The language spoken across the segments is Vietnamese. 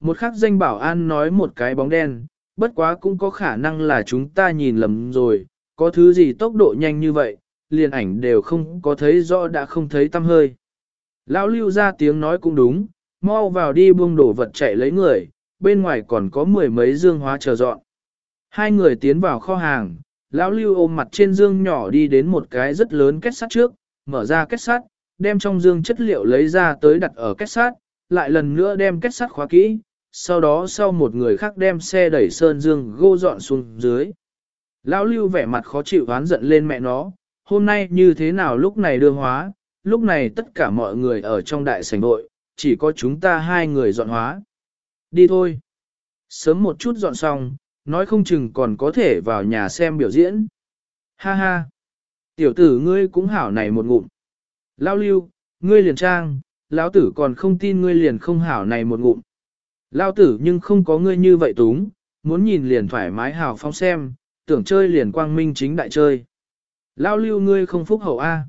Một khắc danh bảo an nói một cái bóng đen, bất quá cũng có khả năng là chúng ta nhìn lầm rồi, có thứ gì tốc độ nhanh như vậy, liền ảnh đều không có thấy rõ đã không thấy tâm hơi. Lão lưu ra tiếng nói cũng đúng, mau vào đi buông đổ vật chạy lấy người, bên ngoài còn có mười mấy dương hóa chờ dọn. Hai người tiến vào kho hàng, lão lưu ôm mặt trên dương nhỏ đi đến một cái rất lớn kết sắt trước, mở ra kết sắt, đem trong dương chất liệu lấy ra tới đặt ở kết sắt, lại lần nữa đem kết sắt khóa kỹ, sau đó sau một người khác đem xe đẩy sơn dương gô dọn xuống dưới. Lão lưu vẻ mặt khó chịu oán giận lên mẹ nó, hôm nay như thế nào lúc này đưa hóa, lúc này tất cả mọi người ở trong đại sảnh đội, chỉ có chúng ta hai người dọn hóa. Đi thôi. Sớm một chút dọn xong, nói không chừng còn có thể vào nhà xem biểu diễn. Ha ha. Tiểu tử ngươi cũng hảo này một ngụm. Lao lưu, ngươi liền trang, lão tử còn không tin ngươi liền không hảo này một ngụm. Lao tử nhưng không có ngươi như vậy túng, muốn nhìn liền thoải mái hào phong xem, tưởng chơi liền quang minh chính đại chơi. Lao lưu ngươi không phúc hậu A.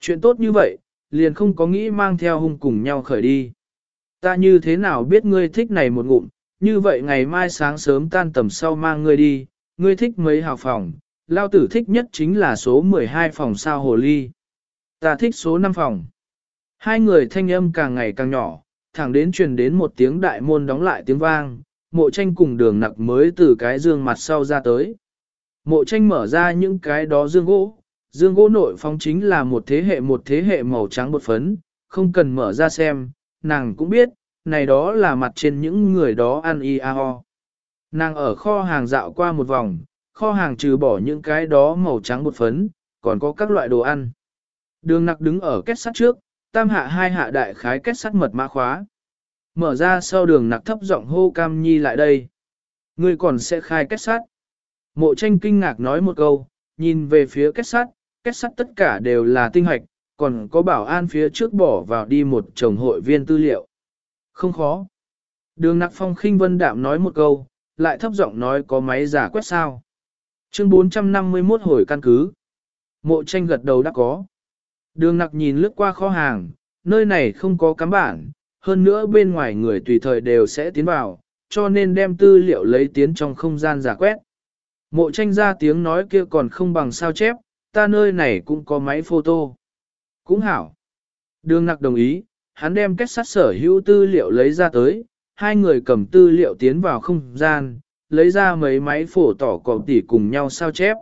Chuyện tốt như vậy, liền không có nghĩ mang theo hung cùng nhau khởi đi. Ta như thế nào biết ngươi thích này một ngụm, như vậy ngày mai sáng sớm tan tầm sau mang ngươi đi, ngươi thích mấy hào phòng, lao tử thích nhất chính là số 12 phòng sao hồ ly. Ta thích số 5 phòng. Hai người thanh âm càng ngày càng nhỏ, thẳng đến truyền đến một tiếng đại môn đóng lại tiếng vang, mộ tranh cùng đường nặc mới từ cái dương mặt sau ra tới. Mộ tranh mở ra những cái đó dương gỗ, dương gỗ nội phong chính là một thế hệ một thế hệ màu trắng bột phấn, không cần mở ra xem, nàng cũng biết, này đó là mặt trên những người đó ăn y a ho. Nàng ở kho hàng dạo qua một vòng, kho hàng trừ bỏ những cái đó màu trắng bột phấn, còn có các loại đồ ăn. Đường nặc đứng ở kết sắt trước, tam hạ hai hạ đại khái kết sắt mật mã khóa. Mở ra sau đường nặc thấp giọng hô cam nhi lại đây. Ngươi còn sẽ khai kết sắt. Mộ tranh kinh ngạc nói một câu, nhìn về phía kết sắt, kết sắt tất cả đều là tinh hoạch, còn có bảo an phía trước bỏ vào đi một chồng hội viên tư liệu. Không khó. Đường nặc phong khinh vân đạm nói một câu, lại thấp giọng nói có máy giả quét sao. Chương 451 hồi căn cứ. Mộ tranh gật đầu đã có. Đường nặc nhìn lướt qua kho hàng, nơi này không có cắm bản, hơn nữa bên ngoài người tùy thời đều sẽ tiến vào, cho nên đem tư liệu lấy tiến trong không gian giả quét. Mộ tranh ra tiếng nói kia còn không bằng sao chép, ta nơi này cũng có máy photo. Cũng hảo. Đường nặc đồng ý, hắn đem kết sắt sở hữu tư liệu lấy ra tới, hai người cầm tư liệu tiến vào không gian, lấy ra mấy máy phổ tỏ cỏ tỉ cùng nhau sao chép.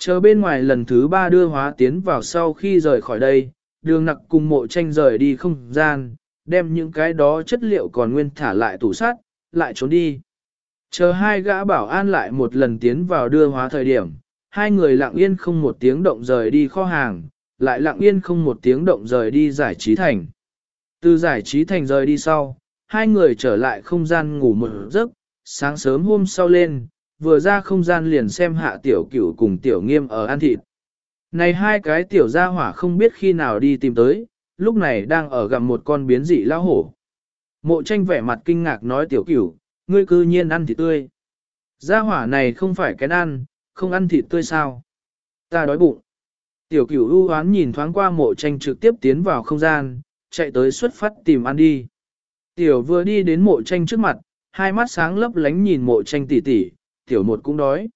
Chờ bên ngoài lần thứ ba đưa hóa tiến vào sau khi rời khỏi đây, đường nặc cùng mộ tranh rời đi không gian, đem những cái đó chất liệu còn nguyên thả lại tủ sắt, lại trốn đi. Chờ hai gã bảo an lại một lần tiến vào đưa hóa thời điểm, hai người lặng yên không một tiếng động rời đi kho hàng, lại lặng yên không một tiếng động rời đi giải trí thành. Từ giải trí thành rời đi sau, hai người trở lại không gian ngủ một giấc, sáng sớm hôm sau lên, vừa ra không gian liền xem hạ tiểu cửu cùng tiểu nghiêm ở ăn thịt. Này hai cái tiểu gia hỏa không biết khi nào đi tìm tới, lúc này đang ở gặp một con biến dị lão hổ. Mộ tranh vẻ mặt kinh ngạc nói tiểu cửu, ngươi cư nhiên ăn thịt tươi. Gia hỏa này không phải cái ăn, không ăn thịt tươi sao? Ta đói bụng. Tiểu cửu ưu hoán nhìn thoáng qua mộ tranh trực tiếp tiến vào không gian, chạy tới xuất phát tìm ăn đi. Tiểu vừa đi đến mộ tranh trước mặt, hai mắt sáng lấp lánh nhìn mộ tranh tỉ tỉ, tiểu một cũng đói.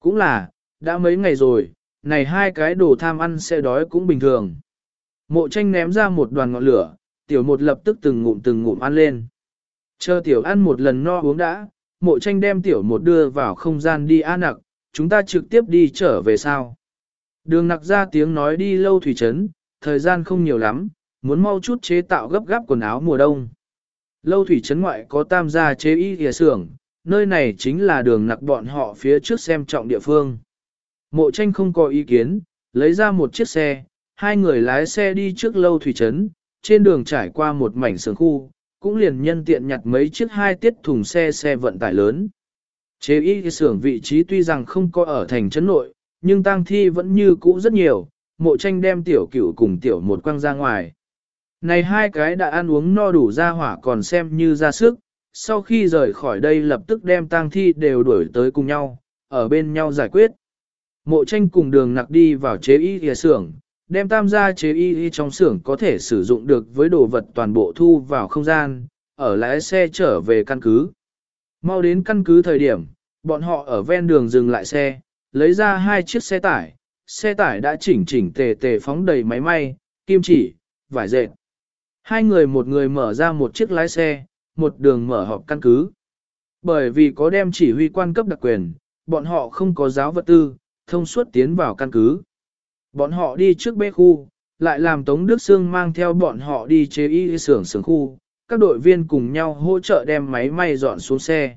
Cũng là, đã mấy ngày rồi, này hai cái đồ tham ăn sẽ đói cũng bình thường. Mộ tranh ném ra một đoàn ngọn lửa, tiểu một lập tức từng ngụm từng ngụm ăn lên. Chờ tiểu ăn một lần no uống đã, mộ tranh đem tiểu một đưa vào không gian đi an nặc, chúng ta trực tiếp đi trở về sao. Đường nặc ra tiếng nói đi lâu thủy trấn, thời gian không nhiều lắm, muốn mau chút chế tạo gấp gáp quần áo mùa đông. Lâu thủy trấn ngoại có tam gia chế y thìa xưởng, nơi này chính là đường nặc bọn họ phía trước xem trọng địa phương. Mộ tranh không có ý kiến, lấy ra một chiếc xe, hai người lái xe đi trước lâu thủy trấn, trên đường trải qua một mảnh sườn khu, cũng liền nhân tiện nhặt mấy chiếc hai tiết thùng xe xe vận tải lớn. Chế y xưởng vị trí tuy rằng không có ở thành trấn nội, nhưng tang thi vẫn như cũ rất nhiều, mộ tranh đem tiểu cửu cùng tiểu một quăng ra ngoài. Này hai cái đã ăn uống no đủ ra hỏa còn xem như ra sức, sau khi rời khỏi đây lập tức đem tang thi đều đuổi tới cùng nhau, ở bên nhau giải quyết. Mộ tranh cùng đường nặc đi vào chế y thìa xưởng, đem tam gia chế y trong xưởng có thể sử dụng được với đồ vật toàn bộ thu vào không gian, ở lái xe trở về căn cứ. Mau đến căn cứ thời điểm, bọn họ ở ven đường dừng lại xe, lấy ra hai chiếc xe tải, xe tải đã chỉnh chỉnh tề tề phóng đầy máy may, kim chỉ, vải dệt. Hai người một người mở ra một chiếc lái xe, một đường mở họp căn cứ. Bởi vì có đem chỉ huy quan cấp đặc quyền, bọn họ không có giáo vật tư, thông suốt tiến vào căn cứ. Bọn họ đi trước bê khu, lại làm Tống Đức Sương mang theo bọn họ đi chế y xưởng xưởng khu, các đội viên cùng nhau hỗ trợ đem máy may dọn xuống xe.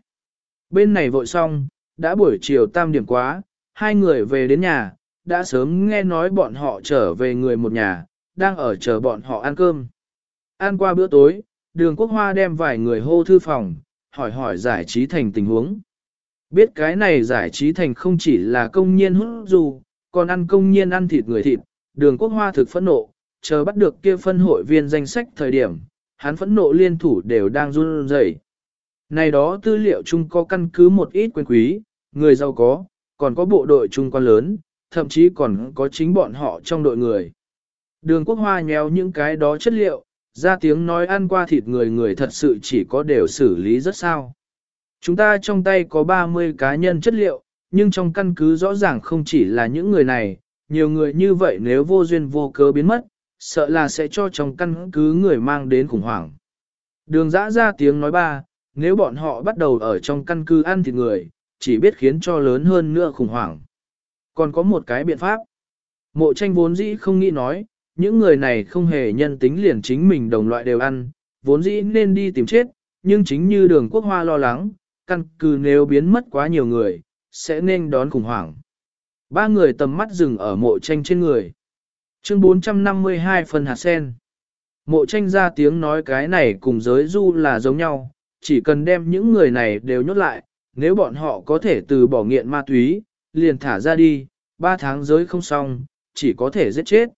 Bên này vội xong, đã buổi chiều tam điểm quá, hai người về đến nhà, đã sớm nghe nói bọn họ trở về người một nhà, đang ở chờ bọn họ ăn cơm. Ăn qua bữa tối, đường quốc hoa đem vài người hô thư phòng, hỏi hỏi giải trí thành tình huống. Biết cái này giải trí thành không chỉ là công nhiên hút dù, còn ăn công nhiên ăn thịt người thịt, đường quốc hoa thực phẫn nộ, chờ bắt được kia phân hội viên danh sách thời điểm, hắn phẫn nộ liên thủ đều đang run rẩy. Này đó tư liệu chung có căn cứ một ít quyền quý, người giàu có, còn có bộ đội chung quan lớn, thậm chí còn có chính bọn họ trong đội người. Đường quốc hoa nhéo những cái đó chất liệu, ra tiếng nói ăn qua thịt người người thật sự chỉ có đều xử lý rất sao. Chúng ta trong tay có 30 cá nhân chất liệu, nhưng trong căn cứ rõ ràng không chỉ là những người này, nhiều người như vậy nếu vô duyên vô cớ biến mất, sợ là sẽ cho trong căn cứ người mang đến khủng hoảng. Đường dã ra tiếng nói ba, nếu bọn họ bắt đầu ở trong căn cứ ăn thịt người, chỉ biết khiến cho lớn hơn nữa khủng hoảng. Còn có một cái biện pháp. Mộ tranh vốn dĩ không nghĩ nói, những người này không hề nhân tính liền chính mình đồng loại đều ăn, vốn dĩ nên đi tìm chết, nhưng chính như đường quốc hoa lo lắng, căn cứ nếu biến mất quá nhiều người, sẽ nên đón khủng hoảng. Ba người tầm mắt dừng ở mộ tranh trên người. Chương 452 phần hạt sen. Mộ tranh ra tiếng nói cái này cùng giới du là giống nhau, chỉ cần đem những người này đều nhốt lại, nếu bọn họ có thể từ bỏ nghiện ma túy, liền thả ra đi, ba tháng giới không xong, chỉ có thể giết chết.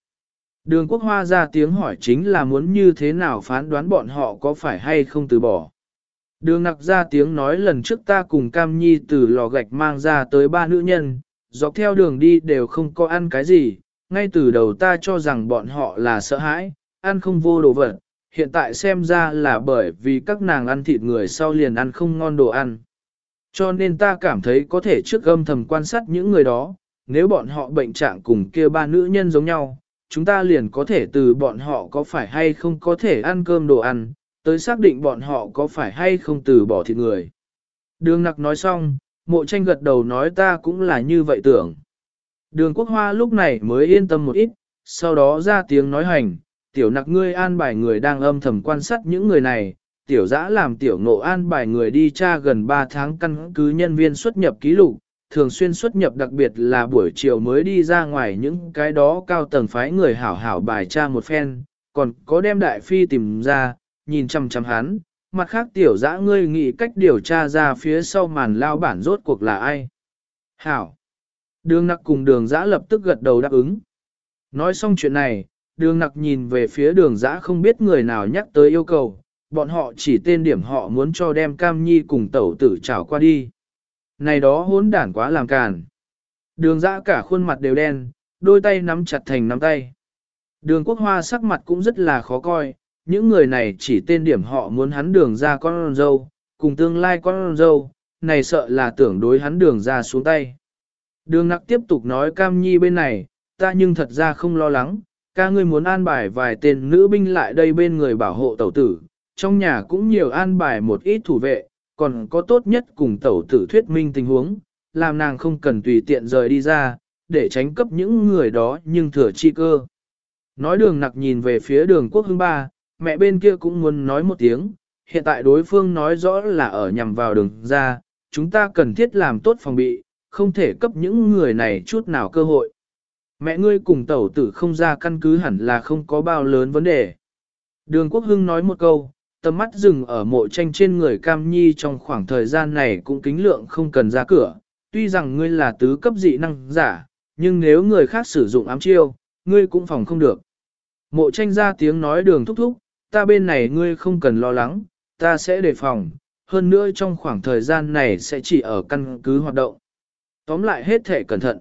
Đường quốc hoa ra tiếng hỏi chính là muốn như thế nào phán đoán bọn họ có phải hay không từ bỏ. Đường nặc ra tiếng nói lần trước ta cùng Cam Nhi từ lò gạch mang ra tới ba nữ nhân, dọc theo đường đi đều không có ăn cái gì, ngay từ đầu ta cho rằng bọn họ là sợ hãi, ăn không vô đồ vật, hiện tại xem ra là bởi vì các nàng ăn thịt người sau liền ăn không ngon đồ ăn. Cho nên ta cảm thấy có thể trước âm thầm quan sát những người đó, nếu bọn họ bệnh trạng cùng kia ba nữ nhân giống nhau, chúng ta liền có thể từ bọn họ có phải hay không có thể ăn cơm đồ ăn, tới xác định bọn họ có phải hay không từ bỏ thịt người. Đường nặc nói xong, mộ tranh gật đầu nói ta cũng là như vậy tưởng. Đường quốc hoa lúc này mới yên tâm một ít, sau đó ra tiếng nói hành, tiểu nặc ngươi an bài người đang âm thầm quan sát những người này, tiểu giã làm tiểu nộ an bài người đi tra gần 3 tháng căn cứ nhân viên xuất nhập ký lục, thường xuyên xuất nhập đặc biệt là buổi chiều mới đi ra ngoài những cái đó cao tầng phái người hảo hảo bài tra một phen, còn có đem đại phi tìm ra, nhìn chăm chăm hắn, mặt khác tiểu dã ngươi nghĩ cách điều tra ra phía sau màn lao bản rốt cuộc là ai. Hảo. Đường nặc cùng đường dã lập tức gật đầu đáp ứng. Nói xong chuyện này, đường nặc nhìn về phía đường dã không biết người nào nhắc tới yêu cầu, bọn họ chỉ tên điểm họ muốn cho đem cam nhi cùng tẩu tử trảo qua đi. Này đó hỗn đản quá làm càn. Đường dã cả khuôn mặt đều đen, đôi tay nắm chặt thành nắm tay. Đường quốc hoa sắc mặt cũng rất là khó coi, những người này chỉ tên điểm họ muốn hắn đường ra con dâu, cùng tương lai con dâu, này sợ là tưởng đối hắn đường ra xuống tay. Đường nặc tiếp tục nói cam nhi bên này, ta nhưng thật ra không lo lắng, ca ngươi muốn an bài vài tên nữ binh lại đây bên người bảo hộ tẩu tử, trong nhà cũng nhiều an bài một ít thủ vệ, còn có tốt nhất cùng tẩu tử thuyết minh tình huống, làm nàng không cần tùy tiện rời đi ra, để tránh cấp những người đó nhưng thừa chi cơ. Nói đường nặc nhìn về phía đường quốc hưng ba, mẹ bên kia cũng muốn nói một tiếng, hiện tại đối phương nói rõ là ở nhằm vào đường ra, chúng ta cần thiết làm tốt phòng bị, không thể cấp những người này chút nào cơ hội. Mẹ ngươi cùng tẩu tử không ra căn cứ hẳn là không có bao lớn vấn đề. Đường Quốc Hưng nói một câu, tầm mắt dừng ở mộ tranh trên người Cam Nhi trong khoảng thời gian này cũng kính lượng không cần ra cửa. Tuy rằng ngươi là tứ cấp dị năng giả, nhưng nếu người khác sử dụng ám chiêu, ngươi cũng phòng không được. Mộ tranh ra tiếng nói đường thúc thúc, ta bên này ngươi không cần lo lắng, ta sẽ đề phòng, hơn nữa trong khoảng thời gian này sẽ chỉ ở căn cứ hoạt động. Tóm lại hết thể cẩn thận.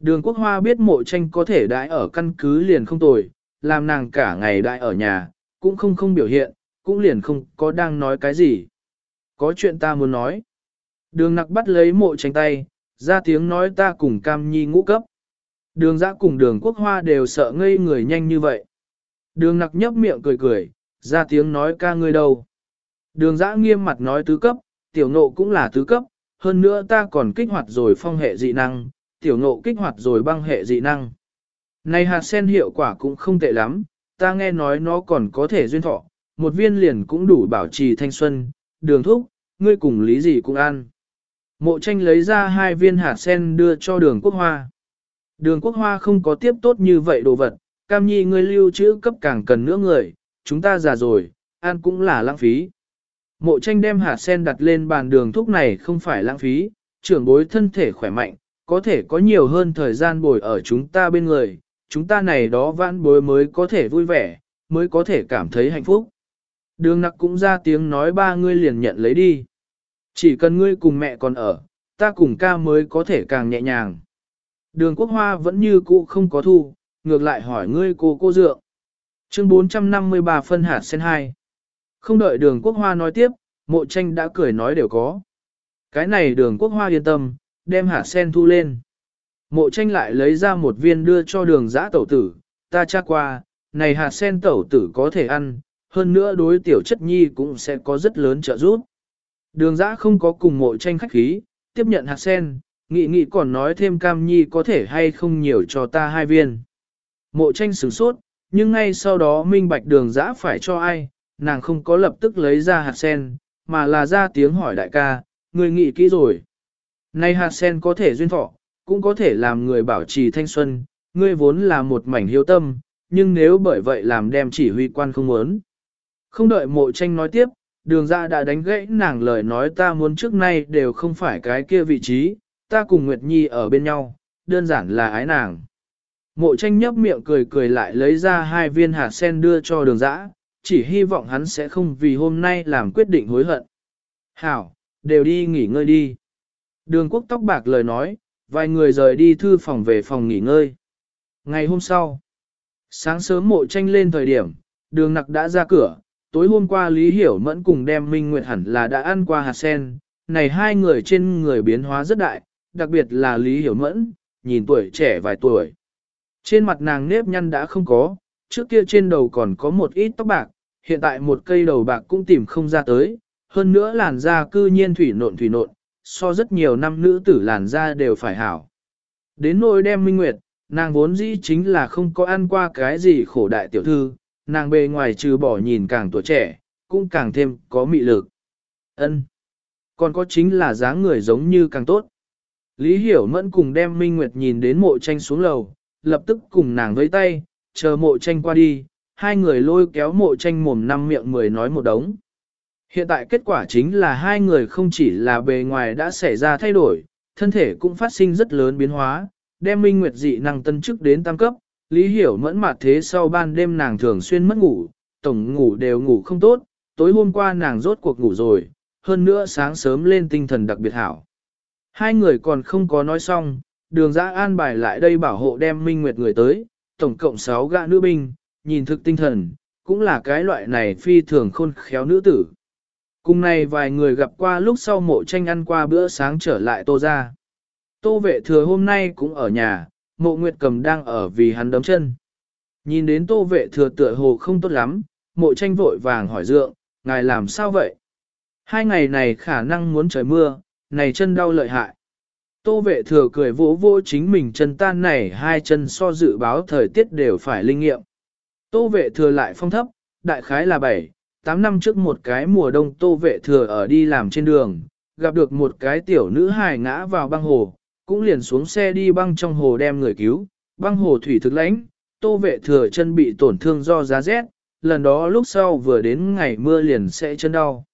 Đường quốc hoa biết mộ tranh có thể đãi ở căn cứ liền không tồi, làm nàng cả ngày đãi ở nhà, cũng không không biểu hiện, cũng liền không có đang nói cái gì. Có chuyện ta muốn nói. Đường nặc bắt lấy mộ tranh tay, ra tiếng nói ta cùng cam nhi ngũ cấp. Đường giã cùng đường quốc hoa đều sợ ngây người nhanh như vậy. Đường nặc nhấp miệng cười cười, ra tiếng nói ca ngươi đâu. Đường giã nghiêm mặt nói tứ cấp, tiểu nộ cũng là tứ cấp, hơn nữa ta còn kích hoạt rồi phong hệ dị năng, tiểu nộ kích hoạt rồi băng hệ dị năng. Này hạt sen hiệu quả cũng không tệ lắm, ta nghe nói nó còn có thể duyên thọ, một viên liền cũng đủ bảo trì thanh xuân, đường thúc, ngươi cùng lý gì cũng ăn. Mộ tranh lấy ra hai viên hạt sen đưa cho đường quốc hoa. Đường quốc hoa không có tiếp tốt như vậy đồ vật, cam nhi ngươi lưu trữ cấp càng cần nữa người, chúng ta già rồi, ăn cũng là lãng phí. Mộ tranh đem hạt sen đặt lên bàn đường thuốc này không phải lãng phí, trưởng bối thân thể khỏe mạnh, có thể có nhiều hơn thời gian bồi ở chúng ta bên người, chúng ta này đó vãn bối mới có thể vui vẻ, mới có thể cảm thấy hạnh phúc. Đường nặc cũng ra tiếng nói ba ngươi liền nhận lấy đi. Chỉ cần ngươi cùng mẹ còn ở, ta cùng ca mới có thể càng nhẹ nhàng. Đường quốc hoa vẫn như cũ không có thu, ngược lại hỏi ngươi cô cô dượng. Chương 453 phân hạt sen 2. Không đợi đường quốc hoa nói tiếp, mộ tranh đã cười nói đều có. Cái này đường quốc hoa yên tâm, đem hạt sen thu lên. Mộ tranh lại lấy ra một viên đưa cho đường giã tẩu tử, ta tra qua, này hạt sen tẩu tử có thể ăn, hơn nữa đối tiểu chất nhi cũng sẽ có rất lớn trợ giúp. Đường giã không có cùng mộ tranh khách khí, tiếp nhận hạt sen, nghị nghị còn nói thêm cam nhi có thể hay không nhiều cho ta hai viên. Mộ tranh sửng sốt, nhưng ngay sau đó minh bạch đường giã phải cho ai, nàng không có lập tức lấy ra hạt sen, mà là ra tiếng hỏi đại ca, người nghị kỹ rồi. Này hạt sen có thể duyên thọ, cũng có thể làm người bảo trì thanh xuân, ngươi vốn là một mảnh hiếu tâm, nhưng nếu bởi vậy làm đem chỉ huy quan không muốn. Không đợi mộ tranh nói tiếp, đường ra đã đánh gãy nàng lời nói ta muốn trước nay đều không phải cái kia vị trí, ta cùng Nguyệt Nhi ở bên nhau, đơn giản là ái nàng. Mộ tranh nhấp miệng cười cười lại lấy ra hai viên hạt sen đưa cho đường dã, chỉ hy vọng hắn sẽ không vì hôm nay làm quyết định hối hận. Hảo, đều đi nghỉ ngơi đi. Đường quốc tóc bạc lời nói, vài người rời đi thư phòng về phòng nghỉ ngơi. Ngày hôm sau, sáng sớm mộ tranh lên thời điểm, đường nặc đã ra cửa, tối hôm qua Lý Hiểu Mẫn cùng đem Minh Nguyệt hẳn là đã ăn qua hạt sen, này hai người trên người biến hóa rất đại, đặc biệt là Lý Hiểu Mẫn, nhìn tuổi trẻ vài tuổi. Trên mặt nàng nếp nhăn đã không có, trước kia trên đầu còn có một ít tóc bạc, hiện tại một cây đầu bạc cũng tìm không ra tới, hơn nữa làn da cư nhiên thủy nộn thủy nộn, so rất nhiều năm nữ tử làn da đều phải hảo. Đến nỗi đem minh nguyệt, nàng vốn dĩ chính là không có ăn qua cái gì khổ đại tiểu thư, nàng bề ngoài trừ bỏ nhìn càng tuổi trẻ, cũng càng thêm có mị lực. ân Còn có chính là dáng người giống như càng tốt. Lý Hiểu Mẫn cùng đem Minh Nguyệt nhìn đến mộ tranh xuống lầu, lập tức cùng nàng với tay, chờ mộ tranh qua đi, hai người lôi kéo mộ tranh mồm năm miệng mười nói một đống. Hiện tại kết quả chính là hai người không chỉ là bề ngoài đã xảy ra thay đổi, thân thể cũng phát sinh rất lớn biến hóa, đem minh nguyệt dị năng tân chức đến tam cấp, lý hiểu mẫn mặt thế sau ban đêm nàng thường xuyên mất ngủ, tổng ngủ đều ngủ không tốt, tối hôm qua nàng rốt cuộc ngủ rồi, hơn nữa sáng sớm lên tinh thần đặc biệt hảo. Hai người còn không có nói xong, đường giã an bài lại đây bảo hộ đem minh nguyệt người tới, tổng cộng 6 gã nữ binh, nhìn thực tinh thần, cũng là cái loại này phi thường khôn khéo nữ tử. Cùng này vài người gặp qua lúc sau mộ tranh ăn qua bữa sáng trở lại tô ra. Tô vệ thừa hôm nay cũng ở nhà, mộ nguyệt cầm đang ở vì hắn đấm chân. Nhìn đến tô vệ thừa tựa hồ không tốt lắm, mộ tranh vội vàng hỏi dượng, ngài làm sao vậy? Hai ngày này khả năng muốn trời mưa, này chân đau lợi hại. Tô vệ thừa cười vỗ vỗ chính mình chân tan này hai chân so dự báo thời tiết đều phải linh nghiệm. Tô vệ thừa lại phong thấp, đại khái là 7, 8 năm trước một cái mùa đông tô vệ thừa ở đi làm trên đường, gặp được một cái tiểu nữ hài ngã vào băng hồ, cũng liền xuống xe đi băng trong hồ đem người cứu, băng hồ thủy thực lãnh, tô vệ thừa chân bị tổn thương do giá rét, lần đó lúc sau vừa đến ngày mưa liền sẽ chân đau.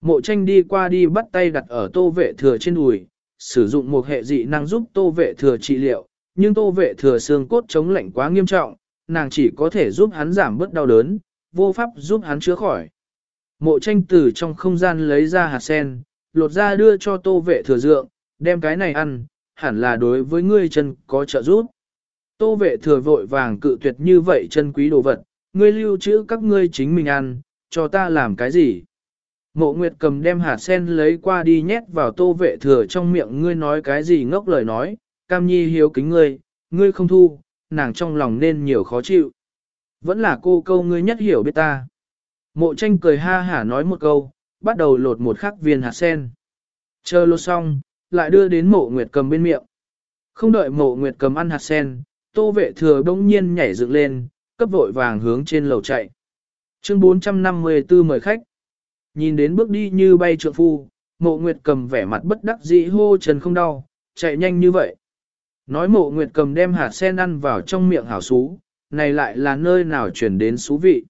Mộ tranh đi qua đi bắt tay đặt ở tô vệ thừa trên đùi, sử dụng một hệ dị năng giúp tô vệ thừa trị liệu, nhưng tô vệ thừa xương cốt chống lạnh quá nghiêm trọng, nàng chỉ có thể giúp hắn giảm bớt đau đớn, vô pháp giúp hắn chữa khỏi. Mộ tranh từ trong không gian lấy ra hạt sen, lột ra đưa cho tô vệ thừa dượng, đem cái này ăn, hẳn là đối với ngươi chân có trợ giúp. Tô vệ thừa vội vàng cự tuyệt như vậy chân quý đồ vật, ngươi lưu trữ các ngươi chính mình ăn, cho ta làm cái gì? Mộ Nguyệt cầm đem hạt sen lấy qua đi nhét vào tô vệ thừa trong miệng ngươi nói cái gì ngốc lời nói, cam nhi hiếu kính ngươi, ngươi không thu, nàng trong lòng nên nhiều khó chịu. Vẫn là cô câu ngươi nhất hiểu biết ta. Mộ tranh cười ha hả nói một câu, bắt đầu lột một khắc viên hạt sen. Chờ lột xong, lại đưa đến mộ nguyệt cầm bên miệng. Không đợi mộ nguyệt cầm ăn hạt sen, tô vệ thừa đông nhiên nhảy dựng lên, cấp vội vàng hướng trên lầu chạy. Chương 454 mời khách. Nhìn đến bước đi như bay trượng phu, mộ nguyệt cầm vẻ mặt bất đắc dĩ hô trần không đau, chạy nhanh như vậy. Nói mộ nguyệt cầm đem hạt sen ăn vào trong miệng hảo xú, này lại là nơi nào chuyển đến xú vị.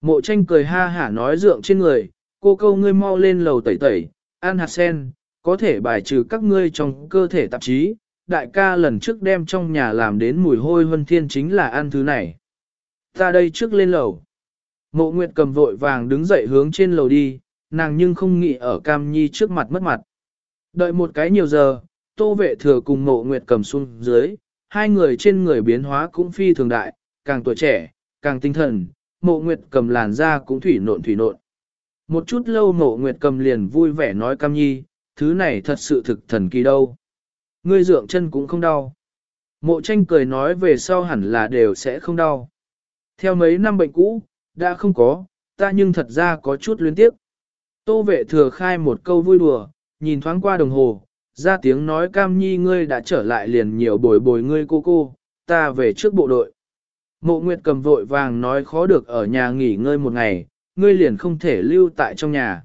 Mộ tranh cười ha hả nói dượng trên người, cô câu ngươi mau lên lầu tẩy tẩy, ăn hạt sen, có thể bài trừ các ngươi trong cơ thể tạp chí. Đại ca lần trước đem trong nhà làm đến mùi hôi vân thiên chính là ăn thứ này. Ta đây trước lên lầu. Mộ Nguyệt cầm vội vàng đứng dậy hướng trên lầu đi, nàng nhưng không nghĩ ở Cam Nhi trước mặt mất mặt. Đợi một cái nhiều giờ, Tô Vệ Thừa cùng Mộ Nguyệt cầm xuống dưới, hai người trên người biến hóa cũng phi thường đại, càng tuổi trẻ, càng tinh thần, Mộ Nguyệt cầm làn da cũng thủy nộn thủy nộn. Một chút lâu Mộ Nguyệt cầm liền vui vẻ nói Cam Nhi, thứ này thật sự thực thần kỳ đâu. Ngươi dượng chân cũng không đau. Mộ tranh cười nói về sau hẳn là đều sẽ không đau. Theo mấy năm bệnh cũ, đã không có, ta nhưng thật ra có chút luyến tiếc. Tô vệ thừa khai một câu vui đùa, nhìn thoáng qua đồng hồ, ra tiếng nói cam nhi ngươi đã trở lại liền nhiều bồi bồi ngươi cô cô, ta về trước bộ đội. Mộ Nguyệt cầm vội vàng nói khó được ở nhà nghỉ ngơi một ngày, ngươi liền không thể lưu tại trong nhà.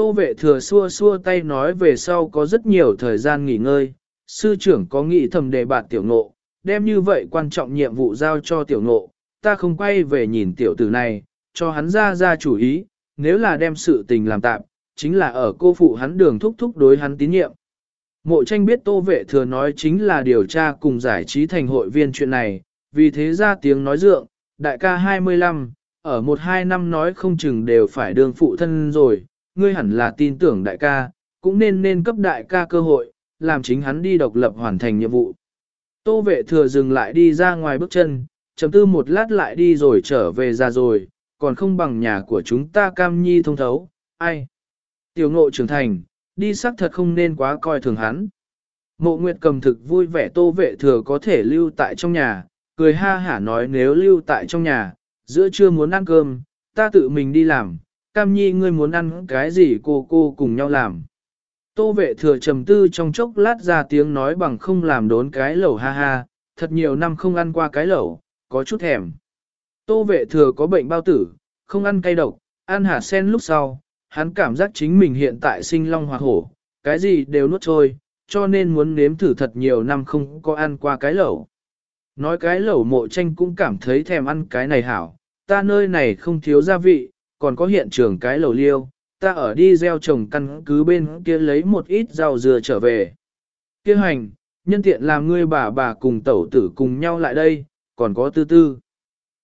Tô vệ thừa xua xua tay nói về sau có rất nhiều thời gian nghỉ ngơi, sư trưởng có nghĩ thầm đề bạt tiểu ngộ, đem như vậy quan trọng nhiệm vụ giao cho tiểu ngộ, ta không quay về nhìn tiểu tử này, cho hắn ra ra chủ ý, nếu là đem sự tình làm tạm, chính là ở cô phụ hắn đường thúc thúc đối hắn tín nhiệm. Mộ tranh biết tô vệ thừa nói chính là điều tra cùng giải trí thành hội viên chuyện này, vì thế ra tiếng nói dượng, đại ca 25, ở một hai năm nói không chừng đều phải đường phụ thân rồi, ngươi hẳn là tin tưởng đại ca, cũng nên nên cấp đại ca cơ hội, làm chính hắn đi độc lập hoàn thành nhiệm vụ. Tô vệ thừa dừng lại đi ra ngoài bước chân, chấm tư một lát lại đi rồi trở về ra rồi, còn không bằng nhà của chúng ta cam nhi thông thấu, ai. Tiểu ngộ trưởng thành, đi sắc thật không nên quá coi thường hắn. Mộ Nguyệt cầm thực vui vẻ tô vệ thừa có thể lưu tại trong nhà, cười ha hả nói nếu lưu tại trong nhà, giữa trưa muốn ăn cơm, ta tự mình đi làm, cam nhi ngươi muốn ăn cái gì cô cô cùng nhau làm. Tô vệ thừa trầm tư trong chốc lát ra tiếng nói bằng không làm đốn cái lẩu ha ha, thật nhiều năm không ăn qua cái lẩu, có chút thèm. Tô vệ thừa có bệnh bao tử, không ăn cay độc, ăn hạt sen lúc sau, hắn cảm giác chính mình hiện tại sinh long hoa hổ, cái gì đều nuốt trôi, cho nên muốn nếm thử thật nhiều năm không có ăn qua cái lẩu. Nói cái lẩu mộ tranh cũng cảm thấy thèm ăn cái này hảo, ta nơi này không thiếu gia vị, còn có hiện trường cái lầu liêu, ta ở đi gieo trồng căn cứ bên kia lấy một ít rau dừa trở về. Kia hành, nhân tiện làm ngươi bà bà cùng tẩu tử cùng nhau lại đây, còn có tư tư.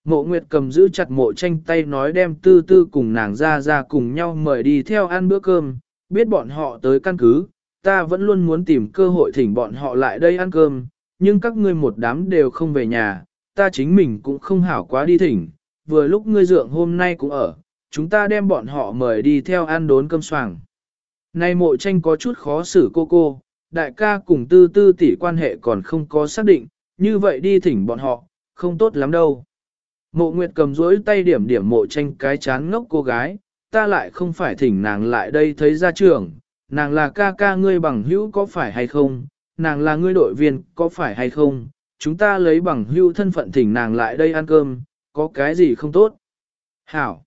Mộ Nguyệt cầm giữ chặt mộ tranh tay nói đem tư tư cùng nàng ra ra cùng nhau mời đi theo ăn bữa cơm, biết bọn họ tới căn cứ, ta vẫn luôn muốn tìm cơ hội thỉnh bọn họ lại đây ăn cơm, nhưng các ngươi một đám đều không về nhà, ta chính mình cũng không hảo quá đi thỉnh, vừa lúc ngươi dượng hôm nay cũng ở, chúng ta đem bọn họ mời đi theo ăn đốn cơm soảng. Nay mộ tranh có chút khó xử cô cô, đại ca cùng tư tư tỷ quan hệ còn không có xác định, như vậy đi thỉnh bọn họ, không tốt lắm đâu. Mộ Nguyệt cầm rỗi tay điểm điểm mộ tranh cái chán ngốc cô gái, ta lại không phải thỉnh nàng lại đây thấy ra trường, nàng là ca ca ngươi bằng hữu có phải hay không, nàng là ngươi đội viên có phải hay không, chúng ta lấy bằng hữu thân phận thỉnh nàng lại đây ăn cơm, có cái gì không tốt. Hảo.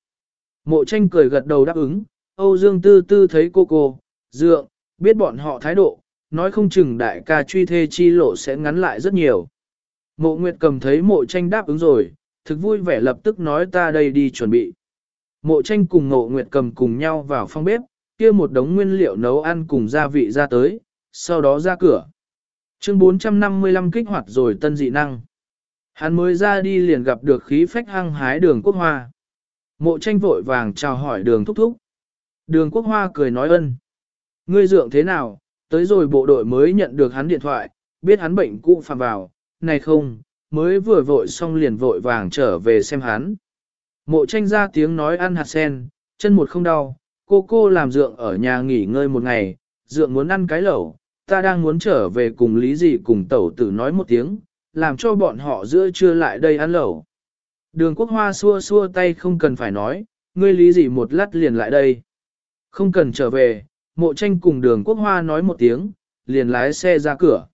Mộ tranh cười gật đầu đáp ứng, Âu Dương Tư Tư thấy cô cô, dượng, biết bọn họ thái độ, nói không chừng đại ca truy thê chi lộ sẽ ngắn lại rất nhiều. Mộ Nguyệt cầm thấy mộ tranh đáp ứng rồi, thực vui vẻ lập tức nói ta đây đi chuẩn bị. Mộ tranh cùng mộ Nguyệt cầm cùng nhau vào phòng bếp, kia một đống nguyên liệu nấu ăn cùng gia vị ra tới, sau đó ra cửa. Chương 455 kích hoạt rồi tân dị năng. Hắn mới ra đi liền gặp được khí phách hăng hái đường quốc hoa. Mộ tranh vội vàng chào hỏi đường thúc thúc. Đường quốc hoa cười nói ân. Ngươi dượng thế nào, tới rồi bộ đội mới nhận được hắn điện thoại, biết hắn bệnh cũ phạm vào, này không, mới vừa vội xong liền vội vàng trở về xem hắn. Mộ tranh ra tiếng nói ăn hạt sen, chân một không đau, cô cô làm dượng ở nhà nghỉ ngơi một ngày, dượng muốn ăn cái lẩu, ta đang muốn trở về cùng lý gì cùng tẩu tử nói một tiếng, làm cho bọn họ giữa trưa lại đây ăn lẩu. Đường quốc hoa xua xua tay không cần phải nói, ngươi lý gì một lát liền lại đây. Không cần trở về, mộ tranh cùng đường quốc hoa nói một tiếng, liền lái xe ra cửa.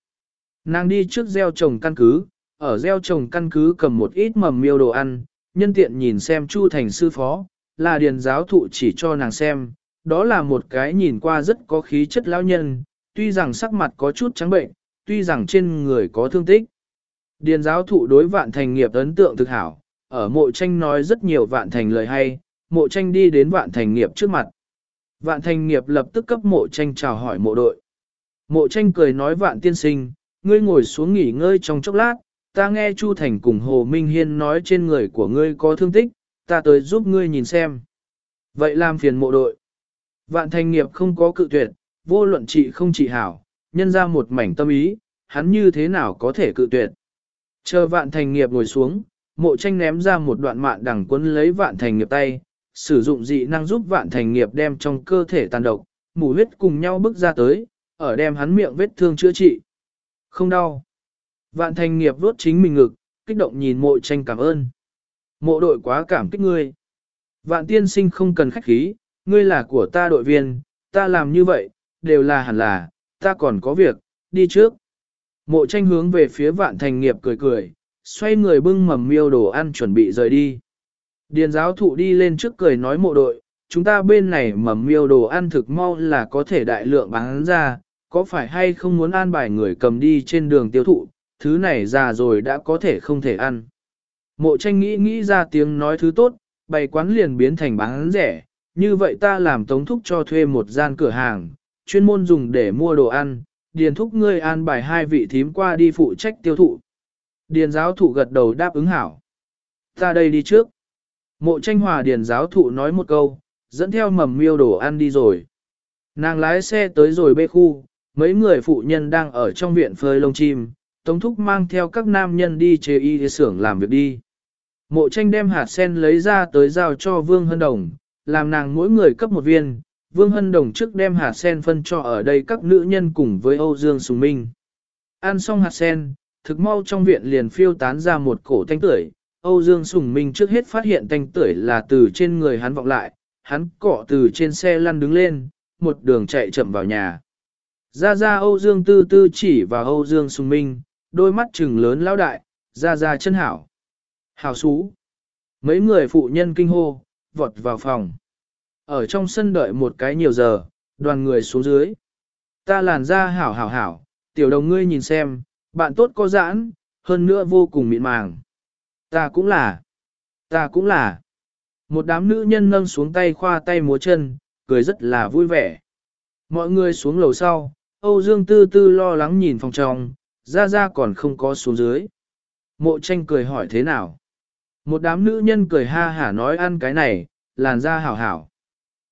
Nàng đi trước gieo trồng căn cứ, ở gieo trồng căn cứ cầm một ít mầm miêu đồ ăn, nhân tiện nhìn xem Chu Thành sư phó, là điền giáo thụ chỉ cho nàng xem, đó là một cái nhìn qua rất có khí chất lão nhân, tuy rằng sắc mặt có chút trắng bệnh, tuy rằng trên người có thương tích. Điền giáo thụ đối vạn thành nghiệp ấn tượng thực hảo, ở mộ tranh nói rất nhiều vạn thành lời hay, mộ tranh đi đến vạn thành nghiệp trước mặt. Vạn thành nghiệp lập tức cấp mộ tranh chào hỏi mộ đội. Mộ tranh cười nói vạn tiên sinh, ngươi ngồi xuống nghỉ ngơi trong chốc lát, ta nghe Chu Thành cùng Hồ Minh Hiên nói trên người của ngươi có thương tích, ta tới giúp ngươi nhìn xem. Vậy làm phiền mộ đội. Vạn thành nghiệp không có cự tuyệt, vô luận trị không trị hảo, nhân ra một mảnh tâm ý, hắn như thế nào có thể cự tuyệt. Chờ vạn thành nghiệp ngồi xuống, mộ tranh ném ra một đoạn mạng đằng quấn lấy vạn thành nghiệp tay, sử dụng dị năng giúp vạn thành nghiệp đem trong cơ thể tàn độc, mù huyết cùng nhau bước ra tới, ở đem hắn miệng vết thương chữa trị. Không đau. Vạn thành nghiệp vuốt chính mình ngực, kích động nhìn mộ tranh cảm ơn. Mộ đội quá cảm kích ngươi. Vạn tiên sinh không cần khách khí, ngươi là của ta đội viên, ta làm như vậy, đều là hẳn là, ta còn có việc, đi trước. Mộ tranh hướng về phía vạn thành nghiệp cười cười, xoay người bưng mầm miêu đồ ăn chuẩn bị rời đi. Điền giáo thụ đi lên trước cười nói mộ đội, chúng ta bên này mầm miêu đồ ăn thực mau là có thể đại lượng bán ra, có phải hay không muốn an bài người cầm đi trên đường tiêu thụ, thứ này già rồi đã có thể không thể ăn. Mộ tranh nghĩ nghĩ ra tiếng nói thứ tốt, bày quán liền biến thành bán rẻ, như vậy ta làm tống thúc cho thuê một gian cửa hàng, chuyên môn dùng để mua đồ ăn, điền thúc ngươi an bài hai vị thím qua đi phụ trách tiêu thụ. Điền giáo thụ gật đầu đáp ứng hảo. Ta đây đi trước. Mộ tranh hòa điền giáo thụ nói một câu, dẫn theo mầm miêu đồ ăn đi rồi. Nàng lái xe tới rồi bê khu, mấy người phụ nhân đang ở trong viện phơi lông chim, Tống Thúc mang theo các nam nhân đi chế y xưởng làm việc đi. Mộ tranh đem hạt sen lấy ra tới giao cho Vương Hân Đồng, làm nàng mỗi người cấp một viên. Vương Hân Đồng trước đem hạt sen phân cho ở đây các nữ nhân cùng với Âu Dương Sùng Minh. Ăn xong hạt sen, thực mau trong viện liền phiêu tán ra một cổ thanh tưởi. Âu Dương Sùng Minh trước hết phát hiện thanh tưởi là từ trên người hắn vọng lại, hắn cọ từ trên xe lăn đứng lên, một đường chạy chậm vào nhà. Ra ra Âu Dương Tư Tư chỉ vào Âu Dương Sùng Minh, đôi mắt trừng lớn lão đại, ra ra chân hảo. Hảo xú. Mấy người phụ nhân kinh hô, vọt vào phòng. Ở trong sân đợi một cái nhiều giờ, đoàn người xuống dưới. Ta làn ra hảo hảo hảo, tiểu đồng ngươi nhìn xem, bạn tốt có giãn, hơn nữa vô cùng mịn màng. Ta cũng là. Ta cũng là. Một đám nữ nhân nâng xuống tay khoa tay múa chân, cười rất là vui vẻ. Mọi người xuống lầu sau, Âu Dương Tư Tư lo lắng nhìn phòng trong, ra ra còn không có xuống dưới. Mộ tranh cười hỏi thế nào? Một đám nữ nhân cười ha hả nói ăn cái này, làn da hảo hảo.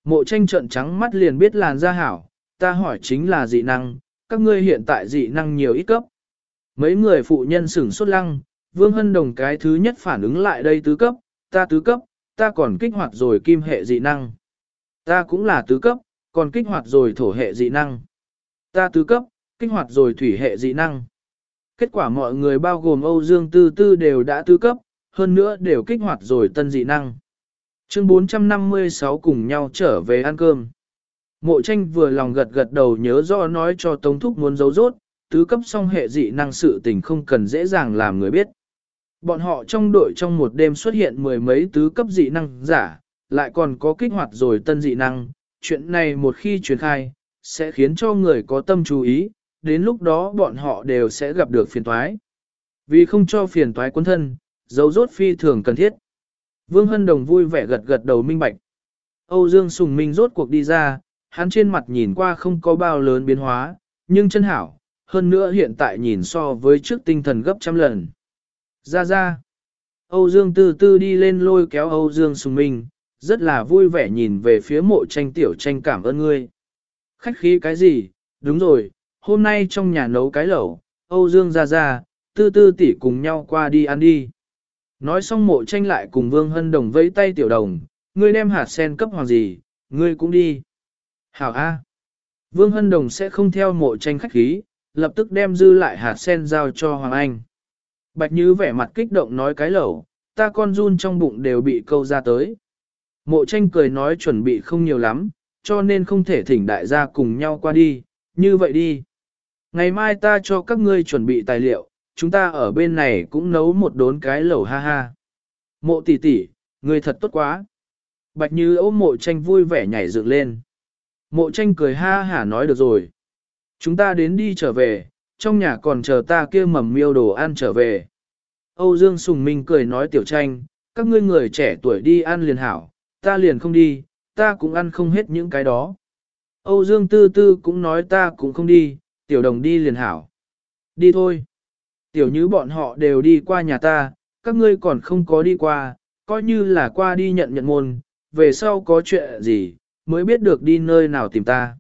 Mộ tranh trợn trắng mắt liền biết làn da hảo, ta hỏi chính là dị năng, các ngươi hiện tại dị năng nhiều ít cấp. Mấy người phụ nhân sửng sốt lăng, Vương Hân Đồng cái thứ nhất phản ứng lại đây tứ cấp, ta tứ cấp, ta còn kích hoạt rồi kim hệ dị năng. Ta cũng là tứ cấp, còn kích hoạt rồi thổ hệ dị năng. Ta tứ cấp, kích hoạt rồi thủy hệ dị năng. Kết quả mọi người bao gồm Âu Dương Tư Tư đều đã tứ cấp, hơn nữa đều kích hoạt rồi tân dị năng. Chương 456 cùng nhau trở về ăn cơm. Mộ tranh vừa lòng gật gật đầu nhớ rõ nói cho Tống Thúc muốn giấu rốt, tứ cấp song hệ dị năng sự tình không cần dễ dàng làm người biết. Bọn họ trong đội trong một đêm xuất hiện mười mấy tứ cấp dị năng giả, lại còn có kích hoạt rồi tân dị năng, chuyện này một khi truyền khai, sẽ khiến cho người có tâm chú ý, đến lúc đó bọn họ đều sẽ gặp được phiền toái. Vì không cho phiền toái quân thân, dấu rốt phi thường cần thiết. Vương Hân Đồng vui vẻ gật gật đầu minh bạch. Âu Dương Sùng Minh rốt cuộc đi ra, hắn trên mặt nhìn qua không có bao lớn biến hóa, nhưng chân hảo, hơn nữa hiện tại nhìn so với trước tinh thần gấp trăm lần. Ra ra. Âu Dương từ từ đi lên lôi kéo Âu Dương Sùng Minh, rất là vui vẻ nhìn về phía mộ tranh tiểu tranh cảm ơn ngươi. Khách khí cái gì, đúng rồi, hôm nay trong nhà nấu cái lẩu, Âu Dương ra ra, tư tư tỷ cùng nhau qua đi ăn đi. Nói xong mộ tranh lại cùng Vương Hân Đồng vẫy tay tiểu đồng, ngươi đem hạt sen cấp hoàng gì, ngươi cũng đi. Hảo A. Vương Hân Đồng sẽ không theo mộ tranh khách khí, lập tức đem dư lại hạt sen giao cho Hoàng Anh. Bạch Như vẻ mặt kích động nói cái lẩu, ta con run trong bụng đều bị câu ra tới. Mộ tranh cười nói chuẩn bị không nhiều lắm, cho nên không thể thỉnh đại gia cùng nhau qua đi, như vậy đi. Ngày mai ta cho các ngươi chuẩn bị tài liệu, chúng ta ở bên này cũng nấu một đốn cái lẩu ha ha. Mộ tỷ tỷ, ngươi thật tốt quá. Bạch Như ôm mộ tranh vui vẻ nhảy dựng lên. Mộ tranh cười ha hả nói được rồi. Chúng ta đến đi trở về, trong nhà còn chờ ta kia mầm miêu đồ ăn trở về. Âu Dương Sùng Minh cười nói tiểu tranh, các ngươi người trẻ tuổi đi ăn liền hảo, ta liền không đi, ta cũng ăn không hết những cái đó. Âu Dương Tư Tư cũng nói ta cũng không đi, tiểu đồng đi liền hảo. Đi thôi. Tiểu như bọn họ đều đi qua nhà ta, các ngươi còn không có đi qua, coi như là qua đi nhận nhận môn, về sau có chuyện gì, mới biết được đi nơi nào tìm ta.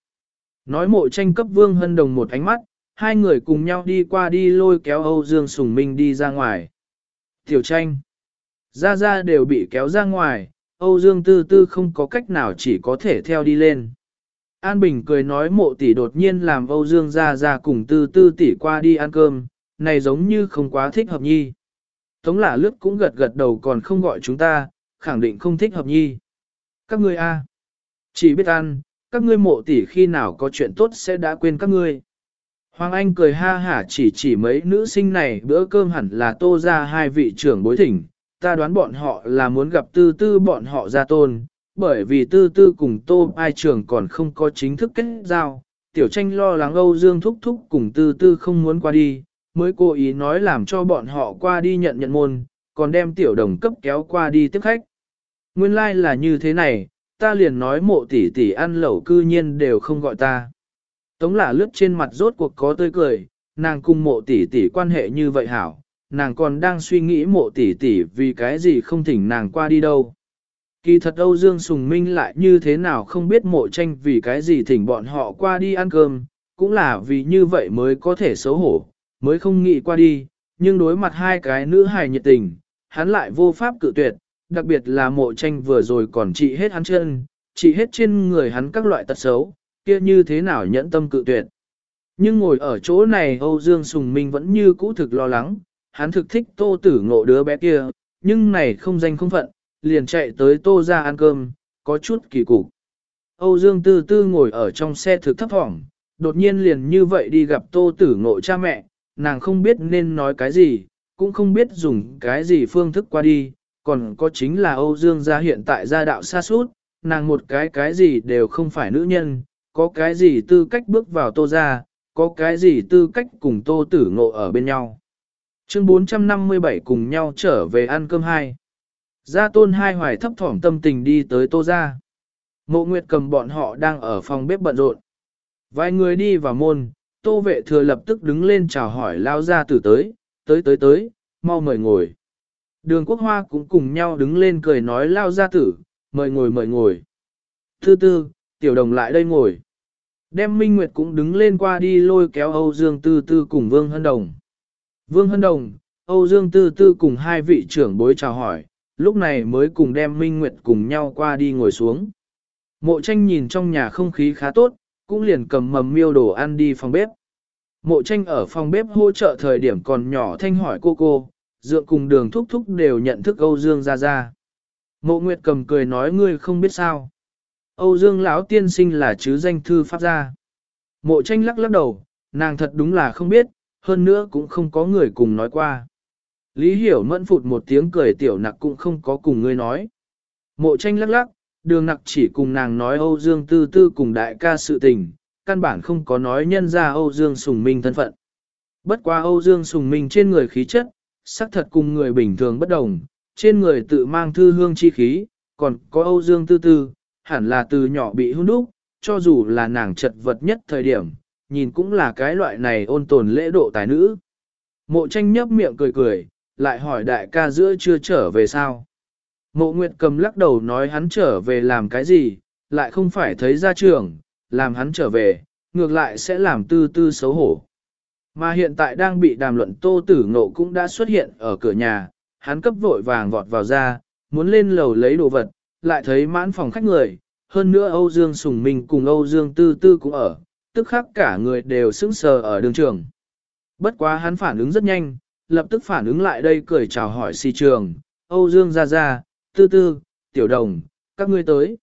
Nói mộ tranh cấp Vương Hân Đồng một ánh mắt, hai người cùng nhau đi qua đi lôi kéo Âu Dương Sùng Minh đi ra ngoài. Tiểu tranh, ra ra đều bị kéo ra ngoài, Âu Dương Tư Tư không có cách nào chỉ có thể theo đi lên. An Bình cười nói mộ tỷ đột nhiên làm Âu Dương ra ra cùng Tư Tư tỷ qua đi ăn cơm, này giống như không quá thích hợp nhi. Tống lả lướt cũng gật gật đầu còn không gọi chúng ta, khẳng định không thích hợp nhi. Các ngươi a, chỉ biết ăn, các ngươi mộ tỷ khi nào có chuyện tốt sẽ đã quên các ngươi. Hoàng Anh cười ha hả chỉ chỉ mấy nữ sinh này bữa cơm hẳn là tô ra hai vị trưởng bối thỉnh, ta đoán bọn họ là muốn gặp tư tư bọn họ ra tôn, bởi vì tư tư cùng tô ai trưởng còn không có chính thức kết giao, tiểu tranh lo lắng Âu Dương thúc thúc cùng tư tư không muốn qua đi, mới cố ý nói làm cho bọn họ qua đi nhận nhận môn, còn đem tiểu đồng cấp kéo qua đi tiếp khách. Nguyên lai like là như thế này, ta liền nói mộ tỷ tỷ ăn lẩu cư nhiên đều không gọi ta. Tống là lướt trên mặt rốt cuộc có tươi cười, nàng cùng mộ tỷ tỷ quan hệ như vậy hảo, nàng còn đang suy nghĩ mộ tỷ tỷ vì cái gì không thỉnh nàng qua đi đâu. Kỳ thật Âu Dương Sùng Minh lại như thế nào không biết mộ tranh vì cái gì thỉnh bọn họ qua đi ăn cơm, cũng là vì như vậy mới có thể xấu hổ, mới không nghĩ qua đi, nhưng đối mặt hai cái nữ hài nhiệt tình, hắn lại vô pháp cự tuyệt, đặc biệt là mộ tranh vừa rồi còn trị hết hắn chân, trị hết trên người hắn các loại tật xấu, kia như thế nào nhẫn tâm cự tuyệt. Nhưng ngồi ở chỗ này Âu Dương Sùng Minh vẫn như cũ thực lo lắng, hắn thực thích tô tử ngộ đứa bé kia, nhưng này không danh không phận, liền chạy tới tô ra ăn cơm, có chút kỳ cục. Âu Dương Tư Tư ngồi ở trong xe thực thấp thỏm, đột nhiên liền như vậy đi gặp tô tử ngộ cha mẹ, nàng không biết nên nói cái gì, cũng không biết dùng cái gì phương thức qua đi, còn có chính là Âu Dương gia hiện tại gia đạo xa suốt, nàng một cái cái gì đều không phải nữ nhân, có cái gì tư cách bước vào tô gia, có cái gì tư cách cùng tô tử ngộ ở bên nhau. Chương 457 cùng nhau trở về ăn cơm hai. Gia tôn hai hoài thấp thỏm tâm tình đi tới tô gia. Mộ Nguyệt cầm bọn họ đang ở phòng bếp bận rộn. Vài người đi vào môn, tô vệ thừa lập tức đứng lên chào hỏi lao gia tử tới, tới tới tới, mau mời ngồi. Đường quốc hoa cũng cùng nhau đứng lên cười nói lao gia tử, mời ngồi mời ngồi. Thứ tư, tiểu đồng lại đây ngồi. Đem Minh Nguyệt cũng đứng lên qua đi lôi kéo Âu Dương Tư Tư cùng Vương Hân Đồng. Vương Hân Đồng, Âu Dương Tư Tư cùng hai vị trưởng bối chào hỏi, lúc này mới cùng đem Minh Nguyệt cùng nhau qua đi ngồi xuống. Mộ tranh nhìn trong nhà không khí khá tốt, cũng liền cầm mầm miêu đồ ăn đi phòng bếp. Mộ tranh ở phòng bếp hỗ trợ thời điểm còn nhỏ thanh hỏi cô cô, dượng cùng đường thúc thúc đều nhận thức Âu Dương ra ra. Mộ Nguyệt cầm cười nói ngươi không biết sao. Âu Dương lão tiên sinh là chứ danh thư pháp gia. Mộ tranh lắc lắc đầu, nàng thật đúng là không biết, hơn nữa cũng không có người cùng nói qua. Lý hiểu mẫn phụt một tiếng cười tiểu nặc cũng không có cùng ngươi nói. Mộ tranh lắc lắc, đường nặc chỉ cùng nàng nói Âu Dương tư tư cùng đại ca sự tình, căn bản không có nói nhân ra Âu Dương sùng minh thân phận. Bất qua Âu Dương sùng minh trên người khí chất, sắc thật cùng người bình thường bất đồng, trên người tự mang thư hương chi khí, còn có Âu Dương tư tư, hẳn là từ nhỏ bị hôn đúc, cho dù là nàng chật vật nhất thời điểm, nhìn cũng là cái loại này ôn tồn lễ độ tài nữ. Mộ tranh nhấp miệng cười cười, lại hỏi đại ca giữa chưa trở về sao. Mộ Nguyệt cầm lắc đầu nói hắn trở về làm cái gì, lại không phải thấy ra trường, làm hắn trở về, ngược lại sẽ làm tư tư xấu hổ. Mà hiện tại đang bị đàm luận tô tử ngộ cũng đã xuất hiện ở cửa nhà, hắn cấp vội vàng vọt vào ra, muốn lên lầu lấy đồ vật, lại thấy mãn phòng khách người, hơn nữa Âu Dương Sùng Minh cùng Âu Dương Tư Tư cũng ở, tức khắc cả người đều sững sờ ở đường trường. Bất quá hắn phản ứng rất nhanh, lập tức phản ứng lại đây cười chào hỏi si trường, Âu Dương ra ra, Tư Tư, Tiểu Đồng, các ngươi tới.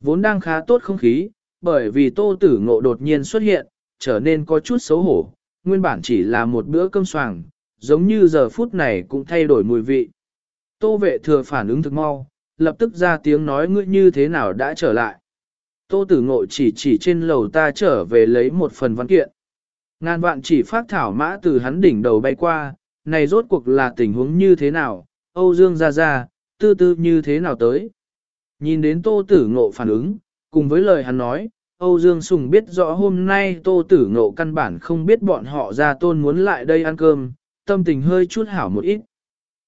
Vốn đang khá tốt không khí, bởi vì tô tử ngộ đột nhiên xuất hiện, trở nên có chút xấu hổ, nguyên bản chỉ là một bữa cơm soàng, giống như giờ phút này cũng thay đổi mùi vị. Tô vệ thừa phản ứng thực mau, lập tức ra tiếng nói ngươi như thế nào đã trở lại. Tô tử ngộ chỉ chỉ trên lầu ta trở về lấy một phần văn kiện. Ngàn vạn chỉ phát thảo mã từ hắn đỉnh đầu bay qua, này rốt cuộc là tình huống như thế nào, Âu Dương ra ra, tư tư như thế nào tới. Nhìn đến tô tử ngộ phản ứng, cùng với lời hắn nói, Âu Dương Sùng biết rõ hôm nay tô tử ngộ căn bản không biết bọn họ ra tôn muốn lại đây ăn cơm, tâm tình hơi chút hảo một ít.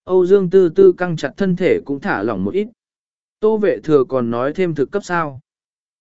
Âu Dương tư tư căng chặt thân thể cũng thả lỏng một ít. Tô vệ thừa còn nói thêm thực cấp sao.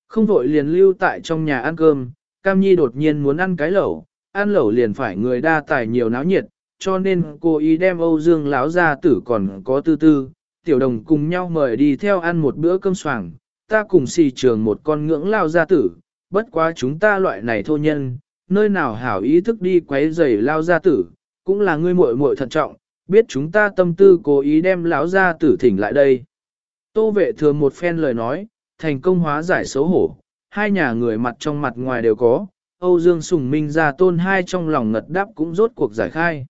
Không vội liền lưu tại trong nhà ăn cơm, Cam Nhi đột nhiên muốn ăn cái lẩu, ăn lẩu liền phải người đa tài nhiều náo nhiệt, cho nên cô ý đem Âu Dương láo ra tử còn có tư tư, tiểu đồng cùng nhau mời đi theo ăn một bữa cơm soảng, ta cùng xì trường một con ngưỡng lao gia tử, bất quá chúng ta loại này thô nhân, nơi nào hảo ý thức đi quấy rầy lao gia tử, cũng là ngươi muội muội thận trọng, biết chúng ta tâm tư cố ý đem lão gia tử thỉnh lại đây. Tô vệ thừa một phen lời nói, thành công hóa giải xấu hổ, hai nhà người mặt trong mặt ngoài đều có, Âu Dương Sùng Minh ra tôn hai trong lòng ngật đáp cũng rốt cuộc giải khai.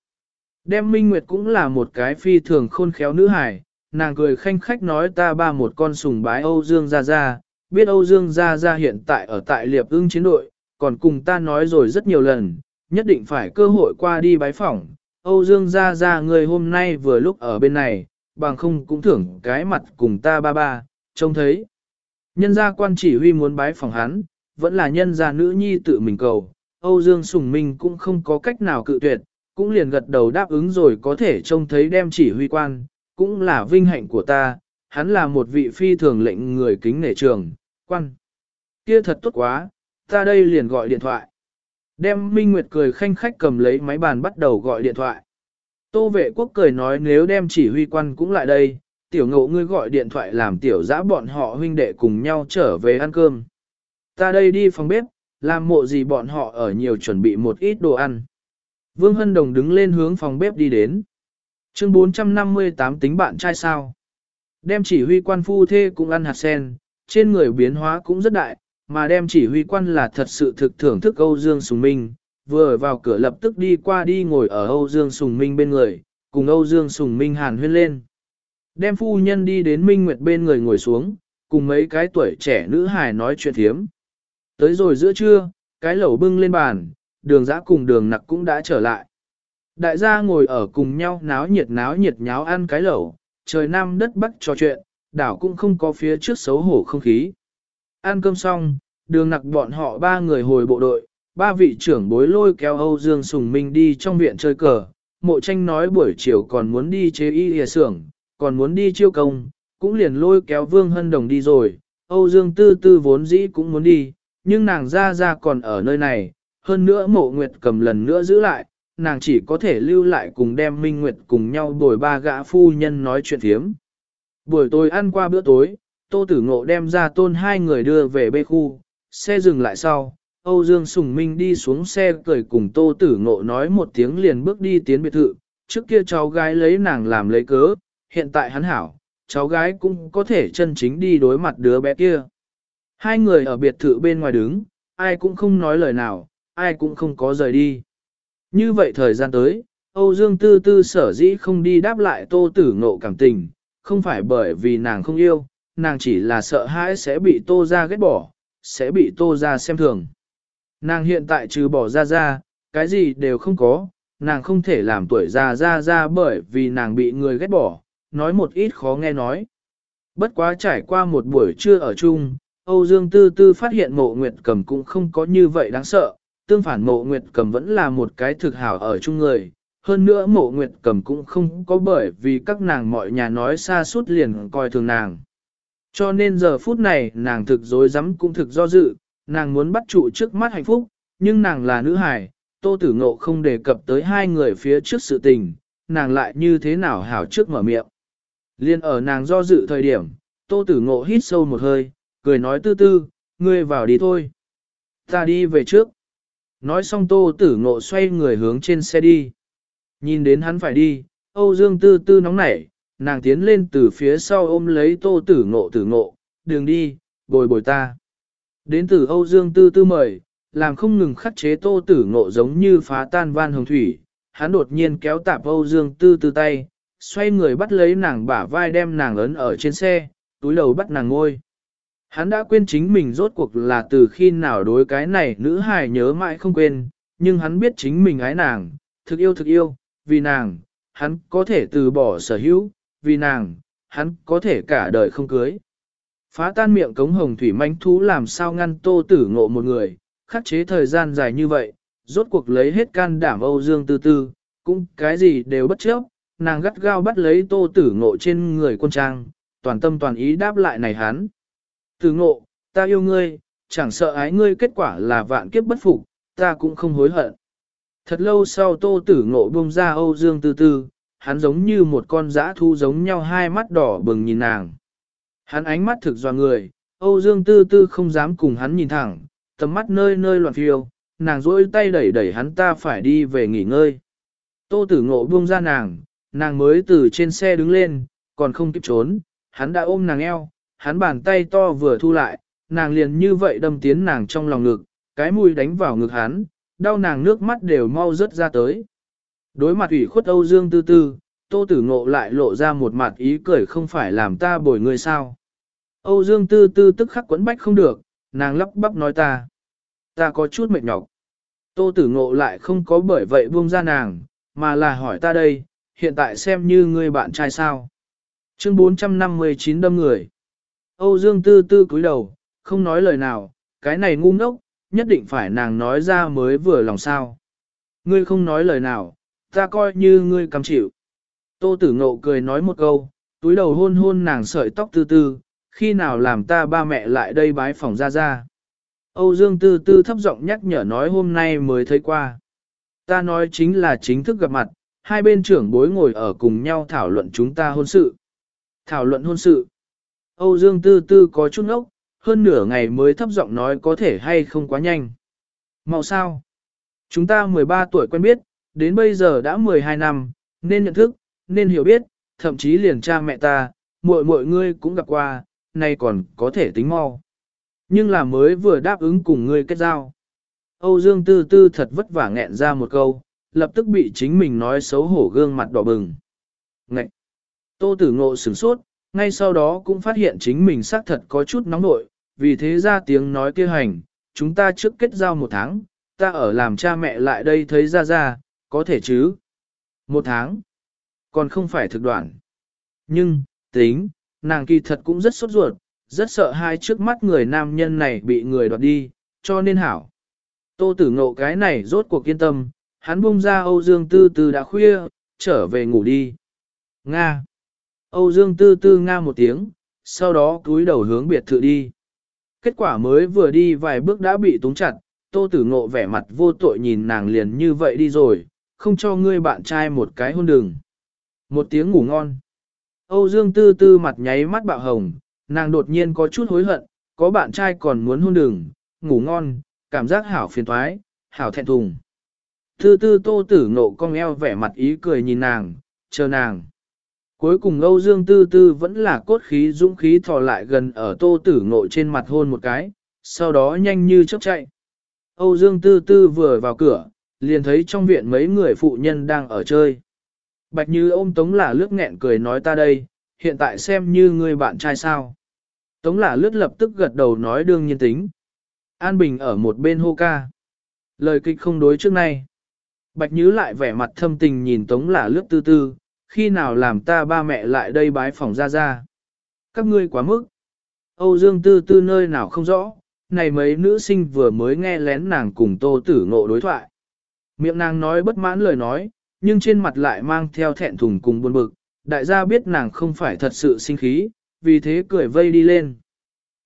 Đem Minh Nguyệt cũng là một cái phi thường khôn khéo nữ hài, nàng cười khanh khách nói ta ba một con sùng bái Âu Dương Gia Gia, biết Âu Dương Gia Gia hiện tại ở tại liệp ưng chiến đội, còn cùng ta nói rồi rất nhiều lần, nhất định phải cơ hội qua đi bái phỏng. Âu Dương Gia Gia người hôm nay vừa lúc ở bên này, bằng không cũng thưởng cái mặt cùng ta ba ba, trông thấy. Nhân gia quan chỉ huy muốn bái phỏng hắn, vẫn là nhân gia nữ nhi tự mình cầu, Âu Dương Sùng Minh cũng không có cách nào cự tuyệt, cũng liền gật đầu đáp ứng rồi có thể trông thấy đem chỉ huy quan, cũng là vinh hạnh của ta, hắn là một vị phi thường lệnh người kính nể trường, quan. Kia thật tốt quá, ta đây liền gọi điện thoại. Đem Minh Nguyệt cười khanh khách cầm lấy máy bàn bắt đầu gọi điện thoại. Tô vệ quốc cười nói nếu đem chỉ huy quan cũng lại đây, tiểu ngộ ngươi gọi điện thoại làm tiểu giã bọn họ huynh đệ cùng nhau trở về ăn cơm. Ta đây đi phòng bếp, làm mộ gì bọn họ ở nhiều chuẩn bị một ít đồ ăn. Vương Hân Đồng đứng lên hướng phòng bếp đi đến. Chương 458 tính bạn trai sao. Đem chỉ huy quan phu thê cũng ăn hạt sen, trên người biến hóa cũng rất đại, mà đem chỉ huy quan là thật sự thực thưởng thức Âu Dương Sùng Minh, vừa vào cửa lập tức đi qua đi ngồi ở Âu Dương Sùng Minh bên người, cùng Âu Dương Sùng Minh hàn huyên lên. Đem phu nhân đi đến Minh Nguyệt bên người ngồi xuống, cùng mấy cái tuổi trẻ nữ hài nói chuyện thiếm. Tới rồi giữa trưa, cái lẩu bưng lên bàn, đường giã cùng đường nặc cũng đã trở lại. Đại gia ngồi ở cùng nhau náo nhiệt náo nhiệt nháo ăn cái lẩu, trời nam đất bắc trò chuyện, đảo cũng không có phía trước xấu hổ không khí. Ăn cơm xong, đường nặc bọn họ ba người hồi bộ đội, ba vị trưởng bối lôi kéo Âu Dương Sùng Minh đi trong viện chơi cờ. Mộ tranh nói buổi chiều còn muốn đi chế y hìa xưởng, còn muốn đi chiêu công, cũng liền lôi kéo Vương Hân Đồng đi rồi. Âu Dương Tư Tư vốn dĩ cũng muốn đi, nhưng nàng ra ra còn ở nơi này, hơn nữa mộ nguyệt cầm lần nữa giữ lại, nàng chỉ có thể lưu lại cùng đem Minh Nguyệt cùng nhau bồi ba gã phu nhân nói chuyện thiếm. Buổi tối ăn qua bữa tối, Tô Tử Ngộ đem ra tôn hai người đưa về bê khu, xe dừng lại sau, Âu Dương Sùng Minh đi xuống xe cười cùng Tô Tử Ngộ nói một tiếng liền bước đi tiến biệt thự, trước kia cháu gái lấy nàng làm lấy cớ, hiện tại hắn hảo, cháu gái cũng có thể chân chính đi đối mặt đứa bé kia. Hai người ở biệt thự bên ngoài đứng, ai cũng không nói lời nào, ai cũng không có rời đi. Như vậy thời gian tới, Âu Dương Tư Tư sở dĩ không đi đáp lại Tô Tử Ngộ cảm tình, không phải bởi vì nàng không yêu, nàng chỉ là sợ hãi sẽ bị Tô ra ghét bỏ, sẽ bị Tô ra xem thường. Nàng hiện tại trừ bỏ ra ra, cái gì đều không có, nàng không thể làm tuổi già ra ra bởi vì nàng bị người ghét bỏ, nói một ít khó nghe nói. Bất quá trải qua một buổi trưa ở chung, Âu Dương Tư Tư phát hiện mộ nguyệt cầm cũng không có như vậy đáng sợ, tương phản mộ nguyệt cầm vẫn là một cái thực hảo ở chung người. Hơn nữa mộ nguyệt cầm cũng không có bởi vì các nàng mọi nhà nói xa suốt liền coi thường nàng. Cho nên giờ phút này nàng thực dối rắm cũng thực do dự, nàng muốn bắt trụ trước mắt hạnh phúc, nhưng nàng là nữ hài, tô tử ngộ không đề cập tới hai người phía trước sự tình, nàng lại như thế nào hảo trước mở miệng. Liên ở nàng do dự thời điểm, tô tử ngộ hít sâu một hơi, cười nói tư tư, ngươi vào đi thôi. Ta đi về trước. Nói xong tô tử ngộ xoay người hướng trên xe đi. Nhìn đến hắn phải đi, Âu Dương tư tư nóng nảy, nàng tiến lên từ phía sau ôm lấy tô tử ngộ tử ngộ, đường đi, bồi bồi ta. Đến từ Âu Dương tư tư mời, làm không ngừng khắc chế tô tử ngộ giống như phá tan van hồng thủy, hắn đột nhiên kéo tạp Âu Dương tư tư tay, xoay người bắt lấy nàng bả vai đem nàng ấn ở trên xe, túi đầu bắt nàng ngôi. Hắn đã quên chính mình rốt cuộc là từ khi nào đối cái này nữ hài nhớ mãi không quên, nhưng hắn biết chính mình ái nàng, thực yêu thực yêu, vì nàng, hắn có thể từ bỏ sở hữu, vì nàng, hắn có thể cả đời không cưới. Phá tan miệng cống hồng thủy manh thú làm sao ngăn tô tử ngộ một người, khắc chế thời gian dài như vậy, rốt cuộc lấy hết can đảm Âu Dương tư tư, cũng cái gì đều bất chấp, nàng gắt gao bắt lấy tô tử ngộ trên người quân trang, toàn tâm toàn ý đáp lại này hắn. Tử ngộ, ta yêu ngươi, chẳng sợ ái ngươi kết quả là vạn kiếp bất phục, ta cũng không hối hận. Thật lâu sau tô tử ngộ bông ra Âu Dương tư tư, hắn giống như một con dã thu giống nhau hai mắt đỏ bừng nhìn nàng. Hắn ánh mắt thực dò người, Âu Dương tư tư không dám cùng hắn nhìn thẳng, tầm mắt nơi nơi loạn phiêu, nàng rỗi tay đẩy đẩy hắn ta phải đi về nghỉ ngơi. Tô tử ngộ buông ra nàng, nàng mới từ trên xe đứng lên, còn không kịp trốn, hắn đã ôm nàng eo, hắn bàn tay to vừa thu lại, nàng liền như vậy đâm tiến nàng trong lòng ngực, cái mùi đánh vào ngực hắn, đau nàng nước mắt đều mau rớt ra tới. Đối mặt ủy khuất Âu Dương tư tư, tô tử ngộ lại lộ ra một mặt ý cười không phải làm ta bồi người sao. Âu Dương tư tư tức khắc quấn bách không được, nàng lắp bắp nói ta. Ta có chút mệt nhọc. Tô tử ngộ lại không có bởi vậy buông ra nàng, mà là hỏi ta đây, hiện tại xem như người bạn trai sao. Chương 459 đâm người. Âu Dương tư tư cúi đầu, không nói lời nào, cái này ngu ngốc, nhất định phải nàng nói ra mới vừa lòng sao. Ngươi không nói lời nào, ta coi như ngươi cam chịu. Tô tử ngộ cười nói một câu, túi đầu hôn hôn nàng sợi tóc tư tư, khi nào làm ta ba mẹ lại đây bái phòng ra ra. Âu Dương tư tư thấp giọng nhắc nhở nói hôm nay mới thấy qua. Ta nói chính là chính thức gặp mặt, hai bên trưởng bối ngồi ở cùng nhau thảo luận chúng ta hôn sự. Thảo luận hôn sự. Âu Dương tư tư có chút ngốc, hơn nửa ngày mới thấp giọng nói có thể hay không quá nhanh. Màu sao? Chúng ta 13 tuổi quen biết, đến bây giờ đã 12 năm, nên nhận thức, nên hiểu biết, thậm chí liền cha mẹ ta, muội muội ngươi cũng gặp qua, nay còn có thể tính mau. Nhưng là mới vừa đáp ứng cùng ngươi kết giao. Âu Dương Tư Tư thật vất vả nghẹn ra một câu, lập tức bị chính mình nói xấu hổ gương mặt đỏ bừng. Ngậy! Tô Tử Ngộ sửng sốt, ngay sau đó cũng phát hiện chính mình xác thật có chút nóng nội, vì thế ra tiếng nói kia hành, chúng ta trước kết giao một tháng, ta ở làm cha mẹ lại đây thấy ra ra, có thể chứ? Một tháng, còn không phải thực đoạn. Nhưng, tính, nàng kỳ thật cũng rất sốt ruột, rất sợ hai trước mắt người nam nhân này bị người đoạt đi, cho nên hảo. Tô tử ngộ cái này rốt cuộc kiên tâm, hắn bung ra Âu Dương Tư Tư đã khuya, trở về ngủ đi. Nga. Âu Dương Tư Tư Nga một tiếng, sau đó cúi đầu hướng biệt thự đi. Kết quả mới vừa đi vài bước đã bị túng chặt, tô tử ngộ vẻ mặt vô tội nhìn nàng liền như vậy đi rồi, không cho ngươi bạn trai một cái hôn đường. Một tiếng ngủ ngon. Âu Dương Tư Tư mặt nháy mắt bạo hồng, nàng đột nhiên có chút hối hận, có bạn trai còn muốn hôn đường, ngủ ngon, cảm giác hảo phiền thoái, hảo thẹn thùng. Tư tư tô tử ngộ cong eo vẻ mặt ý cười nhìn nàng, chờ nàng. Cuối cùng Âu Dương Tư Tư vẫn là cốt khí dũng khí thò lại gần ở tô tử ngộ trên mặt hôn một cái, sau đó nhanh như chớp chạy. Âu Dương Tư Tư vừa vào cửa, liền thấy trong viện mấy người phụ nhân đang ở chơi. Bạch Như ôm Tống là lướt nghẹn cười nói ta đây, hiện tại xem như người bạn trai sao. Tống là lướt lập tức gật đầu nói đương nhiên tính. An Bình ở một bên hô ca. Lời kịch không đối trước nay. Bạch Như lại vẻ mặt thâm tình nhìn Tống là lướt tư tư, khi nào làm ta ba mẹ lại đây bái phòng ra ra. Các ngươi quá mức. Âu Dương tư tư nơi nào không rõ, này mấy nữ sinh vừa mới nghe lén nàng cùng tô tử ngộ đối thoại. Miệng nàng nói bất mãn lời nói, nhưng trên mặt lại mang theo thẹn thùng cùng buồn bực, đại gia biết nàng không phải thật sự sinh khí, vì thế cười vây đi lên.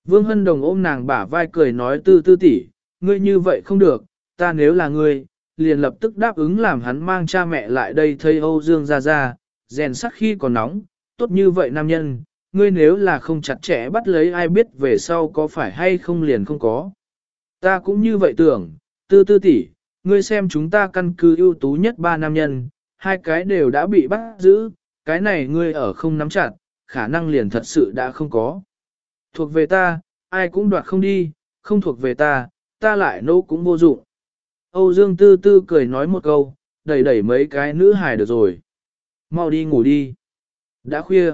Vương Hân Đồng ôm nàng bả vai cười nói tư tư tỷ, ngươi như vậy không được, ta nếu là ngươi, liền lập tức đáp ứng làm hắn mang cha mẹ lại đây thay Âu Dương ra ra, rèn sắc khi còn nóng, tốt như vậy nam nhân, ngươi nếu là không chặt chẽ bắt lấy ai biết về sau có phải hay không liền không có. Ta cũng như vậy tưởng, tư tư tỷ, ngươi xem chúng ta căn cứ ưu tú nhất ba nam nhân, hai cái đều đã bị bắt giữ, cái này ngươi ở không nắm chặt, khả năng liền thật sự đã không có. Thuộc về ta, ai cũng đoạt không đi, không thuộc về ta, ta lại nô cũng vô dụng. Âu Dương Tư Tư cười nói một câu, đẩy đẩy mấy cái nữ hài được rồi. Mau đi ngủ đi. Đã khuya.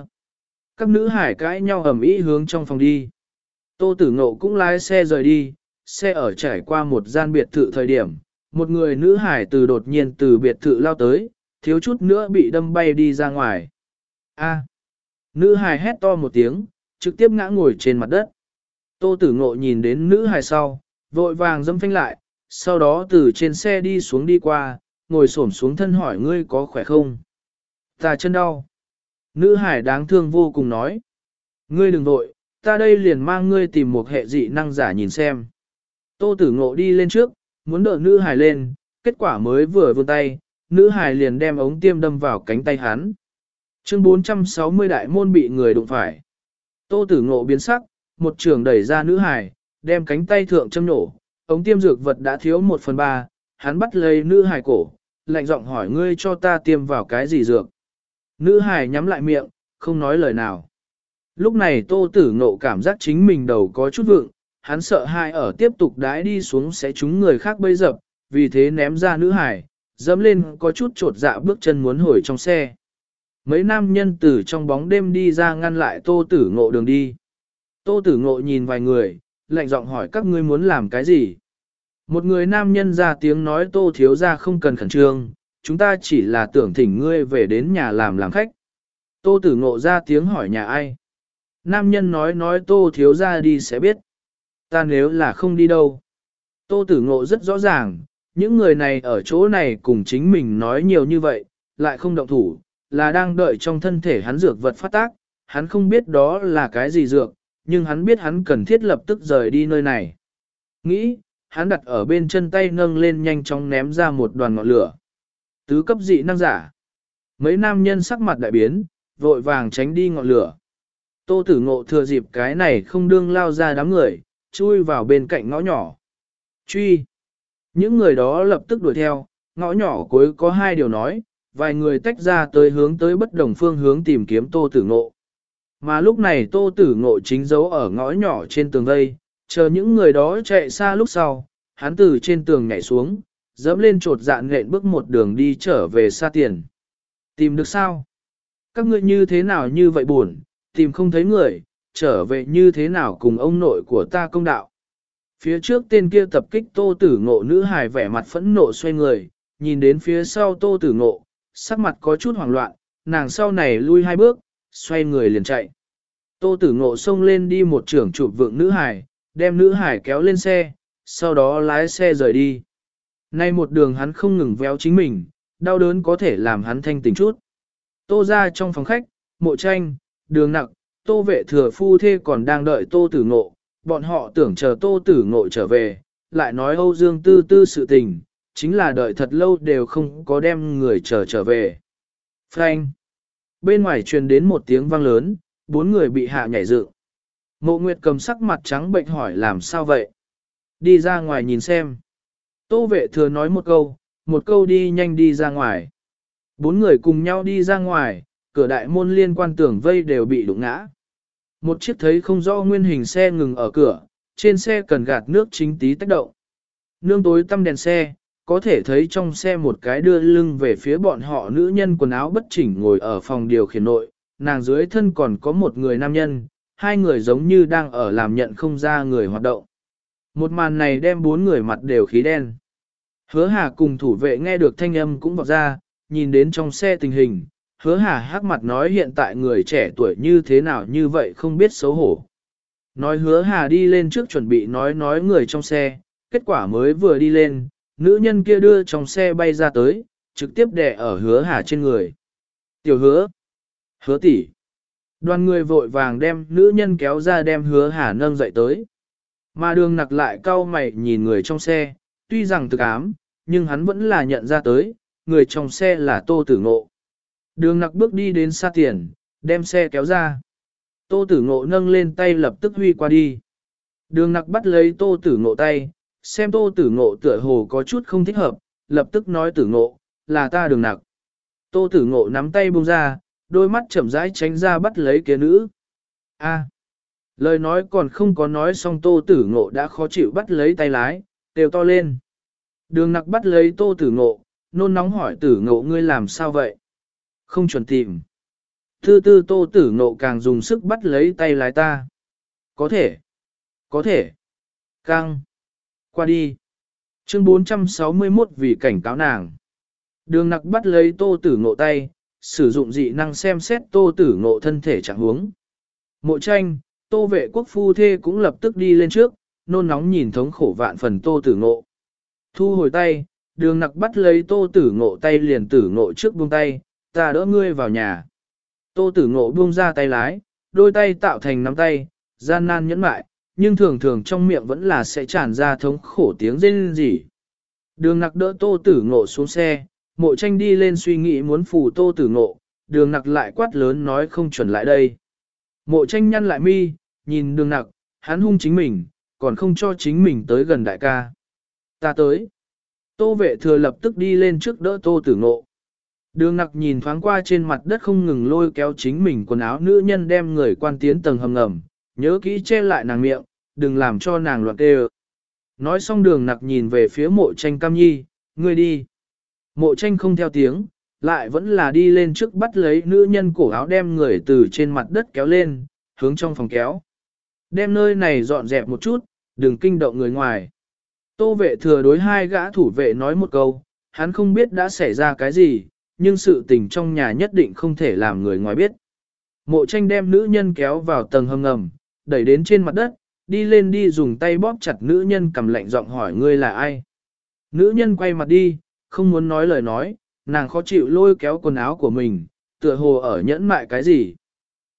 Các nữ hải cãi nhau ầm ĩ hướng trong phòng đi. Tô Tử Ngộ cũng lái xe rời đi, xe ở trải qua một gian biệt thự thời điểm, một người nữ hải từ đột nhiên từ biệt thự lao tới, thiếu chút nữa bị đâm bay đi ra ngoài. A. Nữ hải hét to một tiếng, trực tiếp ngã ngồi trên mặt đất. Tô Tử Ngộ nhìn đến nữ hải sau, vội vàng dâm phanh lại, sau đó từ trên xe đi xuống đi qua, ngồi xổm xuống thân hỏi ngươi có khỏe không? Ta chân đau. Nữ hải đáng thương vô cùng nói. Ngươi đừng vội, ta đây liền mang ngươi tìm một hệ dị năng giả nhìn xem. Tô tử ngộ đi lên trước, muốn đỡ nữ hải lên, kết quả mới vừa vươn tay, nữ hải liền đem ống tiêm đâm vào cánh tay hắn. Chương 460 đại môn bị người đụng phải. Tô tử ngộ biến sắc, một trường đẩy ra nữ hải, đem cánh tay thượng châm nổ, ống tiêm dược vật đã thiếu một phần ba, hắn bắt lấy nữ hải cổ, lạnh giọng hỏi ngươi cho ta tiêm vào cái gì dược. Nữ hải nhắm lại miệng, không nói lời nào. Lúc này tô tử ngộ cảm giác chính mình đầu có chút vượng, hắn sợ hai ở tiếp tục đái đi xuống sẽ trúng người khác bây dập, vì thế ném ra nữ hải, dẫm lên có chút trột dạ bước chân muốn hồi trong xe. Mấy nam nhân từ trong bóng đêm đi ra ngăn lại tô tử ngộ đường đi. Tô tử ngộ nhìn vài người, lạnh giọng hỏi các ngươi muốn làm cái gì. Một người nam nhân ra tiếng nói tô thiếu ra không cần khẩn trương, chúng ta chỉ là tưởng thỉnh ngươi về đến nhà làm làm khách. Tô tử ngộ ra tiếng hỏi nhà ai. Nam nhân nói nói tô thiếu ra đi sẽ biết. Ta nếu là không đi đâu. Tô tử ngộ rất rõ ràng, những người này ở chỗ này cùng chính mình nói nhiều như vậy, lại không động thủ, là đang đợi trong thân thể hắn dược vật phát tác, hắn không biết đó là cái gì dược, nhưng hắn biết hắn cần thiết lập tức rời đi nơi này. Nghĩ, hắn đặt ở bên chân tay nâng lên nhanh chóng ném ra một đoàn ngọn lửa. Tứ cấp dị năng giả. Mấy nam nhân sắc mặt đại biến, vội vàng tránh đi ngọn lửa. Tô tử ngộ thừa dịp cái này không đương lao ra đám người, chui vào bên cạnh ngõ nhỏ. Truy! Những người đó lập tức đuổi theo, ngõ nhỏ cuối có hai điều nói, vài người tách ra tới hướng tới bất đồng phương hướng tìm kiếm tô tử ngộ. Mà lúc này tô tử ngộ chính giấu ở ngõ nhỏ trên tường vây, chờ những người đó chạy xa lúc sau, hắn từ trên tường nhảy xuống, dẫm lên trột dạn nện bước một đường đi trở về xa tiền. Tìm được sao? Các ngươi như thế nào như vậy buồn, tìm không thấy người, trở về như thế nào cùng ông nội của ta công đạo. Phía trước tên kia tập kích tô tử ngộ nữ hài vẻ mặt phẫn nộ xoay người, nhìn đến phía sau tô tử ngộ, sắc mặt có chút hoảng loạn, nàng sau này lui hai bước, xoay người liền chạy. Tô tử ngộ xông lên đi một trưởng chụp vượng nữ hải, đem nữ hải kéo lên xe, sau đó lái xe rời đi. Nay một đường hắn không ngừng véo chính mình, đau đớn có thể làm hắn thanh tỉnh chút. Tô ra trong phòng khách, mộ tranh, đường nặng, tô vệ thừa phu thê còn đang đợi tô tử ngộ, bọn họ tưởng chờ tô tử ngộ trở về, lại nói Âu Dương tư tư sự tình, chính là đợi thật lâu đều không có đem người chờ trở về. Frank! Bên ngoài truyền đến một tiếng vang lớn, bốn người bị hạ nhảy dựng. Mộ Nguyệt cầm sắc mặt trắng bệnh hỏi làm sao vậy? Đi ra ngoài nhìn xem. Tô vệ thừa nói một câu, một câu đi nhanh đi ra ngoài. Bốn người cùng nhau đi ra ngoài, cửa đại môn liên quan tưởng vây đều bị đụng ngã. Một chiếc thấy không rõ nguyên hình xe ngừng ở cửa, trên xe cần gạt nước chính tí tác động. Nương tối tăm đèn xe, có thể thấy trong xe một cái đưa lưng về phía bọn họ nữ nhân quần áo bất chỉnh ngồi ở phòng điều khiển nội, nàng dưới thân còn có một người nam nhân, hai người giống như đang ở làm nhận không ra người hoạt động. Một màn này đem bốn người mặt đều khí đen. Hứa hà cùng thủ vệ nghe được thanh âm cũng vọt ra, nhìn đến trong xe tình hình, hứa hà hắc mặt nói hiện tại người trẻ tuổi như thế nào như vậy không biết xấu hổ. Nói hứa hà đi lên trước chuẩn bị nói nói người trong xe, kết quả mới vừa đi lên, nữ nhân kia đưa trong xe bay ra tới, trực tiếp đè ở hứa hà trên người. Tiểu hứa, hứa tỷ. Đoàn người vội vàng đem nữ nhân kéo ra đem hứa hà nâng dậy tới. Mà đường nặc lại cau mày nhìn người trong xe, tuy rằng thực ám, nhưng hắn vẫn là nhận ra tới, người trong xe là tô tử ngộ. Đường nặc bước đi đến xa tiền, đem xe kéo ra. Tô tử ngộ nâng lên tay lập tức huy qua đi. Đường nặc bắt lấy tô tử ngộ tay, xem tô tử ngộ tựa hồ có chút không thích hợp, lập tức nói tử ngộ, là ta đường nặc. Tô tử ngộ nắm tay buông ra, đôi mắt chậm rãi tránh ra bắt lấy kia nữ. A lời nói còn không có nói xong tô tử ngộ đã khó chịu bắt lấy tay lái, đều to lên. Đường nặc bắt lấy tô tử ngộ, nôn nóng hỏi tử ngộ ngươi làm sao vậy? Không chuẩn tìm. Tư tư tô tử ngộ càng dùng sức bắt lấy tay lái ta. Có thể. Có thể. Căng. Qua đi. Chương 461 vì cảnh cáo nàng. Đường nặc bắt lấy tô tử ngộ tay, sử dụng dị năng xem xét tô tử ngộ thân thể trạng huống. Mộ tranh, tô vệ quốc phu thê cũng lập tức đi lên trước, nôn nóng nhìn thống khổ vạn phần tô tử ngộ. Thu hồi tay, đường nặc bắt lấy tô tử ngộ tay liền tử ngộ trước buông tay, ta đỡ ngươi vào nhà. Tô tử ngộ buông ra tay lái, đôi tay tạo thành nắm tay, gian nan nhẫn mại, nhưng thường thường trong miệng vẫn là sẽ tràn ra thống khổ tiếng rên rỉ. Đường nặc đỡ tô tử ngộ xuống xe, mộ tranh đi lên suy nghĩ muốn phù tô tử ngộ, đường nặc lại quát lớn nói không chuẩn lại đây. Mộ tranh nhăn lại mi, nhìn đường nặc, hắn hung chính mình, còn không cho chính mình tới gần đại ca. Ta tới. Tô vệ thừa lập tức đi lên trước đỡ tô tử ngộ. Đường nặc nhìn thoáng qua trên mặt đất không ngừng lôi kéo chính mình quần áo nữ nhân đem người quan tiến tầng hầm ngầm, nhớ kỹ che lại nàng miệng, đừng làm cho nàng loạn tê Nói xong đường nặc nhìn về phía mộ tranh cam nhi, ngươi đi. Mộ tranh không theo tiếng, lại vẫn là đi lên trước bắt lấy nữ nhân cổ áo đem người từ trên mặt đất kéo lên, hướng trong phòng kéo. Đem nơi này dọn dẹp một chút, đừng kinh động người ngoài. Tô vệ thừa đối hai gã thủ vệ nói một câu, hắn không biết đã xảy ra cái gì, nhưng sự tình trong nhà nhất định không thể làm người ngoài biết. Mộ tranh đem nữ nhân kéo vào tầng hầm ngầm, đẩy đến trên mặt đất, đi lên đi dùng tay bóp chặt nữ nhân cầm lạnh giọng hỏi ngươi là ai. Nữ nhân quay mặt đi, không muốn nói lời nói, nàng khó chịu lôi kéo quần áo của mình, tựa hồ ở nhẫn mại cái gì.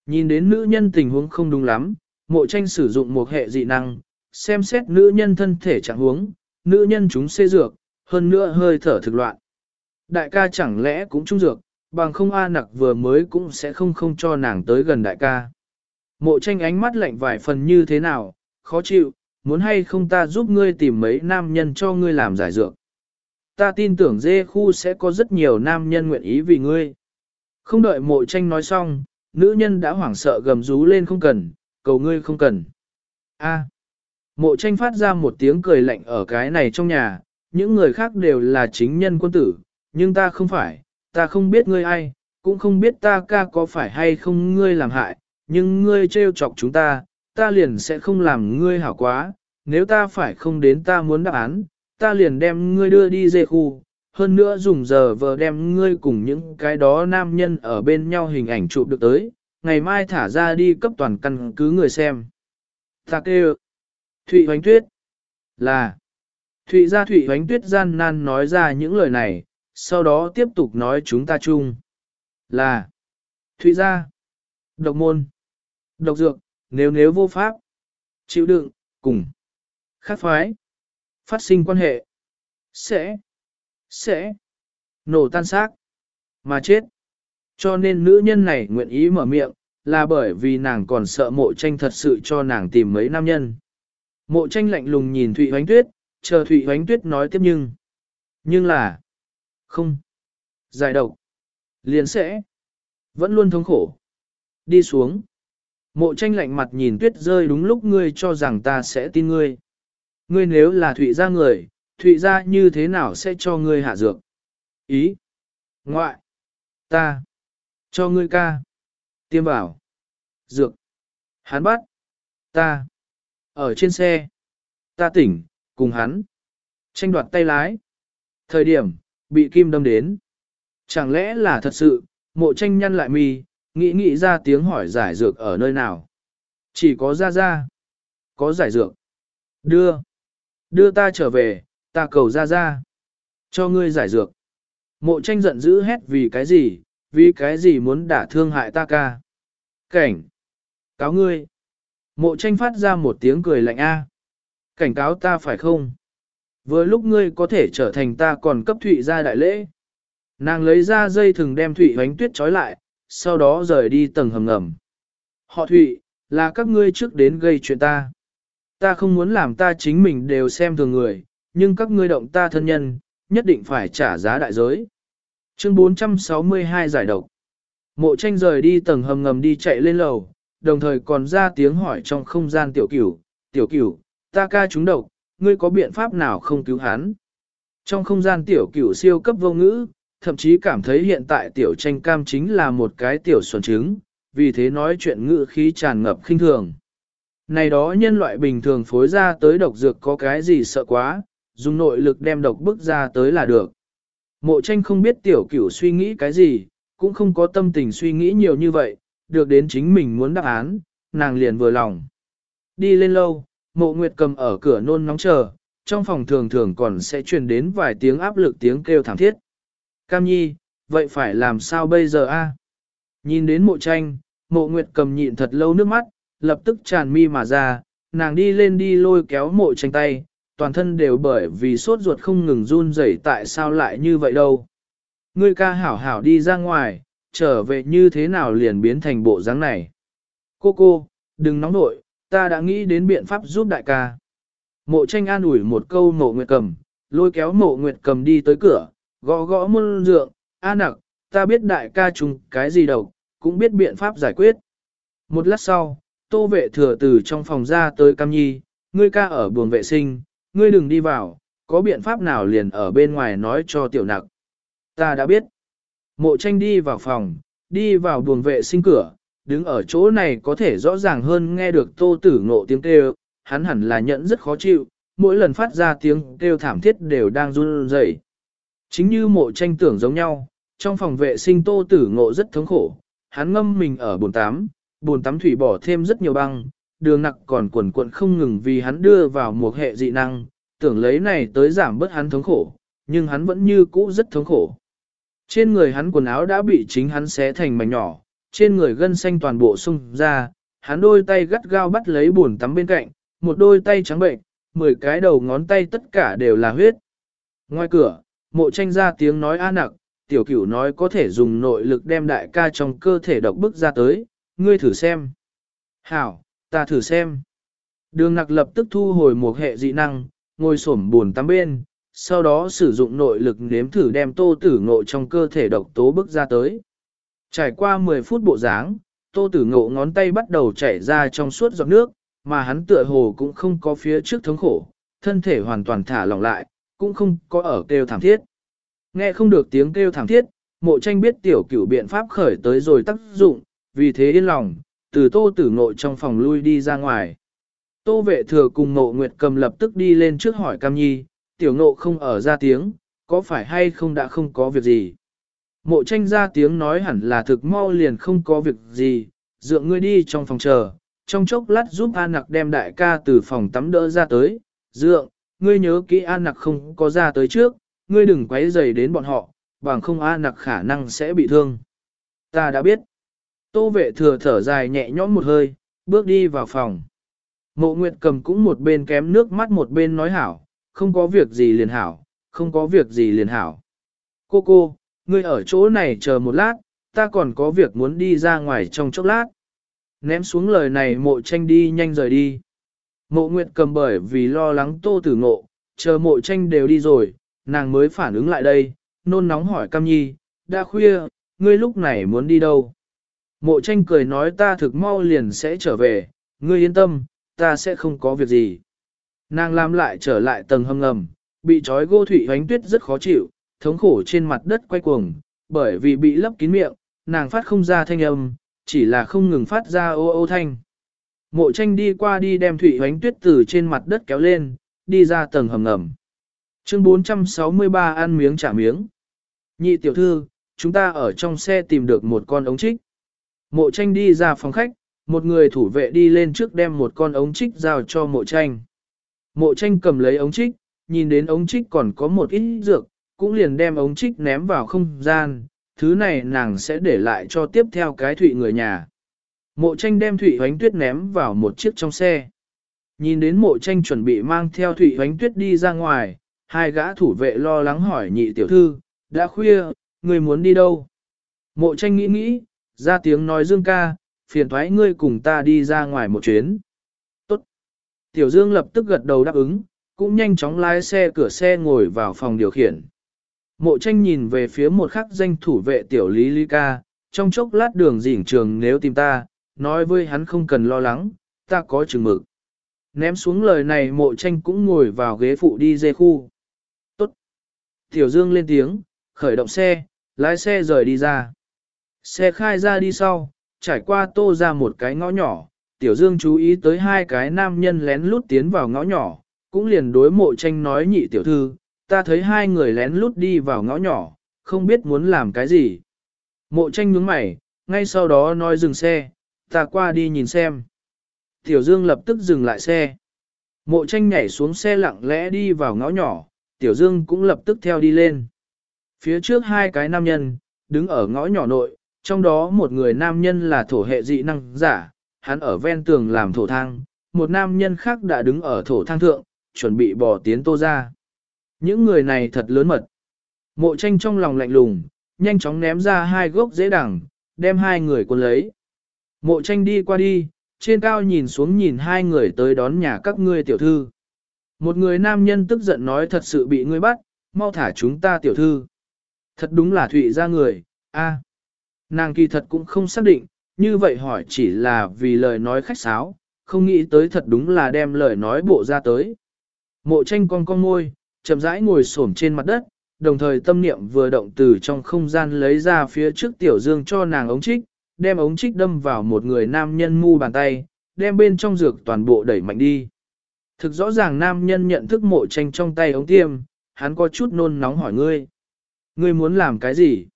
Nhìn đến nữ nhân tình huống không đúng lắm, mộ tranh sử dụng một hệ dị năng, xem xét nữ nhân thân thể trạng huống, nữ nhân chúng xê dược, hơn nữa hơi thở thực loạn. Đại ca chẳng lẽ cũng trung dược, bằng không A nặc vừa mới cũng sẽ không không cho nàng tới gần đại ca. Mộ tranh ánh mắt lạnh vài phần như thế nào, khó chịu, muốn hay không ta giúp ngươi tìm mấy nam nhân cho ngươi làm giải dược. Ta tin tưởng dê khu sẽ có rất nhiều nam nhân nguyện ý vì ngươi. Không đợi mộ tranh nói xong, nữ nhân đã hoảng sợ gầm rú lên không cần, cầu ngươi không cần. A. Mộ tranh phát ra một tiếng cười lạnh ở cái này trong nhà, những người khác đều là chính nhân quân tử, nhưng ta không phải, ta không biết ngươi ai, cũng không biết ta ca có phải hay không ngươi làm hại, nhưng ngươi trêu chọc chúng ta, ta liền sẽ không làm ngươi hảo quá, nếu ta phải không đến ta muốn đáp án, ta liền đem ngươi đưa đi dê khu, hơn nữa dùng giờ vờ đem ngươi cùng những cái đó nam nhân ở bên nhau hình ảnh chụp được tới, ngày mai thả ra đi cấp toàn căn cứ người xem. Ta kêu, Thụy Hoánh Tuyết, là, Thụy gia Thụy Hoánh Tuyết gian nan nói ra những lời này, sau đó tiếp tục nói chúng ta chung, là, Thụy gia, độc môn, độc dược, nếu nếu vô pháp, chịu đựng, cùng, khát phái, phát sinh quan hệ, sẽ, sẽ, nổ tan xác, mà chết. Cho nên nữ nhân này nguyện ý mở miệng, là bởi vì nàng còn sợ mộ tranh thật sự cho nàng tìm mấy nam nhân. Mộ tranh lạnh lùng nhìn Thụy Hoánh Tuyết, chờ Thụy Hoánh Tuyết nói tiếp nhưng. Nhưng là, không, giải độc, liền sẽ, vẫn luôn thống khổ. Đi xuống. Mộ tranh lạnh mặt nhìn tuyết rơi đúng lúc ngươi cho rằng ta sẽ tin ngươi. Ngươi nếu là thụy gia người, thụy gia như thế nào sẽ cho ngươi hạ dược? Ý. Ngoại. Ta. Cho ngươi ca. Tiêm bảo. Dược. Hắn bắt. Ta. Ở trên xe. Ta tỉnh, cùng hắn. Tranh đoạt tay lái. Thời điểm, bị kim đâm đến. Chẳng lẽ là thật sự, mộ tranh nhăn lại mi, nghĩ nghĩ ra tiếng hỏi giải dược ở nơi nào. Chỉ có ra ra. Có giải dược. Đưa. Đưa ta trở về, ta cầu ra ra. Cho ngươi giải dược. Mộ tranh giận dữ hét vì cái gì, vì cái gì muốn đả thương hại ta ca. Cảnh. Cáo ngươi. Mộ tranh phát ra một tiếng cười lạnh a. Cảnh cáo ta phải không? Vừa lúc ngươi có thể trở thành ta còn cấp Thụy ra đại lễ. Nàng lấy ra dây thừng đem Thụy hoánh tuyết trói lại, sau đó rời đi tầng hầm ngầm. Họ Thụy, là các ngươi trước đến gây chuyện ta. Ta không muốn làm ta chính mình đều xem thường người, nhưng các ngươi động ta thân nhân, nhất định phải trả giá đại giới. Chương 462 giải độc. Mộ tranh rời đi tầng hầm ngầm đi chạy lên lầu, đồng thời còn ra tiếng hỏi trong không gian tiểu cửu, tiểu cửu, ta ca trúng độc, ngươi có biện pháp nào không cứu hắn? Trong không gian tiểu cửu siêu cấp vô ngữ, thậm chí cảm thấy hiện tại tiểu tranh cam chính là một cái tiểu xuẩn trứng, vì thế nói chuyện ngữ khí tràn ngập khinh thường. Này đó nhân loại bình thường phối ra tới độc dược có cái gì sợ quá, dùng nội lực đem độc bức ra tới là được. Mộ tranh không biết tiểu cửu suy nghĩ cái gì, cũng không có tâm tình suy nghĩ nhiều như vậy, được đến chính mình muốn đáp án, nàng liền vừa lòng. Đi lên lâu, mộ nguyệt cầm ở cửa nôn nóng chờ, trong phòng thường thường còn sẽ truyền đến vài tiếng áp lực tiếng kêu thảm thiết. Cam nhi, vậy phải làm sao bây giờ a? Nhìn đến mộ tranh, mộ nguyệt cầm nhịn thật lâu nước mắt, lập tức tràn mi mà ra, nàng đi lên đi lôi kéo mộ tranh tay, toàn thân đều bởi vì sốt ruột không ngừng run rẩy tại sao lại như vậy đâu. Ngươi ca hảo hảo đi ra ngoài, trở về như thế nào liền biến thành bộ dáng này. Cô cô, đừng nóng nội, ta đã nghĩ đến biện pháp giúp đại ca. Mộ tranh an ủi một câu mộ nguyệt cầm, lôi kéo mộ nguyệt cầm đi tới cửa, gõ gõ môn dượng, a nặc, ta biết đại ca trùng cái gì đâu, cũng biết biện pháp giải quyết. Một lát sau, tô vệ thừa từ trong phòng ra tới cam nhi, ngươi ca ở buồng vệ sinh, ngươi đừng đi vào, có biện pháp nào liền ở bên ngoài nói cho tiểu nặc. Ta đã biết. Mộ tranh đi vào phòng, đi vào buồng vệ sinh cửa, đứng ở chỗ này có thể rõ ràng hơn nghe được tô tử ngộ tiếng kêu, hắn hẳn là nhẫn rất khó chịu, mỗi lần phát ra tiếng kêu thảm thiết đều đang run rẩy. Chính như mộ tranh tưởng giống nhau, trong phòng vệ sinh tô tử ngộ rất thống khổ, hắn ngâm mình ở bồn tắm, bồn tắm thủy bỏ thêm rất nhiều băng, đường nặc còn quần cuộn không ngừng vì hắn đưa vào một hệ dị năng, tưởng lấy này tới giảm bớt hắn thống khổ, nhưng hắn vẫn như cũ rất thống khổ. Trên người hắn quần áo đã bị chính hắn xé thành mảnh nhỏ, trên người gân xanh toàn bộ sung ra, hắn đôi tay gắt gao bắt lấy bồn tắm bên cạnh, một đôi tay trắng bệnh, mười cái đầu ngón tay tất cả đều là huyết. Ngoài cửa, mộ tranh ra tiếng nói a nặc, tiểu cửu nói có thể dùng nội lực đem đại ca trong cơ thể độc bức ra tới, ngươi thử xem. Hảo, ta thử xem. Đường nặc lập tức thu hồi một hệ dị năng, ngồi xổm buồn tắm bên, sau đó sử dụng nội lực nếm thử đem tô tử ngộ trong cơ thể độc tố bức ra tới. Trải qua 10 phút bộ dáng, tô tử ngộ ngón tay bắt đầu chảy ra trong suốt giọt nước, mà hắn tựa hồ cũng không có phía trước thống khổ, thân thể hoàn toàn thả lỏng lại, cũng không có ở kêu thảm thiết. Nghe không được tiếng kêu thảm thiết, mộ tranh biết tiểu cửu biện pháp khởi tới rồi tác dụng, vì thế yên lòng, từ tô tử ngộ trong phòng lui đi ra ngoài. Tô vệ thừa cùng ngộ nguyệt cầm lập tức đi lên trước hỏi cam nhi, tiểu ngộ không ở ra tiếng, có phải hay không đã không có việc gì. Mộ tranh ra tiếng nói hẳn là thực mau liền không có việc gì, dựa ngươi đi trong phòng chờ, trong chốc lát giúp An Nặc đem đại ca từ phòng tắm đỡ ra tới, dựa, ngươi nhớ kỹ An Nặc không có ra tới trước, ngươi đừng quấy rầy đến bọn họ, bằng không An Nặc khả năng sẽ bị thương. Ta đã biết. Tô vệ thừa thở dài nhẹ nhõm một hơi, bước đi vào phòng. Mộ Nguyệt cầm cũng một bên kém nước mắt một bên nói hảo, không có việc gì liền hảo, không có việc gì liền hảo. Cô cô, ngươi ở chỗ này chờ một lát, ta còn có việc muốn đi ra ngoài trong chốc lát. Ném xuống lời này mộ tranh đi nhanh rời đi. Mộ Nguyệt cầm bởi vì lo lắng tô tử ngộ, chờ mộ tranh đều đi rồi, nàng mới phản ứng lại đây, nôn nóng hỏi Cam Nhi, đã khuya, ngươi lúc này muốn đi đâu? Mộ tranh cười nói ta thực mau liền sẽ trở về, ngươi yên tâm, ta sẽ không có việc gì. Nàng làm lại trở lại tầng hầm ngầm, bị trói gô thủy hoánh tuyết rất khó chịu, thống khổ trên mặt đất quay cuồng, bởi vì bị lấp kín miệng, nàng phát không ra thanh âm, chỉ là không ngừng phát ra ô ô thanh. Mộ tranh đi qua đi đem thủy hoánh tuyết từ trên mặt đất kéo lên, đi ra tầng hầm ngầm. Chương 463 ăn miếng trả miếng. Nhị tiểu thư, chúng ta ở trong xe tìm được một con ống trích. Mộ tranh đi ra phòng khách, một người thủ vệ đi lên trước đem một con ống trích giao cho mộ tranh. Mộ tranh cầm lấy ống trích, nhìn đến ống trích còn có một ít dược, cũng liền đem ống trích ném vào không gian, thứ này nàng sẽ để lại cho tiếp theo cái thủy người nhà. Mộ tranh đem Thủy hoánh tuyết ném vào một chiếc trong xe. Nhìn đến mộ tranh chuẩn bị mang theo Thủy hoánh tuyết đi ra ngoài, hai gã thủ vệ lo lắng hỏi nhị tiểu thư, đã khuya, người muốn đi đâu? Mộ tranh nghĩ nghĩ, ra tiếng nói Dương ca, phiền thoái ngươi cùng ta đi ra ngoài một chuyến. Tốt. Tiểu Dương lập tức gật đầu đáp ứng, cũng nhanh chóng lái xe cửa xe ngồi vào phòng điều khiển. Mộ tranh nhìn về phía một khắc danh thủ vệ tiểu lý lý ca, trong chốc lát đường dỉnh trường nếu tìm ta, nói với hắn không cần lo lắng, ta có chừng mực. Ném xuống lời này mộ tranh cũng ngồi vào ghế phụ đi dê khu. Tốt. Tiểu Dương lên tiếng, khởi động xe, lái xe rời đi ra. Xe khai ra đi sau, trải qua tô ra một cái ngõ nhỏ, Tiểu Dương chú ý tới hai cái nam nhân lén lút tiến vào ngõ nhỏ, cũng liền đối mộ tranh nói nhị tiểu thư, ta thấy hai người lén lút đi vào ngõ nhỏ, không biết muốn làm cái gì. Mộ tranh nhướng mày, ngay sau đó nói dừng xe, ta qua đi nhìn xem. Tiểu Dương lập tức dừng lại xe. Mộ tranh nhảy xuống xe lặng lẽ đi vào ngõ nhỏ, Tiểu Dương cũng lập tức theo đi lên. Phía trước hai cái nam nhân, đứng ở ngõ nhỏ nội, trong đó một người nam nhân là thổ hệ dị năng giả, hắn ở ven tường làm thổ thang, một nam nhân khác đã đứng ở thổ thang thượng, chuẩn bị bỏ tiến tô ra. Những người này thật lớn mật. Mộ tranh trong lòng lạnh lùng, nhanh chóng ném ra hai gốc dễ đằng, đem hai người cuốn lấy. Mộ tranh đi qua đi, trên cao nhìn xuống nhìn hai người tới đón nhà các ngươi tiểu thư. Một người nam nhân tức giận nói thật sự bị ngươi bắt, mau thả chúng ta tiểu thư. Thật đúng là thụy ra người, a Nàng kỳ thật cũng không xác định, như vậy hỏi chỉ là vì lời nói khách sáo, không nghĩ tới thật đúng là đem lời nói bộ ra tới. Mộ tranh con con môi, chậm rãi ngồi xổm trên mặt đất, đồng thời tâm niệm vừa động từ trong không gian lấy ra phía trước tiểu dương cho nàng ống trích, đem ống trích đâm vào một người nam nhân mu bàn tay, đem bên trong dược toàn bộ đẩy mạnh đi. Thực rõ ràng nam nhân nhận thức mộ tranh trong tay ống tiêm, hắn có chút nôn nóng hỏi ngươi. Ngươi muốn làm cái gì?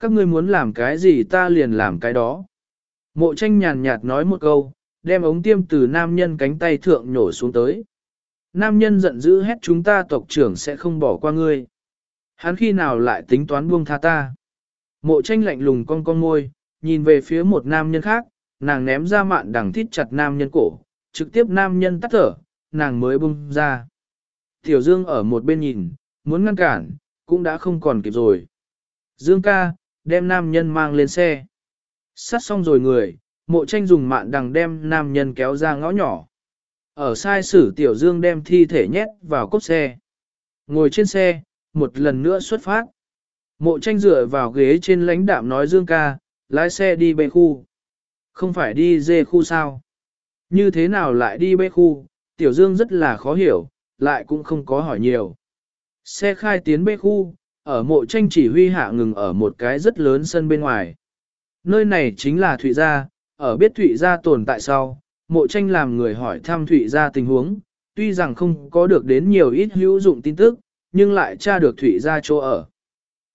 Các ngươi muốn làm cái gì ta liền làm cái đó. Mộ tranh nhàn nhạt nói một câu, đem ống tiêm từ nam nhân cánh tay thượng nhổ xuống tới. Nam nhân giận dữ hét chúng ta tộc trưởng sẽ không bỏ qua ngươi. Hắn khi nào lại tính toán buông tha ta. Mộ tranh lạnh lùng con con môi, nhìn về phía một nam nhân khác, nàng ném ra mạn đằng thít chặt nam nhân cổ, trực tiếp nam nhân tắt thở, nàng mới buông ra. Tiểu Dương ở một bên nhìn, muốn ngăn cản, cũng đã không còn kịp rồi. Dương ca, đem nam nhân mang lên xe. Sát xong rồi người, mộ tranh dùng mạn đằng đem nam nhân kéo ra ngõ nhỏ. Ở sai sử Tiểu Dương đem thi thể nhét vào cốp xe. Ngồi trên xe, một lần nữa xuất phát. Mộ tranh dựa vào ghế trên lãnh đạm nói Dương ca, lái xe đi bê khu. Không phải đi dê khu sao? Như thế nào lại đi bê khu? Tiểu Dương rất là khó hiểu, lại cũng không có hỏi nhiều. Xe khai tiến bê khu, ở mộ tranh chỉ huy hạ ngừng ở một cái rất lớn sân bên ngoài. Nơi này chính là Thụy Gia, ở biết Thụy Gia tồn tại sau, mộ tranh làm người hỏi thăm Thụy Gia tình huống, tuy rằng không có được đến nhiều ít hữu dụng tin tức, nhưng lại tra được Thụy Gia chỗ ở.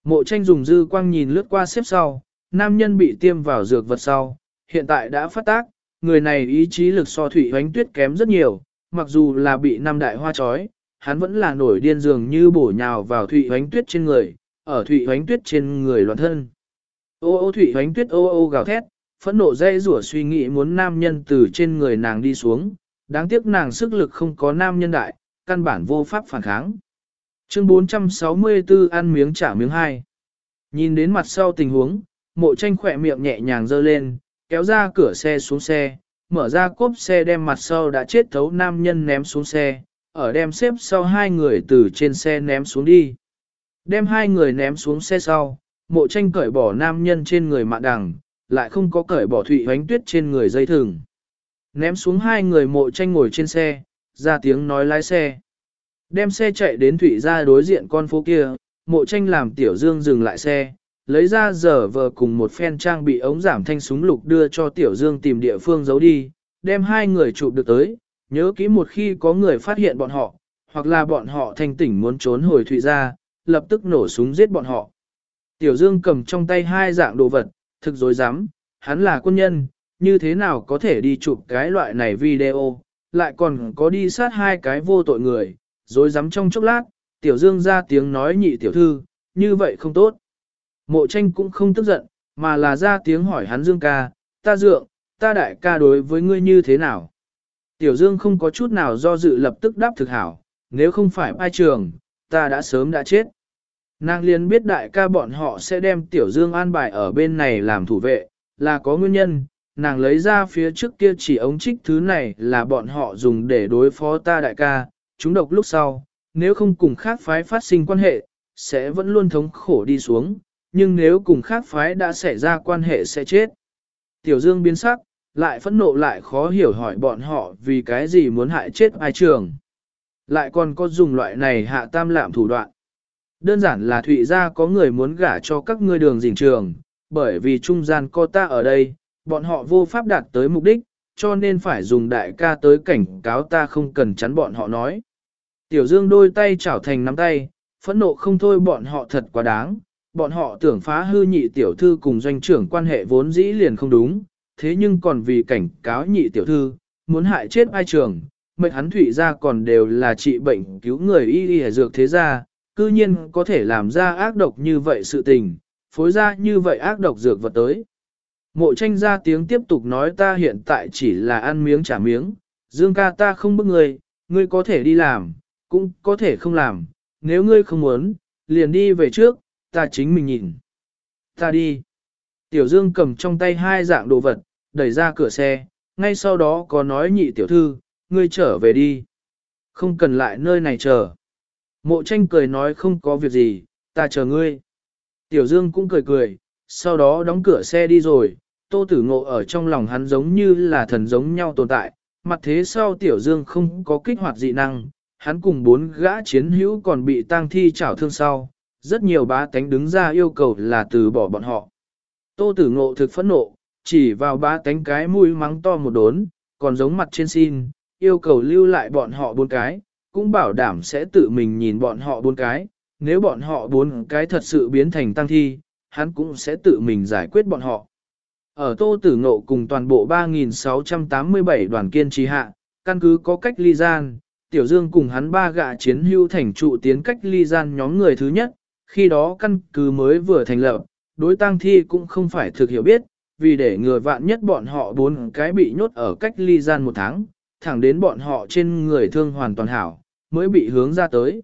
Mộ tranh dùng dư quang nhìn lướt qua xếp sau, nam nhân bị tiêm vào dược vật sau, hiện tại đã phát tác, người này ý chí lực so Thụy Hoánh Tuyết kém rất nhiều, mặc dù là bị năm đại hoa chói, hắn vẫn là nổi điên dường như bổ nhào vào Thụy Hoánh Tuyết trên người, ở Thụy Hoánh Tuyết trên người loạn thân. Ô ô Thụy Hoánh Tuyết ô ô gào thét, phẫn nộ dây rủa suy nghĩ muốn nam nhân từ trên người nàng đi xuống, đáng tiếc nàng sức lực không có nam nhân đại, căn bản vô pháp phản kháng. Chương 464 ăn miếng trả miếng hai. Nhìn đến mặt sau tình huống, mộ tranh khỏe miệng nhẹ nhàng dơ lên, kéo ra cửa xe xuống xe, mở ra cốp xe đem mặt sau đã chết thấu nam nhân ném xuống xe, ở đem xếp sau hai người từ trên xe ném xuống đi. Đem hai người ném xuống xe sau, mộ tranh cởi bỏ nam nhân trên người mạng đằng, lại không có cởi bỏ thụy hoánh tuyết trên người dây thừng. Ném xuống hai người mộ tranh ngồi trên xe, ra tiếng nói lái xe. Đem xe chạy đến thụy ra đối diện con phố kia, mộ tranh làm tiểu dương dừng lại xe, lấy ra giờ vờ cùng một phen trang bị ống giảm thanh súng lục đưa cho tiểu dương tìm địa phương giấu đi, đem hai người chụp được tới, nhớ kỹ một khi có người phát hiện bọn họ, hoặc là bọn họ thành tỉnh muốn trốn hồi thụy ra, lập tức nổ súng giết bọn họ. Tiểu Dương cầm trong tay hai dạng đồ vật, thực dối dám, hắn là quân nhân, như thế nào có thể đi chụp cái loại này video, lại còn có đi sát hai cái vô tội người, dối dám trong chốc lát, Tiểu Dương ra tiếng nói nhị tiểu thư, như vậy không tốt. Mộ tranh cũng không tức giận, mà là ra tiếng hỏi hắn Dương ca, ta dượng, ta đại ca đối với ngươi như thế nào? Tiểu Dương không có chút nào do dự lập tức đáp thực hảo, nếu không phải bai trường, ta đã sớm đã chết. Nàng liền biết đại ca bọn họ sẽ đem Tiểu Dương an bài ở bên này làm thủ vệ, là có nguyên nhân, nàng lấy ra phía trước kia chỉ ống trích thứ này là bọn họ dùng để đối phó ta đại ca, chúng độc lúc sau, nếu không cùng khác phái phát sinh quan hệ, sẽ vẫn luôn thống khổ đi xuống, nhưng nếu cùng khác phái đã xảy ra quan hệ sẽ chết. Tiểu Dương biến sắc, lại phẫn nộ lại khó hiểu hỏi bọn họ vì cái gì muốn hại chết ai trường. Lại còn có dùng loại này hạ tam lạm thủ đoạn. Đơn giản là Thụy gia có người muốn gả cho các ngươi đường dình trường, bởi vì trung gian có ta ở đây, bọn họ vô pháp đạt tới mục đích, cho nên phải dùng đại ca tới cảnh cáo ta không cần chắn bọn họ nói. Tiểu Dương đôi tay chảo thành nắm tay, phẫn nộ không thôi bọn họ thật quá đáng, bọn họ tưởng phá hư nhị tiểu thư cùng doanh trưởng quan hệ vốn dĩ liền không đúng, thế nhưng còn vì cảnh cáo nhị tiểu thư, muốn hại chết ai trường, mệnh hắn thủy ra còn đều là trị bệnh cứu người y y dược thế gia, cư nhiên có thể làm ra ác độc như vậy sự tình, phối ra như vậy ác độc dược vật tới. Mộ tranh ra tiếng tiếp tục nói ta hiện tại chỉ là ăn miếng trả miếng, dương ca ta không bức ngươi, ngươi có thể đi làm, cũng có thể không làm, nếu ngươi không muốn, liền đi về trước, ta chính mình nhìn. Ta đi. Tiểu Dương cầm trong tay hai dạng đồ vật, đẩy ra cửa xe, ngay sau đó có nói nhị tiểu thư, ngươi trở về đi. Không cần lại nơi này chờ. Mộ tranh cười nói không có việc gì, ta chờ ngươi. Tiểu Dương cũng cười cười, sau đó đóng cửa xe đi rồi, tô tử ngộ ở trong lòng hắn giống như là thần giống nhau tồn tại, mặt thế sau Tiểu Dương không có kích hoạt dị năng, hắn cùng bốn gã chiến hữu còn bị tang thi chảo thương sau, rất nhiều bá tánh đứng ra yêu cầu là từ bỏ bọn họ. Tô tử ngộ thực phẫn nộ, chỉ vào ba tánh cái mũi mắng to một đốn, còn giống mặt trên xin, yêu cầu lưu lại bọn họ bốn cái, cũng bảo đảm sẽ tự mình nhìn bọn họ bốn cái, nếu bọn họ bốn cái thật sự biến thành tăng thi, hắn cũng sẽ tự mình giải quyết bọn họ. Ở tô tử ngộ cùng toàn bộ 3.687 đoàn kiên trì hạ, căn cứ có cách ly gian, Tiểu Dương cùng hắn ba gạ chiến hưu thành trụ tiến cách ly gian nhóm người thứ nhất, khi đó căn cứ mới vừa thành lập, đối tăng thi cũng không phải thực hiểu biết, vì để ngừa vạn nhất bọn họ bốn cái bị nhốt ở cách ly gian một tháng, thẳng đến bọn họ trên người thương hoàn toàn hảo, mới bị hướng ra tới.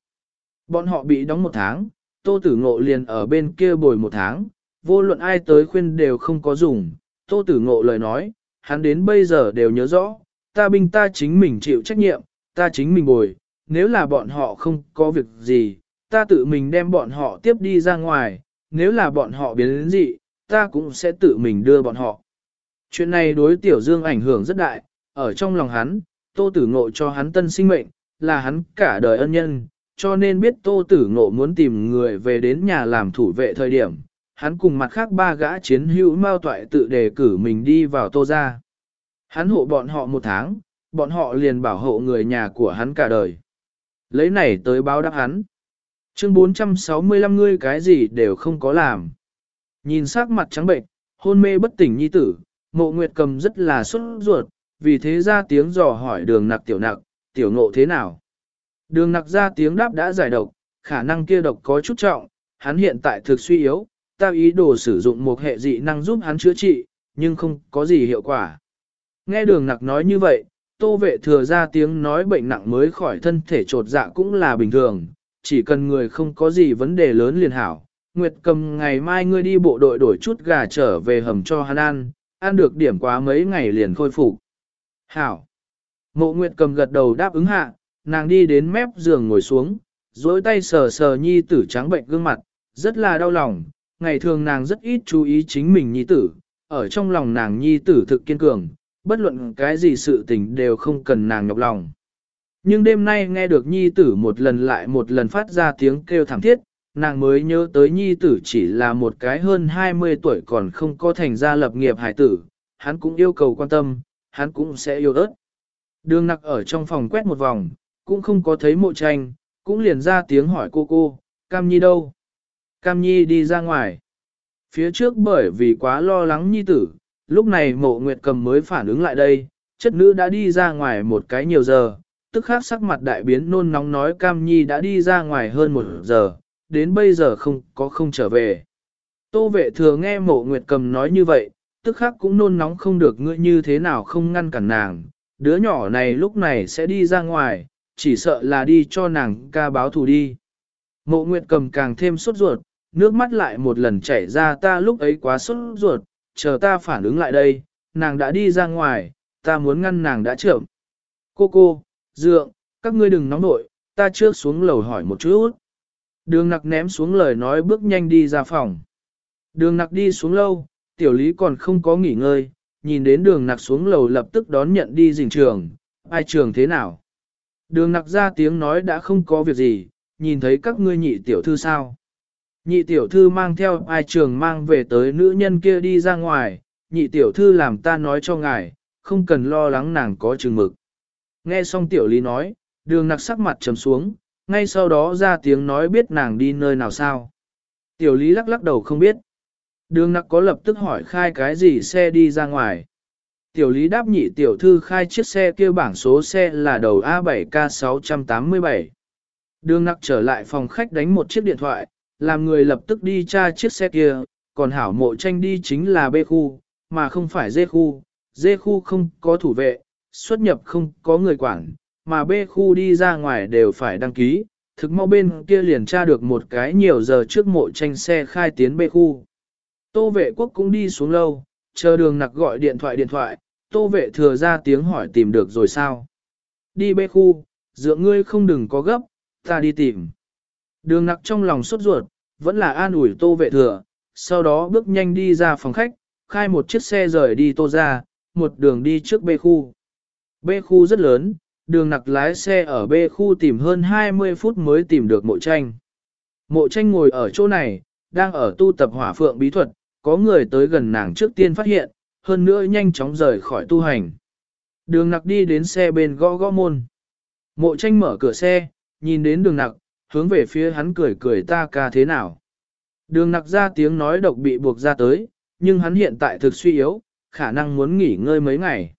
Bọn họ bị đóng một tháng, tô tử ngộ liền ở bên kia bồi một tháng, vô luận ai tới khuyên đều không có dùng, tô tử ngộ lời nói, hắn đến bây giờ đều nhớ rõ, ta binh ta chính mình chịu trách nhiệm, ta chính mình bồi, nếu là bọn họ không có việc gì, ta tự mình đem bọn họ tiếp đi ra ngoài, nếu là bọn họ biến đến gì, ta cũng sẽ tự mình đưa bọn họ. Chuyện này đối tiểu dương ảnh hưởng rất đại, ở trong lòng hắn, tô tử ngộ cho hắn tân sinh mệnh, là hắn cả đời ân nhân, cho nên biết tô tử ngộ muốn tìm người về đến nhà làm thủ vệ thời điểm, hắn cùng mặt khác ba gã chiến hữu mao toại tự đề cử mình đi vào tô ra. Hắn hộ bọn họ một tháng, bọn họ liền bảo hộ người nhà của hắn cả đời. Lấy này tới báo đáp hắn. Chương 465 ngươi cái gì đều không có làm. Nhìn sắc mặt trắng bệnh, hôn mê bất tỉnh nhi tử, mộ nguyệt cầm rất là xuất ruột, vì thế ra tiếng dò hỏi đường nặc tiểu nặc, tiểu ngộ thế nào. Đường nặc ra tiếng đáp đã giải độc, khả năng kia độc có chút trọng, hắn hiện tại thực suy yếu, ta ý đồ sử dụng một hệ dị năng giúp hắn chữa trị, nhưng không có gì hiệu quả. Nghe đường nặc nói như vậy, tô vệ thừa ra tiếng nói bệnh nặng mới khỏi thân thể trột dạ cũng là bình thường, chỉ cần người không có gì vấn đề lớn liền hảo. Nguyệt cầm ngày mai ngươi đi bộ đội đổi chút gà trở về hầm cho hắn ăn, ăn được điểm quá mấy ngày liền khôi phục. Hảo. Mộ Nguyệt cầm gật đầu đáp ứng hạ, nàng đi đến mép giường ngồi xuống, dối tay sờ sờ nhi tử trắng bệnh gương mặt, rất là đau lòng. Ngày thường nàng rất ít chú ý chính mình nhi tử, ở trong lòng nàng nhi tử thực kiên cường, bất luận cái gì sự tình đều không cần nàng nhọc lòng. Nhưng đêm nay nghe được nhi tử một lần lại một lần phát ra tiếng kêu thảm thiết, nàng mới nhớ tới nhi tử chỉ là một cái hơn 20 tuổi còn không có thành gia lập nghiệp hải tử, hắn cũng yêu cầu quan tâm, hắn cũng sẽ yêu ớt. Đường nặc ở trong phòng quét một vòng, cũng không có thấy mộ tranh, cũng liền ra tiếng hỏi cô cô, Cam Nhi đâu? Cam Nhi đi ra ngoài. Phía trước bởi vì quá lo lắng nhi tử, lúc này mộ nguyệt cầm mới phản ứng lại đây, chất nữ đã đi ra ngoài một cái nhiều giờ, tức khắc sắc mặt đại biến nôn nóng nói Cam Nhi đã đi ra ngoài hơn một giờ, đến bây giờ không có không trở về. Tô vệ thừa nghe mộ nguyệt cầm nói như vậy, tức khắc cũng nôn nóng không được ngươi như thế nào không ngăn cản nàng, đứa nhỏ này lúc này sẽ đi ra ngoài, chỉ sợ là đi cho nàng ca báo thù đi. Mộ Nguyệt cầm càng thêm sốt ruột, nước mắt lại một lần chảy ra ta lúc ấy quá sốt ruột, chờ ta phản ứng lại đây, nàng đã đi ra ngoài, ta muốn ngăn nàng đã chậm. Cô cô, dượng, các ngươi đừng nóng nội, ta trước xuống lầu hỏi một chút. Đường nặc ném xuống lời nói bước nhanh đi ra phòng. Đường nặc đi xuống lâu, tiểu lý còn không có nghỉ ngơi, nhìn đến đường nặc xuống lầu lập tức đón nhận đi dình trường, ai trường thế nào. Đường nặc ra tiếng nói đã không có việc gì, nhìn thấy các ngươi nhị tiểu thư sao. Nhị tiểu thư mang theo ai trường mang về tới nữ nhân kia đi ra ngoài, nhị tiểu thư làm ta nói cho ngài, không cần lo lắng nàng có chừng mực. Nghe xong tiểu lý nói, đường nặc sắc mặt trầm xuống, ngay sau đó ra tiếng nói biết nàng đi nơi nào sao. Tiểu lý lắc lắc đầu không biết. Đường nặc có lập tức hỏi khai cái gì xe đi ra ngoài. Tiểu lý đáp nhị tiểu thư khai chiếc xe kia bảng số xe là đầu A7K687. Đường nặc trở lại phòng khách đánh một chiếc điện thoại, làm người lập tức đi tra chiếc xe kia, còn hảo mộ tranh đi chính là B khu, mà không phải D khu. D khu không có thủ vệ, xuất nhập không có người quản, mà B khu đi ra ngoài đều phải đăng ký, thực mau bên kia liền tra được một cái nhiều giờ trước mộ tranh xe khai tiến B khu. Tô vệ quốc cũng đi xuống lâu, chờ đường nặc gọi điện thoại điện thoại, tô vệ thừa ra tiếng hỏi tìm được rồi sao. Đi B khu, dựa ngươi không đừng có gấp, ta đi tìm. Đường nặc trong lòng sốt ruột, vẫn là an ủi tô vệ thừa, sau đó bước nhanh đi ra phòng khách, khai một chiếc xe rời đi tô ra, một đường đi trước B khu. B khu rất lớn, đường nặc lái xe ở B khu tìm hơn 20 phút mới tìm được mộ tranh. Mộ tranh ngồi ở chỗ này, đang ở tu tập hỏa phượng bí thuật, có người tới gần nàng trước tiên phát hiện, hơn nữa nhanh chóng rời khỏi tu hành. Đường nặc đi đến xe bên gõ gõ môn. Mộ tranh mở cửa xe, nhìn đến đường nặc, hướng về phía hắn cười cười ta ca thế nào. Đường nặc ra tiếng nói độc bị buộc ra tới, nhưng hắn hiện tại thực suy yếu, khả năng muốn nghỉ ngơi mấy ngày.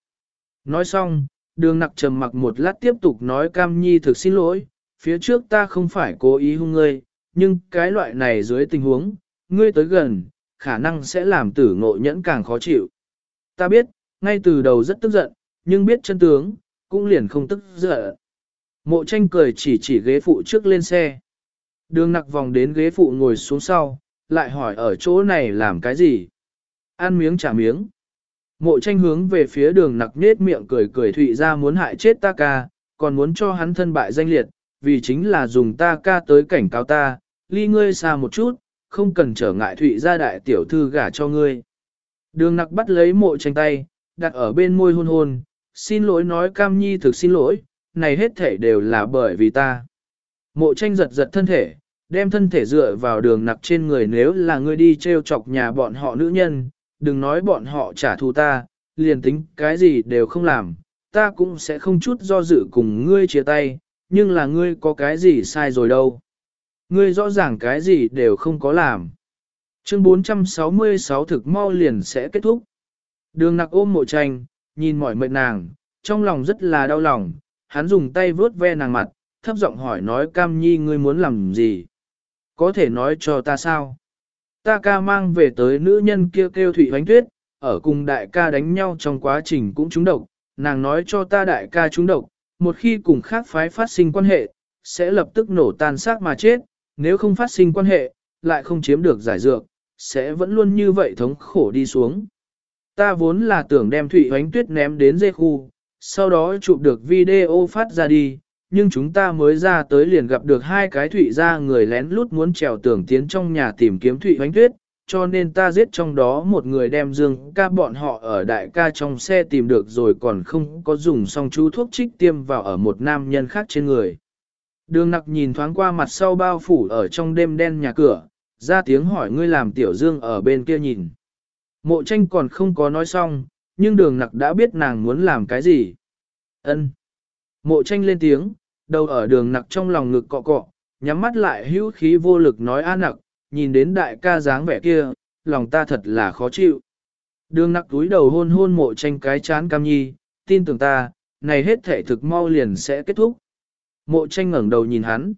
Nói xong, đường nặc trầm mặc một lát tiếp tục nói cam nhi thực xin lỗi, phía trước ta không phải cố ý hung ngươi, nhưng cái loại này dưới tình huống, ngươi tới gần, khả năng sẽ làm tử ngộ nhẫn càng khó chịu. Ta biết, ngay từ đầu rất tức giận, nhưng biết chân tướng, cũng liền không tức giận. Mộ tranh cười chỉ chỉ ghế phụ trước lên xe. Đường nặc vòng đến ghế phụ ngồi xuống sau, lại hỏi ở chỗ này làm cái gì? Ăn miếng trả miếng. Mộ tranh hướng về phía đường nặc nết miệng cười cười thụy ra muốn hại chết ta ca, còn muốn cho hắn thân bại danh liệt, vì chính là dùng ta ca tới cảnh cáo ta, ly ngươi xa một chút, không cần trở ngại thụy ra đại tiểu thư gả cho ngươi. Đường nặc bắt lấy mộ tranh tay, đặt ở bên môi hôn hôn, xin lỗi nói cam nhi thực xin lỗi, này hết thể đều là bởi vì ta. Mộ tranh giật giật thân thể, đem thân thể dựa vào đường nặc trên người nếu là ngươi đi treo chọc nhà bọn họ nữ nhân, đừng nói bọn họ trả thù ta, liền tính cái gì đều không làm, ta cũng sẽ không chút do dự cùng ngươi chia tay, nhưng là ngươi có cái gì sai rồi đâu. Ngươi rõ ràng cái gì đều không có làm. Chương 466 thực mau liền sẽ kết thúc. Đường nặc ôm mộ tranh, nhìn mỏi mệt nàng, trong lòng rất là đau lòng, hắn dùng tay vướt ve nàng mặt, thấp giọng hỏi nói cam nhi ngươi muốn làm gì? Có thể nói cho ta sao? Ta ca mang về tới nữ nhân kia kêu Thủy Hoánh Tuyết, ở cùng đại ca đánh nhau trong quá trình cũng trúng độc, nàng nói cho ta đại ca trúng độc, một khi cùng khác phái phát sinh quan hệ, sẽ lập tức nổ tan xác mà chết, nếu không phát sinh quan hệ, lại không chiếm được giải dược, sẽ vẫn luôn như vậy thống khổ đi xuống. Ta vốn là tưởng đem Thụy Hoánh Tuyết ném đến dê khu, sau đó chụp được video phát ra đi, nhưng chúng ta mới ra tới liền gặp được hai cái Thụy ra người lén lút muốn trèo tường tiến trong nhà tìm kiếm Thụy Hoánh Tuyết, cho nên ta giết trong đó một người đem dương ca bọn họ ở đại ca trong xe tìm được rồi còn không có dùng xong chú thuốc trích tiêm vào ở một nam nhân khác trên người. Đường nặc nhìn thoáng qua mặt sau bao phủ ở trong đêm đen nhà cửa, ra tiếng hỏi ngươi làm tiểu dương ở bên kia nhìn. Mộ tranh còn không có nói xong, nhưng đường nặc đã biết nàng muốn làm cái gì. ân Mộ tranh lên tiếng, đầu ở đường nặc trong lòng ngực cọ cọ, nhắm mắt lại hữu khí vô lực nói a nặc, nhìn đến đại ca dáng vẻ kia, lòng ta thật là khó chịu. Đường nặc túi đầu hôn hôn mộ tranh cái chán cam nhi, tin tưởng ta, này hết thể thực mau liền sẽ kết thúc. Mộ tranh ngẩng đầu nhìn hắn.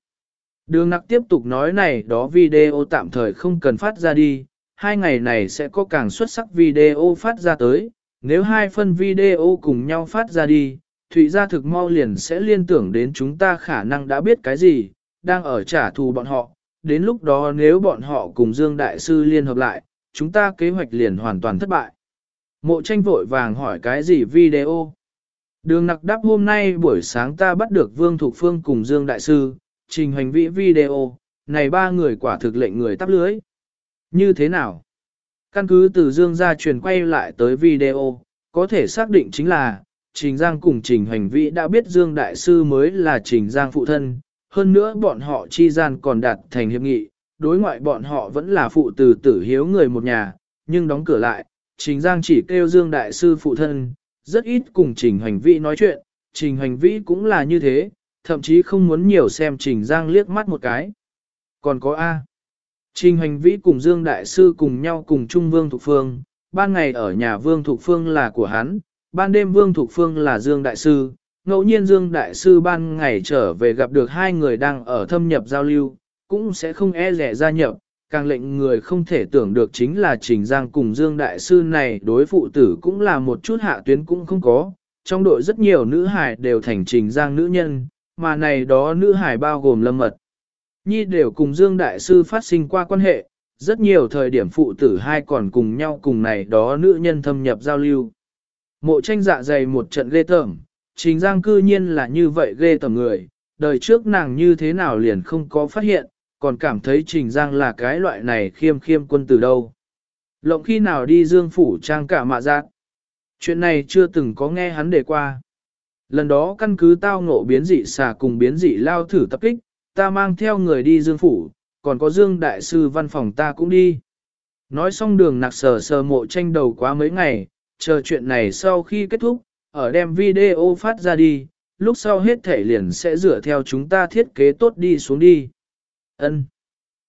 Đường nặc tiếp tục nói này đó video tạm thời không cần phát ra đi, hai ngày này sẽ có càng xuất sắc video phát ra tới, nếu hai phân video cùng nhau phát ra đi, Thụy gia thực mau liền sẽ liên tưởng đến chúng ta khả năng đã biết cái gì, đang ở trả thù bọn họ, đến lúc đó nếu bọn họ cùng Dương Đại Sư liên hợp lại, chúng ta kế hoạch liền hoàn toàn thất bại. Mộ tranh vội vàng hỏi cái gì video? Đường nặc đáp hôm nay buổi sáng ta bắt được Vương Thục Phương cùng Dương Đại Sư, trình hành vĩ video, này ba người quả thực lệnh người tắp lưới. Như thế nào? Căn cứ từ Dương ra truyền quay lại tới video, có thể xác định chính là, Trình Giang cùng Trình Hành Vĩ đã biết Dương Đại Sư mới là Trình Giang phụ thân, hơn nữa bọn họ chi gian còn đạt thành hiệp nghị, đối ngoại bọn họ vẫn là phụ tử tử hiếu người một nhà, nhưng đóng cửa lại, Trình Giang chỉ kêu Dương Đại Sư phụ thân, rất ít cùng Trình Hành Vĩ nói chuyện, Trình Hành Vĩ cũng là như thế, thậm chí không muốn nhiều xem Trình Giang liếc mắt một cái. Còn có A. Trình Hành Vĩ cùng Dương Đại Sư cùng nhau cùng Trung Vương Thục Phương, ban ngày ở nhà Vương Thục Phương là của hắn, ban đêm Vương Thục Phương là Dương Đại Sư, ngẫu nhiên Dương Đại Sư ban ngày trở về gặp được hai người đang ở thâm nhập giao lưu, cũng sẽ không e rẻ gia nhập, càng lệnh người không thể tưởng được chính là Trình Giang cùng Dương Đại Sư này đối phụ tử cũng là một chút hạ tuyến cũng không có, trong đội rất nhiều nữ hải đều thành Trình Giang nữ nhân, mà này đó nữ hải bao gồm lâm mật. Nhi đều cùng Dương Đại Sư phát sinh qua quan hệ, rất nhiều thời điểm phụ tử hai còn cùng nhau cùng này đó nữ nhân thâm nhập giao lưu. Mộ tranh dạ dày một trận ghê tởm, Trình Giang cư nhiên là như vậy ghê tởm người, đời trước nàng như thế nào liền không có phát hiện, còn cảm thấy Trình Giang là cái loại này khiêm khiêm quân từ đâu. Lộng khi nào đi Dương Phủ trang cả mạ giác. Chuyện này chưa từng có nghe hắn đề qua. Lần đó căn cứ tao ngộ biến dị xà cùng biến dị lao thử tập kích, ta mang theo người đi Dương Phủ, còn có Dương Đại Sư văn phòng ta cũng đi. Nói xong đường nạc sờ sờ mộ tranh đầu quá mấy ngày, chờ chuyện này sau khi kết thúc, ở đem video phát ra đi, lúc sau hết thể liền sẽ dựa theo chúng ta thiết kế tốt đi xuống đi. Ân.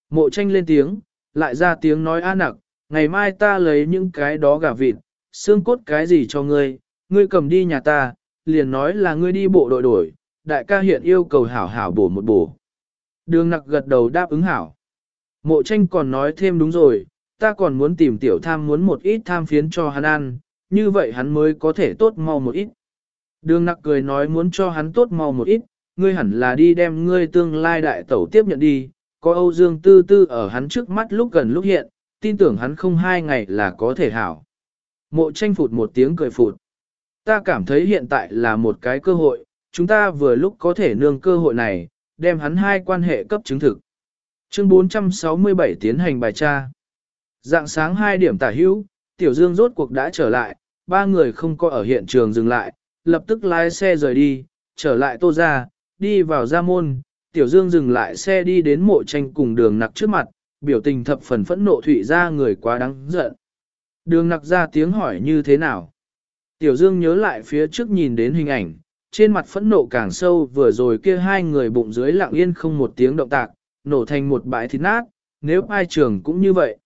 Mộ tranh lên tiếng, lại ra tiếng nói a nặc, ngày mai ta lấy những cái đó gà vịt, xương cốt cái gì cho ngươi, ngươi cầm đi nhà ta, liền nói là ngươi đi bộ đội đổi, đại ca hiện yêu cầu hảo hảo bổ một bổ. Đường nặc gật đầu đáp ứng hảo. Mộ tranh còn nói thêm đúng rồi, ta còn muốn tìm tiểu tham muốn một ít tham phiến cho hắn ăn, như vậy hắn mới có thể tốt mau một ít. Đường nặc cười nói muốn cho hắn tốt mau một ít, ngươi hẳn là đi đem ngươi tương lai đại tẩu tiếp nhận đi, có Âu Dương Tư Tư ở hắn trước mắt lúc gần lúc hiện, tin tưởng hắn không hai ngày là có thể hảo. Mộ tranh phụt một tiếng cười phụt. Ta cảm thấy hiện tại là một cái cơ hội, chúng ta vừa lúc có thể nương cơ hội này, đem hắn hai quan hệ cấp chứng thực. Chương 467 tiến hành bài tra. Dạng sáng 2 điểm tả hữu, Tiểu Dương rốt cuộc đã trở lại, ba người không có ở hiện trường dừng lại, lập tức lái xe rời đi, trở lại tô ra, đi vào gia môn, Tiểu Dương dừng lại xe đi đến mộ tranh cùng đường nặc trước mặt, biểu tình thập phần phẫn nộ thụy ra người quá đáng giận. Đường nặc ra tiếng hỏi như thế nào? Tiểu Dương nhớ lại phía trước nhìn đến hình ảnh, trên mặt phẫn nộ càng sâu vừa rồi kia hai người bụng dưới lặng yên không một tiếng động tạc, nổ thành một bãi thịt nát, nếu ai trường cũng như vậy.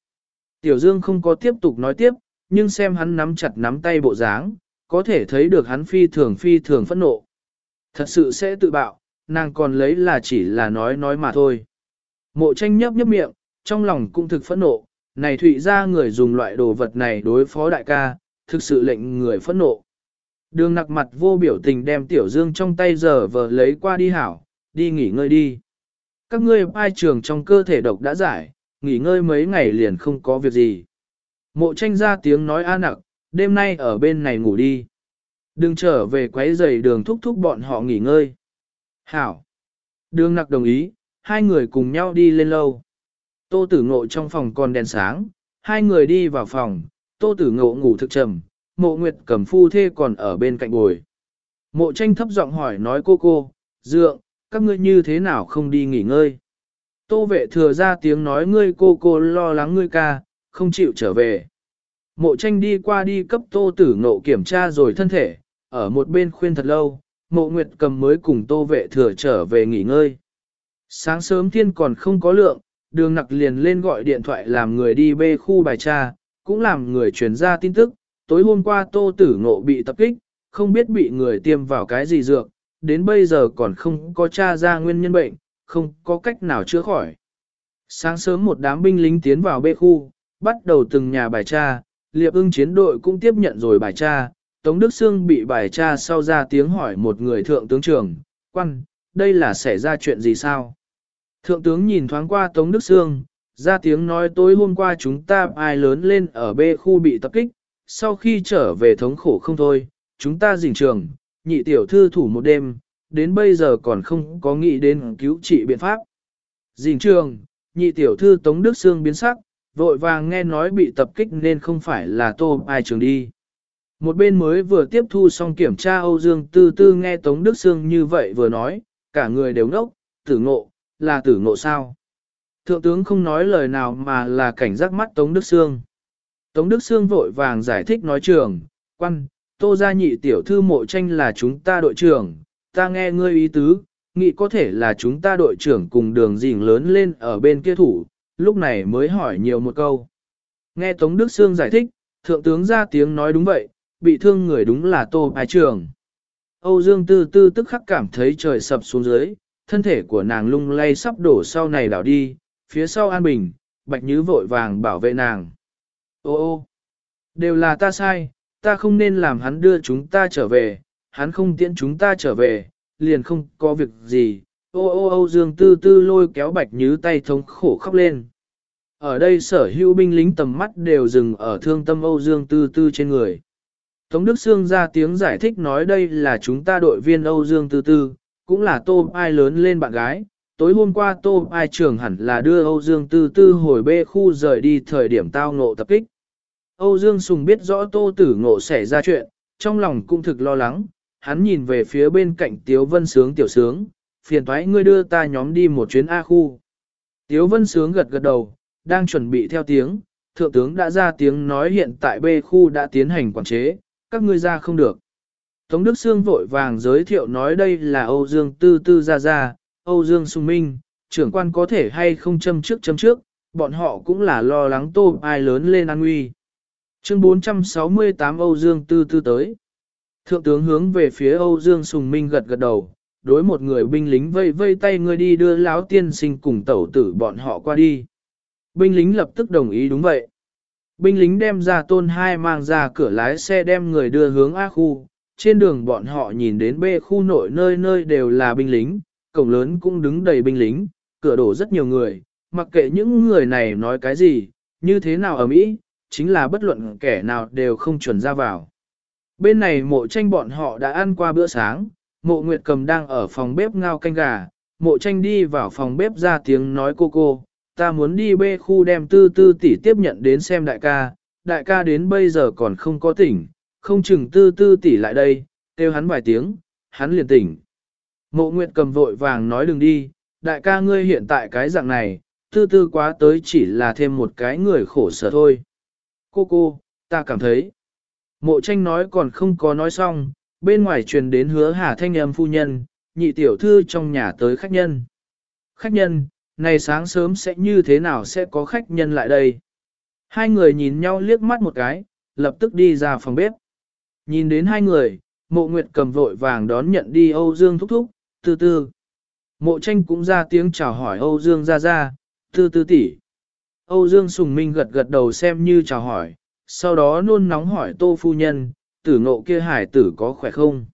Tiểu Dương không có tiếp tục nói tiếp, nhưng xem hắn nắm chặt nắm tay bộ dáng, có thể thấy được hắn phi thường phi thường phẫn nộ. Thật sự sẽ tự bạo, nàng còn lấy là chỉ là nói nói mà thôi. Mộ tranh nhấp nhấp miệng, trong lòng cũng thực phẫn nộ, này thụy ra người dùng loại đồ vật này đối phó đại ca, thực sự lệnh người phẫn nộ. Đường nặc mặt vô biểu tình đem tiểu dương trong tay giờ vờ lấy qua đi hảo, đi nghỉ ngơi đi. Các ngươi ai trường trong cơ thể độc đã giải, nghỉ ngơi mấy ngày liền không có việc gì. Mộ tranh ra tiếng nói a nặc, đêm nay ở bên này ngủ đi. Đừng trở về quấy giày đường thúc thúc bọn họ nghỉ ngơi. Hảo. Đường nặc đồng ý, hai người cùng nhau đi lên lâu. Tô tử ngộ trong phòng còn đèn sáng, hai người đi vào phòng, tô tử ngộ ngủ thực trầm, mộ nguyệt cầm phu thê còn ở bên cạnh bồi. Mộ tranh thấp giọng hỏi nói cô cô, dượng, các ngươi như thế nào không đi nghỉ ngơi? Tô vệ thừa ra tiếng nói ngươi cô cô lo lắng ngươi ca, không chịu trở về. Mộ tranh đi qua đi cấp tô tử ngộ kiểm tra rồi thân thể, ở một bên khuyên thật lâu, mộ nguyệt cầm mới cùng tô vệ thừa trở về nghỉ ngơi. Sáng sớm thiên còn không có lượng, đường nặc liền lên gọi điện thoại làm người đi bê khu bài tra, cũng làm người truyền ra tin tức, tối hôm qua tô tử ngộ bị tập kích, không biết bị người tiêm vào cái gì dược, đến bây giờ còn không có tra ra nguyên nhân bệnh, không có cách nào chữa khỏi. Sáng sớm một đám binh lính tiến vào bê khu, bắt đầu từng nhà bài tra, liệp ưng chiến đội cũng tiếp nhận rồi bài tra, Tống Đức Sương bị bài tra sau ra tiếng hỏi một người thượng tướng trưởng, quan, đây là xảy ra chuyện gì sao? Thượng tướng nhìn thoáng qua Tống Đức Sương, ra tiếng nói tối hôm qua chúng ta ai lớn lên ở B khu bị tập kích, sau khi trở về thống khổ không thôi, chúng ta dình trường, nhị tiểu thư thủ một đêm, đến bây giờ còn không có nghĩ đến cứu trị biện pháp. Dình trường, nhị tiểu thư Tống Đức Sương biến sắc, vội vàng nghe nói bị tập kích nên không phải là tô ai trường đi. Một bên mới vừa tiếp thu xong kiểm tra Âu Dương Tư Tư nghe Tống Đức Sương như vậy vừa nói, cả người đều ngốc, tử ngộ, là tử ngộ sao? Thượng tướng không nói lời nào mà là cảnh giác mắt Tống Đức Sương. Tống Đức Sương vội vàng giải thích nói trường, quan, tô gia nhị tiểu thư mộ tranh là chúng ta đội trưởng, ta nghe ngươi ý tứ, nghĩ có thể là chúng ta đội trưởng cùng đường dình lớn lên ở bên kia thủ, lúc này mới hỏi nhiều một câu. Nghe Tống Đức Sương giải thích, thượng tướng ra tiếng nói đúng vậy, bị thương người đúng là tô bài trưởng. Âu Dương Tư Tư tức khắc cảm thấy trời sập xuống dưới, thân thể của nàng lung lay sắp đổ sau này đảo đi, phía sau An Bình, Bạch Nhứ vội vàng bảo vệ nàng. Ô ô, đều là ta sai, ta không nên làm hắn đưa chúng ta trở về, hắn không tiễn chúng ta trở về, liền không có việc gì. Ô ô Âu Dương Tư Tư lôi kéo Bạch Nhứ tay thống khổ khóc lên. Ở đây sở hữu binh lính tầm mắt đều dừng ở thương tâm Âu Dương Tư Tư trên người. Tống Đức Sương ra tiếng giải thích nói đây là chúng ta đội viên Âu Dương Tư Tư, cũng là Tô Ai lớn lên bạn gái. Tối hôm qua Tô Ai trưởng hẳn là đưa Âu Dương Tư Tư hồi bê khu rời đi thời điểm tao ngộ tập kích. Âu Dương Sùng biết rõ Tô Tử ngộ xảy ra chuyện, trong lòng cũng thực lo lắng, hắn nhìn về phía bên cạnh Tiếu Vân Sướng tiểu sướng, phiền thoái ngươi đưa ta nhóm đi một chuyến A khu. Tiếu Vân Sướng gật gật đầu, đang chuẩn bị theo tiếng, thượng tướng đã ra tiếng nói hiện tại B khu đã tiến hành quản chế, các ngươi ra không được. Tống Đức Sương vội vàng giới thiệu nói đây là Âu Dương Tư Tư Gia Gia, Âu Dương Sùng Minh, trưởng quan có thể hay không châm trước châm trước, bọn họ cũng là lo lắng tô ai lớn lên an nguy. Chương 468 Âu Dương Tư Tư tới. Thượng tướng hướng về phía Âu Dương Sùng Minh gật gật đầu, đối một người binh lính vây vây tay người đi đưa lão tiên sinh cùng tẩu tử bọn họ qua đi. Binh lính lập tức đồng ý đúng vậy. Binh lính đem ra tôn hai mang ra cửa lái xe đem người đưa hướng A khu, trên đường bọn họ nhìn đến B khu nội nơi nơi đều là binh lính, cổng lớn cũng đứng đầy binh lính, cửa đổ rất nhiều người, mặc kệ những người này nói cái gì, như thế nào ở Mỹ, chính là bất luận kẻ nào đều không chuẩn ra vào. Bên này mộ tranh bọn họ đã ăn qua bữa sáng, mộ nguyệt cầm đang ở phòng bếp ngao canh gà, mộ tranh đi vào phòng bếp ra tiếng nói cô cô, ta muốn đi bê khu đem tư tư tỷ tiếp nhận đến xem đại ca, đại ca đến bây giờ còn không có tỉnh, không chừng tư tư tỷ lại đây, kêu hắn vài tiếng, hắn liền tỉnh. Mộ Nguyệt cầm vội vàng nói đừng đi, đại ca ngươi hiện tại cái dạng này, tư tư quá tới chỉ là thêm một cái người khổ sở thôi. Cô cô, ta cảm thấy. Mộ tranh nói còn không có nói xong, bên ngoài truyền đến hứa hà thanh âm phu nhân, nhị tiểu thư trong nhà tới khách nhân. Khách nhân, này sáng sớm sẽ như thế nào sẽ có khách nhân lại đây? Hai người nhìn nhau liếc mắt một cái, lập tức đi ra phòng bếp. Nhìn đến hai người, mộ nguyệt cầm vội vàng đón nhận đi Âu Dương thúc thúc, từ tư. Mộ tranh cũng ra tiếng chào hỏi Âu Dương ra ra, từ tư tỷ. Âu Dương sùng minh gật gật đầu xem như chào hỏi, sau đó nôn nóng hỏi tô phu nhân, tử ngộ kia hải tử có khỏe không?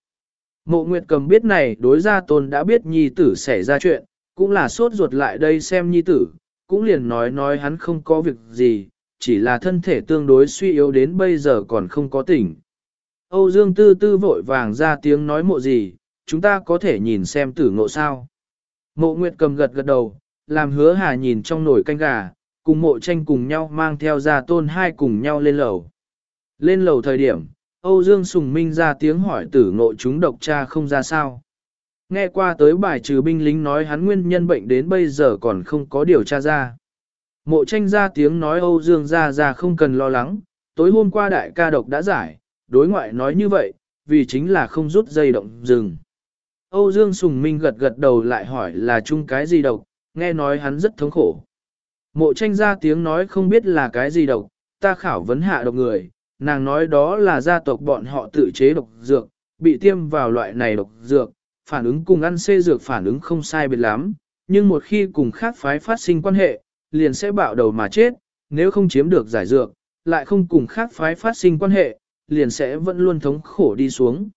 Mộ Nguyệt cầm biết này đối ra tôn đã biết nhi tử xảy ra chuyện, cũng là sốt ruột lại đây xem nhi tử, cũng liền nói nói hắn không có việc gì, chỉ là thân thể tương đối suy yếu đến bây giờ còn không có tỉnh. Âu Dương Tư Tư vội vàng ra tiếng nói mộ gì, chúng ta có thể nhìn xem tử ngộ sao. Mộ Nguyệt cầm gật gật đầu, làm hứa hà nhìn trong nồi canh gà, cùng mộ tranh cùng nhau mang theo ra tôn hai cùng nhau lên lầu. Lên lầu thời điểm, Âu Dương Sùng Minh ra tiếng hỏi tử ngộ chúng độc cha không ra sao. Nghe qua tới bài trừ binh lính nói hắn nguyên nhân bệnh đến bây giờ còn không có điều tra ra. Mộ tranh ra tiếng nói Âu Dương ra ra không cần lo lắng, tối hôm qua đại ca độc đã giải, đối ngoại nói như vậy, vì chính là không rút dây động rừng. Âu Dương Sùng Minh gật gật đầu lại hỏi là chung cái gì độc, nghe nói hắn rất thống khổ. Mộ tranh ra tiếng nói không biết là cái gì độc, ta khảo vấn hạ độc người, nàng nói đó là gia tộc bọn họ tự chế độc dược, bị tiêm vào loại này độc dược, phản ứng cùng ăn xê dược phản ứng không sai biệt lắm, nhưng một khi cùng khác phái phát sinh quan hệ, liền sẽ bạo đầu mà chết, nếu không chiếm được giải dược, lại không cùng khác phái phát sinh quan hệ, liền sẽ vẫn luôn thống khổ đi xuống.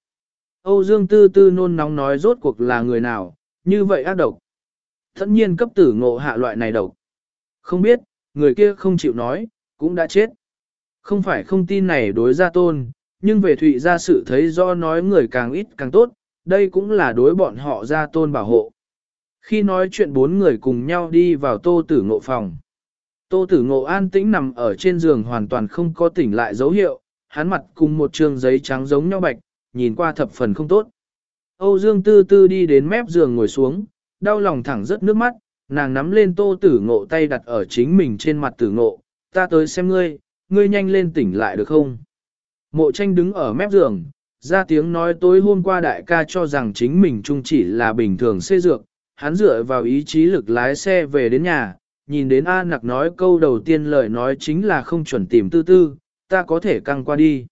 Âu Dương Tư Tư nôn nóng nói rốt cuộc là người nào, như vậy ác độc. Tất nhiên cấp tử ngộ hạ loại này độc. Không biết, người kia không chịu nói, cũng đã chết. Không phải không tin này đối gia tôn, nhưng về thụy gia sự thấy do nói người càng ít càng tốt, đây cũng là đối bọn họ gia tôn bảo hộ. Khi nói chuyện bốn người cùng nhau đi vào tô tử ngộ phòng. Tô tử ngộ an tĩnh nằm ở trên giường hoàn toàn không có tỉnh lại dấu hiệu, hắn mặt cùng một trường giấy trắng giống nhau bạch, nhìn qua thập phần không tốt. Âu Dương tư tư đi đến mép giường ngồi xuống, đau lòng thẳng rớt nước mắt, nàng nắm lên tô tử ngộ tay đặt ở chính mình trên mặt tử ngộ, ta tới xem ngươi, ngươi nhanh lên tỉnh lại được không? Mộ tranh đứng ở mép giường, ra tiếng nói tối hôm qua đại ca cho rằng chính mình chung chỉ là bình thường xê dược, hắn dựa vào ý chí lực lái xe về đến nhà, nhìn đến A nặc nói câu đầu tiên lời nói chính là không chuẩn tìm tư tư, ta có thể căng qua đi.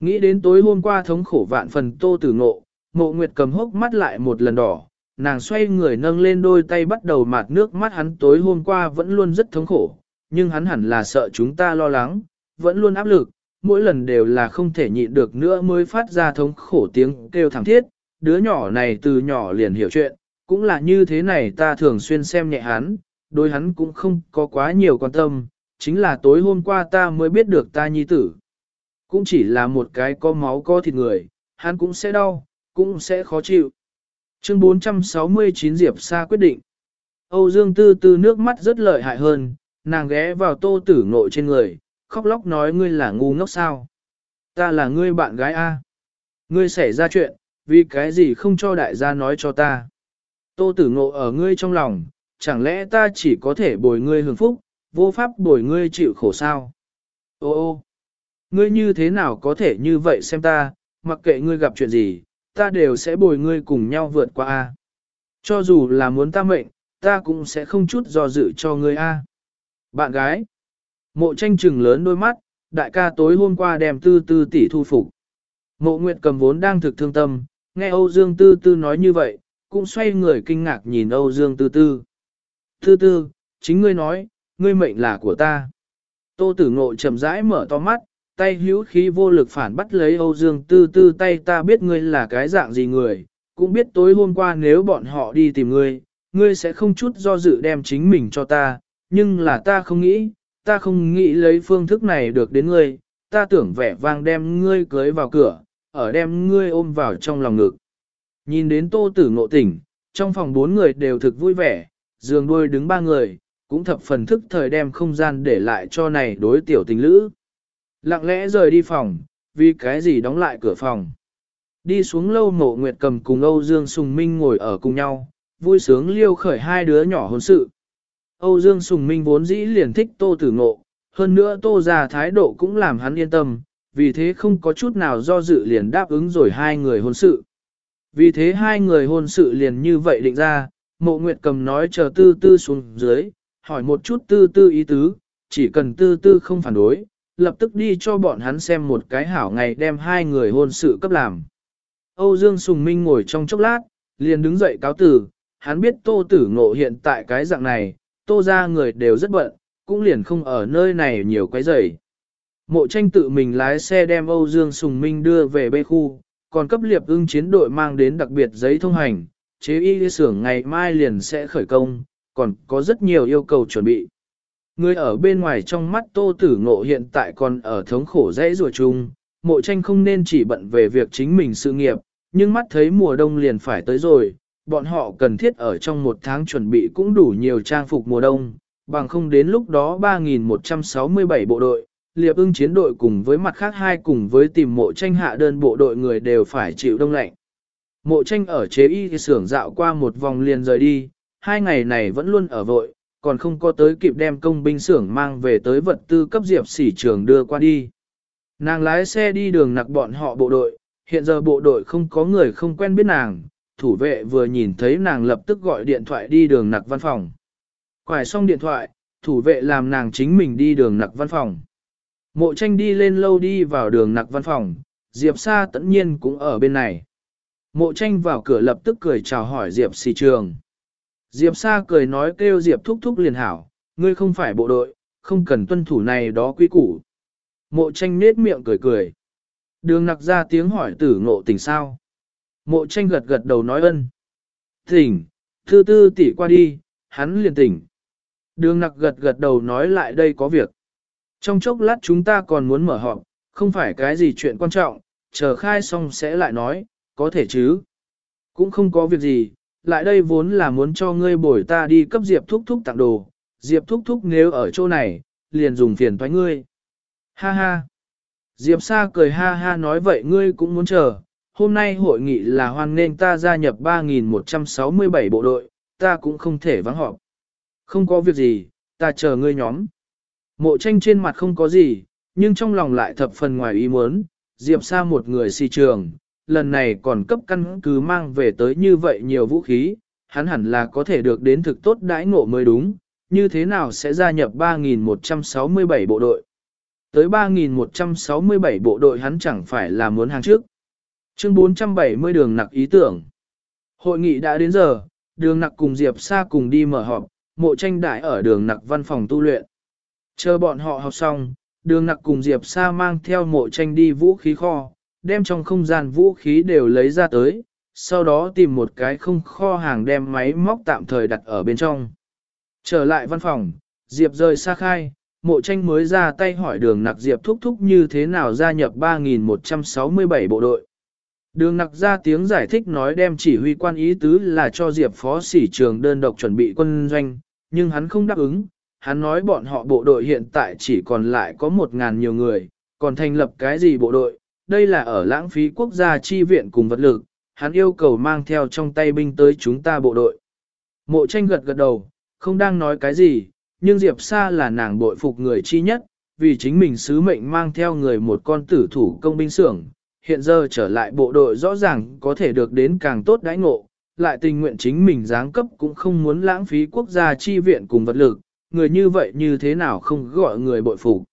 Nghĩ đến tối hôm qua thống khổ vạn phần tô tử ngộ, mộ nguyệt cầm hốc mắt lại một lần đỏ, nàng xoay người nâng lên đôi tay bắt đầu mạt nước mắt hắn tối hôm qua vẫn luôn rất thống khổ, nhưng hắn hẳn là sợ chúng ta lo lắng, vẫn luôn áp lực, mỗi lần đều là không thể nhịn được nữa mới phát ra thống khổ tiếng kêu thảm thiết, đứa nhỏ này từ nhỏ liền hiểu chuyện, cũng là như thế này ta thường xuyên xem nhẹ hắn, đối hắn cũng không có quá nhiều quan tâm, chính là tối hôm qua ta mới biết được ta nhi tử. Cũng chỉ là một cái có máu có thịt người, hắn cũng sẽ đau, cũng sẽ khó chịu. Chương 469 Diệp Sa quyết định. Âu Dương Tư Tư nước mắt rất lợi hại hơn, nàng ghé vào tô tử ngộ trên người, khóc lóc nói ngươi là ngu ngốc sao. Ta là ngươi bạn gái A. Ngươi xảy ra chuyện, vì cái gì không cho đại gia nói cho ta. Tô tử ngộ ở ngươi trong lòng, chẳng lẽ ta chỉ có thể bồi ngươi hưởng phúc, vô pháp bồi ngươi chịu khổ sao? Ô ô, ngươi như thế nào có thể như vậy xem ta, mặc kệ ngươi gặp chuyện gì, ta đều sẽ bồi ngươi cùng nhau vượt qua A. Cho dù là muốn ta mệnh, ta cũng sẽ không chút do dự cho ngươi A. Bạn gái, mộ tranh trừng lớn đôi mắt, đại ca tối hôm qua đem tư tư tỷ thu phục. Mộ Nguyệt cầm vốn đang thực thương tâm, nghe Âu Dương Tư Tư nói như vậy, cũng xoay người kinh ngạc nhìn Âu Dương Tư Tư. Tư Tư, chính ngươi nói, ngươi mệnh là của ta. Tô Tử Ngộ chậm rãi mở to mắt, tay hữu khí vô lực phản bắt lấy Âu Dương Tư Tư tay ta biết ngươi là cái dạng gì người, cũng biết tối hôm qua nếu bọn họ đi tìm ngươi, ngươi sẽ không chút do dự đem chính mình cho ta, nhưng là ta không nghĩ, ta không nghĩ lấy phương thức này được đến ngươi, ta tưởng vẻ vang đem ngươi cưới vào cửa, ở đem ngươi ôm vào trong lòng ngực. Nhìn đến tô tử ngộ tỉnh, trong phòng bốn người đều thực vui vẻ, giường đôi đứng ba người, cũng thập phần thức thời đem không gian để lại cho này đối tiểu tình lữ. Lặng lẽ rời đi phòng, vì cái gì đóng lại cửa phòng. Đi xuống lâu mộ nguyệt cầm cùng Âu Dương Sùng Minh ngồi ở cùng nhau, vui sướng liêu khởi hai đứa nhỏ hôn sự. Âu Dương Sùng Minh vốn dĩ liền thích tô tử ngộ, hơn nữa tô ra thái độ cũng làm hắn yên tâm, vì thế không có chút nào do dự liền đáp ứng rồi hai người hôn sự. Vì thế hai người hôn sự liền như vậy định ra, mộ nguyệt cầm nói chờ tư tư xuống dưới, hỏi một chút tư tư ý tứ, chỉ cần tư tư không phản đối, lập tức đi cho bọn hắn xem một cái hảo ngày đem hai người hôn sự cấp làm. Âu Dương Sùng Minh ngồi trong chốc lát, liền đứng dậy cáo tử, hắn biết tô tử ngộ hiện tại cái dạng này, tô ra người đều rất bận, cũng liền không ở nơi này nhiều quấy rầy. Mộ tranh tự mình lái xe đem Âu Dương Sùng Minh đưa về bê khu, còn cấp liệp ưng chiến đội mang đến đặc biệt giấy thông hành, chế y xưởng ngày mai liền sẽ khởi công, còn có rất nhiều yêu cầu chuẩn bị. Người ở bên ngoài trong mắt tô tử ngộ hiện tại còn ở thống khổ dãy rùa chung, mộ tranh không nên chỉ bận về việc chính mình sự nghiệp, nhưng mắt thấy mùa đông liền phải tới rồi, bọn họ cần thiết ở trong một tháng chuẩn bị cũng đủ nhiều trang phục mùa đông, bằng không đến lúc đó 3.167 bộ đội, liệp ưng chiến đội cùng với mặt khác hai cùng với tìm mộ tranh hạ đơn bộ đội người đều phải chịu đông lạnh. Mộ tranh ở chế y xưởng dạo qua một vòng liền rời đi, hai ngày này vẫn luôn ở vội, còn không có tới kịp đem công binh xưởng mang về tới vật tư cấp diệp sỉ trường đưa qua đi. Nàng lái xe đi đường nặc bọn họ bộ đội, hiện giờ bộ đội không có người không quen biết nàng, thủ vệ vừa nhìn thấy nàng lập tức gọi điện thoại đi đường nặc văn phòng. Quải xong điện thoại, thủ vệ làm nàng chính mình đi đường nặc văn phòng. Mộ tranh đi lên lâu đi vào đường nặc văn phòng, Diệp Sa tất nhiên cũng ở bên này. Mộ tranh vào cửa lập tức cười chào hỏi Diệp Sỉ trường. Diệp Sa cười nói kêu Diệp thúc thúc liền hảo, ngươi không phải bộ đội, không cần tuân thủ này đó quy củ. Mộ tranh nết miệng cười cười. Đường nặc ra tiếng hỏi tử ngộ tỉnh sao. Mộ tranh gật gật đầu nói ân. Thỉnh, thư tư tỷ qua đi, hắn liền tỉnh. Đường nặc gật gật đầu nói lại đây có việc. Trong chốc lát chúng ta còn muốn mở họp, không phải cái gì chuyện quan trọng, chờ khai xong sẽ lại nói, có thể chứ. Cũng không có việc gì, lại đây vốn là muốn cho ngươi bồi ta đi cấp Diệp Thúc Thúc tặng đồ, Diệp Thúc Thúc nếu ở chỗ này, liền dùng phiền thoái ngươi. Ha ha. Diệp Sa cười ha ha nói vậy ngươi cũng muốn chờ, hôm nay hội nghị là hoan nên ta gia nhập 3.167 bộ đội, ta cũng không thể vắng họp. Không có việc gì, ta chờ ngươi nhóm. Mộ tranh trên mặt không có gì, nhưng trong lòng lại thập phần ngoài ý muốn, Diệp Sa một người si trường, lần này còn cấp căn cứ mang về tới như vậy nhiều vũ khí, hắn hẳn là có thể được đến thực tốt đãi ngộ mới đúng, như thế nào sẽ gia nhập 3.167 bộ đội. Tới 3.167 bộ đội hắn chẳng phải là muốn hàng trước. Chương 470 đường nặc ý tưởng. Hội nghị đã đến giờ, đường nặc cùng Diệp Sa cùng đi mở họp, mộ tranh đại ở đường nặc văn phòng tu luyện. Chờ bọn họ học xong, đường nặc cùng Diệp Sa mang theo mộ tranh đi vũ khí kho, đem trong không gian vũ khí đều lấy ra tới, sau đó tìm một cái không kho hàng đem máy móc tạm thời đặt ở bên trong. Trở lại văn phòng, Diệp rời xa khai, mộ tranh mới ra tay hỏi đường nặc Diệp thúc thúc như thế nào gia nhập 3.167 bộ đội. Đường nặc ra tiếng giải thích nói đem chỉ huy quan ý tứ là cho Diệp phó sỉ trường đơn độc chuẩn bị quân doanh, nhưng hắn không đáp ứng. Hắn nói bọn họ bộ đội hiện tại chỉ còn lại có 1.000 nhiều người, còn thành lập cái gì bộ đội, đây là ở lãng phí quốc gia chi viện cùng vật lực, hắn yêu cầu mang theo trong tay binh tới chúng ta bộ đội. Mộ tranh gật gật đầu, không đang nói cái gì, nhưng Diệp Sa là nàng bội phục người chi nhất, vì chính mình sứ mệnh mang theo người một con tử thủ công binh xưởng, hiện giờ trở lại bộ đội rõ ràng có thể được đến càng tốt đãi ngộ, lại tình nguyện chính mình giáng cấp cũng không muốn lãng phí quốc gia chi viện cùng vật lực, người như vậy như thế nào không gọi người bội phục.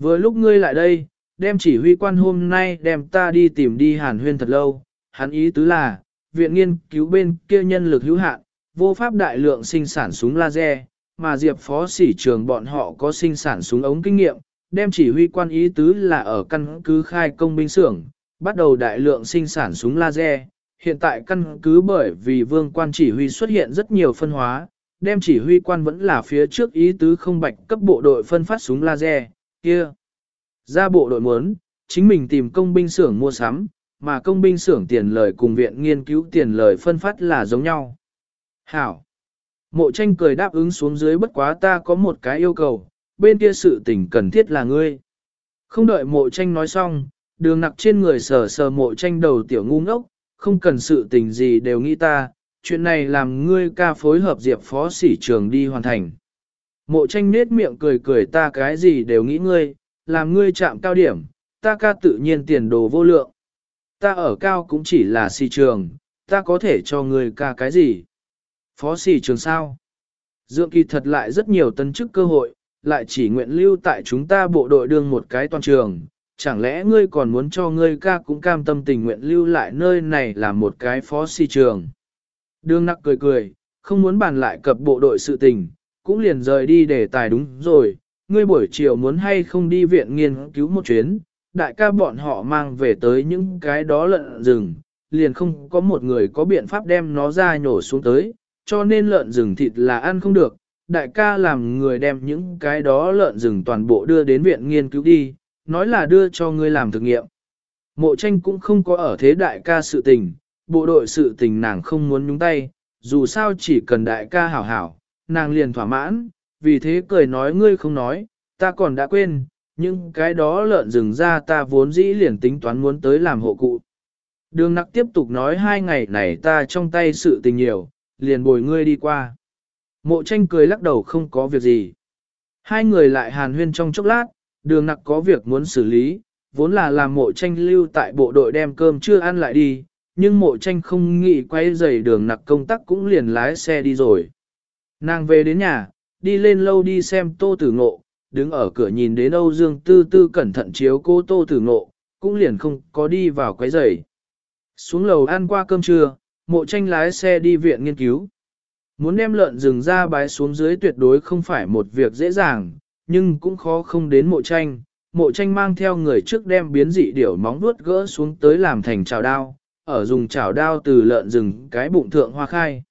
Vừa lúc ngươi lại đây, đem chỉ huy quan hôm nay đem ta đi tìm đi hàn huyên thật lâu, hắn ý tứ là, viện nghiên cứu bên kia nhân lực hữu hạn, vô pháp đại lượng sinh sản súng laser, mà Diệp phó sĩ trường bọn họ có sinh sản súng ống kinh nghiệm, đem chỉ huy quan ý tứ là ở căn cứ khai công binh xưởng, bắt đầu đại lượng sinh sản súng laser. Hiện tại căn cứ bởi vì vương quan chỉ huy xuất hiện rất nhiều phân hóa, đem chỉ huy quan vẫn là phía trước ý tứ không bạch cấp bộ đội phân phát súng laser, kia. Ra bộ đội muốn, chính mình tìm công binh xưởng mua sắm, mà công binh xưởng tiền lời cùng viện nghiên cứu tiền lời phân phát là giống nhau. Hảo. Mộ tranh cười đáp ứng xuống dưới bất quá ta có một cái yêu cầu, bên kia sự tình cần thiết là ngươi. Không đợi mộ tranh nói xong, đường nặc trên người sờ sờ mộ tranh đầu tiểu ngu ngốc, không cần sự tình gì đều nghĩ ta, chuyện này làm ngươi ca phối hợp diệp phó sĩ trường đi hoàn thành. Mộ tranh nết miệng cười cười ta cái gì đều nghĩ ngươi, làm ngươi chạm cao điểm, ta ca tự nhiên tiền đồ vô lượng. Ta ở cao cũng chỉ là sĩ trường, ta có thể cho ngươi ca cái gì. Phó sĩ trường sao? Dượng kỳ thật lại rất nhiều tân chức cơ hội, lại chỉ nguyện lưu tại chúng ta bộ đội đương một cái toàn trường. Chẳng lẽ ngươi còn muốn cho ngươi ca cũng cam tâm tình nguyện lưu lại nơi này là một cái phó sĩ trường? Đương nặc cười cười, không muốn bàn lại cập bộ đội sự tình, cũng liền rời đi để tài đúng rồi. Ngươi buổi chiều muốn hay không đi viện nghiên cứu một chuyến, đại ca bọn họ mang về tới những cái đó lợn rừng, liền không có một người có biện pháp đem nó ra nhổ xuống tới, cho nên lợn rừng thịt là ăn không được. Đại ca làm người đem những cái đó lợn rừng toàn bộ đưa đến viện nghiên cứu đi, nói là đưa cho ngươi làm thực nghiệm. Mộ tranh cũng không có ở thế đại ca sự tình, bộ đội sự tình nàng không muốn nhúng tay, dù sao chỉ cần đại ca hảo hảo, nàng liền thỏa mãn, vì thế cười nói ngươi không nói, ta còn đã quên, nhưng cái đó lợn rừng ra ta vốn dĩ liền tính toán muốn tới làm hộ cụ. Đường nặc tiếp tục nói hai ngày này ta trong tay sự tình nhiều, liền bồi ngươi đi qua. Mộ tranh cười lắc đầu không có việc gì. Hai người lại hàn huyên trong chốc lát, đường nặc có việc muốn xử lý, vốn là làm mộ tranh lưu tại bộ đội đem cơm chưa ăn lại đi, nhưng mộ tranh không nghĩ quay giày đường nặc công tác cũng liền lái xe đi rồi. Nàng về đến nhà, đi lên lâu đi xem tô tử ngộ, đứng ở cửa nhìn đến Âu Dương Tư Tư cẩn thận chiếu cô tô tử ngộ, cũng liền không có đi vào quấy rầy. Xuống lầu ăn qua cơm trưa, mộ tranh lái xe đi viện nghiên cứu. Muốn đem lợn rừng ra bái xuống dưới tuyệt đối không phải một việc dễ dàng, nhưng cũng khó không đến mộ tranh. Mộ tranh mang theo người trước đem biến dị điểu móng vuốt gỡ xuống tới làm thành chảo đao, ở dùng chảo đao từ lợn rừng cái bụng thượng hoa khai.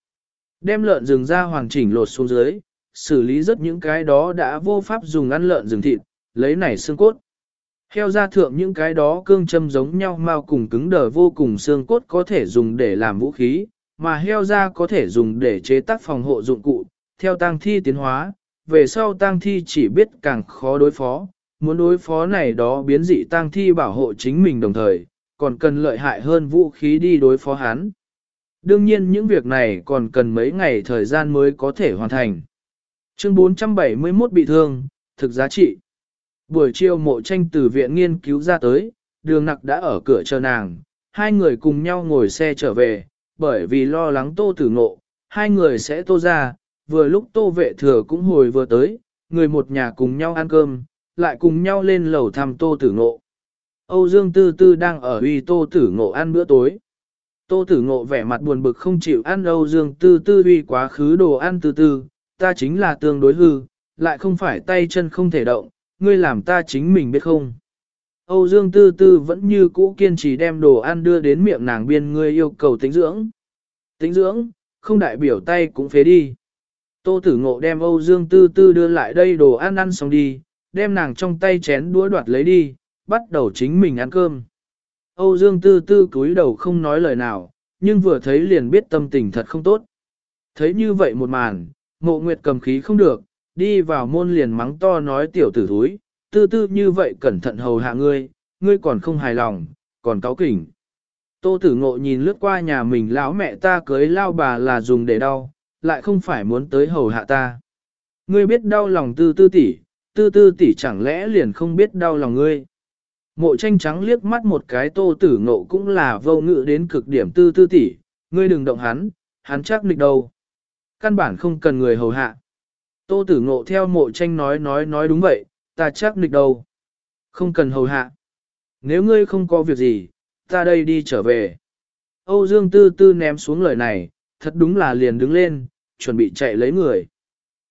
Đem lợn rừng ra hoàn chỉnh lột xuống dưới, xử lý rất những cái đó đã vô pháp dùng ăn lợn rừng thịt, lấy này xương cốt. Heo ra thượng những cái đó cương châm giống nhau mau cùng cứng đờ vô cùng xương cốt có thể dùng để làm vũ khí, mà heo ra có thể dùng để chế tác phòng hộ dụng cụ, theo tang thi tiến hóa, về sau tang thi chỉ biết càng khó đối phó, muốn đối phó này đó biến dị tang thi bảo hộ chính mình đồng thời, còn cần lợi hại hơn vũ khí đi đối phó hắn. Đương nhiên những việc này còn cần mấy ngày thời gian mới có thể hoàn thành. Chương 471 bị thương, thực giá trị. Buổi chiều mộ tranh từ viện nghiên cứu ra tới, đường nặc đã ở cửa chờ nàng, hai người cùng nhau ngồi xe trở về, bởi vì lo lắng tô tử ngộ, hai người sẽ tô ra, vừa lúc tô vệ thừa cũng hồi vừa tới, người một nhà cùng nhau ăn cơm, lại cùng nhau lên lầu thăm tô tử ngộ. Âu Dương Tư Tư đang ở uy tô tử ngộ ăn bữa tối. Tô tử ngộ vẻ mặt buồn bực không chịu ăn Âu Dương Tư Tư uy quá khứ đồ ăn từ từ, ta chính là tương đối hư, lại không phải tay chân không thể động, ngươi làm ta chính mình biết không. Âu Dương Tư Tư vẫn như cũ kiên trì đem đồ ăn đưa đến miệng nàng biên ngươi yêu cầu tính dưỡng. Tính dưỡng, không đại biểu tay cũng phế đi. Tô Tử Ngộ đem Âu Dương Tư Tư đưa lại đây đồ ăn ăn xong đi, đem nàng trong tay chén đũa đoạt lấy đi, bắt đầu chính mình ăn cơm. Âu Dương Tư Tư cúi đầu không nói lời nào, nhưng vừa thấy liền biết tâm tình thật không tốt. Thấy như vậy một màn, Mộ Nguyệt cầm khí không được, đi vào môn liền mắng to nói tiểu tử thúi, tư tư như vậy cẩn thận hầu hạ ngươi, ngươi còn không hài lòng, còn cáo kỉnh. Tô tử ngộ nhìn lướt qua nhà mình lão mẹ ta cưới lao bà là dùng để đau, lại không phải muốn tới hầu hạ ta. Ngươi biết đau lòng tư tư tỷ, tư tư tỷ chẳng lẽ liền không biết đau lòng ngươi. Mộ tranh trắng liếc mắt một cái tô tử ngộ cũng là vô ngự đến cực điểm tư tư tỷ, ngươi đừng động hắn, hắn chắc nịch đâu. Căn bản không cần người hầu hạ. Tô tử ngộ theo mộ tranh nói nói nói đúng vậy, ta chắc nịch đâu. Không cần hầu hạ. Nếu ngươi không có việc gì, ta đây đi trở về. Âu Dương Tư Tư ném xuống lời này, thật đúng là liền đứng lên, chuẩn bị chạy lấy người.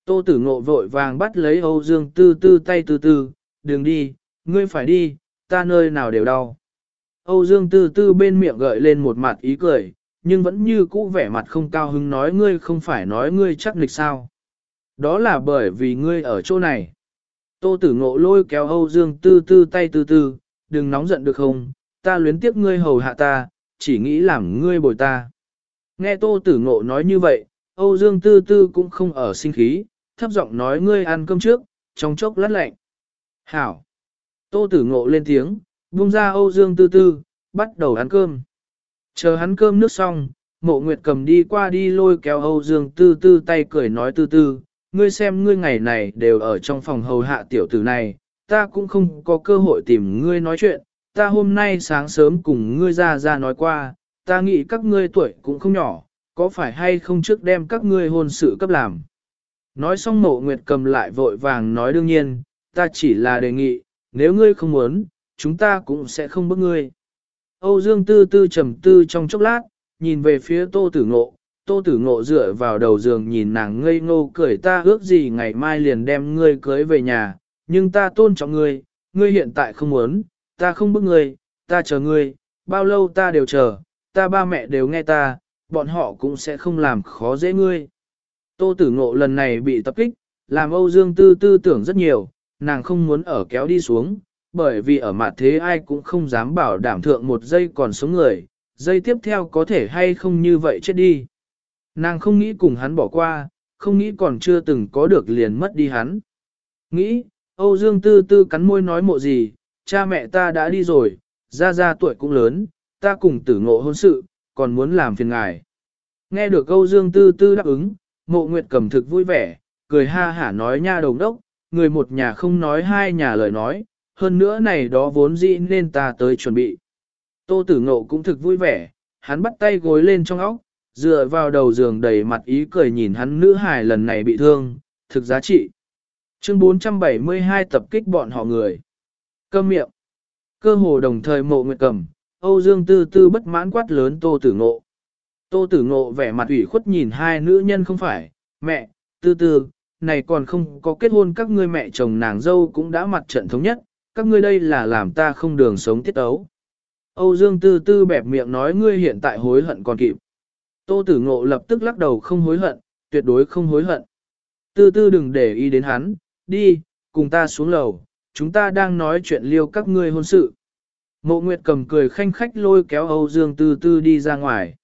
Tô tử ngộ vội vàng bắt lấy Âu Dương Tư Tư tay Tư Tư, đừng đi, ngươi phải đi, ta nơi nào đều đau. Âu Dương Tư Tư bên miệng gợi lên một mặt ý cười, nhưng vẫn như cũ vẻ mặt không cao hứng nói ngươi không phải nói ngươi chắc lịch sao. Đó là bởi vì ngươi ở chỗ này. Tô tử ngộ lôi kéo Âu Dương tư tư tay tư tư, đừng nóng giận được không, ta luyến tiếc ngươi hầu hạ ta, chỉ nghĩ làm ngươi bồi ta. Nghe tô tử ngộ nói như vậy, Âu Dương tư tư cũng không ở sinh khí, thấp giọng nói ngươi ăn cơm trước, trong chốc lát lạnh. Hảo! Tô tử ngộ lên tiếng, buông ra Âu Dương tư tư, bắt đầu ăn cơm. Chờ hắn cơm nước xong, mộ nguyệt cầm đi qua đi lôi kéo Âu Dương tư tư tay cười nói tư tư, ngươi xem ngươi ngày này đều ở trong phòng hầu hạ tiểu tử này, ta cũng không có cơ hội tìm ngươi nói chuyện, ta hôm nay sáng sớm cùng ngươi ra ra nói qua, ta nghĩ các ngươi tuổi cũng không nhỏ, có phải hay không trước đem các ngươi hôn sự cấp làm. Nói xong mộ nguyệt cầm lại vội vàng nói đương nhiên, ta chỉ là đề nghị, nếu ngươi không muốn, chúng ta cũng sẽ không bức ngươi. Âu Dương Tư Tư trầm tư trong chốc lát, nhìn về phía Tô Tử Ngộ, tô tử ngộ dựa vào đầu giường nhìn nàng ngây ngô cười ta ước gì ngày mai liền đem ngươi cưới về nhà, nhưng ta tôn trọng ngươi, ngươi hiện tại không muốn, ta không bức ngươi, ta chờ ngươi, bao lâu ta đều chờ, ta ba mẹ đều nghe ta, bọn họ cũng sẽ không làm khó dễ ngươi. Tô tử ngộ lần này bị tập kích, làm Âu Dương Tư tư tưởng rất nhiều, nàng không muốn ở kéo đi xuống, bởi vì ở mặt thế ai cũng không dám bảo đảm thượng một giây còn sống người, giây tiếp theo có thể hay không như vậy chết đi. Nàng không nghĩ cùng hắn bỏ qua, không nghĩ còn chưa từng có được liền mất đi hắn. Nghĩ, Âu Dương Tư Tư cắn môi nói mộ gì, cha mẹ ta đã đi rồi, ra ra tuổi cũng lớn, ta cùng tử ngộ hôn sự, còn muốn làm phiền ngài. Nghe được Âu Dương Tư Tư đáp ứng, mộ nguyệt cầm thực vui vẻ, cười ha hả nói nha đồng đốc, người một nhà không nói hai nhà lời nói, hơn nữa này đó vốn dĩ nên ta tới chuẩn bị. Tô tử ngộ cũng thực vui vẻ, hắn bắt tay gối lên trong óc, dựa vào đầu giường đầy mặt ý cười nhìn hắn nữ hài lần này bị thương, thực giá trị. Chương 472 tập kích bọn họ người. Cơm miệng. Cơ hồ đồng thời mộ nguyệt cầm, Âu Dương Tư Tư bất mãn quát lớn Tô Tử Ngộ. Tô Tử Ngộ vẻ mặt ủy khuất nhìn hai nữ nhân không phải, mẹ, Tư Tư, này còn không có kết hôn các ngươi mẹ chồng nàng dâu cũng đã mặt trận thống nhất, các ngươi đây là làm ta không đường sống tiết ấu. Âu Dương Tư Tư bẹp miệng nói ngươi hiện tại hối hận còn kịp. Tô Tử Ngộ lập tức lắc đầu không hối hận, tuyệt đối không hối hận. Tư tư đừng để ý đến hắn, đi, cùng ta xuống lầu, chúng ta đang nói chuyện liêu các ngươi hôn sự. Mộ Nguyệt cầm cười khanh khách lôi kéo Âu Dương Tư Tư đi ra ngoài.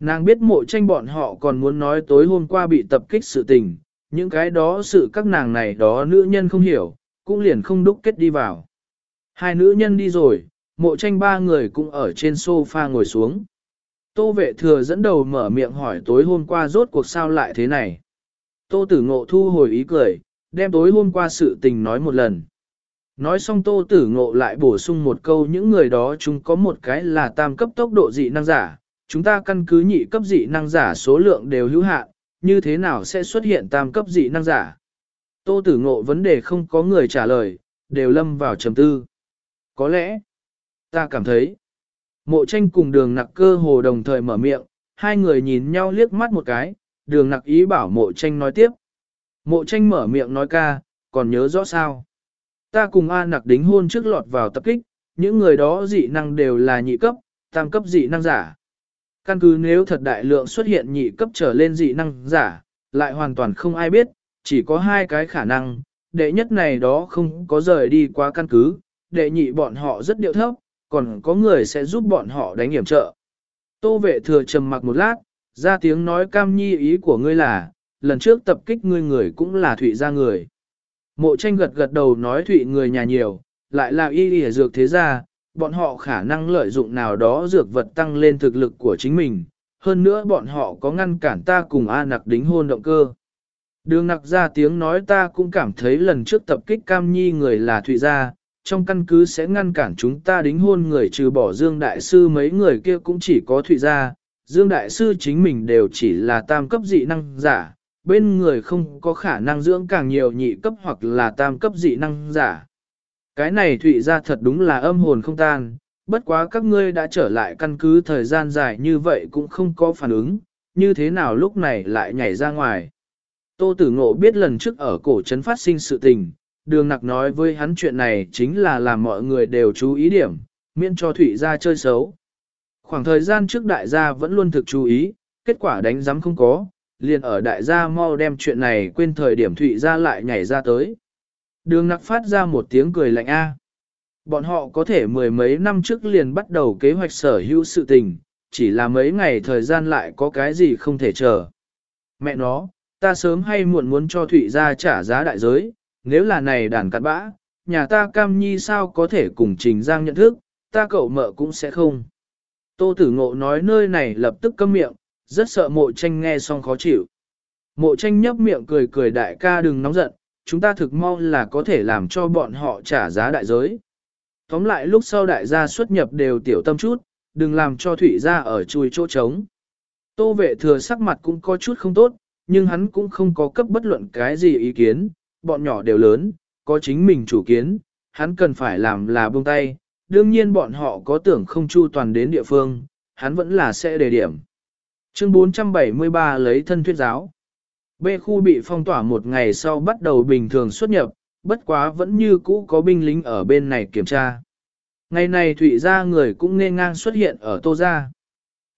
Nàng biết mộ tranh bọn họ còn muốn nói tối hôm qua bị tập kích sự tình, những cái đó sự các nàng này đó nữ nhân không hiểu, cũng liền không đúc kết đi vào. Hai nữ nhân đi rồi, mộ tranh ba người cũng ở trên sofa ngồi xuống. Tô vệ thừa dẫn đầu mở miệng hỏi tối hôm qua rốt cuộc sao lại thế này. Tô tử ngộ thu hồi ý cười, đem tối hôm qua sự tình nói một lần. Nói xong tô tử ngộ lại bổ sung một câu những người đó chúng có một cái là tam cấp tốc độ dị năng giả, chúng ta căn cứ nhị cấp dị năng giả số lượng đều hữu hạn, như thế nào sẽ xuất hiện tam cấp dị năng giả? Tô tử ngộ vấn đề không có người trả lời, đều lâm vào trầm tư. Có lẽ, ta cảm thấy, mộ tranh cùng đường nặc cơ hồ đồng thời mở miệng, hai người nhìn nhau liếc mắt một cái, đường nặc ý bảo mộ tranh nói tiếp. Mộ tranh mở miệng nói ca, còn nhớ rõ sao? Ta cùng A nặc đính hôn trước lọt vào tập kích, những người đó dị năng đều là nhị cấp, tam cấp dị năng giả. Căn cứ nếu thật đại lượng xuất hiện nhị cấp trở lên dị năng giả, lại hoàn toàn không ai biết, chỉ có hai cái khả năng, đệ nhất này đó không có rời đi qua căn cứ, đệ nhị bọn họ rất điệu thấp, còn có người sẽ giúp bọn họ đánh hiểm trợ. Tô vệ thừa trầm mặc một lát, ra tiếng nói cam nhi ý của ngươi là, lần trước tập kích ngươi người cũng là thụy gia người. Mộ tranh gật gật đầu nói thụy người nhà nhiều, lại là y y dược thế gia, bọn họ khả năng lợi dụng nào đó dược vật tăng lên thực lực của chính mình, hơn nữa bọn họ có ngăn cản ta cùng A nặc đính hôn động cơ. Đường nặc ra tiếng nói ta cũng cảm thấy lần trước tập kích cam nhi người là Thụy Gia, trong căn cứ sẽ ngăn cản chúng ta đính hôn người trừ bỏ Dương Đại Sư mấy người kia cũng chỉ có Thụy Gia. Dương Đại Sư chính mình đều chỉ là tam cấp dị năng giả, bên người không có khả năng dưỡng càng nhiều nhị cấp hoặc là tam cấp dị năng giả. Cái này Thụy Gia thật đúng là âm hồn không tan, bất quá các ngươi đã trở lại căn cứ thời gian dài như vậy cũng không có phản ứng, như thế nào lúc này lại nhảy ra ngoài. Tô Tử Ngộ biết lần trước ở cổ trấn phát sinh sự tình, đường nặc nói với hắn chuyện này chính là làm mọi người đều chú ý điểm, miễn cho Thụy gia chơi xấu. Khoảng thời gian trước đại gia vẫn luôn thực chú ý, kết quả đánh giám không có, liền ở đại gia mau đem chuyện này quên thời điểm Thụy gia lại nhảy ra tới. Đường nặc phát ra một tiếng cười lạnh A. Bọn họ có thể mười mấy năm trước liền bắt đầu kế hoạch sở hữu sự tình, chỉ là mấy ngày thời gian lại có cái gì không thể chờ. Mẹ nó, ta sớm hay muộn muốn cho Thụy gia trả giá đại giới, nếu là này đàn cặn bã, nhà ta cam nhi sao có thể cùng Trình Giang nhận thức, ta cậu mợ cũng sẽ không. Tô Tử Ngộ nói nơi này lập tức câm miệng, rất sợ mộ tranh nghe xong khó chịu. Mộ tranh nhấp miệng cười cười đại ca đừng nóng giận, chúng ta thực mong là có thể làm cho bọn họ trả giá đại giới. Tóm lại lúc sau đại gia xuất nhập đều tiểu tâm chút, đừng làm cho thủy gia ở chui chỗ trống. Tô vệ thừa sắc mặt cũng có chút không tốt, nhưng hắn cũng không có cấp bất luận cái gì ý kiến, bọn nhỏ đều lớn, có chính mình chủ kiến, hắn cần phải làm là buông tay, đương nhiên bọn họ có tưởng không chu toàn đến địa phương, hắn vẫn là sẽ đề điểm. Chương 473 lấy thân thuyết giáo. B khu bị phong tỏa một ngày sau bắt đầu bình thường xuất nhập, bất quá vẫn như cũ có binh lính ở bên này kiểm tra. Ngày này Thụy gia người cũng nên ngang xuất hiện ở Tô Gia.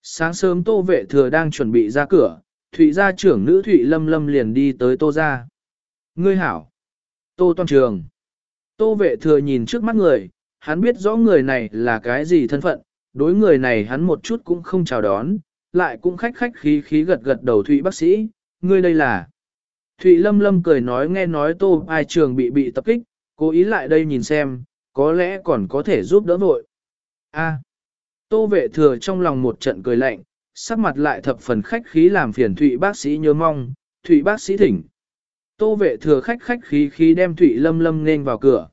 Sáng sớm Tô Vệ Thừa đang chuẩn bị ra cửa, Thụy gia trưởng nữ Thụy Lâm Lâm liền đi tới Tô Gia. Ngươi hảo. Tô Toan Trường. Tô Vệ Thừa nhìn trước mắt người, hắn biết rõ người này là cái gì thân phận, đối người này hắn một chút cũng không chào đón, lại cũng khách khách khí khí gật gật đầu Thụy bác sĩ, ngươi đây là. Thụy Lâm Lâm cười nói nghe nói Tô Ai Trường bị bị tập kích, cố ý lại đây nhìn xem, có lẽ còn có thể giúp đỡ vội. A. Tô vệ thừa trong lòng một trận cười lạnh, sắc mặt lại thập phần khách khí làm phiền Thụy bác sĩ nhớ mong, Thụy bác sĩ thỉnh. Tô vệ thừa khách khách khí khí đem Thụy Lâm Lâm nên vào cửa.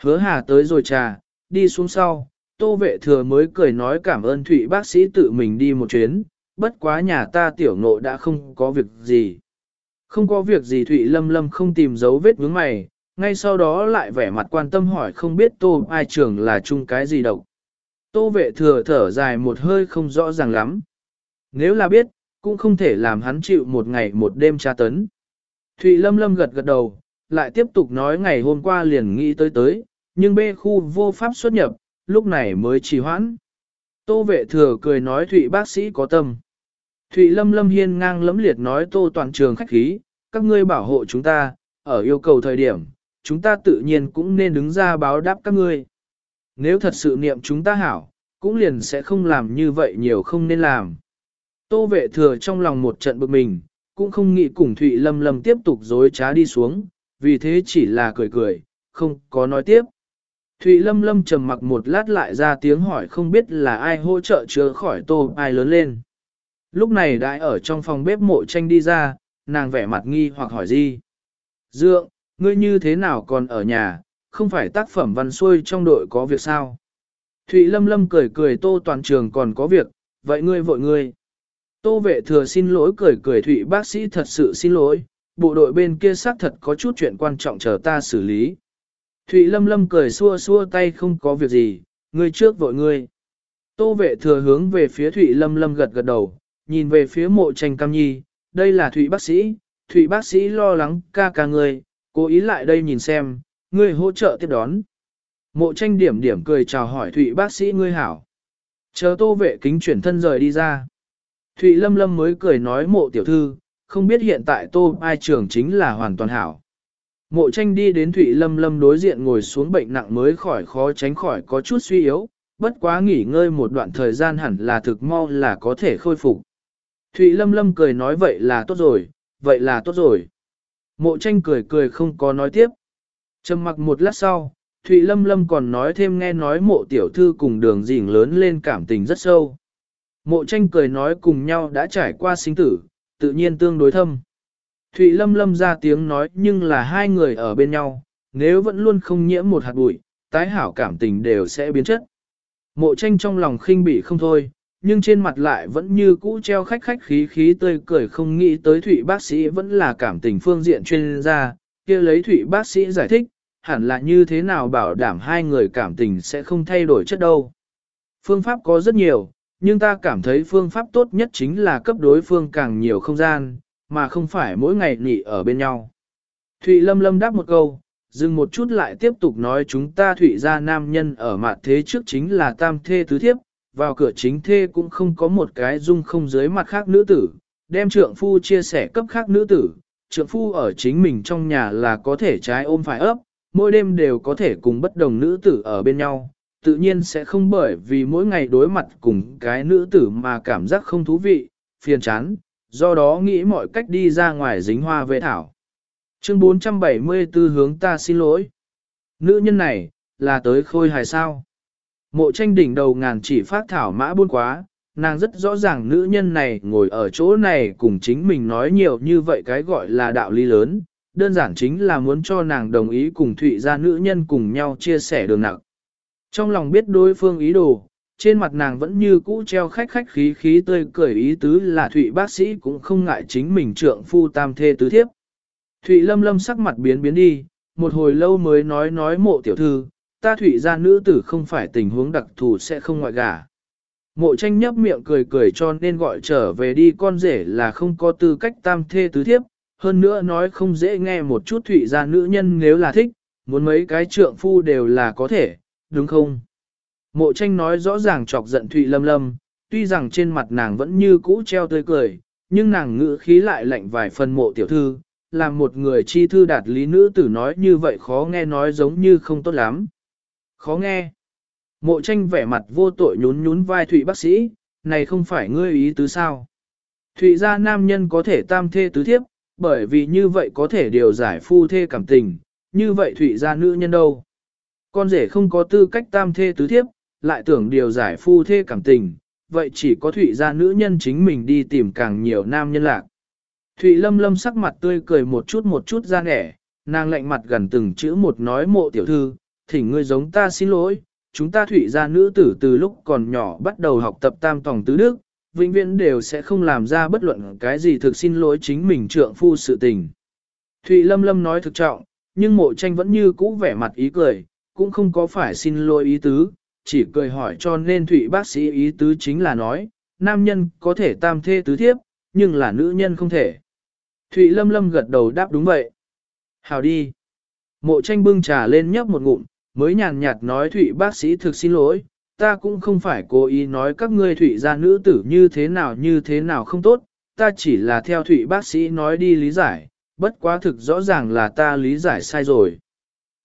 Hứa hà tới rồi trà, đi xuống sau, Tô vệ thừa mới cười nói cảm ơn Thụy bác sĩ tự mình đi một chuyến, bất quá nhà ta tiểu ngộ đã không có việc gì. Không có việc gì Thụy Lâm Lâm không tìm dấu vết vướng mày, ngay sau đó lại vẻ mặt quan tâm hỏi không biết Tô ai trưởng là chung cái gì độc. Tô vệ thừa thở dài một hơi không rõ ràng lắm. Nếu là biết, cũng không thể làm hắn chịu một ngày một đêm tra tấn. Thụy Lâm Lâm gật gật đầu, lại tiếp tục nói ngày hôm qua liền nghĩ tới tới, nhưng bê khu vô pháp xuất nhập, lúc này mới trì hoãn. Tô vệ thừa cười nói Thụy bác sĩ có tâm. Thụy Lâm Lâm hiên ngang lẫm liệt nói tô toàn trường khách khí, các ngươi bảo hộ chúng ta, ở yêu cầu thời điểm, chúng ta tự nhiên cũng nên đứng ra báo đáp các ngươi. Nếu thật sự niệm chúng ta hảo, cũng liền sẽ không làm như vậy nhiều không nên làm. Tô vệ thừa trong lòng một trận bực mình, cũng không nghĩ cùng Thụy Lâm Lâm tiếp tục dối trá đi xuống, vì thế chỉ là cười cười, không có nói tiếp. Thụy Lâm Lâm trầm mặc một lát lại ra tiếng hỏi không biết là ai hỗ trợ chữa khỏi tô ai lớn lên. Lúc này đại ở trong phòng bếp mộ tranh đi ra, nàng vẻ mặt nghi hoặc hỏi gì. Dượng, ngươi như thế nào còn ở nhà, không phải tác phẩm văn xuôi trong đội có việc sao? Thụy Lâm Lâm cười cười tô toàn trường còn có việc, vậy ngươi vội ngươi. Tô vệ thừa xin lỗi cười cười Thụy bác sĩ thật sự xin lỗi, bộ đội bên kia xác thật có chút chuyện quan trọng chờ ta xử lý. Thụy Lâm Lâm cười xua xua tay không có việc gì, ngươi trước vội ngươi. Tô vệ thừa hướng về phía Thụy Lâm Lâm gật gật đầu, nhìn về phía mộ tranh cam nhi, đây là Thụy bác sĩ, Thụy bác sĩ lo lắng ca ca ngươi, cố ý lại đây nhìn xem, ngươi hỗ trợ tiếp đón. Mộ tranh điểm điểm cười chào hỏi Thụy bác sĩ ngươi hảo. Chờ tô vệ kính chuyển thân rời đi ra. Thụy lâm lâm mới cười nói mộ tiểu thư, không biết hiện tại tô ai trưởng chính là hoàn toàn hảo. Mộ tranh đi đến Thụy lâm lâm đối diện ngồi xuống bệnh nặng mới khỏi khó tránh khỏi có chút suy yếu, bất quá nghỉ ngơi một đoạn thời gian hẳn là thực mau là có thể khôi phục. Thụy lâm lâm cười nói vậy là tốt rồi, vậy là tốt rồi. Mộ tranh cười cười không có nói tiếp. Trầm mặc một lát sau, Thụy Lâm Lâm còn nói thêm nghe nói mộ tiểu thư cùng đường dình lớn lên cảm tình rất sâu. Mộ tranh cười nói cùng nhau đã trải qua sinh tử, tự nhiên tương đối thâm. Thụy Lâm Lâm ra tiếng nói nhưng là hai người ở bên nhau, nếu vẫn luôn không nhiễm một hạt bụi, tái hảo cảm tình đều sẽ biến chất. Mộ tranh trong lòng khinh bỉ không thôi, nhưng trên mặt lại vẫn như cũ treo khách khách khí khí tươi cười không nghĩ tới Thụy bác sĩ vẫn là cảm tình phương diện chuyên gia, kia lấy Thụy bác sĩ giải thích, hẳn là như thế nào bảo đảm hai người cảm tình sẽ không thay đổi chất đâu. Phương pháp có rất nhiều, nhưng ta cảm thấy phương pháp tốt nhất chính là cấp đối phương càng nhiều không gian, mà không phải mỗi ngày nghỉ ở bên nhau. Thụy Lâm Lâm đáp một câu, dừng một chút lại tiếp tục nói chúng ta Thụy gia nam nhân ở mặt thế trước chính là tam thê tứ thiếp, vào cửa chính thê cũng không có một cái dung không dưới mặt khác nữ tử, đem trượng phu chia sẻ cấp khác nữ tử, trượng phu ở chính mình trong nhà là có thể trái ôm phải ấp, mỗi đêm đều có thể cùng bất đồng nữ tử ở bên nhau, tự nhiên sẽ không bởi vì mỗi ngày đối mặt cùng cái nữ tử mà cảm giác không thú vị, phiền chán, do đó nghĩ mọi cách đi ra ngoài dính hoa về thảo. Chương 474 hướng ta xin lỗi. Nữ nhân này, là tới khôi hài sao? Mộ tranh đỉnh đầu ngàn chỉ phát thảo mã buôn quá, nàng rất rõ ràng nữ nhân này ngồi ở chỗ này cùng chính mình nói nhiều như vậy cái gọi là đạo lý lớn, đơn giản chính là muốn cho nàng đồng ý cùng Thụy gia nữ nhân cùng nhau chia sẻ đường nặng. Trong lòng biết đối phương ý đồ, trên mặt nàng vẫn như cũ treo khách khách khí khí tươi cười ý tứ là Thụy bác sĩ cũng không ngại chính mình trượng phu tam thê tứ thiếp. Thụy lâm lâm sắc mặt biến biến đi, một hồi lâu mới nói nói mộ tiểu thư, ta Thụy gia nữ tử không phải tình huống đặc thù sẽ không ngoại gả. Mộ tranh nhấp miệng cười cười cho nên gọi trở về đi con rể là không có tư cách tam thê tứ thiếp, hơn nữa nói không dễ nghe một chút thụy gia nữ nhân nếu là thích, muốn mấy cái trượng phu đều là có thể, đúng không? Mộ tranh nói rõ ràng chọc giận thụy lâm lâm, tuy rằng trên mặt nàng vẫn như cũ treo tươi cười, nhưng nàng ngữ khí lại lạnh vài phần mộ tiểu thư, làm một người chi thư đạt lý nữ tử nói như vậy khó nghe nói giống như không tốt lắm. Khó nghe. Mộ tranh vẻ mặt vô tội nhún nhún vai thụy bác sĩ, này không phải ngươi ý tứ sao. Thụy gia nam nhân có thể tam thê tứ thiếp, bởi vì như vậy có thể điều giải phu thê cảm tình, như vậy thụy gia nữ nhân đâu. Con rể không có tư cách tam thê tứ thiếp, lại tưởng điều giải phu thê cảm tình, vậy chỉ có thụy gia nữ nhân chính mình đi tìm càng nhiều nam nhân lạc. Thụy lâm lâm sắc mặt tươi cười một chút một chút ra nẻ, nàng lạnh mặt gần từng chữ một nói mộ tiểu thư, thỉnh ngươi giống ta xin lỗi, chúng ta thụy gia nữ tử từ lúc còn nhỏ bắt đầu học tập tam tòng tứ đức, vĩnh viễn đều sẽ không làm ra bất luận cái gì thực xin lỗi chính mình trượng phu sự tình. Thụy Lâm Lâm nói thực trọng, nhưng mộ tranh vẫn như cũ vẻ mặt ý cười, cũng không có phải xin lỗi ý tứ, chỉ cười hỏi cho nên Thụy bác sĩ ý tứ chính là nói, nam nhân có thể tam thê tứ thiếp, nhưng là nữ nhân không thể. Thụy Lâm Lâm gật đầu đáp đúng vậy. Hào đi. Mộ tranh bưng trà lên nhấp một ngụm, mới nhàn nhạt nói Thụy bác sĩ thực xin lỗi, ta cũng không phải cố ý nói các ngươi thụy gia nữ tử như thế nào như thế nào không tốt, ta chỉ là theo thụy bác sĩ nói đi lý giải, bất quá thực rõ ràng là ta lý giải sai rồi.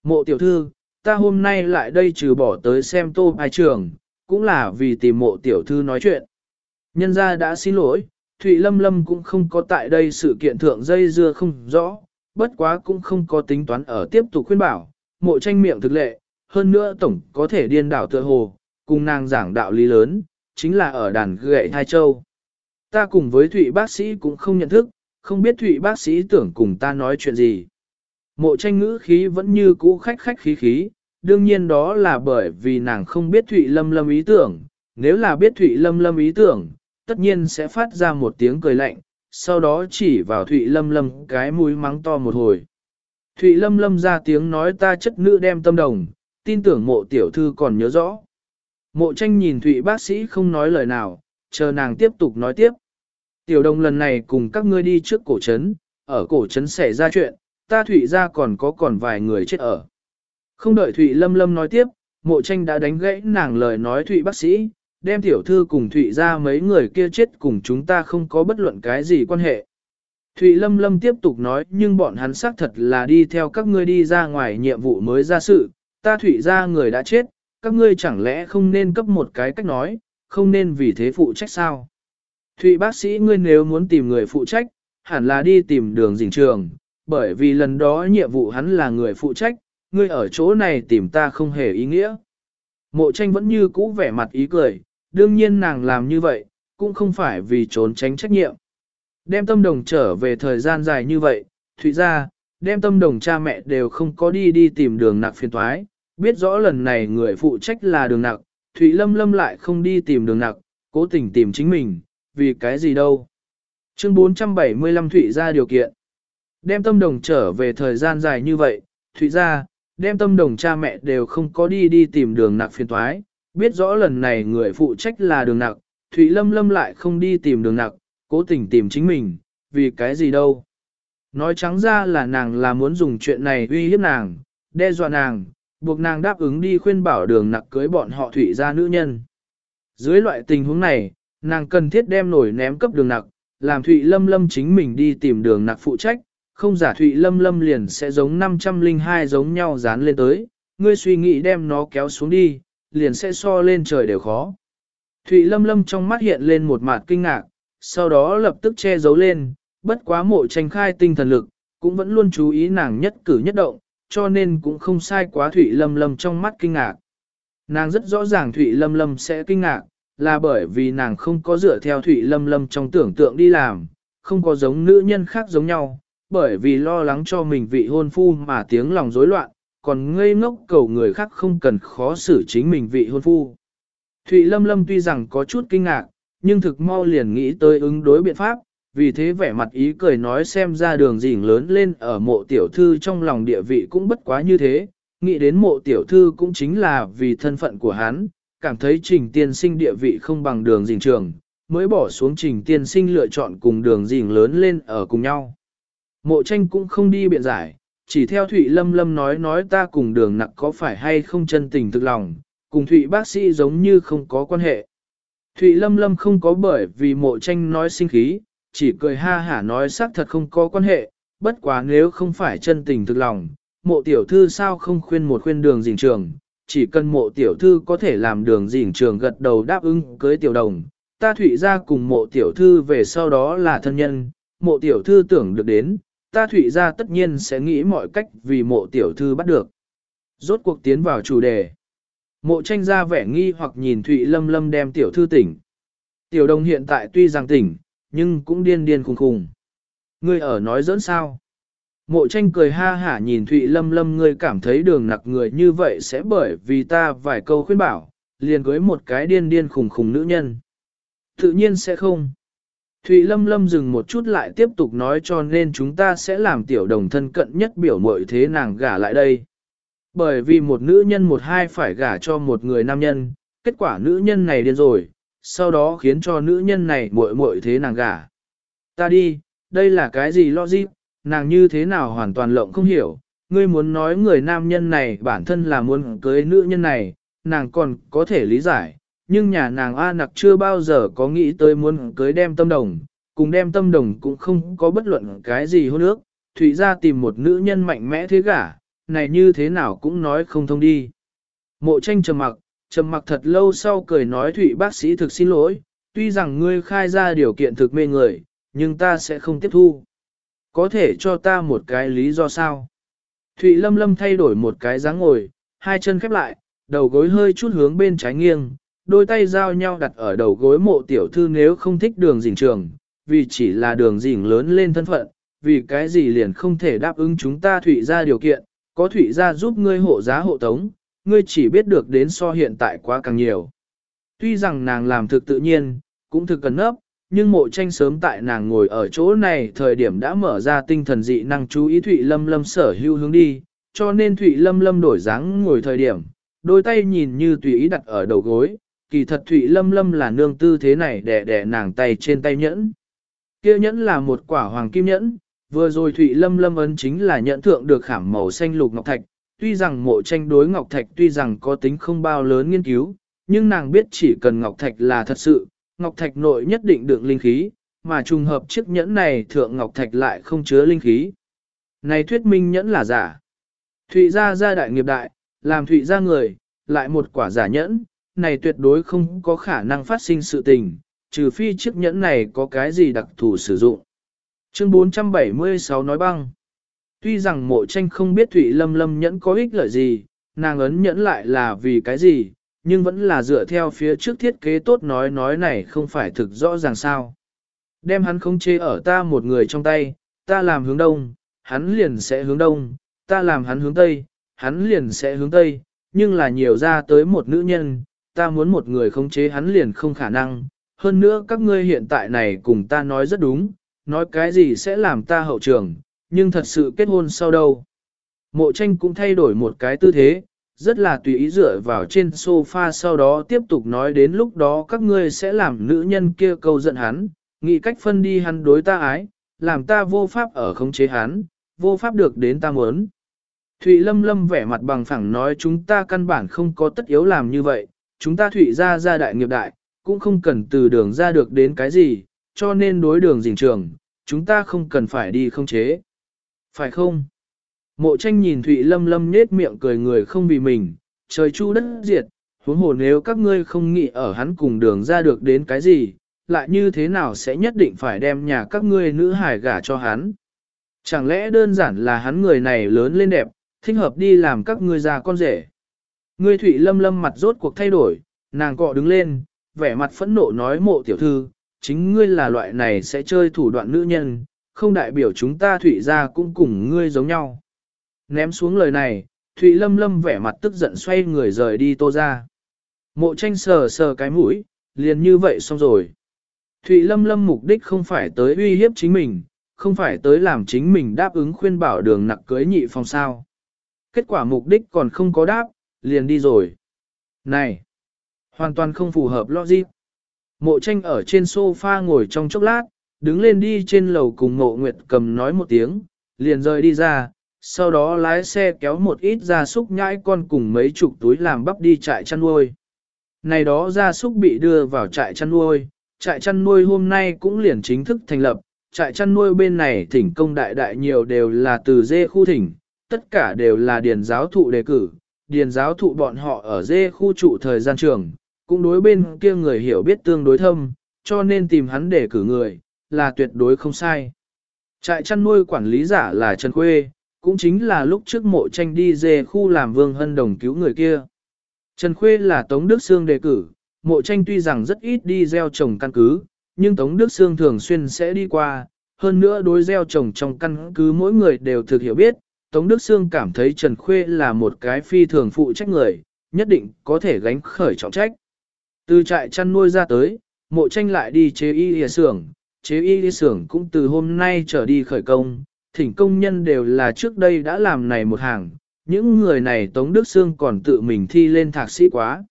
Mộ tiểu thư, ta hôm nay lại đây trừ bỏ tới xem tô bài trường, cũng là vì tìm mộ tiểu thư nói chuyện. Nhân gia đã xin lỗi, Thụy Lâm Lâm cũng không có tại đây sự kiện thượng dây dưa không rõ, bất quá cũng không có tính toán ở tiếp tục khuyên bảo, mộ tranh miệng thực lệ, hơn nữa tổng có thể điên đảo tựa hồ, cùng nàng giảng đạo lý lớn, chính là ở đàn gậy hai châu. Ta cùng với Thụy bác sĩ cũng không nhận thức, không biết Thụy bác sĩ tưởng cùng ta nói chuyện gì. Mộ tranh ngữ khí vẫn như cũ khách khách khí khí, đương nhiên đó là bởi vì nàng không biết Thụy Lâm Lâm ý tưởng, nếu là biết Thụy Lâm Lâm ý tưởng, tất nhiên sẽ phát ra một tiếng cười lạnh, sau đó chỉ vào Thụy Lâm Lâm cái mũi mắng to một hồi. Thụy Lâm Lâm ra tiếng nói ta chất nữ đem tâm đồng, tin tưởng mộ tiểu thư còn nhớ rõ. Mộ tranh nhìn Thụy bác sĩ không nói lời nào, chờ nàng tiếp tục nói tiếp. Tiểu đồng lần này cùng các ngươi đi trước cổ trấn, ở cổ trấn xảy ra chuyện, ta Thụy ra còn có còn vài người chết ở. Không đợi Thụy Lâm Lâm nói tiếp, mộ tranh đã đánh gãy nàng lời nói Thụy bác sĩ, đem tiểu thư cùng Thụy ra mấy người kia chết cùng chúng ta không có bất luận cái gì quan hệ. Thụy Lâm Lâm tiếp tục nói nhưng bọn hắn xác thật là đi theo các ngươi đi ra ngoài nhiệm vụ mới ra sự, ta Thụy ra người đã chết, các ngươi chẳng lẽ không nên cấp một cái cách nói, không nên vì thế phụ trách sao? Thụy bác sĩ ngươi nếu muốn tìm người phụ trách, hẳn là đi tìm đường dình trường, bởi vì lần đó nhiệm vụ hắn là người phụ trách, ngươi ở chỗ này tìm ta không hề ý nghĩa. Mộ tranh vẫn như cũ vẻ mặt ý cười, đương nhiên nàng làm như vậy, cũng không phải vì trốn tránh trách nhiệm. Đem tâm đồng trở về thời gian dài như vậy, Thụy ra, đem tâm đồng cha mẹ đều không có đi đi tìm đường nặc phiền thoái, biết rõ lần này người phụ trách là đường nặc, Thụy Lâm Lâm lại không đi tìm đường nặc, cố tình tìm chính mình, vì cái gì đâu. Chương 475 Thụy ra điều kiện. Đem tâm đồng trở về thời gian dài như vậy, Thụy ra, đem tâm đồng cha mẹ đều không có đi đi tìm đường nặc phiền thoái, biết rõ lần này người phụ trách là đường nặc, Thụy Lâm Lâm lại không đi tìm đường nặc, cố tình tìm chính mình, vì cái gì đâu. Nói trắng ra là nàng là muốn dùng chuyện này uy hiếp nàng, đe dọa nàng, buộc nàng đáp ứng đi khuyên bảo đường nặc cưới bọn họ Thụy ra nữ nhân. Dưới loại tình huống này, nàng cần thiết đem nổi ném cấp đường nặc, làm Thụy Lâm Lâm chính mình đi tìm đường nặc phụ trách, không giả Thụy Lâm Lâm liền sẽ giống 502 giống nhau dán lên tới, ngươi suy nghĩ đem nó kéo xuống đi, liền sẽ so lên trời đều khó. Thụy Lâm Lâm trong mắt hiện lên một mặt kinh ngạc, sau đó lập tức che giấu lên, bất quá mộ tranh khai tinh thần lực, cũng vẫn luôn chú ý nàng nhất cử nhất động, cho nên cũng không sai quá Thụy Lâm Lâm trong mắt kinh ngạc. Nàng rất rõ ràng Thụy Lâm Lâm sẽ kinh ngạc, là bởi vì nàng không có dựa theo Thụy Lâm Lâm trong tưởng tượng đi làm, không có giống nữ nhân khác giống nhau, bởi vì lo lắng cho mình vị hôn phu mà tiếng lòng rối loạn, còn ngây ngốc cầu người khác không cần khó xử chính mình vị hôn phu. Thụy Lâm Lâm tuy rằng có chút kinh ngạc, nhưng thực mau liền nghĩ tới ứng đối biện pháp, vì thế vẻ mặt ý cười nói xem ra đường dỉnh lớn lên ở mộ tiểu thư trong lòng địa vị cũng bất quá như thế, nghĩ đến mộ tiểu thư cũng chính là vì thân phận của hắn, cảm thấy trình tiên sinh địa vị không bằng đường dỉnh trường, mới bỏ xuống trình tiên sinh lựa chọn cùng đường dỉnh lớn lên ở cùng nhau. Mộ tranh cũng không đi biện giải, chỉ theo Thụy Lâm Lâm nói nói ta cùng đường nặng có phải hay không chân tình thực lòng, cùng Thụy bác sĩ giống như không có quan hệ. Thụy Lâm Lâm không có bởi vì mộ tranh nói sinh khí, chỉ cười ha hả nói xác thật không có quan hệ, bất quá nếu không phải chân tình thực lòng, mộ tiểu thư sao không khuyên một khuyên đường dình trường, chỉ cần mộ tiểu thư có thể làm đường dình trường gật đầu đáp ứng cưới tiểu đồng, ta thụy ra cùng mộ tiểu thư về sau đó là thân nhân, mộ tiểu thư tưởng được đến, ta thụy ra tất nhiên sẽ nghĩ mọi cách vì mộ tiểu thư bắt được. Rốt cuộc tiến vào chủ đề. Mộ tranh ra vẻ nghi hoặc nhìn Thụy Lâm Lâm đem tiểu thư tỉnh. Tiểu đồng hiện tại tuy rằng tỉnh, nhưng cũng điên điên khùng khùng. Ngươi ở nói dỡn sao? Mộ tranh cười ha hả nhìn Thụy Lâm Lâm ngươi cảm thấy đường nặc người như vậy sẽ bởi vì ta vài câu khuyên bảo, liền cưới một cái điên điên khùng khùng nữ nhân. Tự nhiên sẽ không. Thụy Lâm Lâm dừng một chút lại tiếp tục nói cho nên chúng ta sẽ làm tiểu đồng thân cận nhất biểu mội thế nàng gả lại đây. Bởi vì một nữ nhân một hai phải gả cho một người nam nhân, kết quả nữ nhân này điên rồi, sau đó khiến cho nữ nhân này muội muội thế nàng gả. Ta đi, đây là cái gì logic, nàng như thế nào hoàn toàn lộng không hiểu, ngươi muốn nói người nam nhân này bản thân là muốn cưới nữ nhân này, nàng còn có thể lý giải, nhưng nhà nàng A nặc chưa bao giờ có nghĩ tới muốn cưới đem tâm đồng, cùng đem tâm đồng cũng không có bất luận cái gì hôn ước, Thụy ra tìm một nữ nhân mạnh mẽ thế gả, này như thế nào cũng nói không thông đi. Mộ tranh trầm mặc, trầm mặc thật lâu sau cười nói Thụy bác sĩ thực xin lỗi, tuy rằng ngươi khai ra điều kiện thực mê người, nhưng ta sẽ không tiếp thu. Có thể cho ta một cái lý do sao? Thụy lâm lâm thay đổi một cái dáng ngồi, hai chân khép lại, đầu gối hơi chút hướng bên trái nghiêng, đôi tay giao nhau đặt ở đầu gối mộ tiểu thư nếu không thích đường dình trường, vì chỉ là đường dình lớn lên thân phận, vì cái gì liền không thể đáp ứng chúng ta thụy ra điều kiện, có thụy ra giúp ngươi hộ giá hộ tống, ngươi chỉ biết được đến so hiện tại quá càng nhiều. Tuy rằng nàng làm thực tự nhiên, cũng thực cần nấp, nhưng mộ tranh sớm tại nàng ngồi ở chỗ này thời điểm đã mở ra tinh thần dị năng chú ý Thụy Lâm Lâm sở hưu hướng đi, cho nên Thụy Lâm Lâm đổi dáng ngồi thời điểm, đôi tay nhìn như tùy ý đặt ở đầu gối, kỳ thật Thụy Lâm Lâm là nương tư thế này để để nàng tay trên tay nhẫn. kia nhẫn là một quả hoàng kim nhẫn, vừa rồi Thụy Lâm Lâm ấn chính là nhẫn thượng được khảm màu xanh lục ngọc thạch, tuy rằng mộ tranh đối ngọc thạch tuy rằng có tính không bao lớn nghiên cứu, nhưng nàng biết chỉ cần ngọc thạch là thật sự, ngọc thạch nội nhất định đựng linh khí, mà trùng hợp chiếc nhẫn này thượng ngọc thạch lại không chứa linh khí. Này thuyết minh nhẫn là giả. Thụy gia gia đại nghiệp đại, làm thụy gia người, lại một quả giả nhẫn, này tuyệt đối không có khả năng phát sinh sự tình, trừ phi chiếc nhẫn này có cái gì đặc thù sử dụng. Chương 476 nói băng. Tuy rằng mộ tranh không biết Thụy Lâm Lâm nhẫn có ích lợi gì, nàng ấn nhẫn lại là vì cái gì, nhưng vẫn là dựa theo phía trước thiết kế tốt nói nói này không phải thực rõ ràng sao. Đem hắn không chê ở ta một người trong tay, ta làm hướng đông, hắn liền sẽ hướng đông, ta làm hắn hướng tây, hắn liền sẽ hướng tây, nhưng là nhiều ra tới một nữ nhân, ta muốn một người khống chế hắn liền không khả năng. Hơn nữa các ngươi hiện tại này cùng ta nói rất đúng, nói cái gì sẽ làm ta hậu trường, nhưng thật sự kết hôn sau đâu. Mộ tranh cũng thay đổi một cái tư thế, rất là tùy ý dựa vào trên sofa sau đó tiếp tục nói đến lúc đó các ngươi sẽ làm nữ nhân kia câu giận hắn, nghĩ cách phân đi hắn đối ta ái, làm ta vô pháp ở khống chế hắn, vô pháp được đến ta muốn. Thụy Lâm Lâm vẻ mặt bằng phẳng nói chúng ta căn bản không có tất yếu làm như vậy, chúng ta Thụy ra ra đại nghiệp đại, cũng không cần từ đường ra được đến cái gì, cho nên đối đường dình trường, chúng ta không cần phải đi không chế. Phải không? Mộ tranh nhìn Thụy Lâm Lâm nết miệng cười người không vì mình, trời chu đất diệt, huống hồ nếu các ngươi không nghĩ ở hắn cùng đường ra được đến cái gì, lại như thế nào sẽ nhất định phải đem nhà các ngươi nữ hải gả cho hắn. Chẳng lẽ đơn giản là hắn người này lớn lên đẹp, thích hợp đi làm các ngươi già con rể. Ngươi Thụy Lâm Lâm mặt rốt cuộc thay đổi, nàng cọ đứng lên, vẻ mặt phẫn nộ nói mộ tiểu thư, chính ngươi là loại này sẽ chơi thủ đoạn nữ nhân, không đại biểu chúng ta Thụy ra cũng cùng ngươi giống nhau. Ném xuống lời này, Thụy Lâm Lâm vẻ mặt tức giận xoay người rời đi tô ra. Mộ tranh sờ sờ cái mũi, liền như vậy xong rồi. Thụy Lâm Lâm mục đích không phải tới uy hiếp chính mình, không phải tới làm chính mình đáp ứng khuyên bảo đường nặc cưới nhị phong sao. Kết quả mục đích còn không có đáp, liền đi rồi. Này! Hoàn toàn không phù hợp logic. Mộ tranh ở trên sofa ngồi trong chốc lát, đứng lên đi trên lầu cùng mộ nguyệt cầm nói một tiếng, liền rời đi ra, sau đó lái xe kéo một ít gia súc nhãi con cùng mấy chục túi làm bắp đi trại chăn nuôi. Này đó gia súc bị đưa vào trại chăn nuôi, trại chăn nuôi hôm nay cũng liền chính thức thành lập, trại chăn nuôi bên này thỉnh công đại đại nhiều đều là từ dê khu thỉnh, tất cả đều là điền giáo thụ đề cử, điền giáo thụ bọn họ ở dê khu trụ thời gian trường, cũng đối bên kia người hiểu biết tương đối thâm, cho nên tìm hắn để cử người, là tuyệt đối không sai. Trại chăn nuôi quản lý giả là Trần Khuê, cũng chính là lúc trước mộ tranh đi dê khu làm vương hân đồng cứu người kia. Trần Khuê là Tống Đức Sương đề cử, mộ tranh tuy rằng rất ít đi gieo trồng căn cứ, nhưng Tống Đức Sương thường xuyên sẽ đi qua, hơn nữa đối gieo trồng trong căn cứ mỗi người đều thực hiểu biết, Tống Đức Sương cảm thấy Trần Khuê là một cái phi thường phụ trách người, nhất định có thể gánh khởi trọng trách. Từ trại chăn nuôi ra tới, mộ tranh lại đi chế y y xưởng, chế y y xưởng cũng từ hôm nay trở đi khởi công, thỉnh công nhân đều là trước đây đã làm này một hàng, những người này Tống Đức Sương còn tự mình thi lên thạc sĩ quá.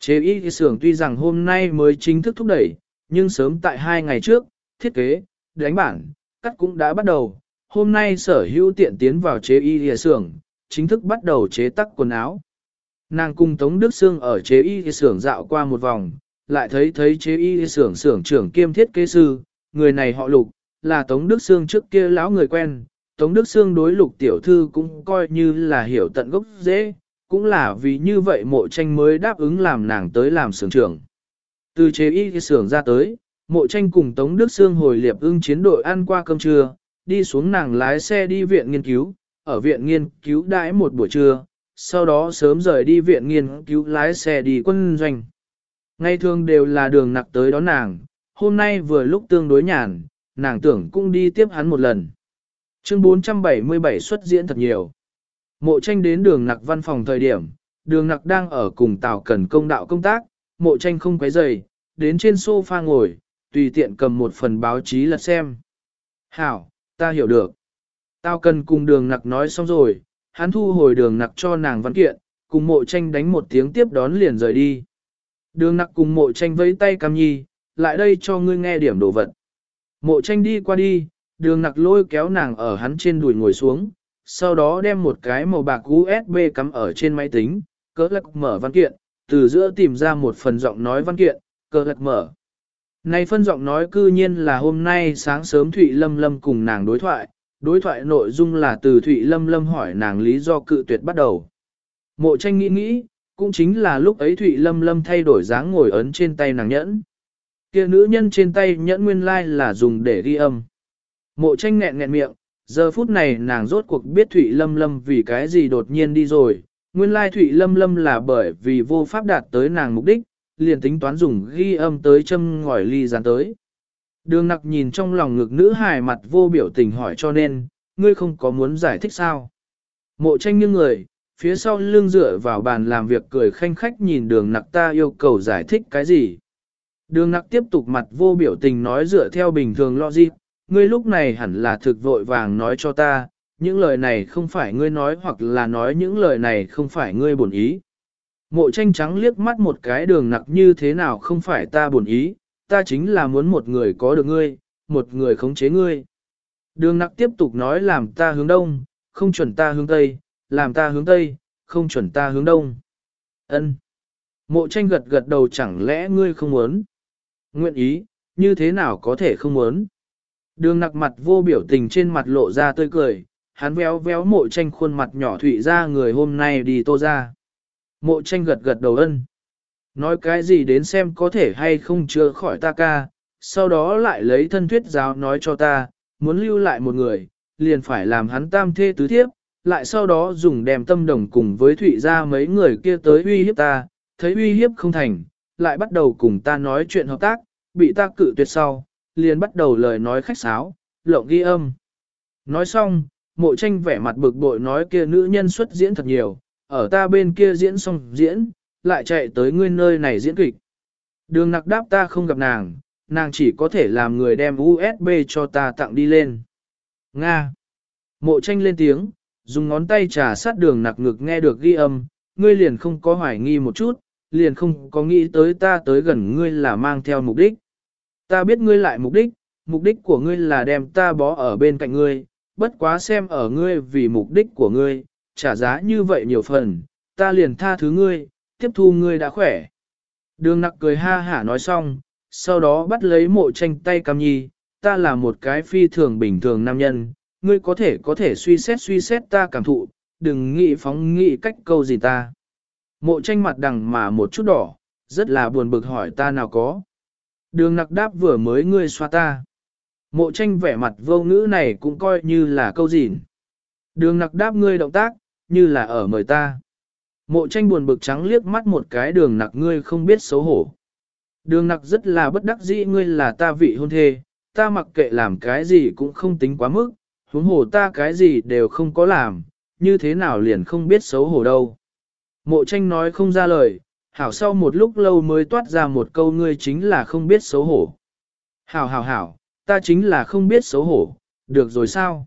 Chế y xưởng tuy rằng hôm nay mới chính thức thúc đẩy, nhưng sớm tại hai ngày trước, thiết kế, đánh bản, cắt cũng đã bắt đầu. Hôm nay sở hữu tiện tiến vào chế y xưởng, chính thức bắt đầu chế tác quần áo. Nàng cùng Tống Đức Sương ở chế y xưởng dạo qua một vòng, lại thấy thấy chế y xưởng xưởng trưởng kiêm thiết kế sư, người này họ lục, là Tống Đức Sương trước kia lão người quen. Tống Đức Sương đối lục tiểu thư cũng coi như là hiểu tận gốc dễ, cũng là vì như vậy mộ tranh mới đáp ứng làm nàng tới làm xưởng trưởng. Từ chế y xưởng ra tới, mộ tranh cùng Tống Đức Sương hồi liệp ưng chiến đội ăn qua cơm trưa, đi xuống nàng lái xe đi viện nghiên cứu, ở viện nghiên cứu đãi một buổi trưa, sau đó sớm rời đi viện nghiên cứu lái xe đi quân doanh. Ngày thường đều là đường nặc tới đón nàng, hôm nay vừa lúc tương đối nhàn, nàng tưởng cũng đi tiếp hắn một lần. Chương 477 xuất diễn thật nhiều. Mộ tranh đến đường nặc văn phòng thời điểm, đường nặc đang ở cùng Tào Cần công đạo công tác, mộ tranh không quấy rầy, đến trên sofa ngồi, tùy tiện cầm một phần báo chí lật xem. Hảo, ta hiểu được. Tao cần cùng đường nặc nói xong rồi, hắn thu hồi đường nặc cho nàng văn kiện, cùng mộ tranh đánh một tiếng tiếp đón liền rời đi. Đường nặc cùng mộ tranh vẫy tay cam nhi, lại đây cho ngươi nghe điểm đồ vật. Mộ tranh đi qua đi, đường nặc lôi kéo nàng ở hắn trên đùi ngồi xuống, sau đó đem một cái màu bạc USB cắm ở trên máy tính, cỡ lạc mở văn kiện, từ giữa tìm ra một phần giọng nói văn kiện, cỡ lạc mở. Này phân giọng nói cư nhiên là hôm nay sáng sớm Thụy Lâm Lâm cùng nàng đối thoại, đối thoại nội dung là từ Thụy Lâm Lâm hỏi nàng lý do cự tuyệt bắt đầu. Mộ tranh nghĩ nghĩ, cũng chính là lúc ấy Thụy Lâm Lâm thay đổi dáng ngồi ấn trên tay nàng nhẫn. kia nữ nhân trên tay nhẫn nguyên lai like là dùng để ghi âm. Mộ tranh nghẹn nghẹn miệng, giờ phút này nàng rốt cuộc biết Thụy Lâm Lâm vì cái gì đột nhiên đi rồi. Nguyên lai Thụy Lâm Lâm là bởi vì vô pháp đạt tới nàng mục đích, liền tính toán dùng ghi âm tới châm ngòi ly gián tới. Đường nặc nhìn trong lòng ngực nữ hài mặt vô biểu tình hỏi cho nên, ngươi không có muốn giải thích sao. Mộ tranh như người, phía sau lưng dựa vào bàn làm việc cười khanh khách nhìn đường nặc ta yêu cầu giải thích cái gì. Đường nặc tiếp tục mặt vô biểu tình nói dựa theo bình thường logic, ngươi lúc này hẳn là thực vội vàng nói cho ta, những lời này không phải ngươi nói hoặc là nói những lời này không phải ngươi bổn ý. Mộ tranh trắng liếc mắt một cái đường nặc như thế nào không phải ta buồn ý, ta chính là muốn một người có được ngươi, một người khống chế ngươi. Đường nặc tiếp tục nói làm ta hướng đông, không chuẩn ta hướng tây, làm ta hướng tây, không chuẩn ta hướng đông. Ân. Mộ tranh gật gật đầu chẳng lẽ ngươi không muốn. Nguyện ý, như thế nào có thể không muốn. Đường nặc mặt vô biểu tình trên mặt lộ ra tươi cười, hắn véo véo mộ tranh khuôn mặt nhỏ thụy ra người hôm nay đi tô ra. Mộ tranh gật gật đầu ân. Nói cái gì đến xem có thể hay không chữa khỏi ta ca, sau đó lại lấy thân thuyết giáo nói cho ta, muốn lưu lại một người, liền phải làm hắn tam thê tứ thiếp, lại sau đó dùng đem tâm đồng cùng với thụy ra mấy người kia tới uy hiếp ta, thấy uy hiếp không thành, lại bắt đầu cùng ta nói chuyện hợp tác, bị ta cự tuyệt sau, liền bắt đầu lời nói khách sáo, lộng ghi âm. Nói xong, mộ tranh vẻ mặt bực bội nói kia nữ nhân xuất diễn thật nhiều, ở ta bên kia diễn xong diễn, lại chạy tới ngươi nơi này diễn kịch. Đường nặc đáp ta không gặp nàng, nàng chỉ có thể làm người đem USB cho ta tặng đi lên. Nga. Mộ tranh lên tiếng, dùng ngón tay trà sát đường nặc ngực nghe được ghi âm, ngươi liền không có hoài nghi một chút, liền không có nghĩ tới ta tới gần ngươi là mang theo mục đích. Ta biết ngươi lại mục đích, mục đích của ngươi là đem ta bó ở bên cạnh ngươi, bất quá xem ở ngươi vì mục đích của ngươi, trả giá như vậy nhiều phần, ta liền tha thứ ngươi, tiếp thu ngươi đã khỏe. Đường nặc cười ha hả nói xong, sau đó bắt lấy mộ tranh tay cam nhi, ta là một cái phi thường bình thường nam nhân, ngươi có thể có thể suy xét suy xét ta cảm thụ, đừng nghĩ phóng nghĩ cách câu gì ta. Mộ tranh mặt đằng mà một chút đỏ, rất là buồn bực hỏi ta nào có. Đường nặc đáp vừa mới ngươi xoa ta. Mộ tranh vẻ mặt vô ngữ này cũng coi như là câu gìn. Đường nặc đáp ngươi động tác, như là ở mời ta. Mộ tranh buồn bực trắng liếc mắt một cái đường nặc ngươi không biết xấu hổ. Đường nặc rất là bất đắc dĩ ngươi là ta vị hôn thê, ta mặc kệ làm cái gì cũng không tính quá mức, huống hồ ta cái gì đều không có làm, như thế nào liền không biết xấu hổ đâu. Mộ tranh nói không ra lời, hảo sau một lúc lâu mới toát ra một câu ngươi chính là không biết xấu hổ. Hảo hảo hảo, ta chính là không biết xấu hổ, được rồi sao?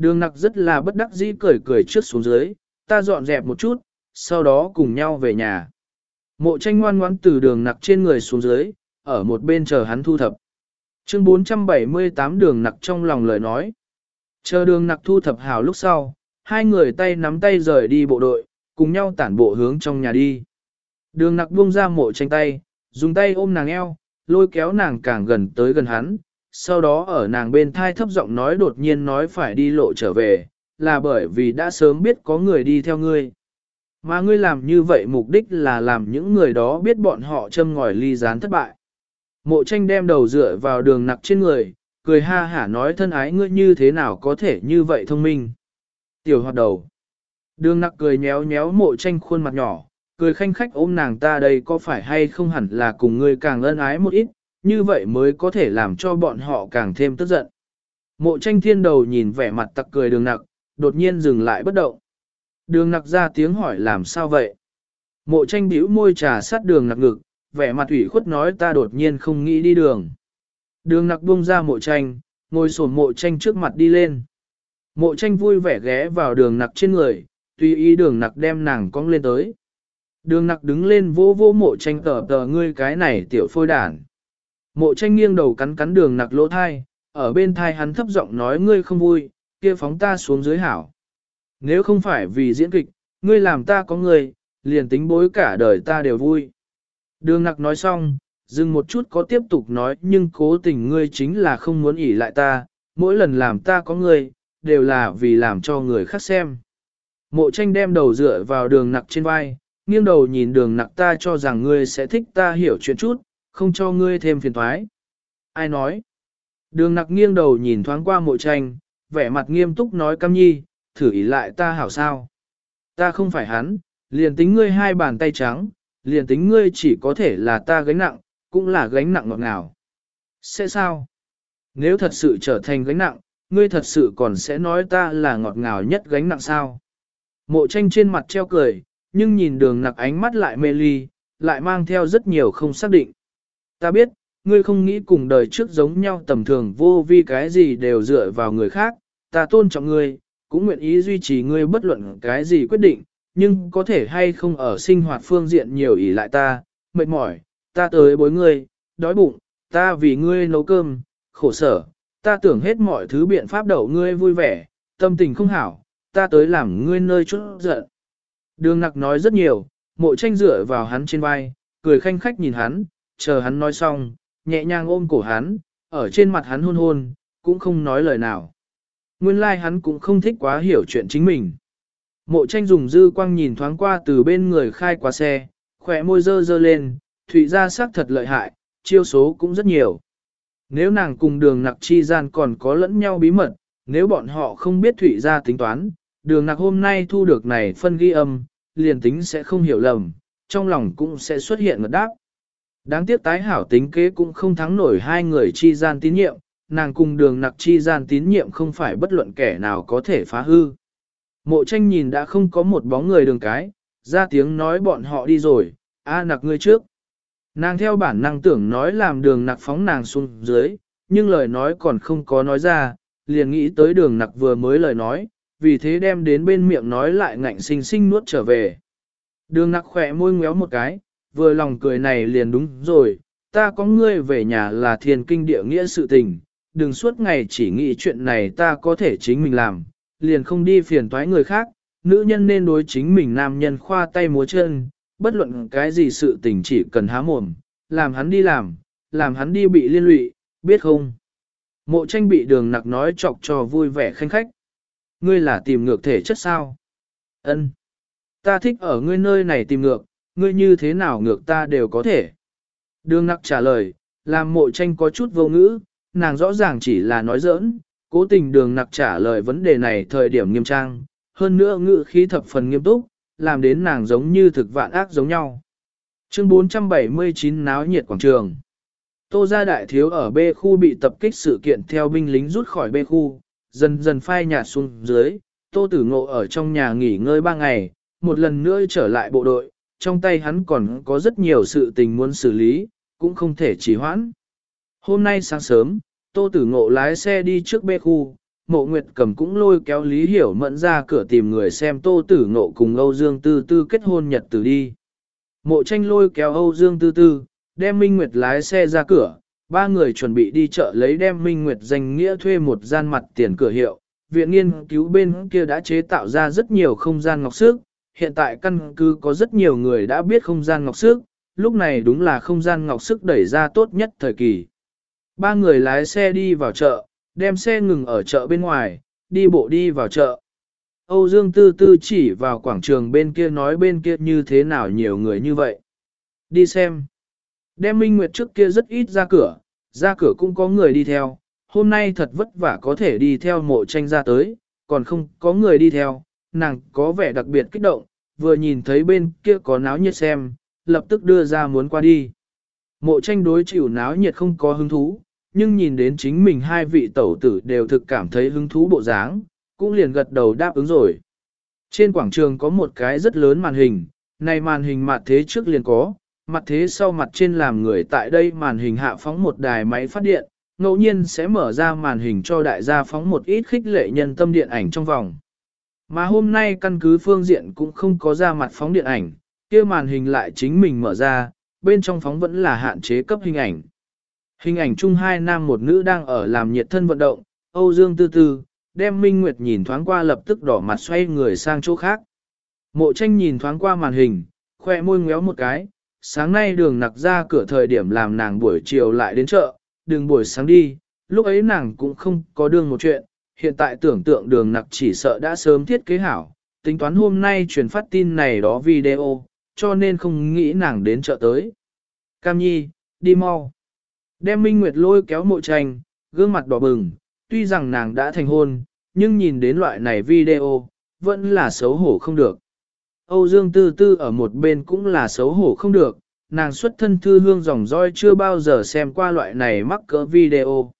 Đường nặc rất là bất đắc dĩ cười cười trước xuống dưới, ta dọn dẹp một chút, sau đó cùng nhau về nhà. Mộ tranh ngoan ngoãn từ đường nặc trên người xuống dưới, ở một bên chờ hắn thu thập. Chương 478 đường nặc trong lòng lời nói. Chờ đường nặc thu thập hào lúc sau, hai người tay nắm tay rời đi bộ đội, cùng nhau tản bộ hướng trong nhà đi. Đường nặc buông ra mộ tranh tay, dùng tay ôm nàng eo, lôi kéo nàng càng gần tới gần hắn, sau đó ở nàng bên thai thấp giọng nói đột nhiên nói phải đi lộ trở về, là bởi vì đã sớm biết có người đi theo ngươi. Mà ngươi làm như vậy mục đích là làm những người đó biết bọn họ châm ngòi ly gián thất bại. Mộ tranh đem đầu dựa vào đường nặc trên người, cười ha hả nói thân ái ngươi như thế nào có thể như vậy thông minh. Tiểu hoạt đầu. Đường nặc cười nhéo nhéo mộ tranh khuôn mặt nhỏ, cười khanh khách ôm nàng ta đây có phải hay không hẳn là cùng ngươi càng ân ái một ít, như vậy mới có thể làm cho bọn họ càng thêm tức giận. Mộ tranh thiên đầu nhìn vẻ mặt tặc cười đường nặc, đột nhiên dừng lại bất động. Đường nặc ra tiếng hỏi làm sao vậy? Mộ tranh bĩu môi trà sát đường nặc ngực, vẻ mặt ủy khuất nói ta đột nhiên không nghĩ đi đường. Đường nặc buông ra mộ tranh, ngồi sổn mộ tranh trước mặt đi lên. Mộ tranh vui vẻ ghé vào đường nặc trên người, tùy ý đường nặc đem nàng cong lên tới. Đường nặc đứng lên vô vô mộ tranh tờ tờ ngươi cái này tiểu phôi đản. Mộ tranh nghiêng đầu cắn cắn đường nặc lỗ thai, ở bên thai hắn thấp giọng nói ngươi không vui, kia phóng ta xuống dưới hảo. Nếu không phải vì diễn kịch, ngươi làm ta có người, liền tính bối cả đời ta đều vui. Đường nặc nói xong, dừng một chút có tiếp tục nói nhưng cố tình ngươi chính là không muốn ỉ lại ta, mỗi lần làm ta có người, đều là vì làm cho người khác xem. Mộ tranh đem đầu dựa vào đường nặc trên vai, nghiêng đầu nhìn đường nặc ta cho rằng ngươi sẽ thích ta hiểu chuyện chút, không cho ngươi thêm phiền thoái. Ai nói? Đường nặc nghiêng đầu nhìn thoáng qua mộ tranh, vẻ mặt nghiêm túc nói cam nhi, thử ý lại ta hảo sao. Ta không phải hắn, liền tính ngươi hai bàn tay trắng, liền tính ngươi chỉ có thể là ta gánh nặng, cũng là gánh nặng ngọt ngào. Sẽ sao? Nếu thật sự trở thành gánh nặng, ngươi thật sự còn sẽ nói ta là ngọt ngào nhất gánh nặng sao? Mộ tranh trên mặt treo cười, nhưng nhìn đường nặc ánh mắt lại mê ly, lại mang theo rất nhiều không xác định. Ta biết, ngươi không nghĩ cùng đời trước giống nhau tầm thường vô vi cái gì đều dựa vào người khác, ta tôn trọng ngươi, cũng nguyện ý duy trì ngươi bất luận cái gì quyết định, nhưng có thể hay không ở sinh hoạt phương diện nhiều ý lại ta, mệt mỏi, ta tới bối ngươi, đói bụng, ta vì ngươi nấu cơm, khổ sở, ta tưởng hết mọi thứ biện pháp đậu ngươi vui vẻ, tâm tình không hảo, ta tới làm ngươi nơi chút giận. Đường nặc nói rất nhiều, mộ tranh dựa vào hắn trên vai, cười khanh khách nhìn hắn, chờ hắn nói xong, nhẹ nhàng ôm cổ hắn, ở trên mặt hắn hôn hôn, cũng không nói lời nào. Nguyên lai like hắn cũng không thích quá hiểu chuyện chính mình. Mộ tranh dùng dư quang nhìn thoáng qua từ bên người khai qua xe, khỏe môi dơ dơ lên, thủy ra sắc thật lợi hại, chiêu số cũng rất nhiều. Nếu nàng cùng đường nặc chi gian còn có lẫn nhau bí mật, nếu bọn họ không biết thủy ra tính toán, đường nặc hôm nay thu được này phân ghi âm, liền tính sẽ không hiểu lầm, trong lòng cũng sẽ xuất hiện ngật đáp. Đáng tiếc tái hảo tính kế cũng không thắng nổi hai người chi gian tín nhiệm, nàng cùng đường nặc chi gian tín nhiệm không phải bất luận kẻ nào có thể phá hư. Mộ tranh nhìn đã không có một bóng người đường cái, ra tiếng nói bọn họ đi rồi, a nặc ngươi trước. Nàng theo bản năng tưởng nói làm đường nặc phóng nàng xuống dưới, nhưng lời nói còn không có nói ra, liền nghĩ tới đường nặc vừa mới lời nói, vì thế đem đến bên miệng nói lại ngạnh sinh sinh nuốt trở về. Đường nặc khỏe môi ngéo một cái, vừa lòng cười này liền đúng rồi, ta có ngươi về nhà là thiền kinh địa nghĩa sự tình, đừng suốt ngày chỉ nghĩ chuyện này ta có thể chính mình làm, liền không đi phiền toái người khác, nữ nhân nên đối chính mình nam nhân khoa tay múa chân, bất luận cái gì sự tình chỉ cần há mồm, làm hắn đi làm, làm hắn đi bị liên lụy, biết không? Mộ tranh bị đường nặc nói chọc cho vui vẻ khanh khách. Ngươi là tìm ngược thể chất sao? Ân, Ta thích ở ngươi nơi này tìm ngược, ngươi như thế nào ngược ta đều có thể. Đường nặc trả lời, làm mộ tranh có chút vô ngữ, nàng rõ ràng chỉ là nói giỡn, cố tình đường nặc trả lời vấn đề này thời điểm nghiêm trang, hơn nữa ngữ khí thập phần nghiêm túc, làm đến nàng giống như thực vạn ác giống nhau. Chương 479 náo nhiệt quảng trường. Tô gia đại thiếu ở B khu bị tập kích sự kiện theo binh lính rút khỏi B khu, dần dần phai nhạt xuống dưới, Tô Tử Ngộ ở trong nhà nghỉ ngơi ba ngày, một lần nữa trở lại bộ đội, trong tay hắn còn có rất nhiều sự tình muốn xử lý, cũng không thể trì hoãn. Hôm nay sáng sớm, Tô Tử Ngộ lái xe đi trước bê khu, Mộ Nguyệt Cầm cũng lôi kéo Lý Hiểu Mẫn ra cửa tìm người xem Tô Tử Ngộ cùng Âu Dương Tư Tư kết hôn nhật tử đi. Mộ Tranh lôi kéo Âu Dương Tư Tư, đem Minh Nguyệt lái xe ra cửa, ba người chuẩn bị đi chợ lấy đem Minh Nguyệt danh nghĩa thuê một gian mặt tiền cửa hiệu. Viện nghiên cứu bên kia đã chế tạo ra rất nhiều không gian ngọc sức, hiện tại căn cứ có rất nhiều người đã biết không gian ngọc sức, lúc này đúng là không gian ngọc sức đẩy ra tốt nhất thời kỳ. Ba người lái xe đi vào chợ, đem xe ngừng ở chợ bên ngoài, đi bộ đi vào chợ. Âu Dương Tư Tư chỉ vào quảng trường bên kia nói bên kia như thế nào nhiều người như vậy. Đi xem. Đem Minh Nguyệt trước kia rất ít ra cửa, ra cửa cũng có người đi theo. Hôm nay thật vất vả có thể đi theo mộ tranh ra tới, còn không có người đi theo, nàng có vẻ đặc biệt kích động, vừa nhìn thấy bên kia có náo nhiệt xem, lập tức đưa ra muốn qua đi. Mộ tranh đối chịu náo nhiệt không có hứng thú, nhưng nhìn đến chính mình hai vị tẩu tử đều thực cảm thấy hứng thú bộ dáng, cũng liền gật đầu đáp ứng rồi. Trên quảng trường có một cái rất lớn màn hình, này màn hình mặt thế trước liền có, mặt thế sau mặt trên làm người tại đây màn hình hạ phóng một đài máy phát điện, ngẫu nhiên sẽ mở ra màn hình cho đại gia phóng một ít khích lệ nhân tâm điện ảnh trong vòng. Mà hôm nay căn cứ phương diện cũng không có ra mặt phóng điện ảnh, kia màn hình lại chính mình mở ra, bên trong phóng vẫn là hạn chế cấp hình ảnh. Hình ảnh chung hai nam một nữ đang ở làm nhiệt thân vận động, Âu Dương tư tư, đem Minh Nguyệt nhìn thoáng qua lập tức đỏ mặt xoay người sang chỗ khác. Mộ tranh nhìn thoáng qua màn hình, khoe môi ngéo một cái, sáng nay đường nặc ra cửa thời điểm làm nàng buổi chiều lại đến chợ, đường buổi sáng đi, lúc ấy nàng cũng không có đường một chuyện, hiện tại tưởng tượng đường nặc chỉ sợ đã sớm thiết kế hảo, tính toán hôm nay truyền phát tin này đó video, cho nên không nghĩ nàng đến chợ tới. Cam Nhi, đi mau. Đem Minh Nguyệt lôi kéo mộ tranh, gương mặt đỏ bừng, tuy rằng nàng đã thành hôn, nhưng nhìn đến loại này video, vẫn là xấu hổ không được. Âu Dương Tư Tư ở một bên cũng là xấu hổ không được, nàng xuất thân thư hương dòng roi chưa bao giờ xem qua loại này mắc cỡ video.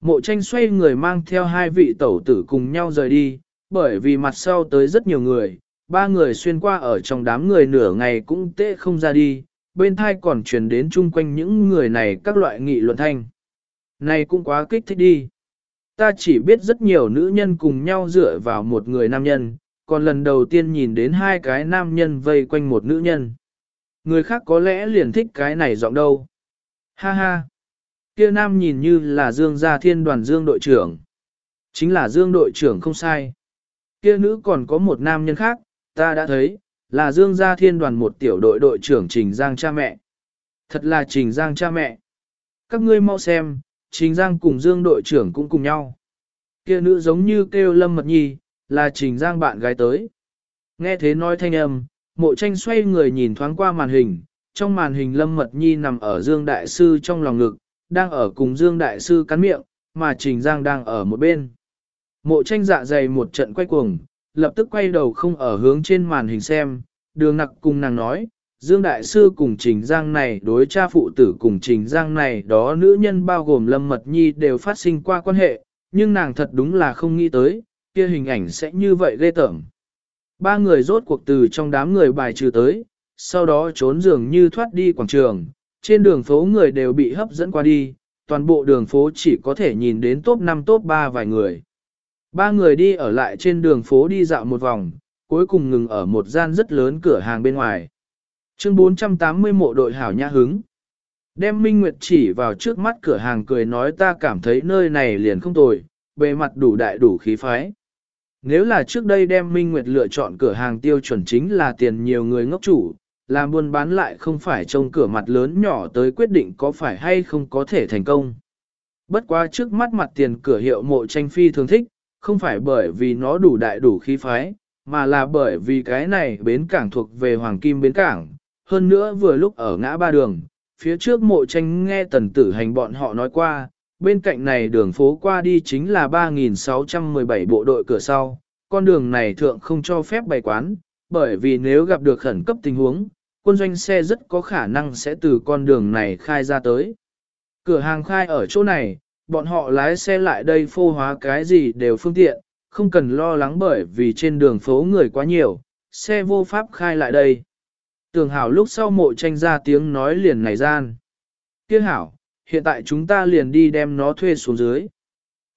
Mộ tranh xoay người mang theo hai vị tẩu tử cùng nhau rời đi, bởi vì mặt sau tới rất nhiều người, ba người xuyên qua ở trong đám người nửa ngày cũng tệ không ra đi, bên thai còn truyền đến chung quanh những người này các loại nghị luận thanh. Này cũng quá kích thích đi. Ta chỉ biết rất nhiều nữ nhân cùng nhau dựa vào một người nam nhân, còn lần đầu tiên nhìn đến hai cái nam nhân vây quanh một nữ nhân. Người khác có lẽ liền thích cái này giọng đâu. Ha ha. Kia nam nhìn như là Dương Gia Thiên đoàn Dương đội trưởng. Chính là Dương đội trưởng không sai. Kia nữ còn có một nam nhân khác, ta đã thấy, là Dương Gia Thiên đoàn một tiểu đội đội trưởng Trình Giang cha mẹ. Thật là Trình Giang cha mẹ. Các ngươi mau xem, Trình Giang cùng Dương đội trưởng cũng cùng nhau. Kia nữ giống như kêu Lâm Mật Nhi, là Trình Giang bạn gái tới. Nghe thế nói thanh âm, mộ tranh xoay người nhìn thoáng qua màn hình, trong màn hình Lâm Mật Nhi nằm ở Dương Đại Sư trong lòng ngực, đang ở cùng Dương Đại Sư cắn miệng, mà Trình Giang đang ở một bên. Mộ tranh dạ dày một trận quay cuồng, lập tức quay đầu không ở hướng trên màn hình xem, đường nặc cùng nàng nói, Dương Đại Sư cùng Trình Giang này đối cha phụ tử cùng Trình Giang này đó nữ nhân bao gồm Lâm Mật Nhi đều phát sinh qua quan hệ, nhưng nàng thật đúng là không nghĩ tới, kia hình ảnh sẽ như vậy ghê tởm. Ba người rốt cuộc từ trong đám người bài trừ tới, sau đó trốn dường như thoát đi quảng trường, trên đường phố người đều bị hấp dẫn qua đi, toàn bộ đường phố chỉ có thể nhìn đến top 5 top 3 vài người. Ba người đi ở lại trên đường phố đi dạo một vòng, cuối cùng ngừng ở một gian rất lớn cửa hàng bên ngoài. Chương 480 mộ đội hảo nhã hứng. Đem Minh Nguyệt chỉ vào trước mắt cửa hàng cười nói ta cảm thấy nơi này liền không tồi, bề mặt đủ đại đủ khí phái. Nếu là trước đây đem Minh Nguyệt lựa chọn cửa hàng tiêu chuẩn chính là tiền nhiều người ngốc chủ, làm buôn bán lại không phải trông cửa mặt lớn nhỏ tới quyết định có phải hay không có thể thành công. Bất quá trước mắt mặt tiền cửa hiệu mộ tranh phi thường thích, không phải bởi vì nó đủ đại đủ khí phái, mà là bởi vì cái này bến cảng thuộc về Hoàng Kim Bến Cảng. Hơn nữa vừa lúc ở ngã ba đường, phía trước mộ tranh nghe tần tử hành bọn họ nói qua, bên cạnh này đường phố qua đi chính là 3.617 bộ đội cửa sau, con đường này thượng không cho phép bày quán, bởi vì nếu gặp được khẩn cấp tình huống, quân doanh xe rất có khả năng sẽ từ con đường này khai ra tới. Cửa hàng khai ở chỗ này, bọn họ lái xe lại đây phô hóa cái gì đều phương tiện, không cần lo lắng bởi vì trên đường phố người quá nhiều, xe vô pháp khai lại đây. Tường hảo lúc sau mộ tranh ra tiếng nói liền này gian. Kiếc hảo, hiện tại chúng ta liền đi đem nó thuê xuống dưới.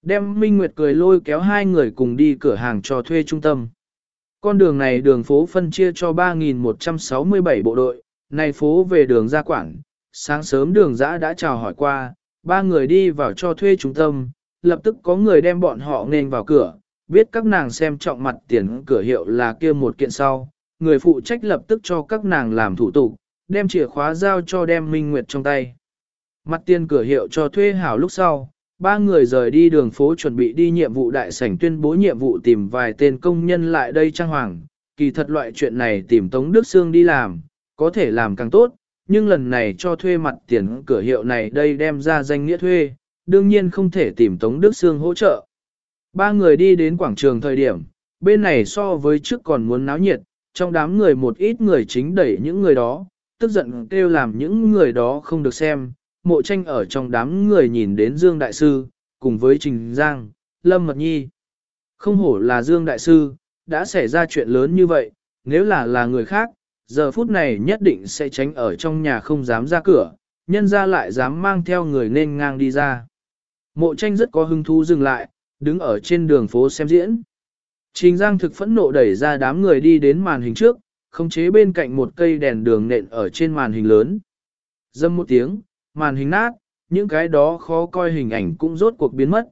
Đem Minh Nguyệt cười lôi kéo hai người cùng đi cửa hàng cho thuê trung tâm. Con đường này đường phố phân chia cho 3.167 bộ đội, này phố về đường ra quảng, sáng sớm đường dã đã chào hỏi qua, ba người đi vào cho thuê trung tâm, lập tức có người đem bọn họ nên vào cửa, biết các nàng xem trọng mặt tiền cửa hiệu là kia một kiện sau, người phụ trách lập tức cho các nàng làm thủ tục, đem chìa khóa giao cho đem Minh Nguyệt trong tay. Mặt tiền cửa hiệu cho thuê hảo lúc sau, ba người rời đi đường phố chuẩn bị đi nhiệm vụ đại sảnh tuyên bố nhiệm vụ tìm vài tên công nhân lại đây trang hoàng. Kỳ thật loại chuyện này tìm Tống Đức Sương đi làm, có thể làm càng tốt, nhưng lần này cho thuê mặt tiền cửa hiệu này đây đem ra danh nghĩa thuê, đương nhiên không thể tìm Tống Đức Sương hỗ trợ. Ba người đi đến quảng trường thời điểm, bên này so với trước còn muốn náo nhiệt, trong đám người một ít người chính đẩy những người đó, tức giận kêu làm những người đó không được xem, mộ tranh ở trong đám người nhìn đến Dương Đại Sư, cùng với Trình Giang, Lâm Mật Nhi. Không hổ là Dương Đại Sư, đã xảy ra chuyện lớn như vậy, nếu là là người khác, giờ phút này nhất định sẽ tránh ở trong nhà không dám ra cửa, nhân ra lại dám mang theo người nên ngang đi ra. Mộ tranh rất có hứng thú dừng lại, đứng ở trên đường phố xem diễn. Trình Giang thực phẫn nộ đẩy ra đám người đi đến màn hình trước, khống chế bên cạnh một cây đèn đường nện ở trên màn hình lớn. Dâm một tiếng, màn hình nát, những cái đó khó coi hình ảnh cũng rốt cuộc biến mất.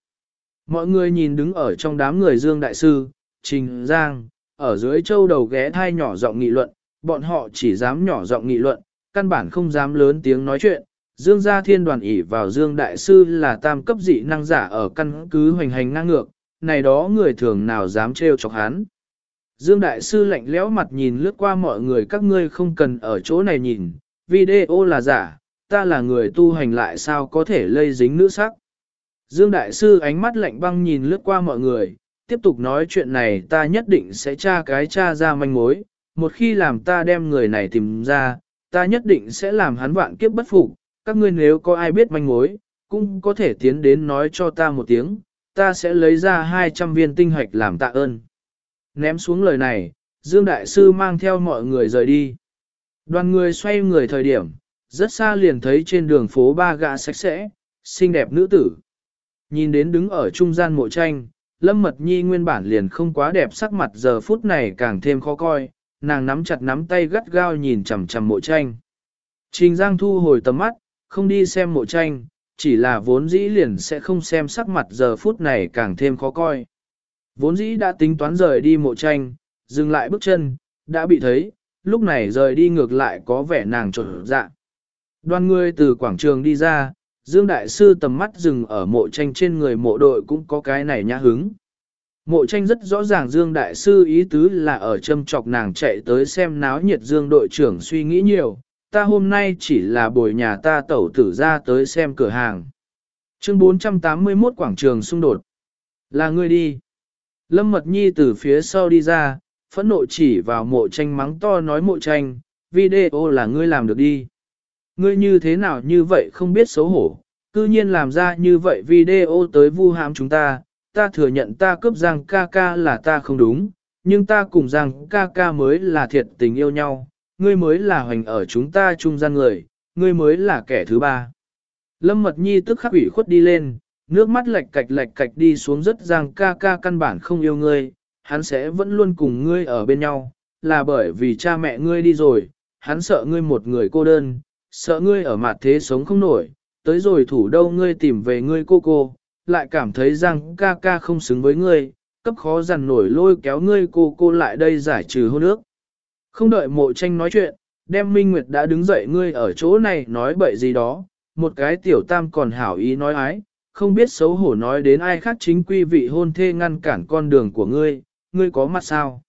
Mọi người nhìn đứng ở trong đám người Dương Đại Sư, Trình Giang, ở dưới châu đầu ghé thai nhỏ giọng nghị luận, bọn họ chỉ dám nhỏ giọng nghị luận, căn bản không dám lớn tiếng nói chuyện. Dương gia thiên đoàn ỉ vào Dương Đại Sư là tam cấp dị năng giả ở căn cứ hoành hành ngang ngược, này đó người thường nào dám trêu chọc hắn. Dương Đại Sư lạnh lẽo mặt nhìn lướt qua mọi người các ngươi không cần ở chỗ này nhìn, video là giả, ta là người tu hành lại sao có thể lây dính nữ sắc. Dương Đại Sư ánh mắt lạnh băng nhìn lướt qua mọi người, tiếp tục nói chuyện này ta nhất định sẽ tra cái tra ra manh mối, một khi làm ta đem người này tìm ra, ta nhất định sẽ làm hắn vạn kiếp bất phục, các ngươi nếu có ai biết manh mối, cũng có thể tiến đến nói cho ta một tiếng, ta sẽ lấy ra 200 viên tinh hoạch làm tạ ơn. Ném xuống lời này, Dương Đại Sư mang theo mọi người rời đi. Đoàn người xoay người thời điểm, rất xa liền thấy trên đường phố ba gã sạch sẽ, xinh đẹp nữ tử. Nhìn đến đứng ở trung gian mộ tranh, Lâm Mật Nhi nguyên bản liền không quá đẹp sắc mặt giờ phút này càng thêm khó coi, nàng nắm chặt nắm tay gắt gao nhìn chằm chằm mộ tranh. Trình Giang thu hồi tầm mắt, không đi xem mộ tranh, chỉ là vốn dĩ liền sẽ không xem sắc mặt giờ phút này càng thêm khó coi. Vốn dĩ đã tính toán rời đi mộ tranh, dừng lại bước chân, đã bị thấy, lúc này rời đi ngược lại có vẻ nàng trộn dạng. Đoàn người từ quảng trường đi ra, Dương Đại Sư tầm mắt dừng ở mộ tranh trên người mộ đội cũng có cái này nhã hứng. Mộ tranh rất rõ ràng Dương Đại Sư ý tứ là ở châm chọc nàng chạy tới xem náo nhiệt Dương đội trưởng suy nghĩ nhiều, ta hôm nay chỉ là bồi nhà ta tẩu tử ra tới xem cửa hàng. Chương 481 Quảng trường xung đột. Là ngươi đi. Lâm Mật Nhi từ phía sau đi ra, phẫn nộ chỉ vào mộ tranh mắng to nói mộ tranh, video là ngươi làm được đi. Ngươi như thế nào như vậy không biết xấu hổ, cư nhiên làm ra như vậy video tới vu hãm chúng ta, ta thừa nhận ta cướp Giang ca ca là ta không đúng, nhưng ta cùng Giang ca ca mới là thiệt tình yêu nhau, ngươi mới là hoành ở chúng ta trung gian người, ngươi mới là kẻ thứ ba. Lâm Mật Nhi tức khắc ủy khuất đi lên, nước mắt lệch cạch lệch cạch đi xuống rất Giang ca ca căn bản không yêu ngươi, hắn sẽ vẫn luôn cùng ngươi ở bên nhau, là bởi vì cha mẹ ngươi đi rồi, hắn sợ ngươi một người cô đơn, sợ ngươi ở mặt thế sống không nổi, tới rồi thủ đâu ngươi tìm về ngươi cô cô, lại cảm thấy rằng ca ca không xứng với ngươi, cấp khó dằn nổi lôi kéo ngươi cô cô lại đây giải trừ hôn ước. Không đợi mộ tranh nói chuyện, đem Minh Nguyệt đã đứng dậy ngươi ở chỗ này nói bậy gì đó, một cái tiểu tam còn hảo ý nói ái, không biết xấu hổ nói đến ai khác chính quy vị hôn thê ngăn cản con đường của ngươi, ngươi có mặt sao?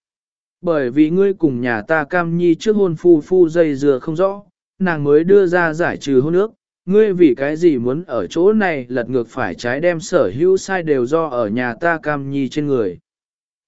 Bởi vì ngươi cùng nhà ta cam nhi trước hôn phu phu dây dừa không rõ, nàng mới đưa ra giải trừ hôn ước, ngươi vì cái gì muốn ở chỗ này lật ngược phải trái đem sở hữu sai đều do ở nhà ta cam nhi trên người.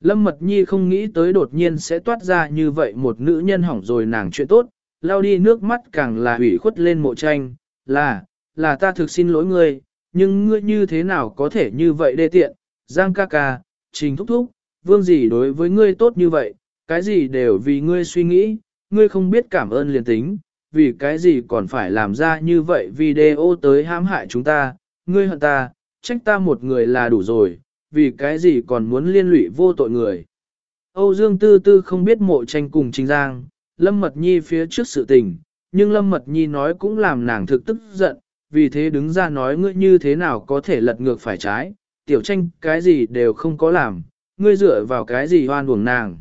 Lâm Mật Nhi không nghĩ tới đột nhiên sẽ toát ra như vậy một nữ nhân hỏng rồi nàng chuyện tốt, lao đi nước mắt càng là hủy khuất lên mộ tranh, là, là ta thực xin lỗi ngươi, nhưng ngươi như thế nào có thể như vậy đê tiện, Giang ca ca, Trình thúc thúc, vương gì đối với ngươi tốt như vậy, cái gì đều vì ngươi suy nghĩ, ngươi không biết cảm ơn liền tính, vì cái gì còn phải làm ra như vậy video tới hãm hại chúng ta, ngươi hận ta, trách ta một người là đủ rồi, vì cái gì còn muốn liên lụy vô tội người. Âu Dương Tư Tư không biết mộ tranh cùng Trình Giang, Lâm Mật Nhi phía trước sự tình, nhưng Lâm Mật Nhi nói cũng làm nàng thực tức giận, vì thế đứng ra nói ngươi như thế nào có thể lật ngược phải trái, tiểu tranh cái gì đều không có làm, ngươi dựa vào cái gì hoan buồng nàng.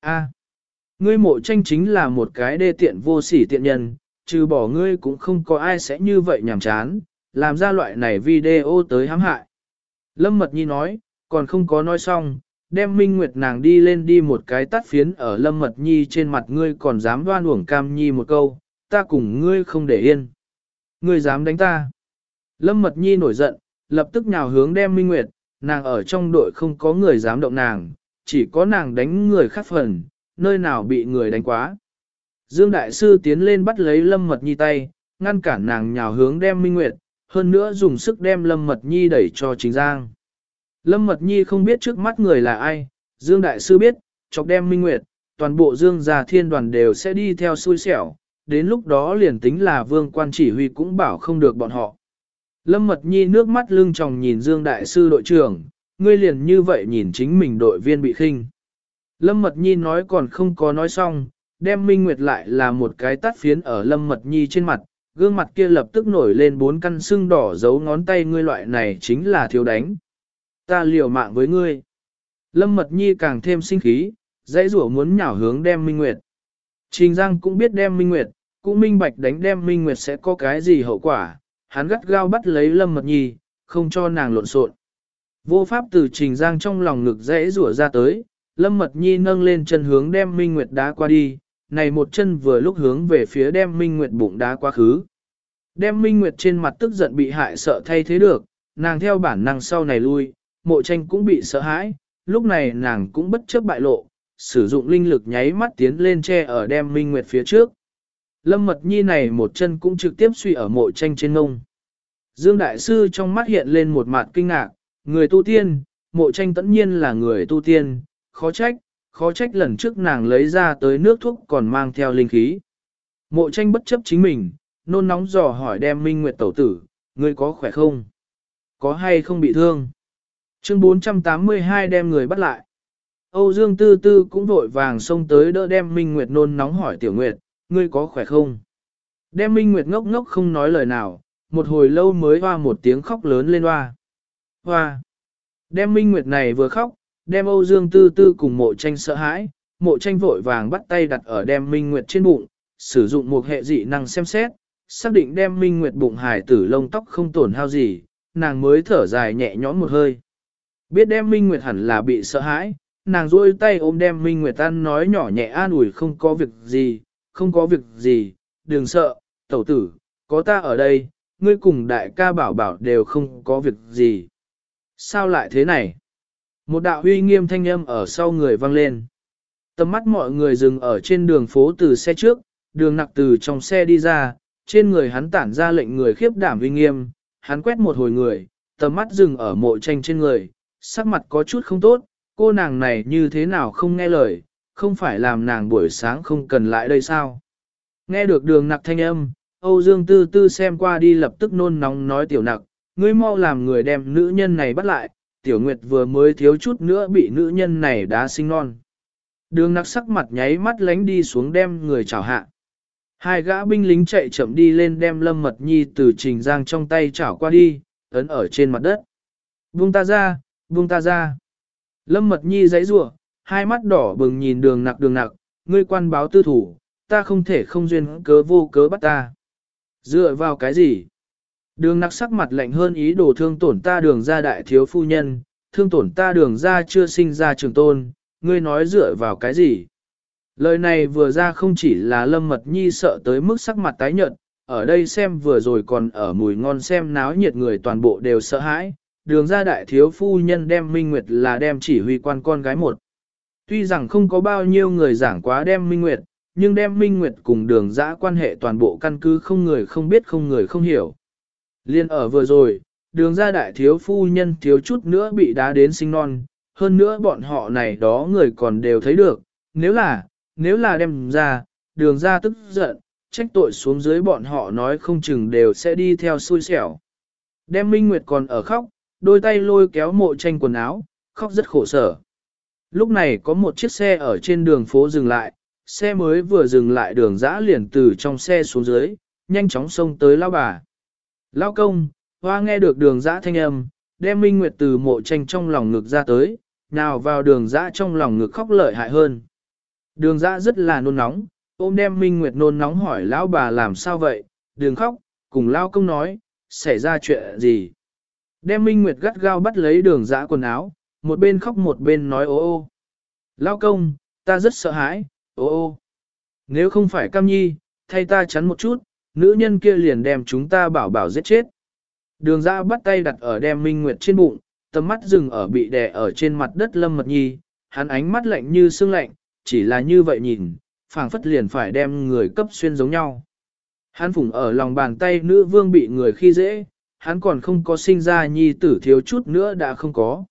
A. Ngươi mộ tranh chính là một cái đê tiện vô sỉ tiện nhân, trừ bỏ ngươi cũng không có ai sẽ như vậy nhảm chán, làm ra loại này video tới hãm hại. Lâm Mật Nhi nói, còn không có nói xong, đem Minh Nguyệt nàng đi lên đi một cái tắt phiến ở Lâm Mật Nhi trên mặt ngươi còn dám đoan uổng cam nhi một câu, ta cùng ngươi không để yên. Ngươi dám đánh ta. Lâm Mật Nhi nổi giận, lập tức nhào hướng đem Minh Nguyệt, nàng ở trong đội không có người dám động nàng, chỉ có nàng đánh người khác phần, nơi nào bị người đánh quá. Dương Đại Sư tiến lên bắt lấy Lâm Mật Nhi tay, ngăn cản nàng nhào hướng đem Minh Nguyệt, hơn nữa dùng sức đem Lâm Mật Nhi đẩy cho Trình Giang. Lâm Mật Nhi không biết trước mắt người là ai, Dương Đại Sư biết, chọc đem Minh Nguyệt, toàn bộ Dương gia thiên đoàn đều sẽ đi theo xui xẻo, đến lúc đó liền tính là vương quan chỉ huy cũng bảo không được bọn họ. Lâm Mật Nhi nước mắt lưng tròng nhìn Dương Đại Sư đội trưởng, ngươi liền như vậy nhìn chính mình đội viên bị khinh. Lâm Mật Nhi nói còn không có nói xong, đem Minh Nguyệt lại là một cái tát phiến ở Lâm Mật Nhi trên mặt, gương mặt kia lập tức nổi lên bốn căn sưng đỏ giấu ngón tay ngươi loại này chính là thiếu đánh. Ta liều mạng với ngươi. Lâm Mật Nhi càng thêm sinh khí, dãy rủa muốn nhào hướng đem Minh Nguyệt. Trình Giang cũng biết đem Minh Nguyệt, cũng minh bạch đánh đem Minh Nguyệt sẽ có cái gì hậu quả, hắn gắt gao bắt lấy Lâm Mật Nhi, không cho nàng lộn xộn. Vô pháp từ Trình Giang trong lòng ngực dãy rủa ra tới, Lâm Mật Nhi nâng lên chân hướng đem Minh Nguyệt đá qua đi, này một chân vừa lúc hướng về phía đem Minh Nguyệt bụng đá quá khứ. Đem Minh Nguyệt trên mặt tức giận bị hại sợ thay thế được, nàng theo bản năng sau này lui, mộ tranh cũng bị sợ hãi, lúc này nàng cũng bất chấp bại lộ, sử dụng linh lực nháy mắt tiến lên che ở đem Minh Nguyệt phía trước. Lâm Mật Nhi này một chân cũng trực tiếp suy ở mộ tranh trên ngông. Dương Đại Sư trong mắt hiện lên một mặt kinh ngạc, người tu tiên, mộ tranh tất nhiên là người tu tiên, khó trách, khó trách lần trước nàng lấy ra tới nước thuốc còn mang theo linh khí. Mộ tranh bất chấp chính mình, nôn nóng dò hỏi đem Minh Nguyệt tẩu tử, ngươi có khỏe không? Có hay không bị thương? Chương 482 đem người bắt lại. Âu Dương Tư Tư cũng vội vàng xông tới đỡ đem Minh Nguyệt nôn nóng hỏi Tiểu Nguyệt, ngươi có khỏe không? Đem Minh Nguyệt ngốc ngốc không nói lời nào, một hồi lâu mới hoa một tiếng khóc lớn lên hoa. Hoa! Đem Minh Nguyệt này vừa khóc, đem Âu Dương Tư Tư cùng mộ tranh sợ hãi, mộ tranh vội vàng bắt tay đặt ở đem Minh Nguyệt trên bụng, sử dụng một hệ dị năng xem xét, xác định đem Minh Nguyệt bụng hải tử lông tóc không tổn hao gì, nàng mới thở dài nhẹ nhõm một hơi. Biết đem Minh Nguyệt hẳn là bị sợ hãi, nàng duỗi tay ôm đem Minh Nguyệt ăn nói nhỏ nhẹ an ủi không có việc gì, không có việc gì, đừng sợ, tẩu tử, có ta ở đây, ngươi cùng đại ca bảo bảo đều không có việc gì. Sao lại thế này? Một đạo huy nghiêm thanh âm ở sau người vang lên. Tầm mắt mọi người dừng ở trên đường phố từ xe trước, đường nặc từ trong xe đi ra, trên người hắn tản ra lệnh người khiếp đảm huy nghiêm, hắn quét một hồi người, tầm mắt dừng ở mộ tranh trên người, sắc mặt có chút không tốt, cô nàng này như thế nào không nghe lời, không phải làm nàng buổi sáng không cần lại đây sao. Nghe được đường nặc thanh âm, Âu Dương Tư Tư xem qua đi lập tức nôn nóng nói tiểu nặc, ngươi mau làm người đem nữ nhân này bắt lại, tiểu nguyệt vừa mới thiếu chút nữa bị nữ nhân này đá sinh non. Đường nặc sắc mặt nháy mắt lánh đi xuống đem người chào hạ. Hai gã binh lính chạy chậm đi lên đem lâm mật nhi từ trình giang trong tay chảo qua đi, ấn ở trên mặt đất. Buông ta ra, buông ta ra. Lâm mật nhi giấy rủa hai mắt đỏ bừng nhìn đường nặc đường nặc, ngươi quan báo tư thủ, ta không thể không duyên cớ vô cớ bắt ta. Dựa vào cái gì? Đường nặc sắc mặt lạnh hơn ý đồ thương tổn ta đường ra đại thiếu phu nhân, thương tổn ta đường ra chưa sinh ra trường tôn, ngươi nói dựa vào cái gì? Lời này vừa ra không chỉ là lâm mật nhi sợ tới mức sắc mặt tái nhợt, ở đây xem vừa rồi còn ở mùi ngon xem náo nhiệt người toàn bộ đều sợ hãi, đường ra đại thiếu phu nhân đem Minh Nguyệt là đem chỉ huy quan con gái một. Tuy rằng không có bao nhiêu người giảng quá đem Minh Nguyệt, nhưng đem Minh Nguyệt cùng đường giã quan hệ toàn bộ căn cứ không người không biết không người không hiểu. Liên ở vừa rồi, đường ra đại thiếu phu nhân thiếu chút nữa bị đá đến sinh non, hơn nữa bọn họ này đó người còn đều thấy được, nếu là, nếu là đem ra, đường ra tức giận, trách tội xuống dưới bọn họ nói không chừng đều sẽ đi theo xui xẻo. Đem Minh Nguyệt còn ở khóc, đôi tay lôi kéo mộ tranh quần áo, khóc rất khổ sở. Lúc này có một chiếc xe ở trên đường phố dừng lại, xe mới vừa dừng lại đường dã liền từ trong xe xuống dưới, nhanh chóng xông tới lao bà. Lao công, hoa nghe được đường dã thanh âm, đem Minh Nguyệt từ mộ tranh trong lòng ngực ra tới, nào vào đường dã trong lòng ngực khóc lợi hại hơn. Đường dã rất là nôn nóng, ôm đem Minh Nguyệt nôn nóng hỏi lão bà làm sao vậy, đường khóc, cùng lao công nói, xảy ra chuyện gì. Đem Minh Nguyệt gắt gao bắt lấy đường dã quần áo, một bên khóc một bên nói ô ô. Lao công, ta rất sợ hãi, ô ô. Nếu không phải cam nhi, thay ta chắn một chút, nữ nhân kia liền đem chúng ta bảo bảo giết chết. Đường ra bắt tay đặt ở đem Minh Nguyệt trên bụng, tầm mắt dừng ở bị đè ở trên mặt đất lâm mật nhi, hắn ánh mắt lạnh như xương lạnh, chỉ là như vậy nhìn, phảng phất liền phải đem người cấp xuyên giống nhau. Hắn phủng ở lòng bàn tay nữ vương bị người khi dễ, hắn còn không có sinh ra nhi tử thiếu chút nữa đã không có.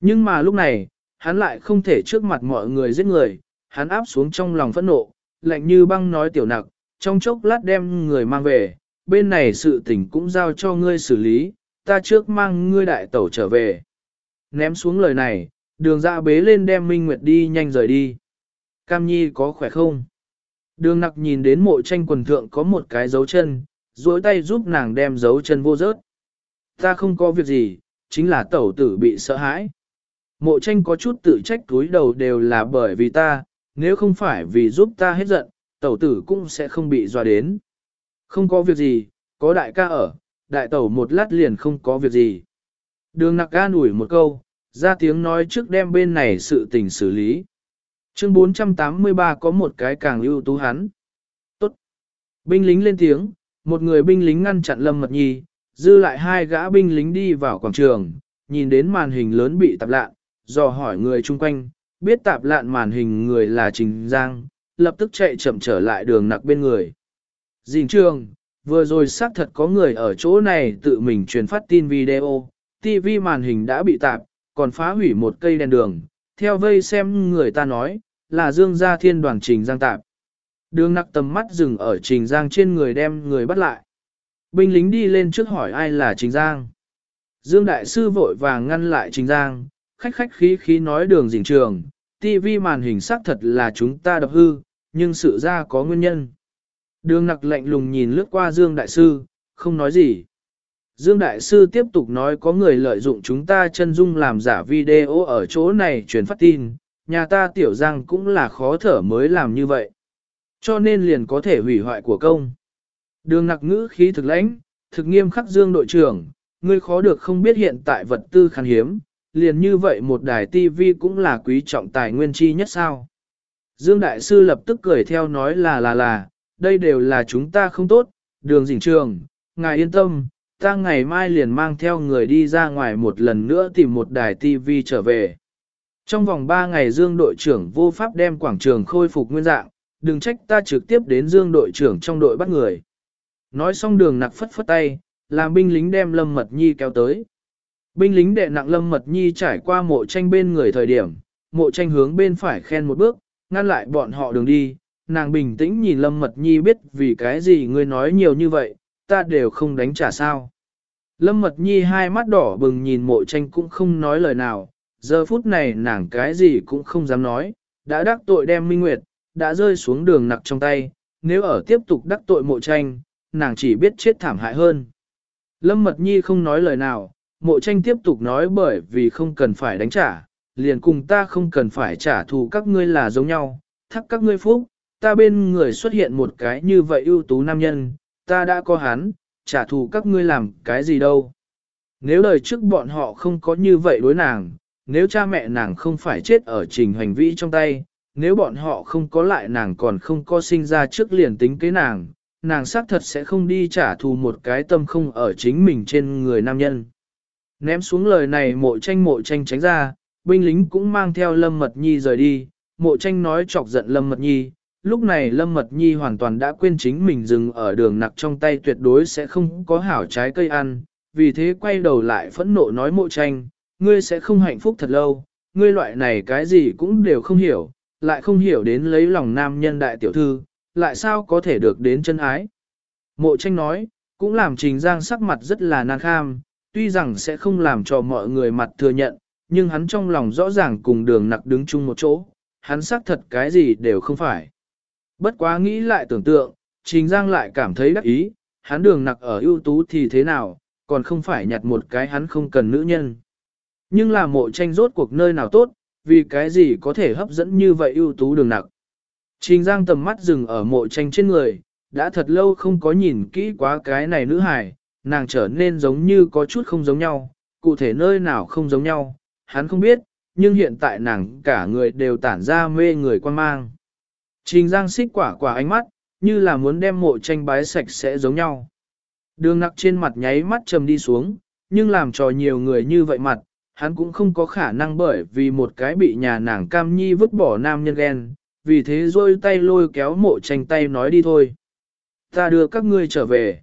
Nhưng mà lúc này, hắn lại không thể trước mặt mọi người giết người, hắn áp xuống trong lòng phẫn nộ, lạnh như băng nói tiểu nặc, trong chốc lát đem người mang về, bên này sự tình cũng giao cho ngươi xử lý, ta trước mang ngươi đại tẩu trở về. Ném xuống lời này, đường dạ bế lên đem Minh Nguyệt đi nhanh rời đi. Cam Nhi có khỏe không? Đường nặc nhìn đến mộ tranh quần thượng có một cái dấu chân, duỗi tay giúp nàng đem dấu chân vô rớt. Ta không có việc gì, chính là tẩu tử bị sợ hãi. Mộ tranh có chút tự trách túi đầu đều là bởi vì ta, nếu không phải vì giúp ta hết giận, tẩu tử cũng sẽ không bị dọa đến. Không có việc gì, có đại ca ở, đại tẩu một lát liền không có việc gì. Đường nặc ca nủi một câu, ra tiếng nói trước đem bên này sự tình xử lý. Chương 483 có một cái càng ưu tú hắn. Tốt. Binh lính lên tiếng, một người binh lính ngăn chặn Lâm Mật Nhi, dư lại hai gã binh lính đi vào quảng trường, nhìn đến màn hình lớn bị tạp lạn, dò hỏi người chung quanh, biết tạp lạn màn hình người là Trình Giang, lập tức chạy chậm trở lại đường nặc bên người. Dình trường, vừa rồi xác thật có người ở chỗ này tự mình truyền phát tin video, TV màn hình đã bị tạp, còn phá hủy một cây đèn đường, theo vây xem người ta nói, là Dương Gia Thiên đoàn Trình Giang tạp. Đường nặc tầm mắt dừng ở Trình Giang trên người đem người bắt lại. Binh lính đi lên trước hỏi ai là Trình Giang. Dương Đại Sư vội vàng ngăn lại Trình Giang, khách khách khí khí nói đường dình trường, TV màn hình xác thật là chúng ta đập hư, nhưng sự ra có nguyên nhân. Đường nặc lạnh lùng nhìn lướt qua Dương Đại Sư, không nói gì. Dương Đại Sư tiếp tục nói có người lợi dụng chúng ta chân dung làm giả video ở chỗ này truyền phát tin, nhà ta tiểu giang cũng là khó thở mới làm như vậy. Cho nên liền có thể hủy hoại của công. Đường nặc ngữ khí thực lãnh, thực nghiêm khắc Dương đội trưởng, ngươi khó được không biết hiện tại vật tư khan hiếm, liền như vậy một đài TV cũng là quý trọng tài nguyên chi nhất sao. Dương Đại Sư lập tức cười theo nói là là là, đây đều là chúng ta không tốt, đường dình trường, ngài yên tâm, ta ngày mai liền mang theo người đi ra ngoài một lần nữa tìm một đài TV trở về. Trong vòng 3 ngày Dương đội trưởng vô pháp đem quảng trường khôi phục nguyên dạng, đừng trách ta trực tiếp đến Dương đội trưởng trong đội bắt người. Nói xong đường nặc phất phất tay, làm binh lính đem Lâm Mật Nhi kéo tới. Binh lính đệ nặng Lâm Mật Nhi trải qua mộ tranh bên người thời điểm, mộ tranh hướng bên phải khen một bước, ngăn lại bọn họ đường đi, nàng bình tĩnh nhìn Lâm Mật Nhi biết vì cái gì ngươi nói nhiều như vậy, ta đều không đánh trả sao. Lâm Mật Nhi hai mắt đỏ bừng nhìn mộ tranh cũng không nói lời nào, giờ phút này nàng cái gì cũng không dám nói, đã đắc tội đem Minh Nguyệt, đã rơi xuống đường nặc trong tay, nếu ở tiếp tục đắc tội mộ tranh, nàng chỉ biết chết thảm hại hơn. Lâm Mật Nhi không nói lời nào, mộ tranh tiếp tục nói bởi vì không cần phải đánh trả, liền cùng ta không cần phải trả thù các ngươi là giống nhau, thắc các ngươi phúc, ta bên người xuất hiện một cái như vậy ưu tú nam nhân, ta đã có hắn, trả thù các ngươi làm cái gì đâu. Nếu đời trước bọn họ không có như vậy đối nàng, nếu cha mẹ nàng không phải chết ở trình hành vi trong tay, nếu bọn họ không có lại nàng còn không có sinh ra trước liền tính kế nàng, nàng xác thật sẽ không đi trả thù một cái tâm không ở chính mình trên người nam nhân. Ném xuống lời này mộ tranh mộ tranh tránh ra, binh lính cũng mang theo Lâm Mật Nhi rời đi, mộ tranh nói chọc giận Lâm Mật Nhi, lúc này Lâm Mật Nhi hoàn toàn đã quên chính mình dừng ở đường nặc trong tay tuyệt đối sẽ không có hảo trái cây ăn, vì thế quay đầu lại phẫn nộ nói mộ tranh, ngươi sẽ không hạnh phúc thật lâu, ngươi loại này cái gì cũng đều không hiểu, lại không hiểu đến lấy lòng nam nhân đại tiểu thư, lại sao có thể được đến chân ái. Mộ tranh nói, cũng làm trình giang sắc mặt rất là nan kham, tuy rằng sẽ không làm cho mọi người mặt thừa nhận, nhưng hắn trong lòng rõ ràng cùng đường nặc đứng chung một chỗ, hắn xác thật cái gì đều không phải. Bất quá nghĩ lại tưởng tượng, Trình Giang lại cảm thấy đắc ý, hắn đường nặc ở ưu tú thì thế nào, còn không phải nhặt một cái hắn không cần nữ nhân. Nhưng là mộ tranh rốt cuộc nơi nào tốt, vì cái gì có thể hấp dẫn như vậy ưu tú đường nặc. Trình Giang tầm mắt dừng ở mộ tranh trên người, đã thật lâu không có nhìn kỹ quá cái này nữ hài, nàng trở nên giống như có chút không giống nhau, cụ thể nơi nào không giống nhau, hắn không biết, nhưng hiện tại nàng cả người đều tản ra mê người quan mang. Trình Giang xích quả quả ánh mắt, như là muốn đem mộ tranh bái sạch sẽ giống nhau. Đường nặc trên mặt nháy mắt trầm đi xuống, nhưng làm cho nhiều người như vậy mặt, hắn cũng không có khả năng bởi vì một cái bị nhà nàng cam nhi vứt bỏ nam nhân ghen, vì thế rôi tay lôi kéo mộ tranh tay nói đi thôi. Ta đưa các ngươi trở về.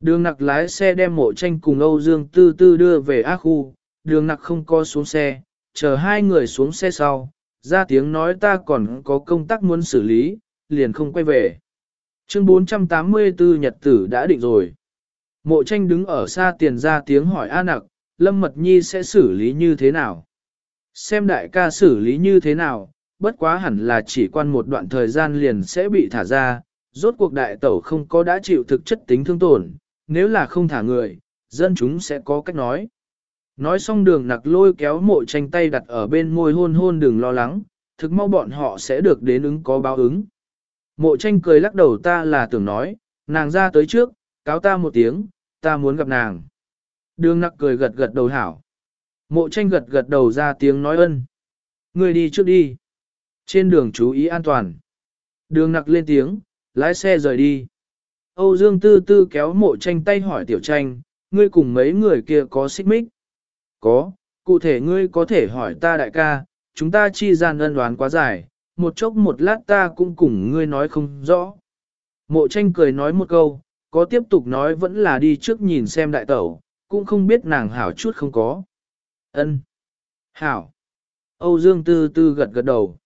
Đường nặc lái xe đem mộ tranh cùng Âu Dương Tư Tư đưa về ác khu, đường nặc không co xuống xe, chờ hai người xuống xe sau, ra tiếng nói ta còn có công tác muốn xử lý, liền không quay về. Chương 484 Nhật tử đã định rồi. Mộ tranh đứng ở xa tiền ra tiếng hỏi A nặc, Lâm Mật Nhi sẽ xử lý như thế nào? Xem đại ca xử lý như thế nào, bất quá hẳn là chỉ quan một đoạn thời gian liền sẽ bị thả ra, rốt cuộc đại tẩu không có đã chịu thực chất tính thương tổn, nếu là không thả người, dân chúng sẽ có cách nói. Nói xong đường nặc lôi kéo mộ tranh tay đặt ở bên môi hôn hôn đừng lo lắng, thực mau bọn họ sẽ được đến ứng có báo ứng. Mộ tranh cười lắc đầu ta là tưởng nói, nàng ra tới trước, cáo ta một tiếng, ta muốn gặp nàng. Đường nặc cười gật gật đầu hảo. Mộ tranh gật gật đầu ra tiếng nói ân. Người đi trước đi. Trên đường chú ý an toàn. Đường nặc lên tiếng, lái xe rời đi. Âu Dương Tư Tư kéo mộ tranh tay hỏi tiểu tranh, ngươi cùng mấy người kia có xích mích? Có, cụ thể ngươi có thể hỏi ta đại ca, chúng ta chi gian ân đoán quá dài, một chốc một lát ta cũng cùng ngươi nói không rõ. Mộ tranh cười nói một câu, có tiếp tục nói vẫn là đi trước nhìn xem đại tẩu, cũng không biết nàng hảo chút không có. Ân, Hảo. Âu Dương Tư Tư gật gật đầu.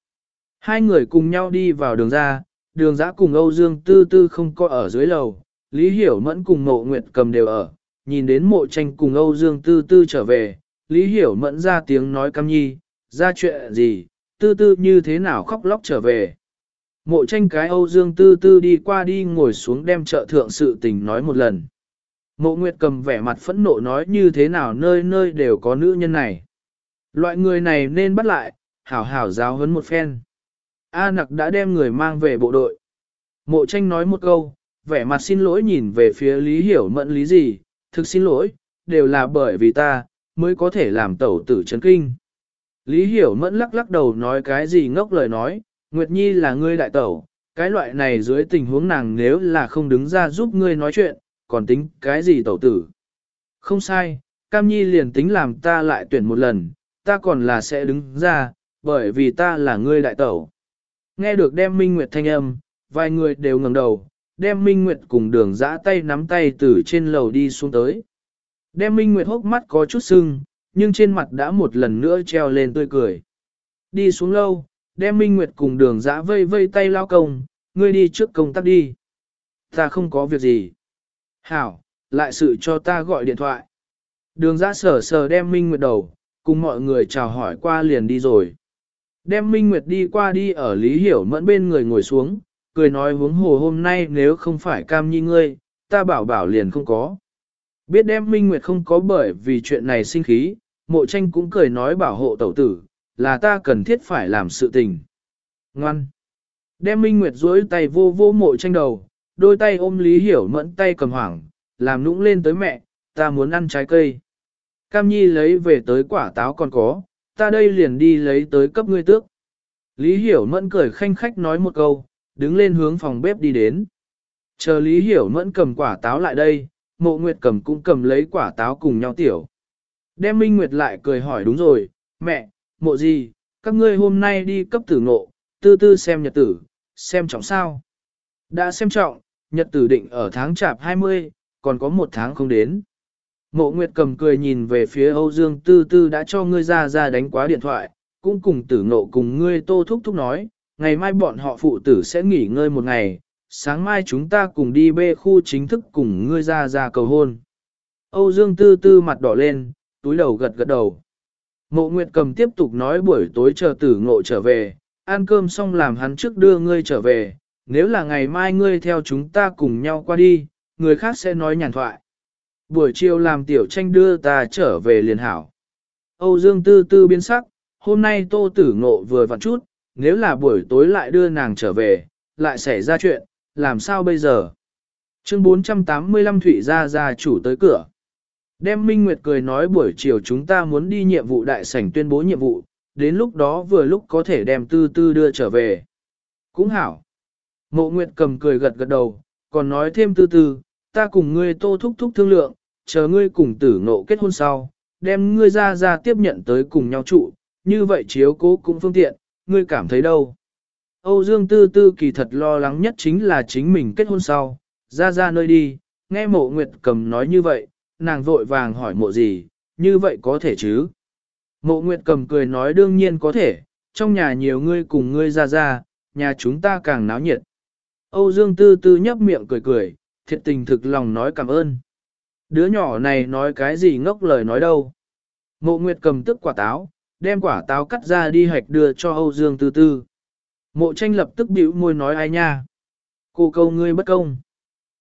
Hai người cùng nhau đi vào đường ra, đường giã cùng Âu Dương Tư Tư không có ở dưới lầu, Lý Hiểu Mẫn cùng Mộ Nguyệt cầm đều ở, nhìn đến mộ tranh cùng Âu Dương Tư Tư trở về, Lý Hiểu Mẫn ra tiếng nói cam nhi, ra chuyện gì, Tư Tư như thế nào khóc lóc trở về. Mộ tranh cái Âu Dương Tư Tư đi qua đi ngồi xuống đem trợ thượng sự tình nói một lần. Mộ Nguyệt cầm vẻ mặt phẫn nộ nói như thế nào nơi nơi đều có nữ nhân này. Loại người này nên bắt lại, hảo hảo giáo huấn một phen. A nặc đã đem người mang về bộ đội. Mộ tranh nói một câu, vẻ mặt xin lỗi nhìn về phía Lý Hiểu Mẫn lý gì, thực xin lỗi, đều là bởi vì ta, mới có thể làm tẩu tử chấn kinh. Lý Hiểu Mẫn lắc lắc đầu nói cái gì ngốc lời nói, Nguyệt Nhi là ngươi đại tẩu, cái loại này dưới tình huống nàng nếu là không đứng ra giúp ngươi nói chuyện, còn tính cái gì tẩu tử. Không sai, Cam Nhi liền tính làm ta lại tuyển một lần, ta còn là sẽ đứng ra, bởi vì ta là ngươi đại tẩu. Nghe được đem Minh Nguyệt thanh âm, vài người đều ngẩng đầu, đem Minh Nguyệt cùng đường giã tay nắm tay từ trên lầu đi xuống tới. Đem Minh Nguyệt hốc mắt có chút sưng, nhưng trên mặt đã một lần nữa treo lên tươi cười. Đi xuống lâu, đem Minh Nguyệt cùng đường Dã vây vây tay lao công, ngươi đi trước công tác đi. Ta không có việc gì. Hảo, lại sự cho ta gọi điện thoại. Đường Dã sờ sờ đem Minh Nguyệt đầu, cùng mọi người chào hỏi qua liền đi rồi. Đem Minh Nguyệt đi qua đi ở Lý Hiểu Mẫn bên người ngồi xuống, cười nói huống hồ hôm nay nếu không phải cam nhi ngươi, ta bảo bảo liền không có. Biết đem Minh Nguyệt không có bởi vì chuyện này sinh khí, mộ tranh cũng cười nói bảo hộ tẩu tử, là ta cần thiết phải làm sự tình. Ngoan! Đem Minh Nguyệt duỗi tay vô vô mộ tranh đầu, đôi tay ôm Lý Hiểu Mẫn tay cầm hoảng, làm nũng lên tới mẹ, ta muốn ăn trái cây. Cam Nhi lấy về tới quả táo còn có, ta đây liền đi lấy tới cấp ngươi tước. Lý Hiểu Mẫn cười khanh khách nói một câu, đứng lên hướng phòng bếp đi đến. Chờ Lý Hiểu Mẫn cầm quả táo lại đây, mộ Nguyệt cầm cũng cầm lấy quả táo cùng nhau tiểu. Đem Minh Nguyệt lại cười hỏi đúng rồi, mẹ, mộ gì, các ngươi hôm nay đi cấp tử ngộ, tư tư xem nhật tử, xem trọng sao. Đã xem trọng, nhật tử định ở tháng chạp 20, còn có một tháng không đến. Mộ Nguyệt cầm cười nhìn về phía Âu Dương Tư Tư đã cho ngươi ra ra đánh quá điện thoại, cũng cùng tử ngộ cùng ngươi tô thúc thúc nói, ngày mai bọn họ phụ tử sẽ nghỉ ngơi một ngày, sáng mai chúng ta cùng đi bê khu chính thức cùng ngươi ra ra cầu hôn. Âu Dương Tư Tư mặt đỏ lên, túi đầu gật gật đầu. Mộ Nguyệt cầm tiếp tục nói buổi tối chờ tử ngộ trở về, ăn cơm xong làm hắn trước đưa ngươi trở về, nếu là ngày mai ngươi theo chúng ta cùng nhau qua đi, người khác sẽ nói nhàn thoại. Buổi chiều làm tiểu tranh đưa ta trở về liền hảo. Âu Dương tư tư biến sắc, hôm nay tô tử ngộ vừa vặn chút, nếu là buổi tối lại đưa nàng trở về, lại xảy ra chuyện, làm sao bây giờ? Chương 485 Thụy Gia Gia chủ tới cửa. Đem Minh Nguyệt cười nói buổi chiều chúng ta muốn đi nhiệm vụ đại sảnh tuyên bố nhiệm vụ, đến lúc đó vừa lúc có thể đem tư tư đưa trở về. Cũng hảo. Mộ Nguyệt cầm cười gật gật đầu, còn nói thêm tư tư, ta cùng ngươi tô thúc thúc thương lượng, chờ ngươi cùng tử ngộ kết hôn sau, đem ngươi ra ra tiếp nhận tới cùng nhau trụ, như vậy chiếu cố cũng phương tiện, ngươi cảm thấy đâu. Âu Dương Tư Tư kỳ thật lo lắng nhất chính là chính mình kết hôn sau, ra ra nơi đi, nghe mộ Nguyệt cầm nói như vậy, nàng vội vàng hỏi mộ gì, như vậy có thể chứ? Mộ Nguyệt cầm cười nói đương nhiên có thể, trong nhà nhiều ngươi cùng ngươi ra ra, nhà chúng ta càng náo nhiệt. Âu Dương Tư Tư nhấp miệng cười cười, thiệt tình thực lòng nói cảm ơn. Đứa nhỏ này nói cái gì ngốc lời nói đâu. Mộ Nguyệt cầm tức quả táo, đem quả táo cắt ra đi hạch đưa cho Âu Dương Tư Tư. Mộ tranh lập tức bĩu môi nói ai nha. Cô câu ngươi bất công.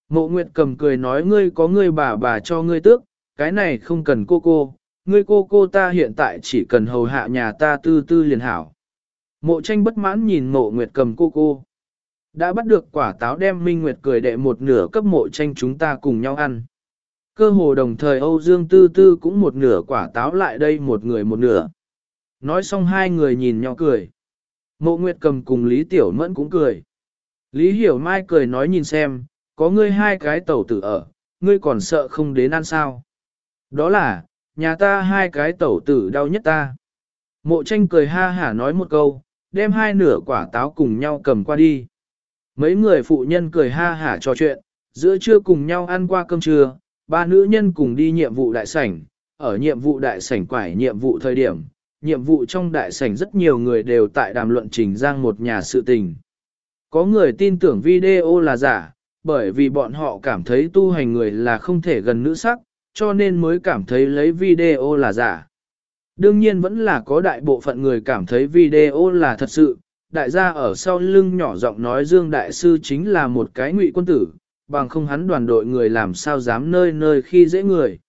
Mộ Nguyệt cầm cười nói ngươi có ngươi bà bà cho ngươi tước, cái này không cần cô cô, ngươi cô cô ta hiện tại chỉ cần hầu hạ nhà ta tư tư liền hảo. Mộ tranh bất mãn nhìn mộ Nguyệt cầm cô cô. Đã bắt được quả táo đem Minh Nguyệt cười đệ một nửa cấp mộ tranh chúng ta cùng nhau ăn. Cơ hồ đồng thời Âu Dương Tư Tư cũng một nửa quả táo lại đây một người một nửa. Nói xong hai người nhìn nhau cười. Mộ Nguyệt cầm cùng Lý Tiểu Mẫn cũng cười. Lý Hiểu Mai cười nói nhìn xem, có ngươi hai cái tẩu tử ở, ngươi còn sợ không đến ăn sao. Đó là, nhà ta hai cái tẩu tử đau nhất ta. Mộ tranh cười ha hả nói một câu, đem hai nửa quả táo cùng nhau cầm qua đi. Mấy người phụ nhân cười ha hả trò chuyện, giữa trưa cùng nhau ăn qua cơm trưa, ba nữ nhân cùng đi nhiệm vụ đại sảnh, ở nhiệm vụ đại sảnh quải nhiệm vụ thời điểm, nhiệm vụ trong đại sảnh rất nhiều người đều tại đàm luận trình giang một nhà sự tình. Có người tin tưởng video là giả, bởi vì bọn họ cảm thấy tu hành người là không thể gần nữ sắc, cho nên mới cảm thấy lấy video là giả. Đương nhiên vẫn là có đại bộ phận người cảm thấy video là thật sự, đại gia ở sau lưng nhỏ giọng nói Dương Đại Sư chính là một cái ngụy quân tử, bằng không hắn đoàn đội người làm sao dám nơi nơi khi dễ người.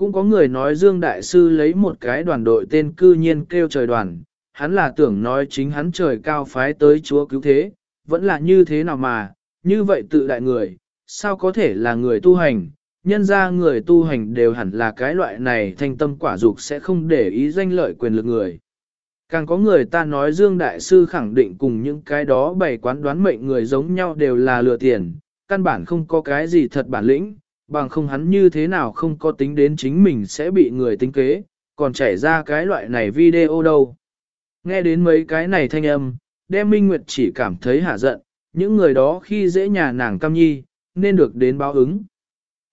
Cũng có người nói Dương Đại Sư lấy một cái đoàn đội tên cư nhiên kêu trời đoàn, hắn là tưởng nói chính hắn trời cao phái tới chúa cứu thế, vẫn là như thế nào mà, như vậy tự đại người, sao có thể là người tu hành, nhân ra người tu hành đều hẳn là cái loại này thanh tâm quả dục sẽ không để ý danh lợi quyền lực người. Càng có người ta nói Dương Đại Sư khẳng định cùng những cái đó bày quán đoán mệnh người giống nhau đều là lừa tiền, căn bản không có cái gì thật bản lĩnh, bằng không hắn như thế nào không có tính đến chính mình sẽ bị người tính kế, còn chảy ra cái loại này video đâu. Nghe đến mấy cái này thanh âm, đem Minh Nguyệt chỉ cảm thấy hạ giận, những người đó khi dễ nhà nàng cam nhi, nên được đến báo ứng.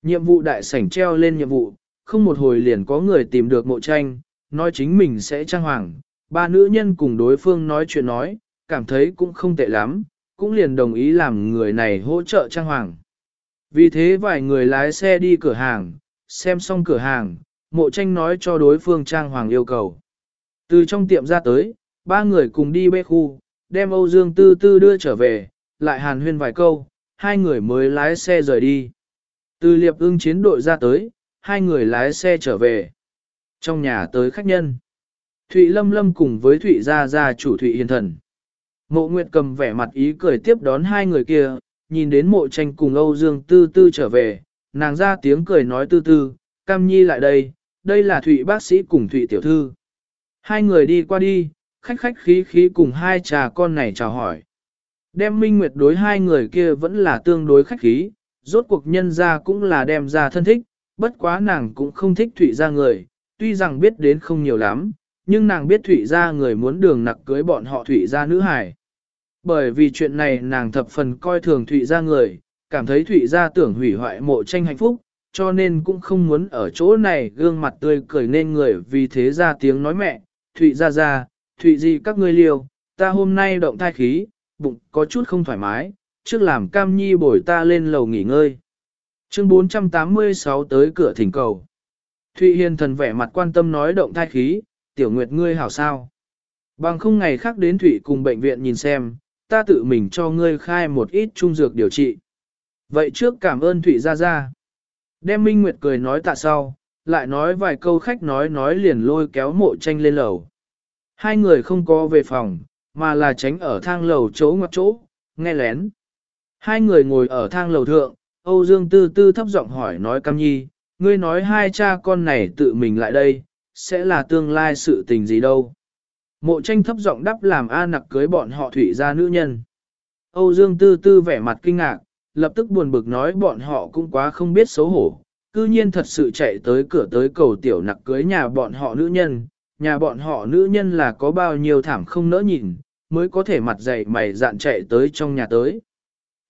Nhiệm vụ đại sảnh treo lên nhiệm vụ, không một hồi liền có người tìm được mộ tranh, nói chính mình sẽ trang hoàng, ba nữ nhân cùng đối phương nói chuyện nói, cảm thấy cũng không tệ lắm, cũng liền đồng ý làm người này hỗ trợ trang hoàng. Vì thế vài người lái xe đi cửa hàng, xem xong cửa hàng, mộ tranh nói cho đối phương trang hoàng yêu cầu. Từ trong tiệm ra tới, ba người cùng đi bê khu, đem Âu Dương Tư Tư đưa trở về, lại hàn huyên vài câu, hai người mới lái xe rời đi. Từ liệp ưng chiến đội ra tới, hai người lái xe trở về. Trong nhà tới khách nhân. Thụy Lâm Lâm cùng với Thụy Gia Gia chủ Thụy Hiền Thần. Mộ Nguyệt cầm vẻ mặt ý cười tiếp đón hai người kia, nhìn đến mộ tranh cùng Âu Dương Tư Tư trở về, nàng ra tiếng cười nói Tư Tư, Cam Nhi lại đây, đây là Thụy bác sĩ cùng Thụy tiểu thư. Hai người đi qua đi, khách khách khí khí cùng hai trà con này chào hỏi. Đem Minh Nguyệt đối hai người kia vẫn là tương đối khách khí, rốt cuộc nhân ra cũng là đem ra thân thích, bất quá nàng cũng không thích Thụy ra người, tuy rằng biết đến không nhiều lắm, nhưng nàng biết Thụy ra người muốn đường nặc cưới bọn họ Thụy ra nữ hải. Bởi vì chuyện này nàng thập phần coi thường Thụy ra người, cảm thấy Thụy ra tưởng hủy hoại mộ tranh hạnh phúc, cho nên cũng không muốn ở chỗ này gương mặt tươi cười nên người vì thế ra tiếng nói mẹ, Thụy ra ra, Thụy gì các ngươi liều, ta hôm nay động thai khí, bụng có chút không thoải mái, trước làm cam nhi bồi ta lên lầu nghỉ ngơi. Chương 486 tới cửa thỉnh cầu. Thụy Hiền thần vẻ mặt quan tâm nói động thai khí, tiểu nguyệt ngươi hảo sao. Bằng không ngày khác đến Thụy cùng bệnh viện nhìn xem, ta tự mình cho ngươi khai một ít trung dược điều trị. Vậy trước cảm ơn Thụy Gia Gia. Đem Minh Nguyệt cười nói tạ sau, lại nói vài câu khách nói nói liền lôi kéo mộ tranh lên lầu. Hai người không có về phòng, mà là tránh ở thang lầu chỗ ngoặc chỗ, nghe lén. Hai người ngồi ở thang lầu thượng, Âu Dương Tư Tư thấp giọng hỏi nói Cam Nhi, ngươi nói hai cha con này tự mình lại đây, sẽ là tương lai sự tình gì đâu. Mộ tranh thấp giọng đắp làm A nặc cưới bọn họ thủy ra nữ nhân. Âu Dương Tư Tư vẻ mặt kinh ngạc, lập tức buồn bực nói bọn họ cũng quá không biết xấu hổ, cư nhiên thật sự chạy tới cửa tới cầu tiểu nặc cưới nhà bọn họ nữ nhân, nhà bọn họ nữ nhân là có bao nhiêu thảm không nỡ nhìn, mới có thể mặt dày mày dạn chạy tới trong nhà tới.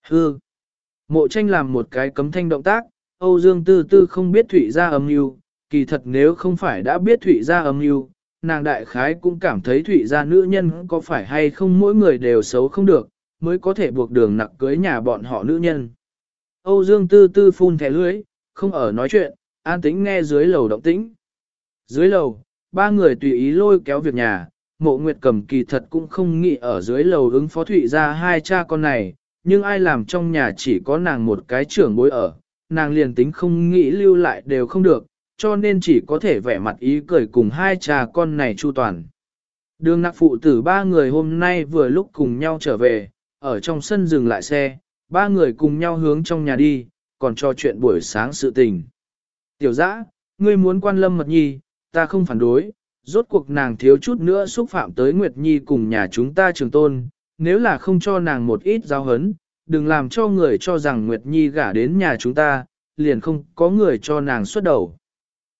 Hư! Mộ tranh làm một cái cấm thanh động tác, Âu Dương Tư Tư không biết Thụy ra âm mưu, kỳ thật nếu không phải đã biết Thụy ra âm mưu, nàng đại khái cũng cảm thấy Thụy gia nữ nhân có phải hay không mỗi người đều xấu không được, mới có thể buộc đường nặc cưới nhà bọn họ nữ nhân. Âu Dương Tư Tư phun thẻ lưới, không ở nói chuyện, an tĩnh nghe dưới lầu động tĩnh. Dưới lầu, ba người tùy ý lôi kéo việc nhà, mộ nguyệt cầm kỳ thật cũng không nghĩ ở dưới lầu ứng phó thụy ra hai cha con này, nhưng ai làm trong nhà chỉ có nàng một cái trưởng bối ở, nàng liền tính không nghĩ lưu lại đều không được, cho nên chỉ có thể vẻ mặt ý cười cùng hai cha con này chu toàn. Đường nặc phụ tử ba người hôm nay vừa lúc cùng nhau trở về, ở trong sân dừng lại xe, ba người cùng nhau hướng trong nhà đi, còn cho chuyện buổi sáng sự tình. Tiểu dã, ngươi muốn quan lâm mật nhi, ta không phản đối, rốt cuộc nàng thiếu chút nữa xúc phạm tới Nguyệt Nhi cùng nhà chúng ta trường tôn, nếu là không cho nàng một ít giáo hấn, đừng làm cho người cho rằng Nguyệt Nhi gả đến nhà chúng ta, liền không có người cho nàng xuất đầu.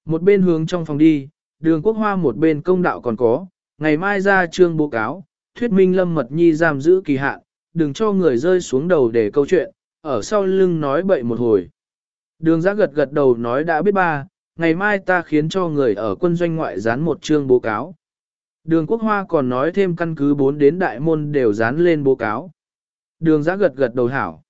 Một bên hướng trong phòng đi, đường quốc hoa một bên công đạo còn có, ngày mai ra trương bố cáo, thuyết minh lâm mật nhi giam giữ kỳ hạn, đừng cho người rơi xuống đầu để câu chuyện, ở sau lưng nói bậy một hồi. Đường giã gật gật đầu nói đã biết ba, ngày mai ta khiến cho người ở quân doanh ngoại dán một chương bố cáo. Đường quốc hoa còn nói thêm căn cứ 4 đến đại môn đều dán lên bố cáo. Đường giã gật gật đầu hảo.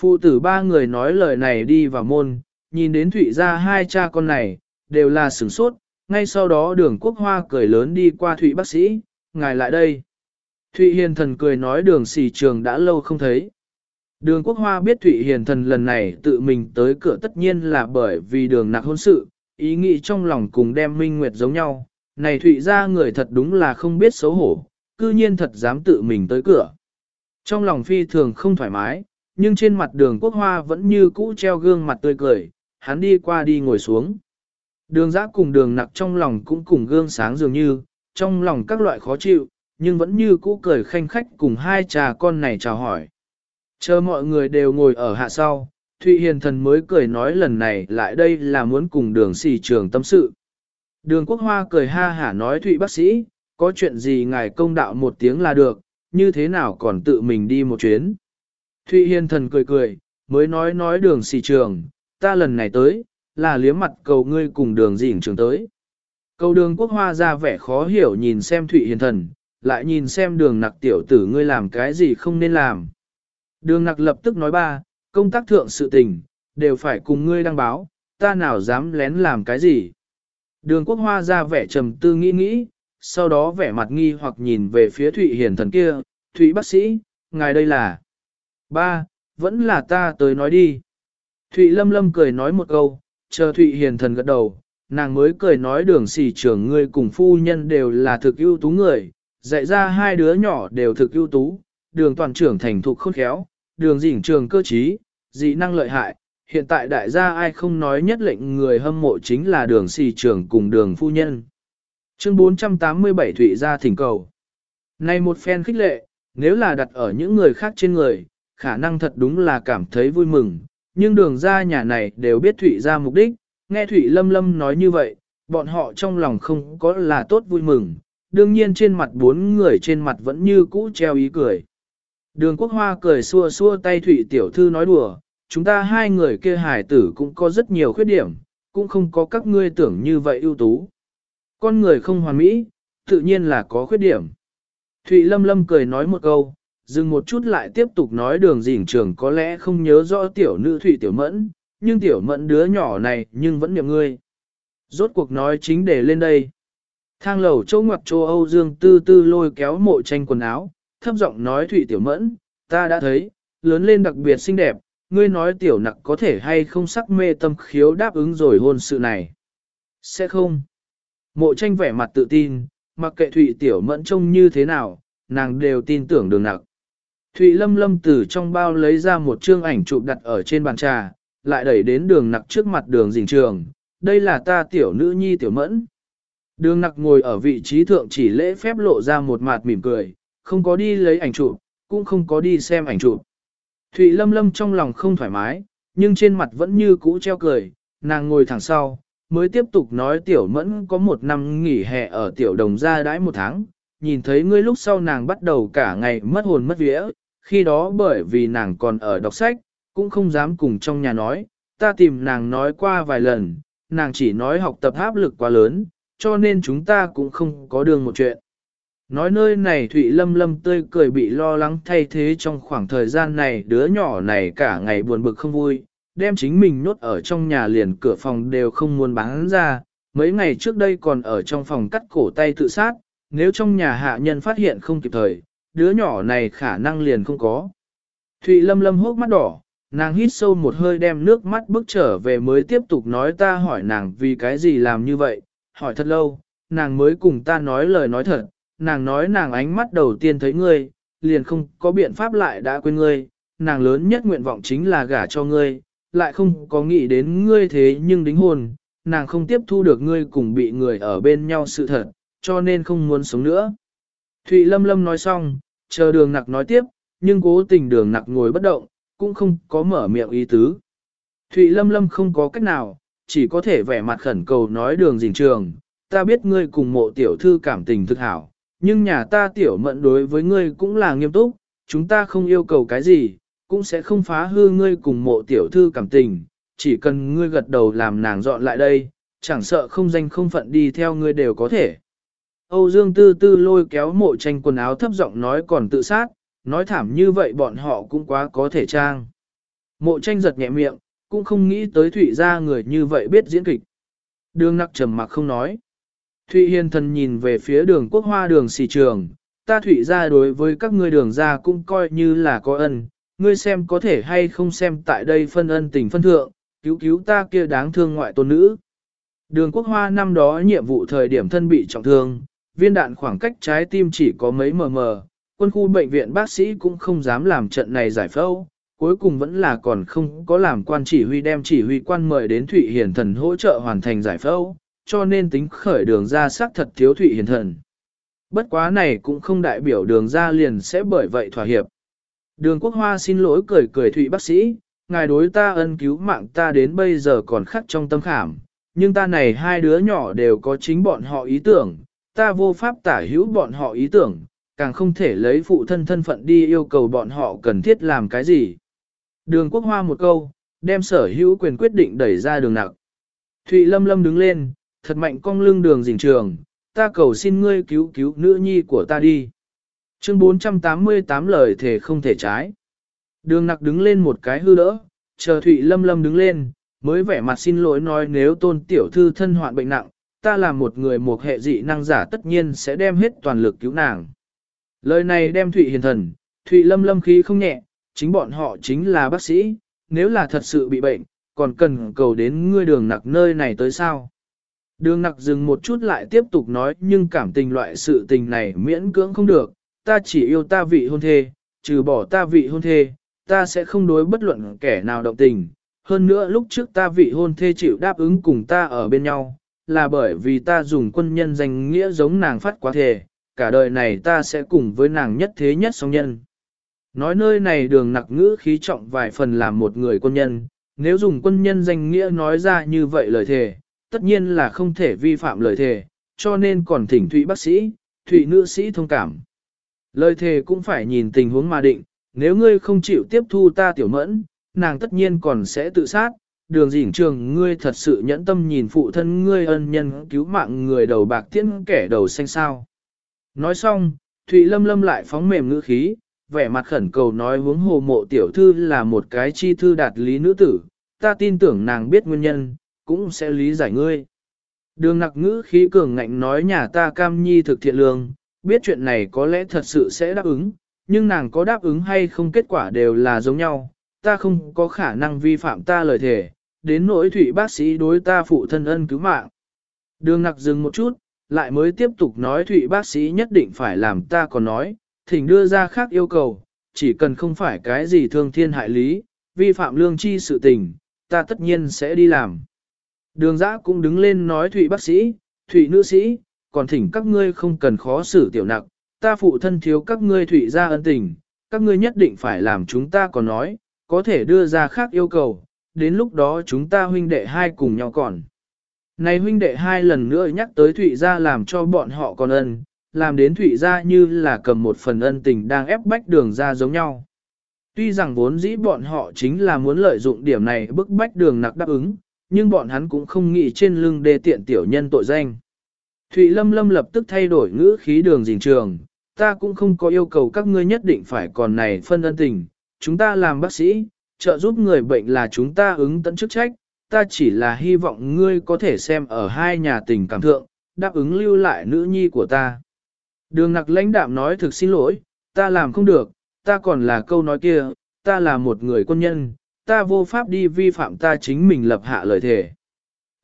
Phụ tử ba người nói lời này đi vào môn, nhìn đến thụy ra hai cha con này, đều là sửng sốt, ngay sau đó đường quốc hoa cười lớn đi qua thụy bác sĩ, ngài lại đây. Thụy hiền thần cười nói đường xì trường đã lâu không thấy. Đường quốc hoa biết Thụy hiền thần lần này tự mình tới cửa tất nhiên là bởi vì đường nặc hôn sự, ý nghĩ trong lòng cùng đem minh nguyệt giống nhau. Này Thụy ra người thật đúng là không biết xấu hổ, cư nhiên thật dám tự mình tới cửa. Trong lòng phi thường không thoải mái, nhưng trên mặt đường quốc hoa vẫn như cũ treo gương mặt tươi cười, hắn đi qua đi ngồi xuống. Đường giã cùng đường nặc trong lòng cũng cùng gương sáng dường như, trong lòng các loại khó chịu, nhưng vẫn như cũ cười khanh khách cùng hai trà con này chào hỏi. Chờ mọi người đều ngồi ở hạ sau, Thụy Hiền Thần mới cười nói lần này lại đây là muốn cùng đường xì trường tâm sự. Đường Quốc Hoa cười ha hả nói Thụy bác sĩ, có chuyện gì ngài công đạo một tiếng là được, như thế nào còn tự mình đi một chuyến. Thụy Hiền Thần cười cười, mới nói nói đường xì trường, ta lần này tới, là liếm mặt cầu ngươi cùng đường dỉnh trường tới. Cầu đường Quốc Hoa ra vẻ khó hiểu nhìn xem Thụy Hiền Thần, lại nhìn xem đường nặc tiểu tử ngươi làm cái gì không nên làm. Đường nặc lập tức nói ba, công tác thượng sự tình, đều phải cùng ngươi đăng báo, ta nào dám lén làm cái gì. Đường quốc hoa ra vẻ trầm tư nghĩ nghĩ, sau đó vẻ mặt nghi hoặc nhìn về phía Thụy Hiền thần kia, Thụy bác sĩ, ngài đây là. Ba, vẫn là ta tới nói đi. Thụy lâm lâm cười nói một câu, chờ Thụy Hiền thần gật đầu, nàng mới cười nói đường xỉ trưởng ngươi cùng phu nhân đều là thực ưu tú người, dạy ra hai đứa nhỏ đều thực ưu tú, đường toàn trưởng thành thục khôn khéo, đường dỉnh trường cơ trí, dị năng lợi hại, hiện tại đại gia ai không nói nhất lệnh người hâm mộ chính là đường Sỉ trường cùng đường phu nhân. Chương 487 Thụy gia thỉnh cầu. Này một phen khích lệ, nếu là đặt ở những người khác trên người, khả năng thật đúng là cảm thấy vui mừng, nhưng đường ra nhà này đều biết Thụy gia mục đích, nghe Thụy Lâm Lâm nói như vậy, bọn họ trong lòng không có là tốt vui mừng, đương nhiên trên mặt bốn người trên mặt vẫn như cũ treo ý cười. Đường quốc hoa cười xua xua tay Thụy tiểu thư nói đùa, chúng ta hai người kia hài tử cũng có rất nhiều khuyết điểm, cũng không có các ngươi tưởng như vậy ưu tú. Con người không hoàn mỹ, tự nhiên là có khuyết điểm. Thụy lâm lâm cười nói một câu, dừng một chút lại tiếp tục nói đường dình trường có lẽ không nhớ rõ tiểu nữ Thụy tiểu mẫn, nhưng tiểu mẫn đứa nhỏ này nhưng vẫn niệm ngươi. Rốt cuộc nói chính để lên đây. Thang lầu châu ngoặc châu Âu Dương tư tư lôi kéo mộ tranh quần áo, thấp giọng nói Thụy Tiểu Mẫn, ta đã thấy, lớn lên đặc biệt xinh đẹp, ngươi nói Tiểu Nặc có thể hay không sắc mê tâm khiếu đáp ứng rồi hôn sự này. Sẽ không. Mộ tranh vẻ mặt tự tin, mặc kệ Thụy Tiểu Mẫn trông như thế nào, nàng đều tin tưởng đường nặc. Thụy Lâm Lâm từ trong bao lấy ra một chương ảnh chụp đặt ở trên bàn trà, lại đẩy đến đường nặc trước mặt đường dình trường. Đây là ta tiểu nữ nhi tiểu mẫn. Đường nặc ngồi ở vị trí thượng chỉ lễ phép lộ ra một mặt mỉm cười, không có đi lấy ảnh chụp, cũng không có đi xem ảnh chụp. Thụy Lâm Lâm trong lòng không thoải mái, nhưng trên mặt vẫn như cũ treo cười, nàng ngồi thẳng sau, mới tiếp tục nói tiểu mẫn có một năm nghỉ hè ở tiểu đồng gia đãi một tháng, nhìn thấy ngươi lúc sau nàng bắt đầu cả ngày mất hồn mất vía, khi đó bởi vì nàng còn ở đọc sách, cũng không dám cùng trong nhà nói, ta tìm nàng nói qua vài lần, nàng chỉ nói học tập áp lực quá lớn, cho nên chúng ta cũng không có đường một chuyện. Nói nơi này Thụy Lâm Lâm tươi cười bị lo lắng thay thế trong khoảng thời gian này đứa nhỏ này cả ngày buồn bực không vui, đem chính mình nốt ở trong nhà liền cửa phòng đều không muốn bán ra, mấy ngày trước đây còn ở trong phòng cắt cổ tay tự sát, nếu trong nhà hạ nhân phát hiện không kịp thời, đứa nhỏ này khả năng liền không có. Thụy Lâm Lâm hốc mắt đỏ, nàng hít sâu một hơi đem nước mắt bước trở về mới tiếp tục nói ta hỏi nàng vì cái gì làm như vậy, hỏi thật lâu, nàng mới cùng ta nói lời nói thật, nàng nói nàng ánh mắt đầu tiên thấy ngươi, liền không có biện pháp lại đã quên ngươi, nàng lớn nhất nguyện vọng chính là gả cho ngươi, lại không có nghĩ đến ngươi thế nhưng đính hôn, nàng không tiếp thu được ngươi cùng bị người ở bên nhau sự thật, cho nên không muốn sống nữa. Thụy Lâm Lâm nói xong, chờ đường nặc nói tiếp, nhưng cố tình đường nặc ngồi bất động, cũng không có mở miệng ý tứ. Thụy Lâm Lâm không có cách nào, chỉ có thể vẻ mặt khẩn cầu nói đường dình trường, ta biết ngươi cùng mộ tiểu thư cảm tình thực hảo, nhưng nhà ta tiểu mận đối với ngươi cũng là nghiêm túc, chúng ta không yêu cầu cái gì, cũng sẽ không phá hư ngươi cùng mộ tiểu thư cảm tình, chỉ cần ngươi gật đầu làm nàng dọn lại đây, chẳng sợ không danh không phận đi theo ngươi đều có thể. Âu Dương Tư Tư lôi kéo mộ tranh quần áo thấp giọng nói còn tự sát, nói thảm như vậy bọn họ cũng quá có thể trang. Mộ tranh giật nhẹ miệng, cũng không nghĩ tới Thụy ra người như vậy biết diễn kịch. Đường nặc trầm mặc không nói. Thụy hiền thần nhìn về phía đường quốc hoa đường xì trường, ta Thụy ra đối với các ngươi đường ra cũng coi như là có ân, ngươi xem có thể hay không xem tại đây phân ân tình phân thượng, cứu cứu ta kia đáng thương ngoại tôn nữ. Đường quốc hoa năm đó nhiệm vụ thời điểm thân bị trọng thương, viên đạn khoảng cách trái tim chỉ có mấy mờ mờ, quân khu bệnh viện bác sĩ cũng không dám làm trận này giải phẫu, cuối cùng vẫn là còn không có làm quan chỉ huy đem chỉ huy quan mời đến Thụy Hiền Thần hỗ trợ hoàn thành giải phẫu, cho nên tính khởi đường ra xác thật thiếu Thụy Hiền Thần. Bất quá này cũng không đại biểu đường ra liền sẽ bởi vậy thỏa hiệp. Đường Quốc Hoa xin lỗi cười cười Thụy bác sĩ, ngài đối ta ân cứu mạng ta đến bây giờ còn khắc trong tâm khảm, nhưng ta này hai đứa nhỏ đều có chính bọn họ ý tưởng, ta vô pháp tả hữu bọn họ ý tưởng, càng không thể lấy phụ thân thân phận đi yêu cầu bọn họ cần thiết làm cái gì. Đường quốc hoa một câu, đem sở hữu quyền quyết định đẩy ra đường nặng. Thụy lâm lâm đứng lên, thật mạnh cong lưng đường dình trường, ta cầu xin ngươi cứu cứu nữ nhi của ta đi. Chương 488 lời thể không thể trái. Đường nặc đứng lên một cái hư đỡ, chờ Thụy lâm lâm đứng lên, mới vẻ mặt xin lỗi nói nếu tôn tiểu thư thân hoạn bệnh nặng, ta là một người một hệ dị năng giả tất nhiên sẽ đem hết toàn lực cứu nàng. Lời này đem Thụy hiền thần, Thụy lâm lâm khí không nhẹ, chính bọn họ chính là bác sĩ, nếu là thật sự bị bệnh, còn cần cầu đến ngươi đường nặc nơi này tới sao. Đường nặc dừng một chút lại tiếp tục nói nhưng cảm tình loại sự tình này miễn cưỡng không được, ta chỉ yêu ta vị hôn thê, trừ bỏ ta vị hôn thê, ta sẽ không đối bất luận kẻ nào động tình. Hơn nữa lúc trước ta vị hôn thê chịu đáp ứng cùng ta ở bên nhau, là bởi vì ta dùng quân nhân danh nghĩa giống nàng phát quá thể, cả đời này ta sẽ cùng với nàng nhất thế nhất song nhân. Nói nơi này đường nặc ngữ khí trọng vài phần làm một người quân nhân, nếu dùng quân nhân danh nghĩa nói ra như vậy lời thề, tất nhiên là không thể vi phạm lời thề, cho nên còn thỉnh thụy bác sĩ, thụy nữ sĩ thông cảm. Lời thề cũng phải nhìn tình huống mà định, nếu ngươi không chịu tiếp thu ta tiểu mẫn, nàng tất nhiên còn sẽ tự sát, đường dỉnh trường ngươi thật sự nhẫn tâm nhìn phụ thân ngươi ân nhân cứu mạng người đầu bạc tiễn kẻ đầu xanh sao. Nói xong, Thụy Lâm Lâm lại phóng mềm ngữ khí, vẻ mặt khẩn cầu nói hướng hồ mộ tiểu thư là một cái chi thư đạt lý nữ tử, ta tin tưởng nàng biết nguyên nhân, cũng sẽ lý giải ngươi. Đường nặc ngữ khí cường ngạnh nói nhà ta cam nhi thực thiện lương, biết chuyện này có lẽ thật sự sẽ đáp ứng, nhưng nàng có đáp ứng hay không kết quả đều là giống nhau, ta không có khả năng vi phạm ta lời thề, đến nỗi thủy bác sĩ đối ta phụ thân ân cứu mạng. Đường nặc dừng một chút, lại mới tiếp tục nói thủy bác sĩ nhất định phải làm ta còn nói, thỉnh đưa ra khác yêu cầu, chỉ cần không phải cái gì thương thiên hại lý, vi phạm lương chi sự tình, ta tất nhiên sẽ đi làm. Đường giã cũng đứng lên nói Thụy bác sĩ, Thụy nữ sĩ, còn thỉnh các ngươi không cần khó xử tiểu nặc, ta phụ thân thiếu các ngươi Thụy ra ân tình, các ngươi nhất định phải làm chúng ta còn nói, có thể đưa ra khác yêu cầu, đến lúc đó chúng ta huynh đệ hai cùng nhau còn. Này huynh đệ hai lần nữa nhắc tới Thụy gia làm cho bọn họ còn ân, làm đến Thụy gia như là cầm một phần ân tình đang ép bách đường ra giống nhau. Tuy rằng vốn dĩ bọn họ chính là muốn lợi dụng điểm này bức bách đường nặc đáp ứng, nhưng bọn hắn cũng không nghĩ trên lưng đê tiện tiểu nhân tội danh. Thụy Lâm Lâm lập tức thay đổi ngữ khí đường dình trường, ta cũng không có yêu cầu các ngươi nhất định phải còn này phân ân tình, chúng ta làm bác sĩ, trợ giúp người bệnh là chúng ta ứng tận chức trách, ta chỉ là hy vọng ngươi có thể xem ở hai nhà tình cảm thượng, đáp ứng lưu lại nữ nhi của ta. Đường nặc lãnh đạm nói thực xin lỗi, ta làm không được, ta còn là câu nói kia, ta là một người quân nhân, ta vô pháp đi vi phạm ta chính mình lập hạ lời thề.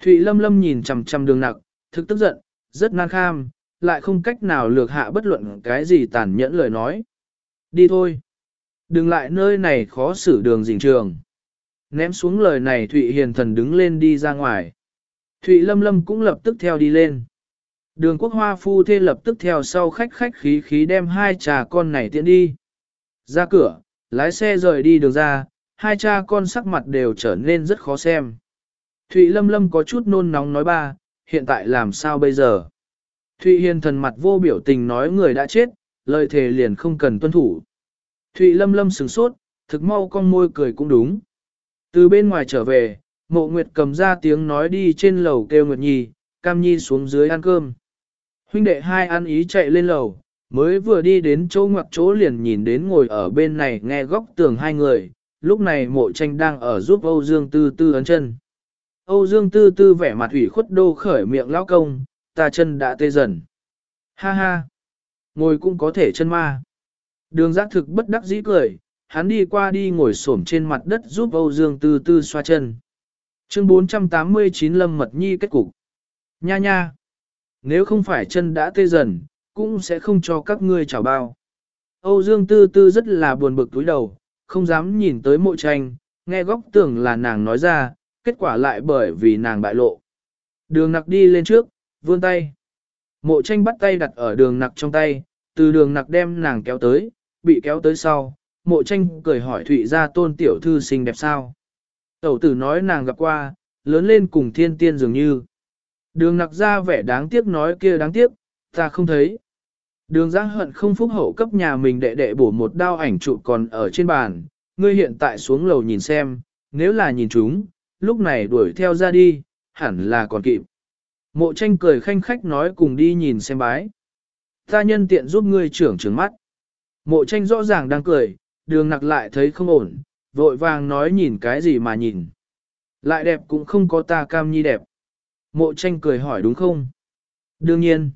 Thụy Lâm Lâm nhìn chằm chằm đường nặc, thực tức giận, rất nan kham, lại không cách nào lược hạ bất luận cái gì tàn nhẫn lời nói. Đi thôi. Đừng lại nơi này khó xử đường dình trường. Ném xuống lời này Thụy Hiền Thần đứng lên đi ra ngoài. Thụy Lâm Lâm cũng lập tức theo đi lên. Đường quốc hoa phu thê lập tức theo sau khách khách khí khí đem hai trà con này tiện đi. Ra cửa, lái xe rời đi đường ra, hai cha con sắc mặt đều trở nên rất khó xem. Thụy Lâm Lâm có chút nôn nóng nói ba, hiện tại làm sao bây giờ? Thụy Hiền thần mặt vô biểu tình nói người đã chết, lời thề liền không cần tuân thủ. Thụy Lâm Lâm sửng sốt, thực mau con môi cười cũng đúng. Từ bên ngoài trở về, mộ nguyệt cầm ra tiếng nói đi trên lầu kêu Nguyệt Nhi, Cam Nhi xuống dưới ăn cơm. Huynh đệ hai ăn ý chạy lên lầu, mới vừa đi đến chỗ ngoặc chỗ liền nhìn đến ngồi ở bên này nghe góc tường hai người, lúc này mộ tranh đang ở giúp Âu Dương Tư Tư ấn chân. Âu Dương Tư Tư vẻ mặt ủy khuất đô khởi miệng lao công, ta chân đã tê dần. Ha ha, ngồi cũng có thể chân ma. Đường giác thực bất đắc dĩ cười, hắn đi qua đi ngồi xổm trên mặt đất giúp Âu Dương Tư Tư xoa chân. Chương 489 Lâm Mật Nhi kết cục. Nha nha, nếu không phải chân đã tê dần, cũng sẽ không cho các ngươi chào bao. Âu Dương Tư Tư rất là buồn bực túi đầu, không dám nhìn tới mộ tranh, nghe góc tưởng là nàng nói ra, kết quả lại bởi vì nàng bại lộ. Đường nặc đi lên trước, vươn tay. Mộ tranh bắt tay đặt ở đường nặc trong tay, từ đường nặc đem nàng kéo tới, bị kéo tới sau, mộ tranh cười hỏi Thụy ra tôn tiểu thư xinh đẹp sao. Tẩu tử nói nàng gặp qua, lớn lên cùng thiên tiên dường như. Đường nặc ra vẻ đáng tiếc nói kia đáng tiếc, ta không thấy. Đường giã hận không phúc hậu cấp nhà mình đệ đệ bổ một đao ảnh trụ còn ở trên bàn, ngươi hiện tại xuống lầu nhìn xem, nếu là nhìn chúng, lúc này đuổi theo ra đi, hẳn là còn kịp. Mộ tranh cười khanh khách nói cùng đi nhìn xem bái. Ta nhân tiện giúp ngươi trưởng trưởng mắt. Mộ tranh rõ ràng đang cười, đường nặc lại thấy không ổn, vội vàng nói nhìn cái gì mà nhìn. Lại đẹp cũng không có ta cam nhi đẹp. Mộ tranh cười hỏi đúng không? Đương nhiên.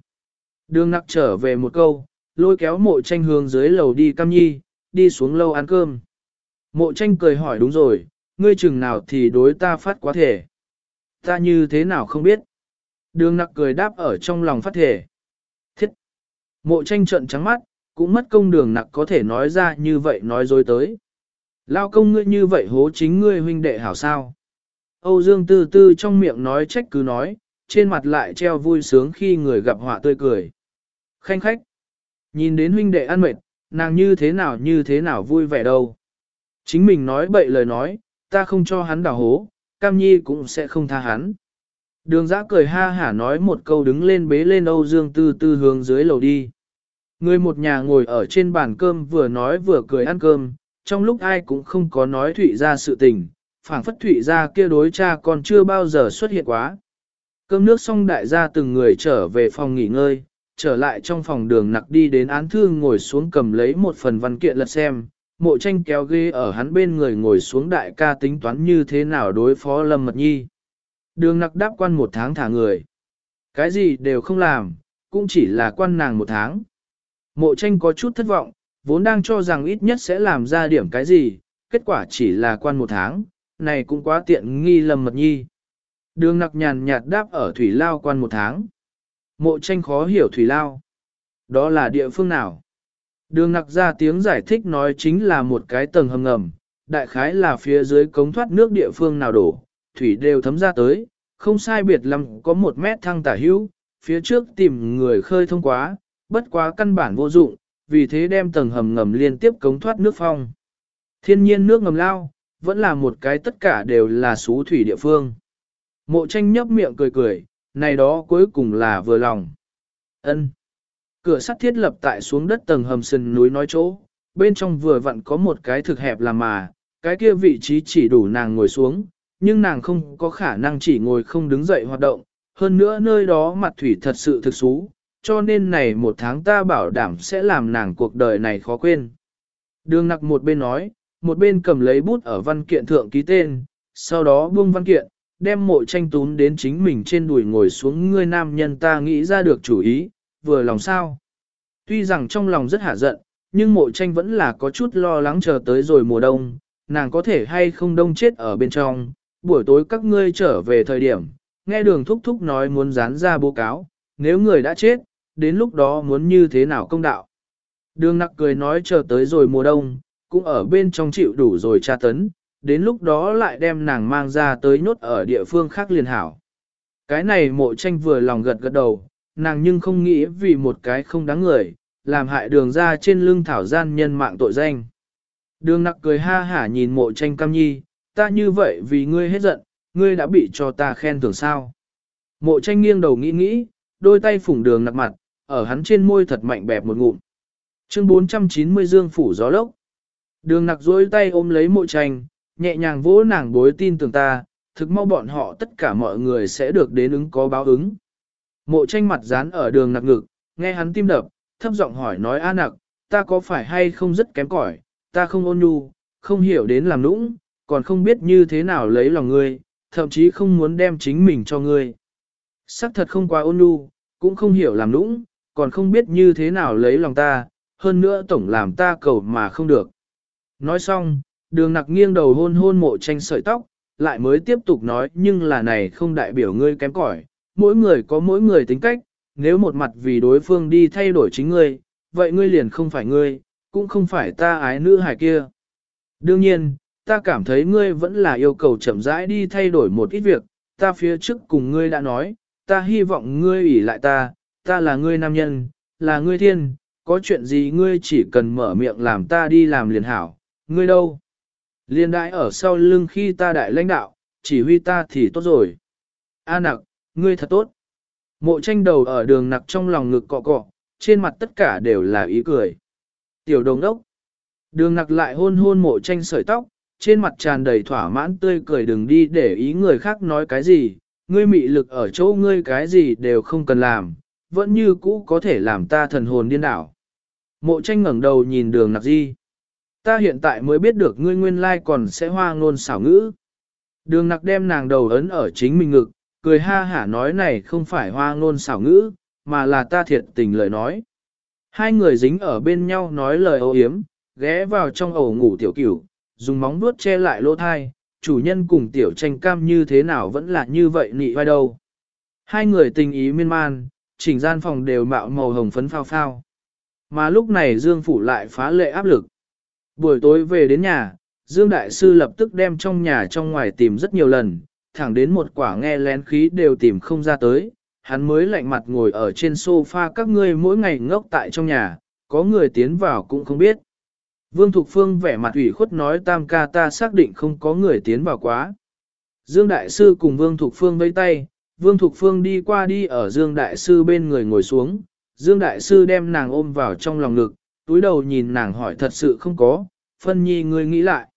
Đường nặc trở về một câu, lôi kéo mộ tranh hướng dưới lầu đi cam nhi, đi xuống lâu ăn cơm. Mộ tranh cười hỏi đúng rồi, ngươi chừng nào thì đối ta phát quá thể. Ta như thế nào không biết. Đường nặc cười đáp ở trong lòng phát thể. Thiết. Mộ tranh trận trắng mắt, cũng mất công đường nặc có thể nói ra như vậy nói dối tới. Lao công ngươi như vậy hố chính ngươi huynh đệ hảo sao. Âu Dương tư tư trong miệng nói trách cứ nói, trên mặt lại treo vui sướng khi người gặp họa tươi cười. Khanh khách. Nhìn đến huynh đệ ăn mệt, nàng như thế nào như thế nào vui vẻ đâu. Chính mình nói bậy lời nói, ta không cho hắn đào hố, Cam Nhi cũng sẽ không tha hắn. Đường giã cười ha hả nói một câu đứng lên bế lên Âu Dương Tư Tư hướng dưới lầu đi. Người một nhà ngồi ở trên bàn cơm vừa nói vừa cười ăn cơm, trong lúc ai cũng không có nói Thụy ra sự tình, phảng phất Thụy ra kia đối cha còn chưa bao giờ xuất hiện quá. Cơm nước xong đại gia từng người trở về phòng nghỉ ngơi, trở lại trong phòng đường nặc đi đến án thư ngồi xuống cầm lấy một phần văn kiện lật xem, mộ tranh kéo ghế ở hắn bên người ngồi xuống đại ca tính toán như thế nào đối phó Lâm Mật Nhi. Đường nặc đáp quan một tháng thả người. Cái gì đều không làm, cũng chỉ là quan nàng một tháng. Mộ tranh có chút thất vọng, vốn đang cho rằng ít nhất sẽ làm ra điểm cái gì, kết quả chỉ là quan một tháng, này cũng quá tiện nghi lầm Mật Nhi. Đường nặc nhàn nhạt đáp ở Thủy Lao quan một tháng. Mộ tranh khó hiểu Thủy Lao. Đó là địa phương nào? Đường nặc ra tiếng giải thích nói chính là một cái tầng hầm ngầm, đại khái là phía dưới cống thoát nước địa phương nào đổ, thủy đều thấm ra tới, không sai biệt lắm có một mét thăng tả hữu, phía trước tìm người khơi thông quá, bất quá căn bản vô dụng, vì thế đem tầng hầm ngầm liên tiếp cống thoát nước phong. Thiên nhiên nước ngầm lao, vẫn là một cái tất cả đều là xú thủy địa phương. Mộ tranh nhấp miệng cười cười, này đó cuối cùng là vừa lòng. ân Cửa sắt thiết lập tại xuống đất tầng hầm sườn núi nói chỗ, bên trong vừa vặn có một cái thực hẹp làm mà, cái kia vị trí chỉ đủ nàng ngồi xuống, nhưng nàng không có khả năng chỉ ngồi không đứng dậy hoạt động, hơn nữa nơi đó mặt thủy thật sự thực xú, cho nên này một tháng ta bảo đảm sẽ làm nàng cuộc đời này khó quên. Đường nặc một bên nói, một bên cầm lấy bút ở văn kiện thượng ký tên, sau đó buông văn kiện, đem mộ tranh tún đến chính mình trên đùi ngồi xuống ngươi nam nhân ta nghĩ ra được chủ ý, vừa lòng sao. Tuy rằng trong lòng rất hạ giận, nhưng mộ tranh vẫn là có chút lo lắng chờ tới rồi mùa đông, nàng có thể hay không đông chết ở bên trong, buổi tối các ngươi trở về thời điểm, nghe đường thúc thúc nói muốn dán ra bố cáo, nếu người đã chết, đến lúc đó muốn như thế nào công đạo. Đường nặc cười nói chờ tới rồi mùa đông, cũng ở bên trong chịu đủ rồi tra tấn, đến lúc đó lại đem nàng mang ra tới nhốt ở địa phương khác liền hảo. Cái này mộ tranh vừa lòng gật gật đầu, nàng nhưng không nghĩ vì một cái không đáng người, làm hại đường ra trên lưng thảo gian nhân mạng tội danh. Đường nặc cười ha hả nhìn mộ tranh cam nhi, ta như vậy vì ngươi hết giận, ngươi đã bị cho ta khen thưởng sao. Mộ tranh nghiêng đầu nghĩ nghĩ, đôi tay phủng đường nặc mặt, ở hắn trên môi thật mạnh bẹp một ngụm. Chương 490 Dương Phủ Gió Lốc Đường nặc dối tay ôm lấy mộ tranh, nhẹ nhàng vỗ nàng bối tin tưởng ta, thực mau bọn họ tất cả mọi người sẽ được đến ứng có báo ứng. Mộ tranh mặt dán ở đường nặc ngực, nghe hắn tim đập, thấp giọng hỏi nói a nặc, ta có phải hay không rất kém cỏi, ta không ôn nhu, không hiểu đến làm nũng, còn không biết như thế nào lấy lòng ngươi, thậm chí không muốn đem chính mình cho ngươi. Sắc thật không quá ôn nhu, cũng không hiểu làm nũng, còn không biết như thế nào lấy lòng ta, hơn nữa tổng làm ta cầu mà không được. Nói xong, đường nặc nghiêng đầu hôn hôn mộ tranh sợi tóc, lại mới tiếp tục nói nhưng là này không đại biểu ngươi kém cỏi, mỗi người có mỗi người tính cách, nếu một mặt vì đối phương đi thay đổi chính ngươi, vậy ngươi liền không phải ngươi, cũng không phải ta ái nữ hài kia. Đương nhiên, ta cảm thấy ngươi vẫn là yêu cầu chậm rãi đi thay đổi một ít việc, ta phía trước cùng ngươi đã nói, ta hy vọng ngươi ủy lại ta, ta là ngươi nam nhân, là ngươi thiên, có chuyện gì ngươi chỉ cần mở miệng làm ta đi làm liền hảo, ngươi đâu? Liên đại ở sau lưng khi ta đại lãnh đạo, chỉ huy ta thì tốt rồi. A nặc, ngươi thật tốt. Mộ tranh đầu ở đường nặc trong lòng ngực cọ cọ, trên mặt tất cả đều là ý cười. Tiểu đồng đốc. Đường nặc lại hôn hôn mộ tranh sợi tóc, trên mặt tràn đầy thỏa mãn tươi cười đừng đi để ý người khác nói cái gì, ngươi mị lực ở chỗ ngươi cái gì đều không cần làm, vẫn như cũ có thể làm ta thần hồn điên đảo. Mộ tranh ngẩng đầu nhìn đường nặc di. Ta hiện tại mới biết được ngươi nguyên lai còn sẽ hoa ngôn xảo ngữ. Đường nặc đem nàng đầu ấn ở chính mình ngực, cười ha hả nói này không phải hoa ngôn xảo ngữ, mà là ta thiệt tình lời nói. Hai người dính ở bên nhau nói lời ô hiếm, ghé vào trong ổ ngủ tiểu cửu, dùng móng vuốt che lại lỗ thai, chủ nhân cùng tiểu tranh cam như thế nào vẫn là như vậy nị vai đâu. Hai người tình ý miên man, chỉnh gian phòng đều mạo màu hồng phấn phao phao. Mà lúc này Dương Phủ lại phá lệ áp lực. Buổi tối về đến nhà, Dương Đại Sư lập tức đem trong nhà trong ngoài tìm rất nhiều lần, thẳng đến một quả nghe lén khí đều tìm không ra tới, hắn mới lạnh mặt ngồi ở trên sofa các ngươi mỗi ngày ngốc tại trong nhà, có người tiến vào cũng không biết. Vương Thục Phương vẻ mặt ủy khuất nói tam ca ta xác định không có người tiến vào quá. Dương Đại Sư cùng Vương Thục Phương vây tay, Vương Thục Phương đi qua đi ở Dương Đại Sư bên người ngồi xuống, Dương Đại Sư đem nàng ôm vào trong lòng ngực, túi đầu nhìn nàng hỏi thật sự không có, phân nhi ngươi nghĩ lại.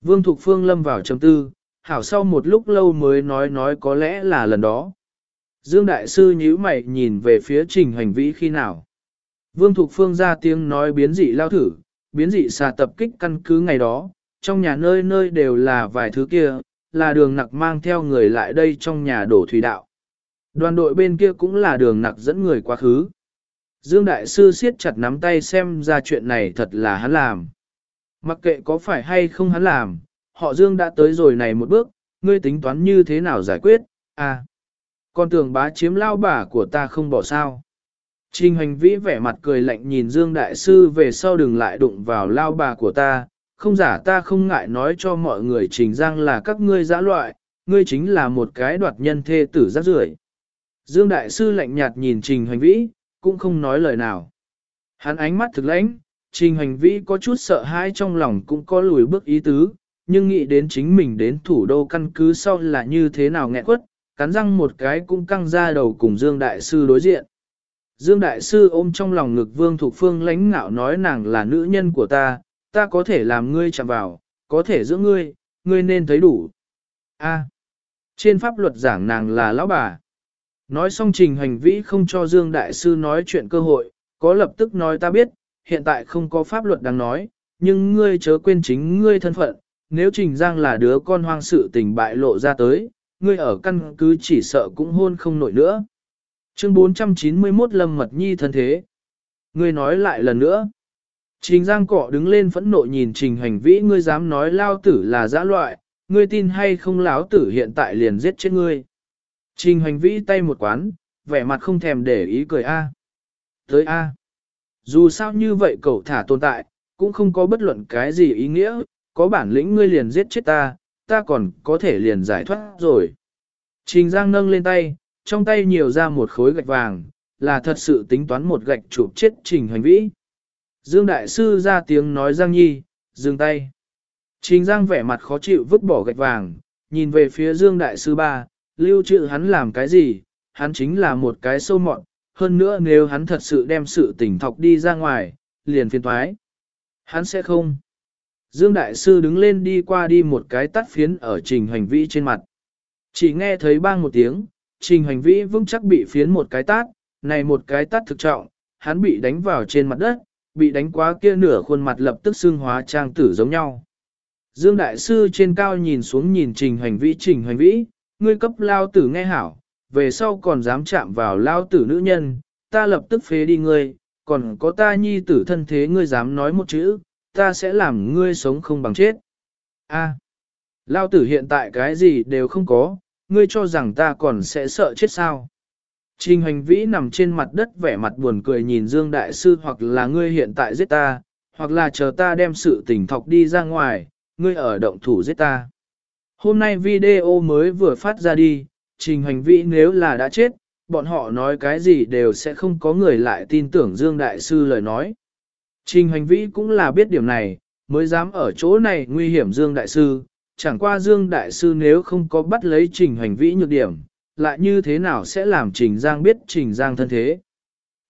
Vương Thục Phương lâm vào chấm tư, hảo sau một lúc lâu mới nói nói có lẽ là lần đó. Dương Đại Sư nhíu mày nhìn về phía trình hành vĩ khi nào. Vương Thục Phương ra tiếng nói biến dị lao thử, biến dị xà tập kích căn cứ ngày đó, trong nhà nơi nơi đều là vài thứ kia, là đường nặc mang theo người lại đây trong nhà đổ thủy đạo. Đoàn đội bên kia cũng là đường nặc dẫn người quá khứ. Dương Đại Sư siết chặt nắm tay xem ra chuyện này thật là hắn làm. Mặc kệ có phải hay không hắn làm, họ Dương đã tới rồi này một bước, ngươi tính toán như thế nào giải quyết, à. Con tưởng bá chiếm lao bà của ta không bỏ sao. Trình hành vĩ vẻ mặt cười lạnh nhìn Dương Đại Sư về sau đừng lại đụng vào lao bà của ta, không giả ta không ngại nói cho mọi người Trình Giang là các ngươi dã loại, ngươi chính là một cái đoạt nhân thê tử rác rưởi. Dương Đại Sư lạnh nhạt nhìn Trình hoành vĩ, cũng không nói lời nào. Hắn ánh mắt thực lãnh, Trình hoành vĩ có chút sợ hãi trong lòng cũng có lùi bước ý tứ, nhưng nghĩ đến chính mình đến thủ đô căn cứ sau là như thế nào nghẹn quất, cắn răng một cái cũng căng ra đầu cùng Dương Đại Sư đối diện. Dương Đại Sư ôm trong lòng ngực Vương Thục Phương lãnh ngạo nói nàng là nữ nhân của ta, ta có thể làm ngươi chạm vào, có thể giữ ngươi, ngươi nên thấy đủ. A. trên pháp luật giảng nàng là lão bà. Nói xong trình hành vĩ không cho Dương Đại Sư nói chuyện cơ hội, có lập tức nói ta biết, hiện tại không có pháp luật đang nói, nhưng ngươi chớ quên chính ngươi thân phận, nếu Trình Giang là đứa con hoang sự tình bại lộ ra tới, ngươi ở căn cứ chỉ sợ cũng hôn không nổi nữa. Chương 491 Lâm Mật Nhi thân thế. Ngươi nói lại lần nữa. Trình Giang cọ đứng lên phẫn nộ nhìn Trình Hành Vĩ ngươi dám nói lao tử là dã loại, ngươi tin hay không lão tử hiện tại liền giết chết ngươi. Trình Hành Vĩ tay một quán, vẻ mặt không thèm để ý cười a. Tới a. Dù sao như vậy cậu thả tồn tại, cũng không có bất luận cái gì ý nghĩa, có bản lĩnh ngươi liền giết chết ta, ta còn có thể liền giải thoát rồi. Trình Giang nâng lên tay, trong tay nhiều ra một khối gạch vàng, là thật sự tính toán một gạch chụp chết Trình Hành Vĩ. Dương Đại Sư ra tiếng nói Giang Nhi, dừng tay. Trình Giang vẻ mặt khó chịu vứt bỏ gạch vàng, nhìn về phía Dương Đại Sư ba, lưu trữ hắn làm cái gì, hắn chính là một cái sâu mọn, hơn nữa nếu hắn thật sự đem sự tỉnh thọc đi ra ngoài, liền phiền thoái. Hắn sẽ không. Dương Đại Sư đứng lên đi qua đi một cái tắt phiến ở trình hành vĩ trên mặt. Chỉ nghe thấy bang một tiếng, trình hành vĩ vững chắc bị phiến một cái tát, này một cái tát thực trọng, hắn bị đánh vào trên mặt đất, bị đánh quá kia nửa khuôn mặt lập tức xương hóa trang tử giống nhau. Dương Đại Sư trên cao nhìn xuống nhìn trình hành vĩ trình hành vĩ, ngươi cấp lao tử nghe hảo, về sau còn dám chạm vào lao tử nữ nhân, ta lập tức phế đi ngươi, còn có ta nhi tử thân thế ngươi dám nói một chữ, ta sẽ làm ngươi sống không bằng chết. A, lao tử hiện tại cái gì đều không có, ngươi cho rằng ta còn sẽ sợ chết sao. Trình hành vĩ nằm trên mặt đất vẻ mặt buồn cười nhìn Dương Đại Sư hoặc là ngươi hiện tại giết ta, hoặc là chờ ta đem sự tình thọc đi ra ngoài, ngươi ở động thủ giết ta. Hôm nay video mới vừa phát ra đi, trình hành vĩ nếu là đã chết, bọn họ nói cái gì đều sẽ không có người lại tin tưởng Dương Đại Sư lời nói. Trình hành vĩ cũng là biết điểm này, mới dám ở chỗ này nguy hiểm Dương Đại Sư, chẳng qua Dương Đại Sư nếu không có bắt lấy trình hành vĩ nhược điểm, lại như thế nào sẽ làm trình Giang biết trình Giang thân thế.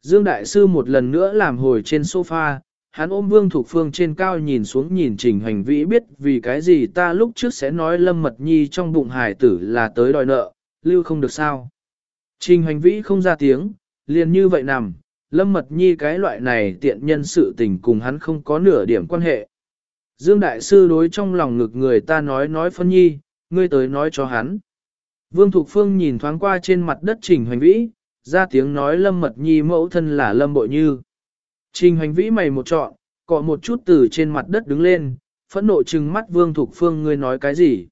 Dương Đại Sư một lần nữa làm hồi trên sofa, hắn ôm Vương Thục Phương trên cao nhìn xuống nhìn trình hành vĩ biết vì cái gì ta lúc trước sẽ nói Lâm Mật Nhi trong bụng hải tử là tới đòi nợ, lưu không được sao. Trình hành vĩ không ra tiếng, liền như vậy nằm, Lâm Mật Nhi cái loại này tiện nhân sự tình cùng hắn không có nửa điểm quan hệ. Dương Đại Sư đối trong lòng ngực người ta nói nói phân nhi, ngươi tới nói cho hắn. Vương Thục Phương nhìn thoáng qua trên mặt đất Trình Hoành Vĩ, ra tiếng nói Lâm Mật Nhi mẫu thân là Lâm Bội Như. Trình Hoành Vĩ mày một trọn, cọ một chút từ trên mặt đất đứng lên, phẫn nộ trừng mắt Vương Thục Phương ngươi nói cái gì.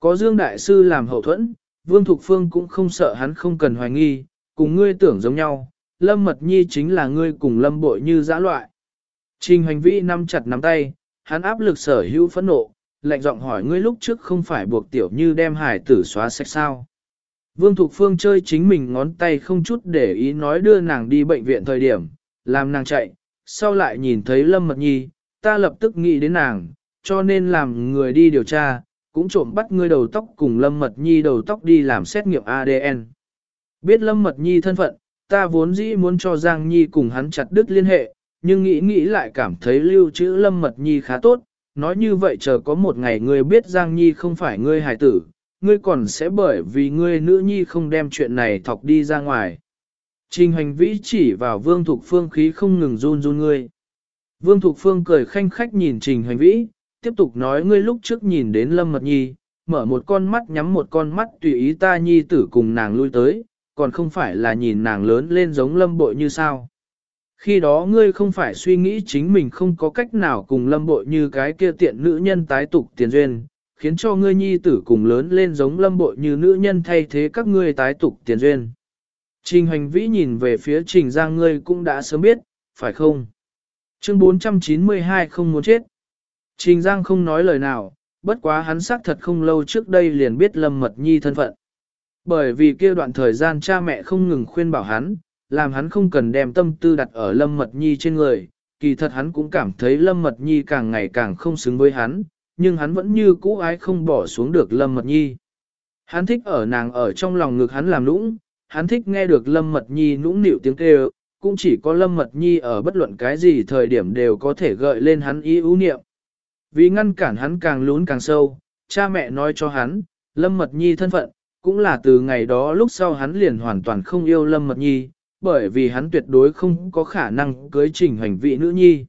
Có Dương Đại Sư làm hậu thuẫn, Vương Thục Phương cũng không sợ hắn không cần hoài nghi, cùng ngươi tưởng giống nhau, Lâm Mật Nhi chính là ngươi cùng Lâm Bội Như giã loại. Trình Hoành Vĩ nắm chặt nắm tay, hắn áp lực sở hữu phẫn nộ, lạnh giọng hỏi ngươi lúc trước không phải buộc tiểu như đem hải tử xóa sạch sao. Vương Thục Phương chơi chính mình ngón tay không chút để ý nói đưa nàng đi bệnh viện thời điểm, làm nàng chạy, sau lại nhìn thấy Lâm Mật Nhi, ta lập tức nghĩ đến nàng, cho nên làm người đi điều tra, cũng trộm bắt ngươi đầu tóc cùng Lâm Mật Nhi đầu tóc đi làm xét nghiệm ADN. Biết Lâm Mật Nhi thân phận, ta vốn dĩ muốn cho Giang Nhi cùng hắn chặt đứt liên hệ, nhưng nghĩ nghĩ lại cảm thấy lưu trữ Lâm Mật Nhi khá tốt, nói như vậy chờ có một ngày ngươi biết Giang Nhi không phải ngươi hài tử, ngươi còn sẽ bởi vì ngươi nữ nhi không đem chuyện này thọc đi ra ngoài. Trình hành vĩ chỉ vào Vương Thục Phương khí không ngừng run run ngươi. Vương Thục Phương cười khanh khách nhìn Trình hành vĩ, tiếp tục nói ngươi lúc trước nhìn đến Lâm Mật Nhi, mở một con mắt nhắm một con mắt tùy ý ta nhi tử cùng nàng lui tới, còn không phải là nhìn nàng lớn lên giống Lâm Bội như sao. Khi đó ngươi không phải suy nghĩ chính mình không có cách nào cùng lâm bội như cái kia tiện nữ nhân tái tục tiền duyên, khiến cho ngươi nhi tử cùng lớn lên giống lâm bội như nữ nhân thay thế các ngươi tái tục tiền duyên. Trình hành vĩ nhìn về phía trình giang ngươi cũng đã sớm biết, phải không? Chương 492 không muốn chết. Trình giang không nói lời nào, bất quá hắn xác thật không lâu trước đây liền biết Lâm Mật Nhi thân phận. Bởi vì kia đoạn thời gian cha mẹ không ngừng khuyên bảo hắn, làm hắn không cần đem tâm tư đặt ở Lâm Mật Nhi trên người, kỳ thật hắn cũng cảm thấy Lâm Mật Nhi càng ngày càng không xứng với hắn, nhưng hắn vẫn như cũ ái không bỏ xuống được Lâm Mật Nhi. Hắn thích ở nàng ở trong lòng ngực hắn làm nũng, hắn thích nghe được Lâm Mật Nhi nũng nịu tiếng kêu, cũng chỉ có Lâm Mật Nhi ở bất luận cái gì thời điểm đều có thể gợi lên hắn ý ưu niệm. Vì ngăn cản hắn càng lún càng sâu, cha mẹ nói cho hắn, Lâm Mật Nhi thân phận, cũng là từ ngày đó lúc sau hắn liền hoàn toàn không yêu Lâm Mật Nhi, bởi vì hắn tuyệt đối không có khả năng cưới trình hành vị nữ nhi.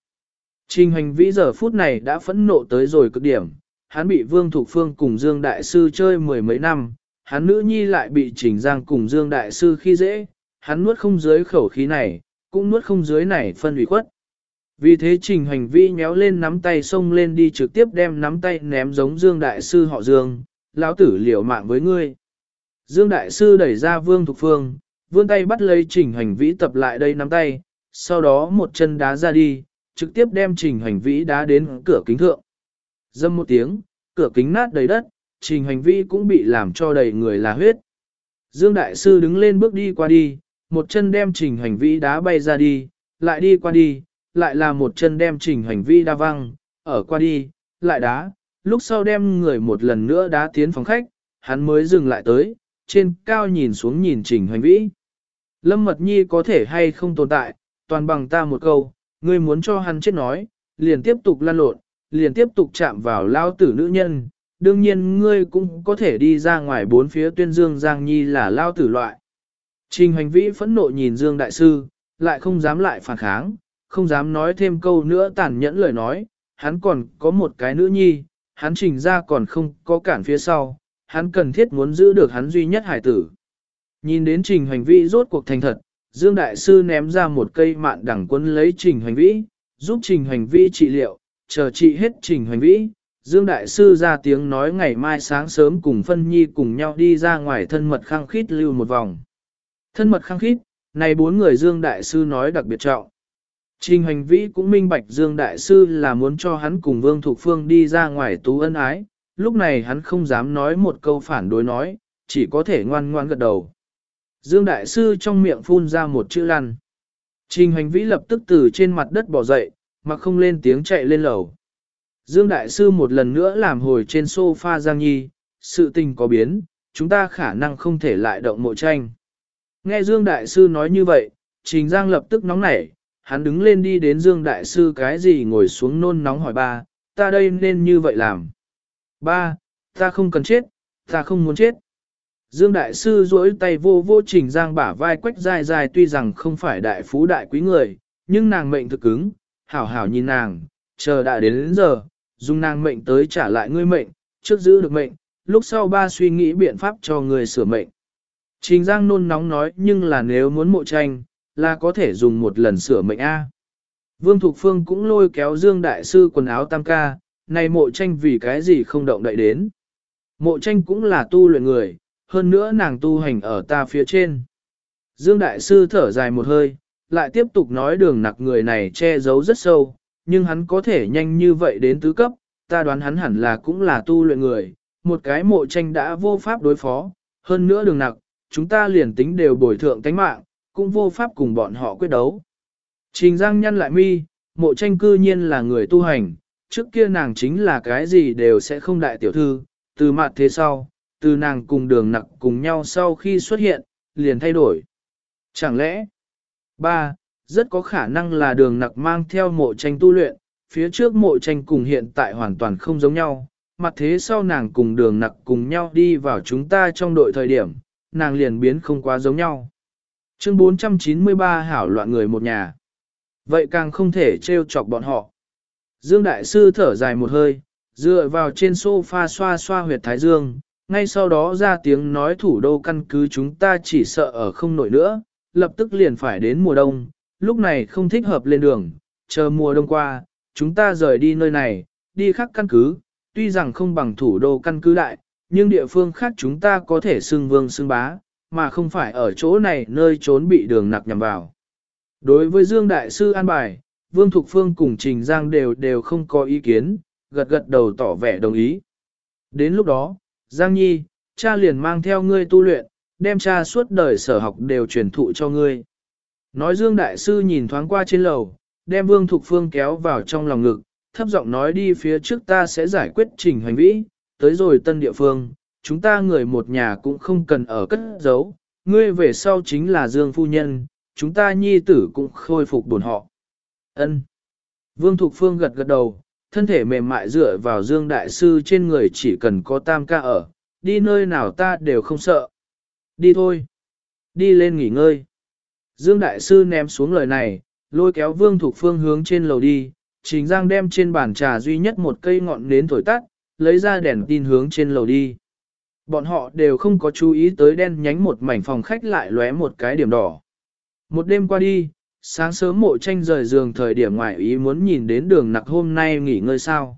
Trình hành vĩ giờ phút này đã phẫn nộ tới rồi cực điểm, hắn bị Vương Thục Phương cùng Dương Đại Sư chơi mười mấy năm, hắn nữ nhi lại bị Trình Giang cùng Dương Đại Sư khi dễ, hắn nuốt không dưới khẩu khí này, cũng nuốt không dưới này phân ủy khuất. Vì thế Trình hành vi nhéo lên nắm tay xông lên đi trực tiếp đem nắm tay ném giống Dương Đại Sư họ Dương, lão tử liều mạng với ngươi. Dương Đại Sư đẩy ra Vương Thục Phương, vươn tay bắt lấy Trình hành vĩ tập lại đây nắm tay, sau đó một chân đá ra đi, trực tiếp đem Trình hành vĩ đá đến cửa kính thượng. Dâm một tiếng, cửa kính nát đầy đất, Trình hành vĩ cũng bị làm cho đầy người là huyết. Dương Đại Sư đứng lên bước đi qua đi, một chân đem Trình hành vĩ đá bay ra đi, lại đi qua đi, lại là một chân đem Trình hành vĩ đá văng, ở qua đi, lại đá, lúc sau đem người một lần nữa đá tiến phòng khách, hắn mới dừng lại tới, trên cao nhìn xuống nhìn Trình hành vĩ. Lâm Mật Nhi có thể hay không tồn tại, toàn bằng ta một câu, ngươi muốn cho hắn chết nói, liền tiếp tục lan lộn, liền tiếp tục chạm vào lao tử nữ nhân, đương nhiên ngươi cũng có thể đi ra ngoài bốn phía tuyên dương Giang Nhi là lao tử loại. Trình hành vĩ phẫn nộ nhìn Dương Đại Sư, lại không dám lại phản kháng, không dám nói thêm câu nữa tàn nhẫn lời nói, hắn còn có một cái nữ nhi, hắn trình ra còn không có cản phía sau, hắn cần thiết muốn giữ được hắn duy nhất hải tử. Nhìn đến trình hành vĩ rốt cuộc thành thật, Dương Đại Sư ném ra một cây mạn đẳng quân lấy trình hành vĩ, giúp trình hành vĩ trị liệu, chờ trị hết trình hành vĩ. Dương Đại Sư ra tiếng nói ngày mai sáng sớm cùng Phân Nhi cùng nhau đi ra ngoài thân mật khăng khít lưu một vòng. Thân mật khăng khít, này bốn người Dương Đại Sư nói đặc biệt trọng. Trình hành vĩ cũng minh bạch Dương Đại Sư là muốn cho hắn cùng Vương Thục Phương đi ra ngoài tú ân ái, lúc này hắn không dám nói một câu phản đối nói, chỉ có thể ngoan ngoan gật đầu. Dương Đại Sư trong miệng phun ra một chữ lăn. Trình hành vĩ lập tức từ trên mặt đất bỏ dậy, mà không lên tiếng chạy lên lầu. Dương Đại Sư một lần nữa làm hồi trên sofa Giang Nhi, sự tình có biến, chúng ta khả năng không thể lại động mộ tranh. Nghe Dương Đại Sư nói như vậy, Trình Giang lập tức nóng nảy, hắn đứng lên đi đến Dương Đại Sư cái gì ngồi xuống nôn nóng hỏi ba, ta đây nên như vậy làm. Ba, ta không cần chết, ta không muốn chết. Dương Đại Sư duỗi tay vô vô trình giang bả vai quách dài dài tuy rằng không phải đại phú đại quý người, nhưng nàng mệnh thực cứng, hảo hảo nhìn nàng, chờ đã đến, đến giờ, dùng nàng mệnh tới trả lại ngươi mệnh, trước giữ được mệnh, lúc sau ba suy nghĩ biện pháp cho người sửa mệnh. Trình Giang nôn nóng nói nhưng là nếu muốn mộ tranh, là có thể dùng một lần sửa mệnh A. Vương Thục Phương cũng lôi kéo Dương Đại Sư quần áo tam ca, này mộ tranh vì cái gì không động đậy đến. Mộ tranh cũng là tu luyện người, hơn nữa nàng tu hành ở ta phía trên. Dương Đại Sư thở dài một hơi, lại tiếp tục nói đường nặc người này che giấu rất sâu, nhưng hắn có thể nhanh như vậy đến tứ cấp, ta đoán hắn hẳn là cũng là tu luyện người, một cái mộ tranh đã vô pháp đối phó, hơn nữa đường nặc, chúng ta liền tính đều bồi thượng tánh mạng, cũng vô pháp cùng bọn họ quyết đấu. Trình Giang nhăn lại mi, mộ tranh cư nhiên là người tu hành, trước kia nàng chính là cái gì đều sẽ không đại tiểu thư, từ mặt thế sau, từ nàng cùng đường nặc cùng nhau sau khi xuất hiện, liền thay đổi. Chẳng lẽ, ba, rất có khả năng là đường nặc mang theo mộ tranh tu luyện, phía trước mộ tranh cùng hiện tại hoàn toàn không giống nhau, mặt thế sau nàng cùng đường nặc cùng nhau đi vào chúng ta trong đội thời điểm, nàng liền biến không quá giống nhau. Chương 493 hảo loạn người một nhà. Vậy càng không thể trêu chọc bọn họ. Dương Đại Sư thở dài một hơi, dựa vào trên sofa xoa xoa huyệt thái dương, ngay sau đó ra tiếng nói thủ đô căn cứ chúng ta chỉ sợ ở không nổi nữa, lập tức liền phải đến mùa đông, lúc này không thích hợp lên đường, chờ mùa đông qua, chúng ta rời đi nơi này, đi khác căn cứ, tuy rằng không bằng thủ đô căn cứ đại, nhưng địa phương khác chúng ta có thể xưng vương xưng bá, mà không phải ở chỗ này nơi trốn bị đường nặc nhằm vào. Đối với Dương Đại Sư an bài, Vương Thục Phương cùng Trình Giang đều đều không có ý kiến, gật gật đầu tỏ vẻ đồng ý. Đến lúc đó, Giang Nhi, cha liền mang theo ngươi tu luyện, đem cha suốt đời sở học đều truyền thụ cho ngươi. Nói Dương Đại Sư nhìn thoáng qua trên lầu, đem Vương Thục Phương kéo vào trong lòng ngực, thấp giọng nói đi phía trước ta sẽ giải quyết trình hành vĩ, tới rồi tân địa phương, chúng ta người một nhà cũng không cần ở cất giấu, ngươi về sau chính là Dương Phu Nhân, chúng ta nhi tử cũng khôi phục buồn họ. Ân. Vương Thục Phương gật gật đầu, thân thể mềm mại dựa vào Dương Đại Sư trên người chỉ cần có tam ca ở, đi nơi nào ta đều không sợ. Đi thôi. Đi lên nghỉ ngơi. Dương Đại Sư ném xuống lời này, lôi kéo Vương Thục Phương hướng trên lầu đi, Trình Giang đem trên bàn trà duy nhất một cây ngọn nến thổi tắt, lấy ra đèn tin hướng trên lầu đi. Bọn họ đều không có chú ý tới đen nhánh một mảnh phòng khách lại lóe một cái điểm đỏ. Một đêm qua đi, sáng sớm mộ tranh rời giường thời điểm ngoại ý muốn nhìn đến đường nặc hôm nay nghỉ ngơi sao.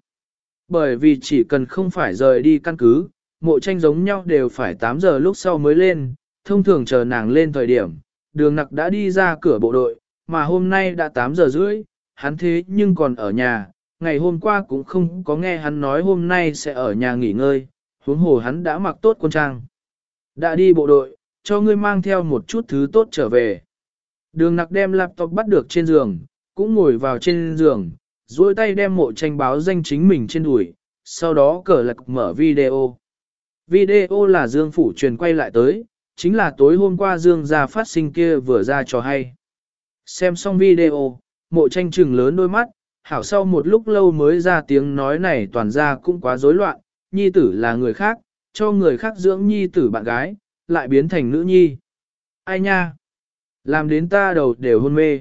Bởi vì chỉ cần không phải rời đi căn cứ, mộ tranh giống nhau đều phải 8 giờ lúc sau mới lên, thông thường chờ nàng lên thời điểm, đường nặc đã đi ra cửa bộ đội, mà hôm nay đã 8 giờ rưỡi, hắn thế nhưng còn ở nhà, ngày hôm qua cũng không có nghe hắn nói hôm nay sẽ ở nhà nghỉ ngơi, huống hồ hắn đã mặc tốt quân trang. Đã đi bộ đội, cho ngươi mang theo một chút thứ tốt trở về. Đường nặc đem laptop bắt được trên giường, cũng ngồi vào trên giường, duỗi tay đem mộ tranh báo danh chính mình trên đùi, sau đó cờ lạc mở video. Video là Dương Phủ truyền quay lại tới, chính là tối hôm qua Dương ra phát sinh kia vừa ra cho hay. Xem xong video, mộ tranh trừng lớn đôi mắt, hảo sau một lúc lâu mới ra tiếng nói này toàn ra cũng quá rối loạn, nhi tử là người khác, cho người khác dưỡng nhi tử bạn gái, lại biến thành nữ nhi. Ai nha? Làm đến ta đầu đều hôn mê.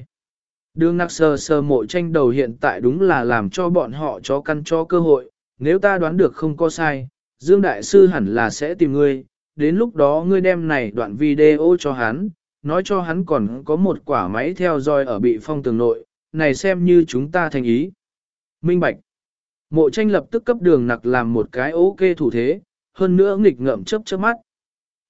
Đường nặc sờ sờ mộ tranh đầu hiện tại đúng là làm cho bọn họ cho căn cho cơ hội, nếu ta đoán được không có sai, Dương Đại Sư hẳn là sẽ tìm ngươi, đến lúc đó ngươi đem này đoạn video cho hắn, nói cho hắn còn có một quả máy theo dõi ở bị phong tường nội, này xem như chúng ta thành ý. Minh Bạch Mộ tranh lập tức cấp đường nặc làm một cái ok thủ thế, hơn nữa nghịch ngợm chớp chớp mắt.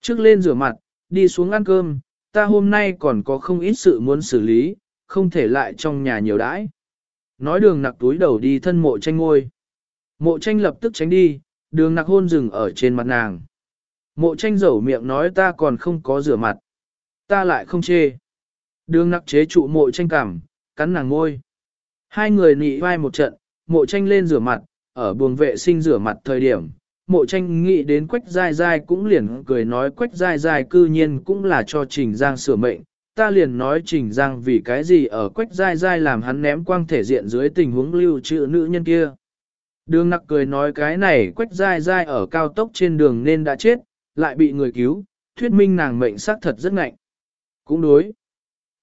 Trước lên rửa mặt, đi xuống ăn cơm, ta hôm nay còn có không ít sự muốn xử lý, không thể lại trong nhà nhiều đãi. Nói đường nặc túi đầu đi thân mộ tranh ngôi. Mộ tranh lập tức tránh đi, đường nặc hôn rừng ở trên mặt nàng. Mộ tranh dẩu miệng nói ta còn không có rửa mặt. Ta lại không chê. Đường nặc chế trụ mộ tranh cảm, cắn nàng ngôi. Hai người nị vai một trận, mộ tranh lên rửa mặt, ở buồng vệ sinh rửa mặt thời điểm, mộ tranh nghĩ đến quách dai dai cũng liền cười nói quách dai dai cư nhiên cũng là cho Trình Giang sửa mệnh, ta liền nói Trình Giang vì cái gì ở quách dai dai làm hắn ném quang thể diện dưới tình huống lưu trữ nữ nhân kia. Đường nặc cười nói cái này quách dai dai ở cao tốc trên đường nên đã chết, lại bị người cứu, thuyết minh nàng mệnh xác thật rất ngạnh. Cũng đối.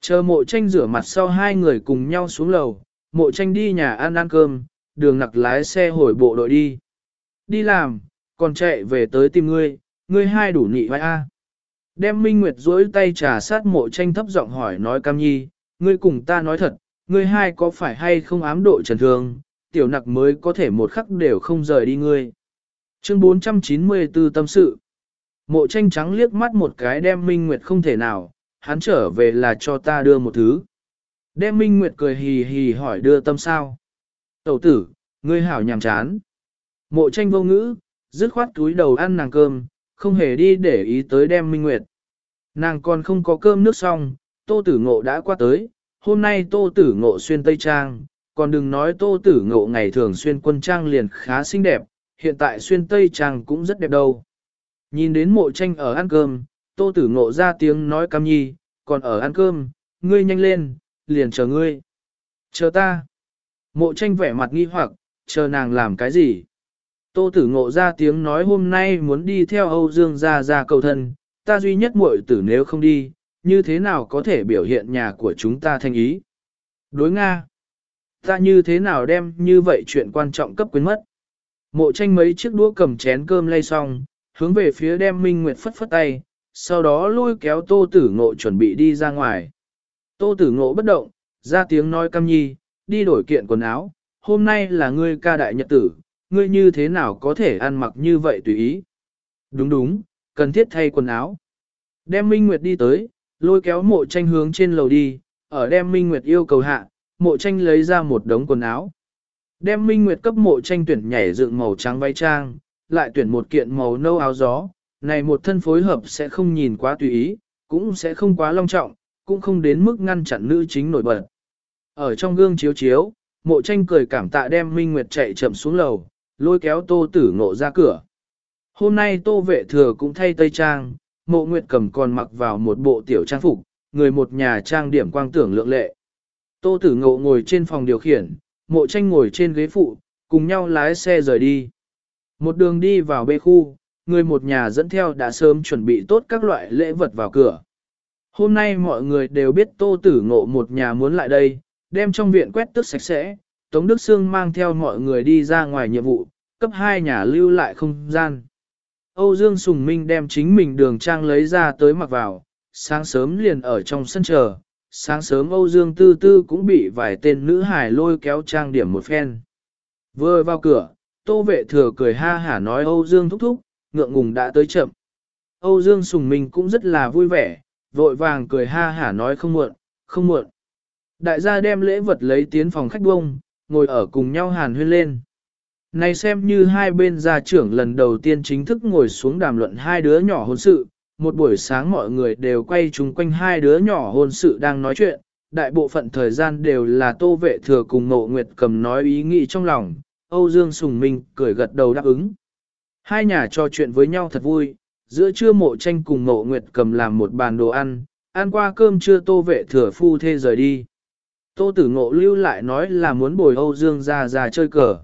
Chờ mộ tranh rửa mặt sau hai người cùng nhau xuống lầu, mộ tranh đi nhà ăn ăn cơm, đường nặc lái xe hồi bộ đội đi. Đi làm, còn chạy về tới tìm ngươi, ngươi hai đủ nị vai a. Đem Minh Nguyệt duỗi tay trà sát mộ tranh thấp giọng hỏi nói cam nhi, ngươi cùng ta nói thật, ngươi hai có phải hay không ám độ trần thương, tiểu nặc mới có thể một khắc đều không rời đi ngươi. Chương 494 tâm sự. Mộ tranh trắng liếc mắt một cái đem Minh Nguyệt không thể nào, hắn trở về là cho ta đưa một thứ. Đem Minh Nguyệt cười hì hì hỏi đưa tâm sao. Tẩu tử, ngươi hảo nhàm chán. Mộ tranh vô ngữ, dứt khoát túi đầu ăn nàng cơm, không hề đi để ý tới đem Minh Nguyệt. Nàng còn không có cơm nước xong, tô tử ngộ đã qua tới, hôm nay tô tử ngộ xuyên Tây Trang, còn đừng nói tô tử ngộ ngày thường xuyên quân trang liền khá xinh đẹp, hiện tại xuyên Tây Trang cũng rất đẹp đâu. Nhìn đến mộ tranh ở ăn cơm, tô tử ngộ ra tiếng nói cam nhi, còn ở ăn cơm, ngươi nhanh lên, liền chờ ngươi. Chờ ta. Mộ tranh vẻ mặt nghi hoặc, chờ nàng làm cái gì? Tô tử ngộ ra tiếng nói hôm nay muốn đi theo Âu Dương ra ra cầu thân, ta duy nhất muội tử nếu không đi, như thế nào có thể biểu hiện nhà của chúng ta thanh ý? Đối Nga. Ta như thế nào đem như vậy chuyện quan trọng cấp quyến mất? Mộ tranh mấy chiếc đũa cầm chén cơm lay xong, hướng về phía đem Minh Nguyệt phất phất tay, sau đó lôi kéo tô tử ngộ chuẩn bị đi ra ngoài. Tô tử ngộ bất động, ra tiếng nói cam nhi, đi đổi kiện quần áo, hôm nay là ngươi ca đại nhật tử, ngươi như thế nào có thể ăn mặc như vậy tùy ý. Đúng đúng, cần thiết thay quần áo. Đem Minh Nguyệt đi tới, lôi kéo mộ tranh hướng trên lầu đi, ở đem Minh Nguyệt yêu cầu hạ, mộ tranh lấy ra một đống quần áo. Đem Minh Nguyệt cấp mộ tranh tuyển nhảy dựng màu trắng váy trang, lại tuyển một kiện màu nâu áo gió, này một thân phối hợp sẽ không nhìn quá tùy ý, cũng sẽ không quá long trọng, cũng không đến mức ngăn chặn nữ chính nổi bật. Ở trong gương chiếu chiếu, mộ tranh cười cảm tạ đem Minh Nguyệt chạy chậm xuống lầu, lôi kéo tô tử ngộ ra cửa. Hôm nay tô vệ thừa cũng thay tây trang, mộ nguyệt cầm còn mặc vào một bộ tiểu trang phục, người một nhà trang điểm quang tưởng lượng lệ. Tô tử ngộ ngồi trên phòng điều khiển, mộ tranh ngồi trên ghế phụ, cùng nhau lái xe rời đi. Một đường đi vào bê khu, người một nhà dẫn theo đã sớm chuẩn bị tốt các loại lễ vật vào cửa. Hôm nay mọi người đều biết tô tử ngộ một nhà muốn lại đây, đem trong viện quét tước sạch sẽ, Tống Đức Sương mang theo mọi người đi ra ngoài nhiệm vụ, cấp hai nhà lưu lại không gian. Âu Dương Sùng Minh đem chính mình đường trang lấy ra tới mặc vào, sáng sớm liền ở trong sân chờ, sáng sớm Âu Dương Tư Tư cũng bị vài tên nữ hải lôi kéo trang điểm một phen. Vừa vào cửa, Tô Vệ Thừa cười ha hả nói Âu Dương thúc thúc, ngượng ngùng đã tới chậm. Âu Dương Sùng Minh cũng rất là vui vẻ, vội vàng cười ha hả nói không muộn, không muộn. Đại gia đem lễ vật lấy tiến phòng khách bông, ngồi ở cùng nhau hàn huyên lên. Này xem như hai bên gia trưởng lần đầu tiên chính thức ngồi xuống đàm luận hai đứa nhỏ hôn sự, một buổi sáng mọi người đều quay chung quanh hai đứa nhỏ hôn sự đang nói chuyện, đại bộ phận thời gian đều là tô vệ thừa cùng ngộ nguyệt cầm nói ý nghĩ trong lòng, Âu Dương Sùng Minh cười gật đầu đáp ứng. Hai nhà trò chuyện với nhau thật vui, giữa trưa mộ tranh cùng ngộ nguyệt cầm làm một bàn đồ ăn, ăn qua cơm trưa tô vệ thừa phu thê rời đi. Tô tử ngộ lưu lại nói là muốn bồi Âu Dương ra ra chơi cờ.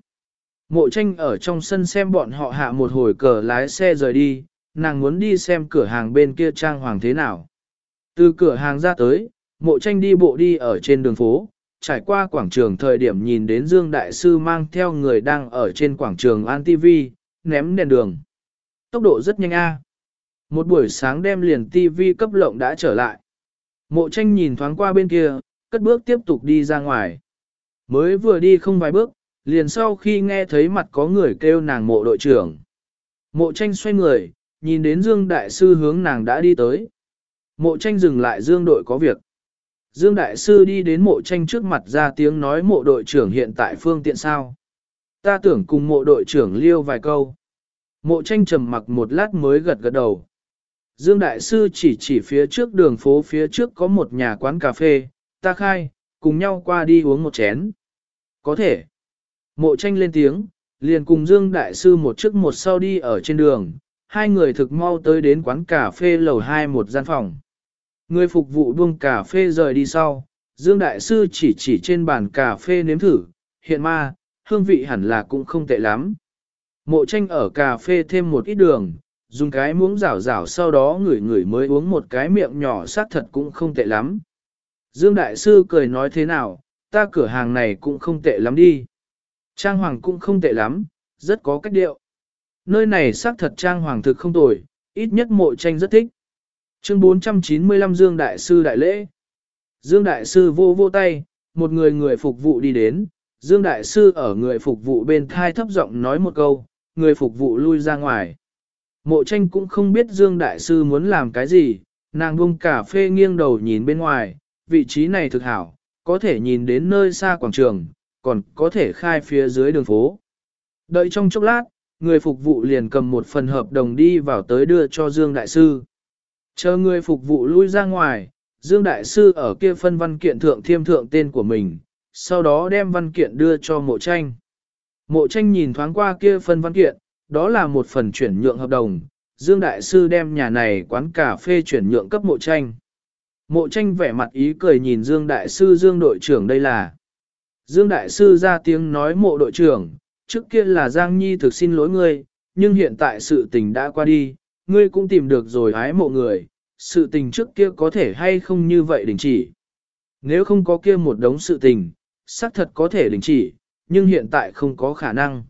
Mộ tranh ở trong sân xem bọn họ hạ một hồi cờ lái xe rời đi, nàng muốn đi xem cửa hàng bên kia trang hoàng thế nào. Từ cửa hàng ra tới, mộ tranh đi bộ đi ở trên đường phố, trải qua quảng trường thời điểm nhìn đến Dương Đại Sư mang theo người đang ở trên quảng trường An TV, ném đèn đường. Tốc độ rất nhanh a. Một buổi sáng đem liền TV cấp lộng đã trở lại. Mộ tranh nhìn thoáng qua bên kia, cất bước tiếp tục đi ra ngoài. Mới vừa đi không vài bước, liền sau khi nghe thấy mặt có người kêu nàng mộ đội trưởng. Mộ tranh xoay người, nhìn đến Dương Đại Sư hướng nàng đã đi tới. Mộ tranh dừng lại Dương đội có việc. Dương Đại Sư đi đến mộ tranh trước mặt ra tiếng nói mộ đội trưởng hiện tại phương tiện sao. Ta tưởng cùng mộ đội trưởng liêu vài câu. Mộ tranh trầm mặc một lát mới gật gật đầu. Dương Đại Sư chỉ chỉ phía trước đường phố phía trước có một nhà quán cà phê, ta khai, cùng nhau qua đi uống một chén. Có thể. Mộ tranh lên tiếng, liền cùng Dương Đại Sư một trước một sau đi ở trên đường, hai người thực mau tới đến quán cà phê lầu hai một gian phòng. Người phục vụ buông cà phê rời đi sau, Dương Đại Sư chỉ chỉ trên bàn cà phê nếm thử, hiện ma, hương vị hẳn là cũng không tệ lắm. Mộ tranh ở cà phê thêm một ít đường, dùng cái muỗng rảo rảo sau đó ngửi ngửi mới uống một cái miệng nhỏ xác thật cũng không tệ lắm. Dương Đại Sư cười nói thế nào, ta cửa hàng này cũng không tệ lắm đi. Trang hoàng cũng không tệ lắm, rất có cách điệu. Nơi này xác thật trang hoàng thực không tồi, ít nhất mộ tranh rất thích. Chương 495 Dương Đại Sư Đại Lễ Dương Đại Sư vô vô tay, một người người phục vụ đi đến, Dương Đại Sư ở người phục vụ bên thai thấp giọng nói một câu, người phục vụ lui ra ngoài. Mộ tranh cũng không biết Dương Đại Sư muốn làm cái gì, nàng buông cà phê nghiêng đầu nhìn bên ngoài, vị trí này thực hảo, có thể nhìn đến nơi xa quảng trường, còn có thể khai phía dưới đường phố. Đợi trong chốc lát, người phục vụ liền cầm một phần hợp đồng đi vào tới đưa cho Dương Đại Sư. Chờ người phục vụ lui ra ngoài, Dương Đại Sư ở kia phân văn kiện thượng thiêm thượng tên của mình, sau đó đem văn kiện đưa cho mộ tranh. Mộ tranh nhìn thoáng qua kia phân văn kiện, đó là một phần chuyển nhượng hợp đồng, Dương Đại Sư đem nhà này quán cà phê chuyển nhượng cấp mộ tranh. Mộ tranh vẻ mặt ý cười nhìn Dương Đại Sư Dương đội trưởng đây là. Dương Đại Sư ra tiếng nói mộ đội trưởng, trước kia là Giang Nhi thực xin lỗi ngươi, nhưng hiện tại sự tình đã qua đi, ngươi cũng tìm được rồi ái mộ người, sự tình trước kia có thể hay không như vậy đình chỉ. Nếu không có kia một đống sự tình, xác thật có thể đình chỉ, nhưng hiện tại không có khả năng.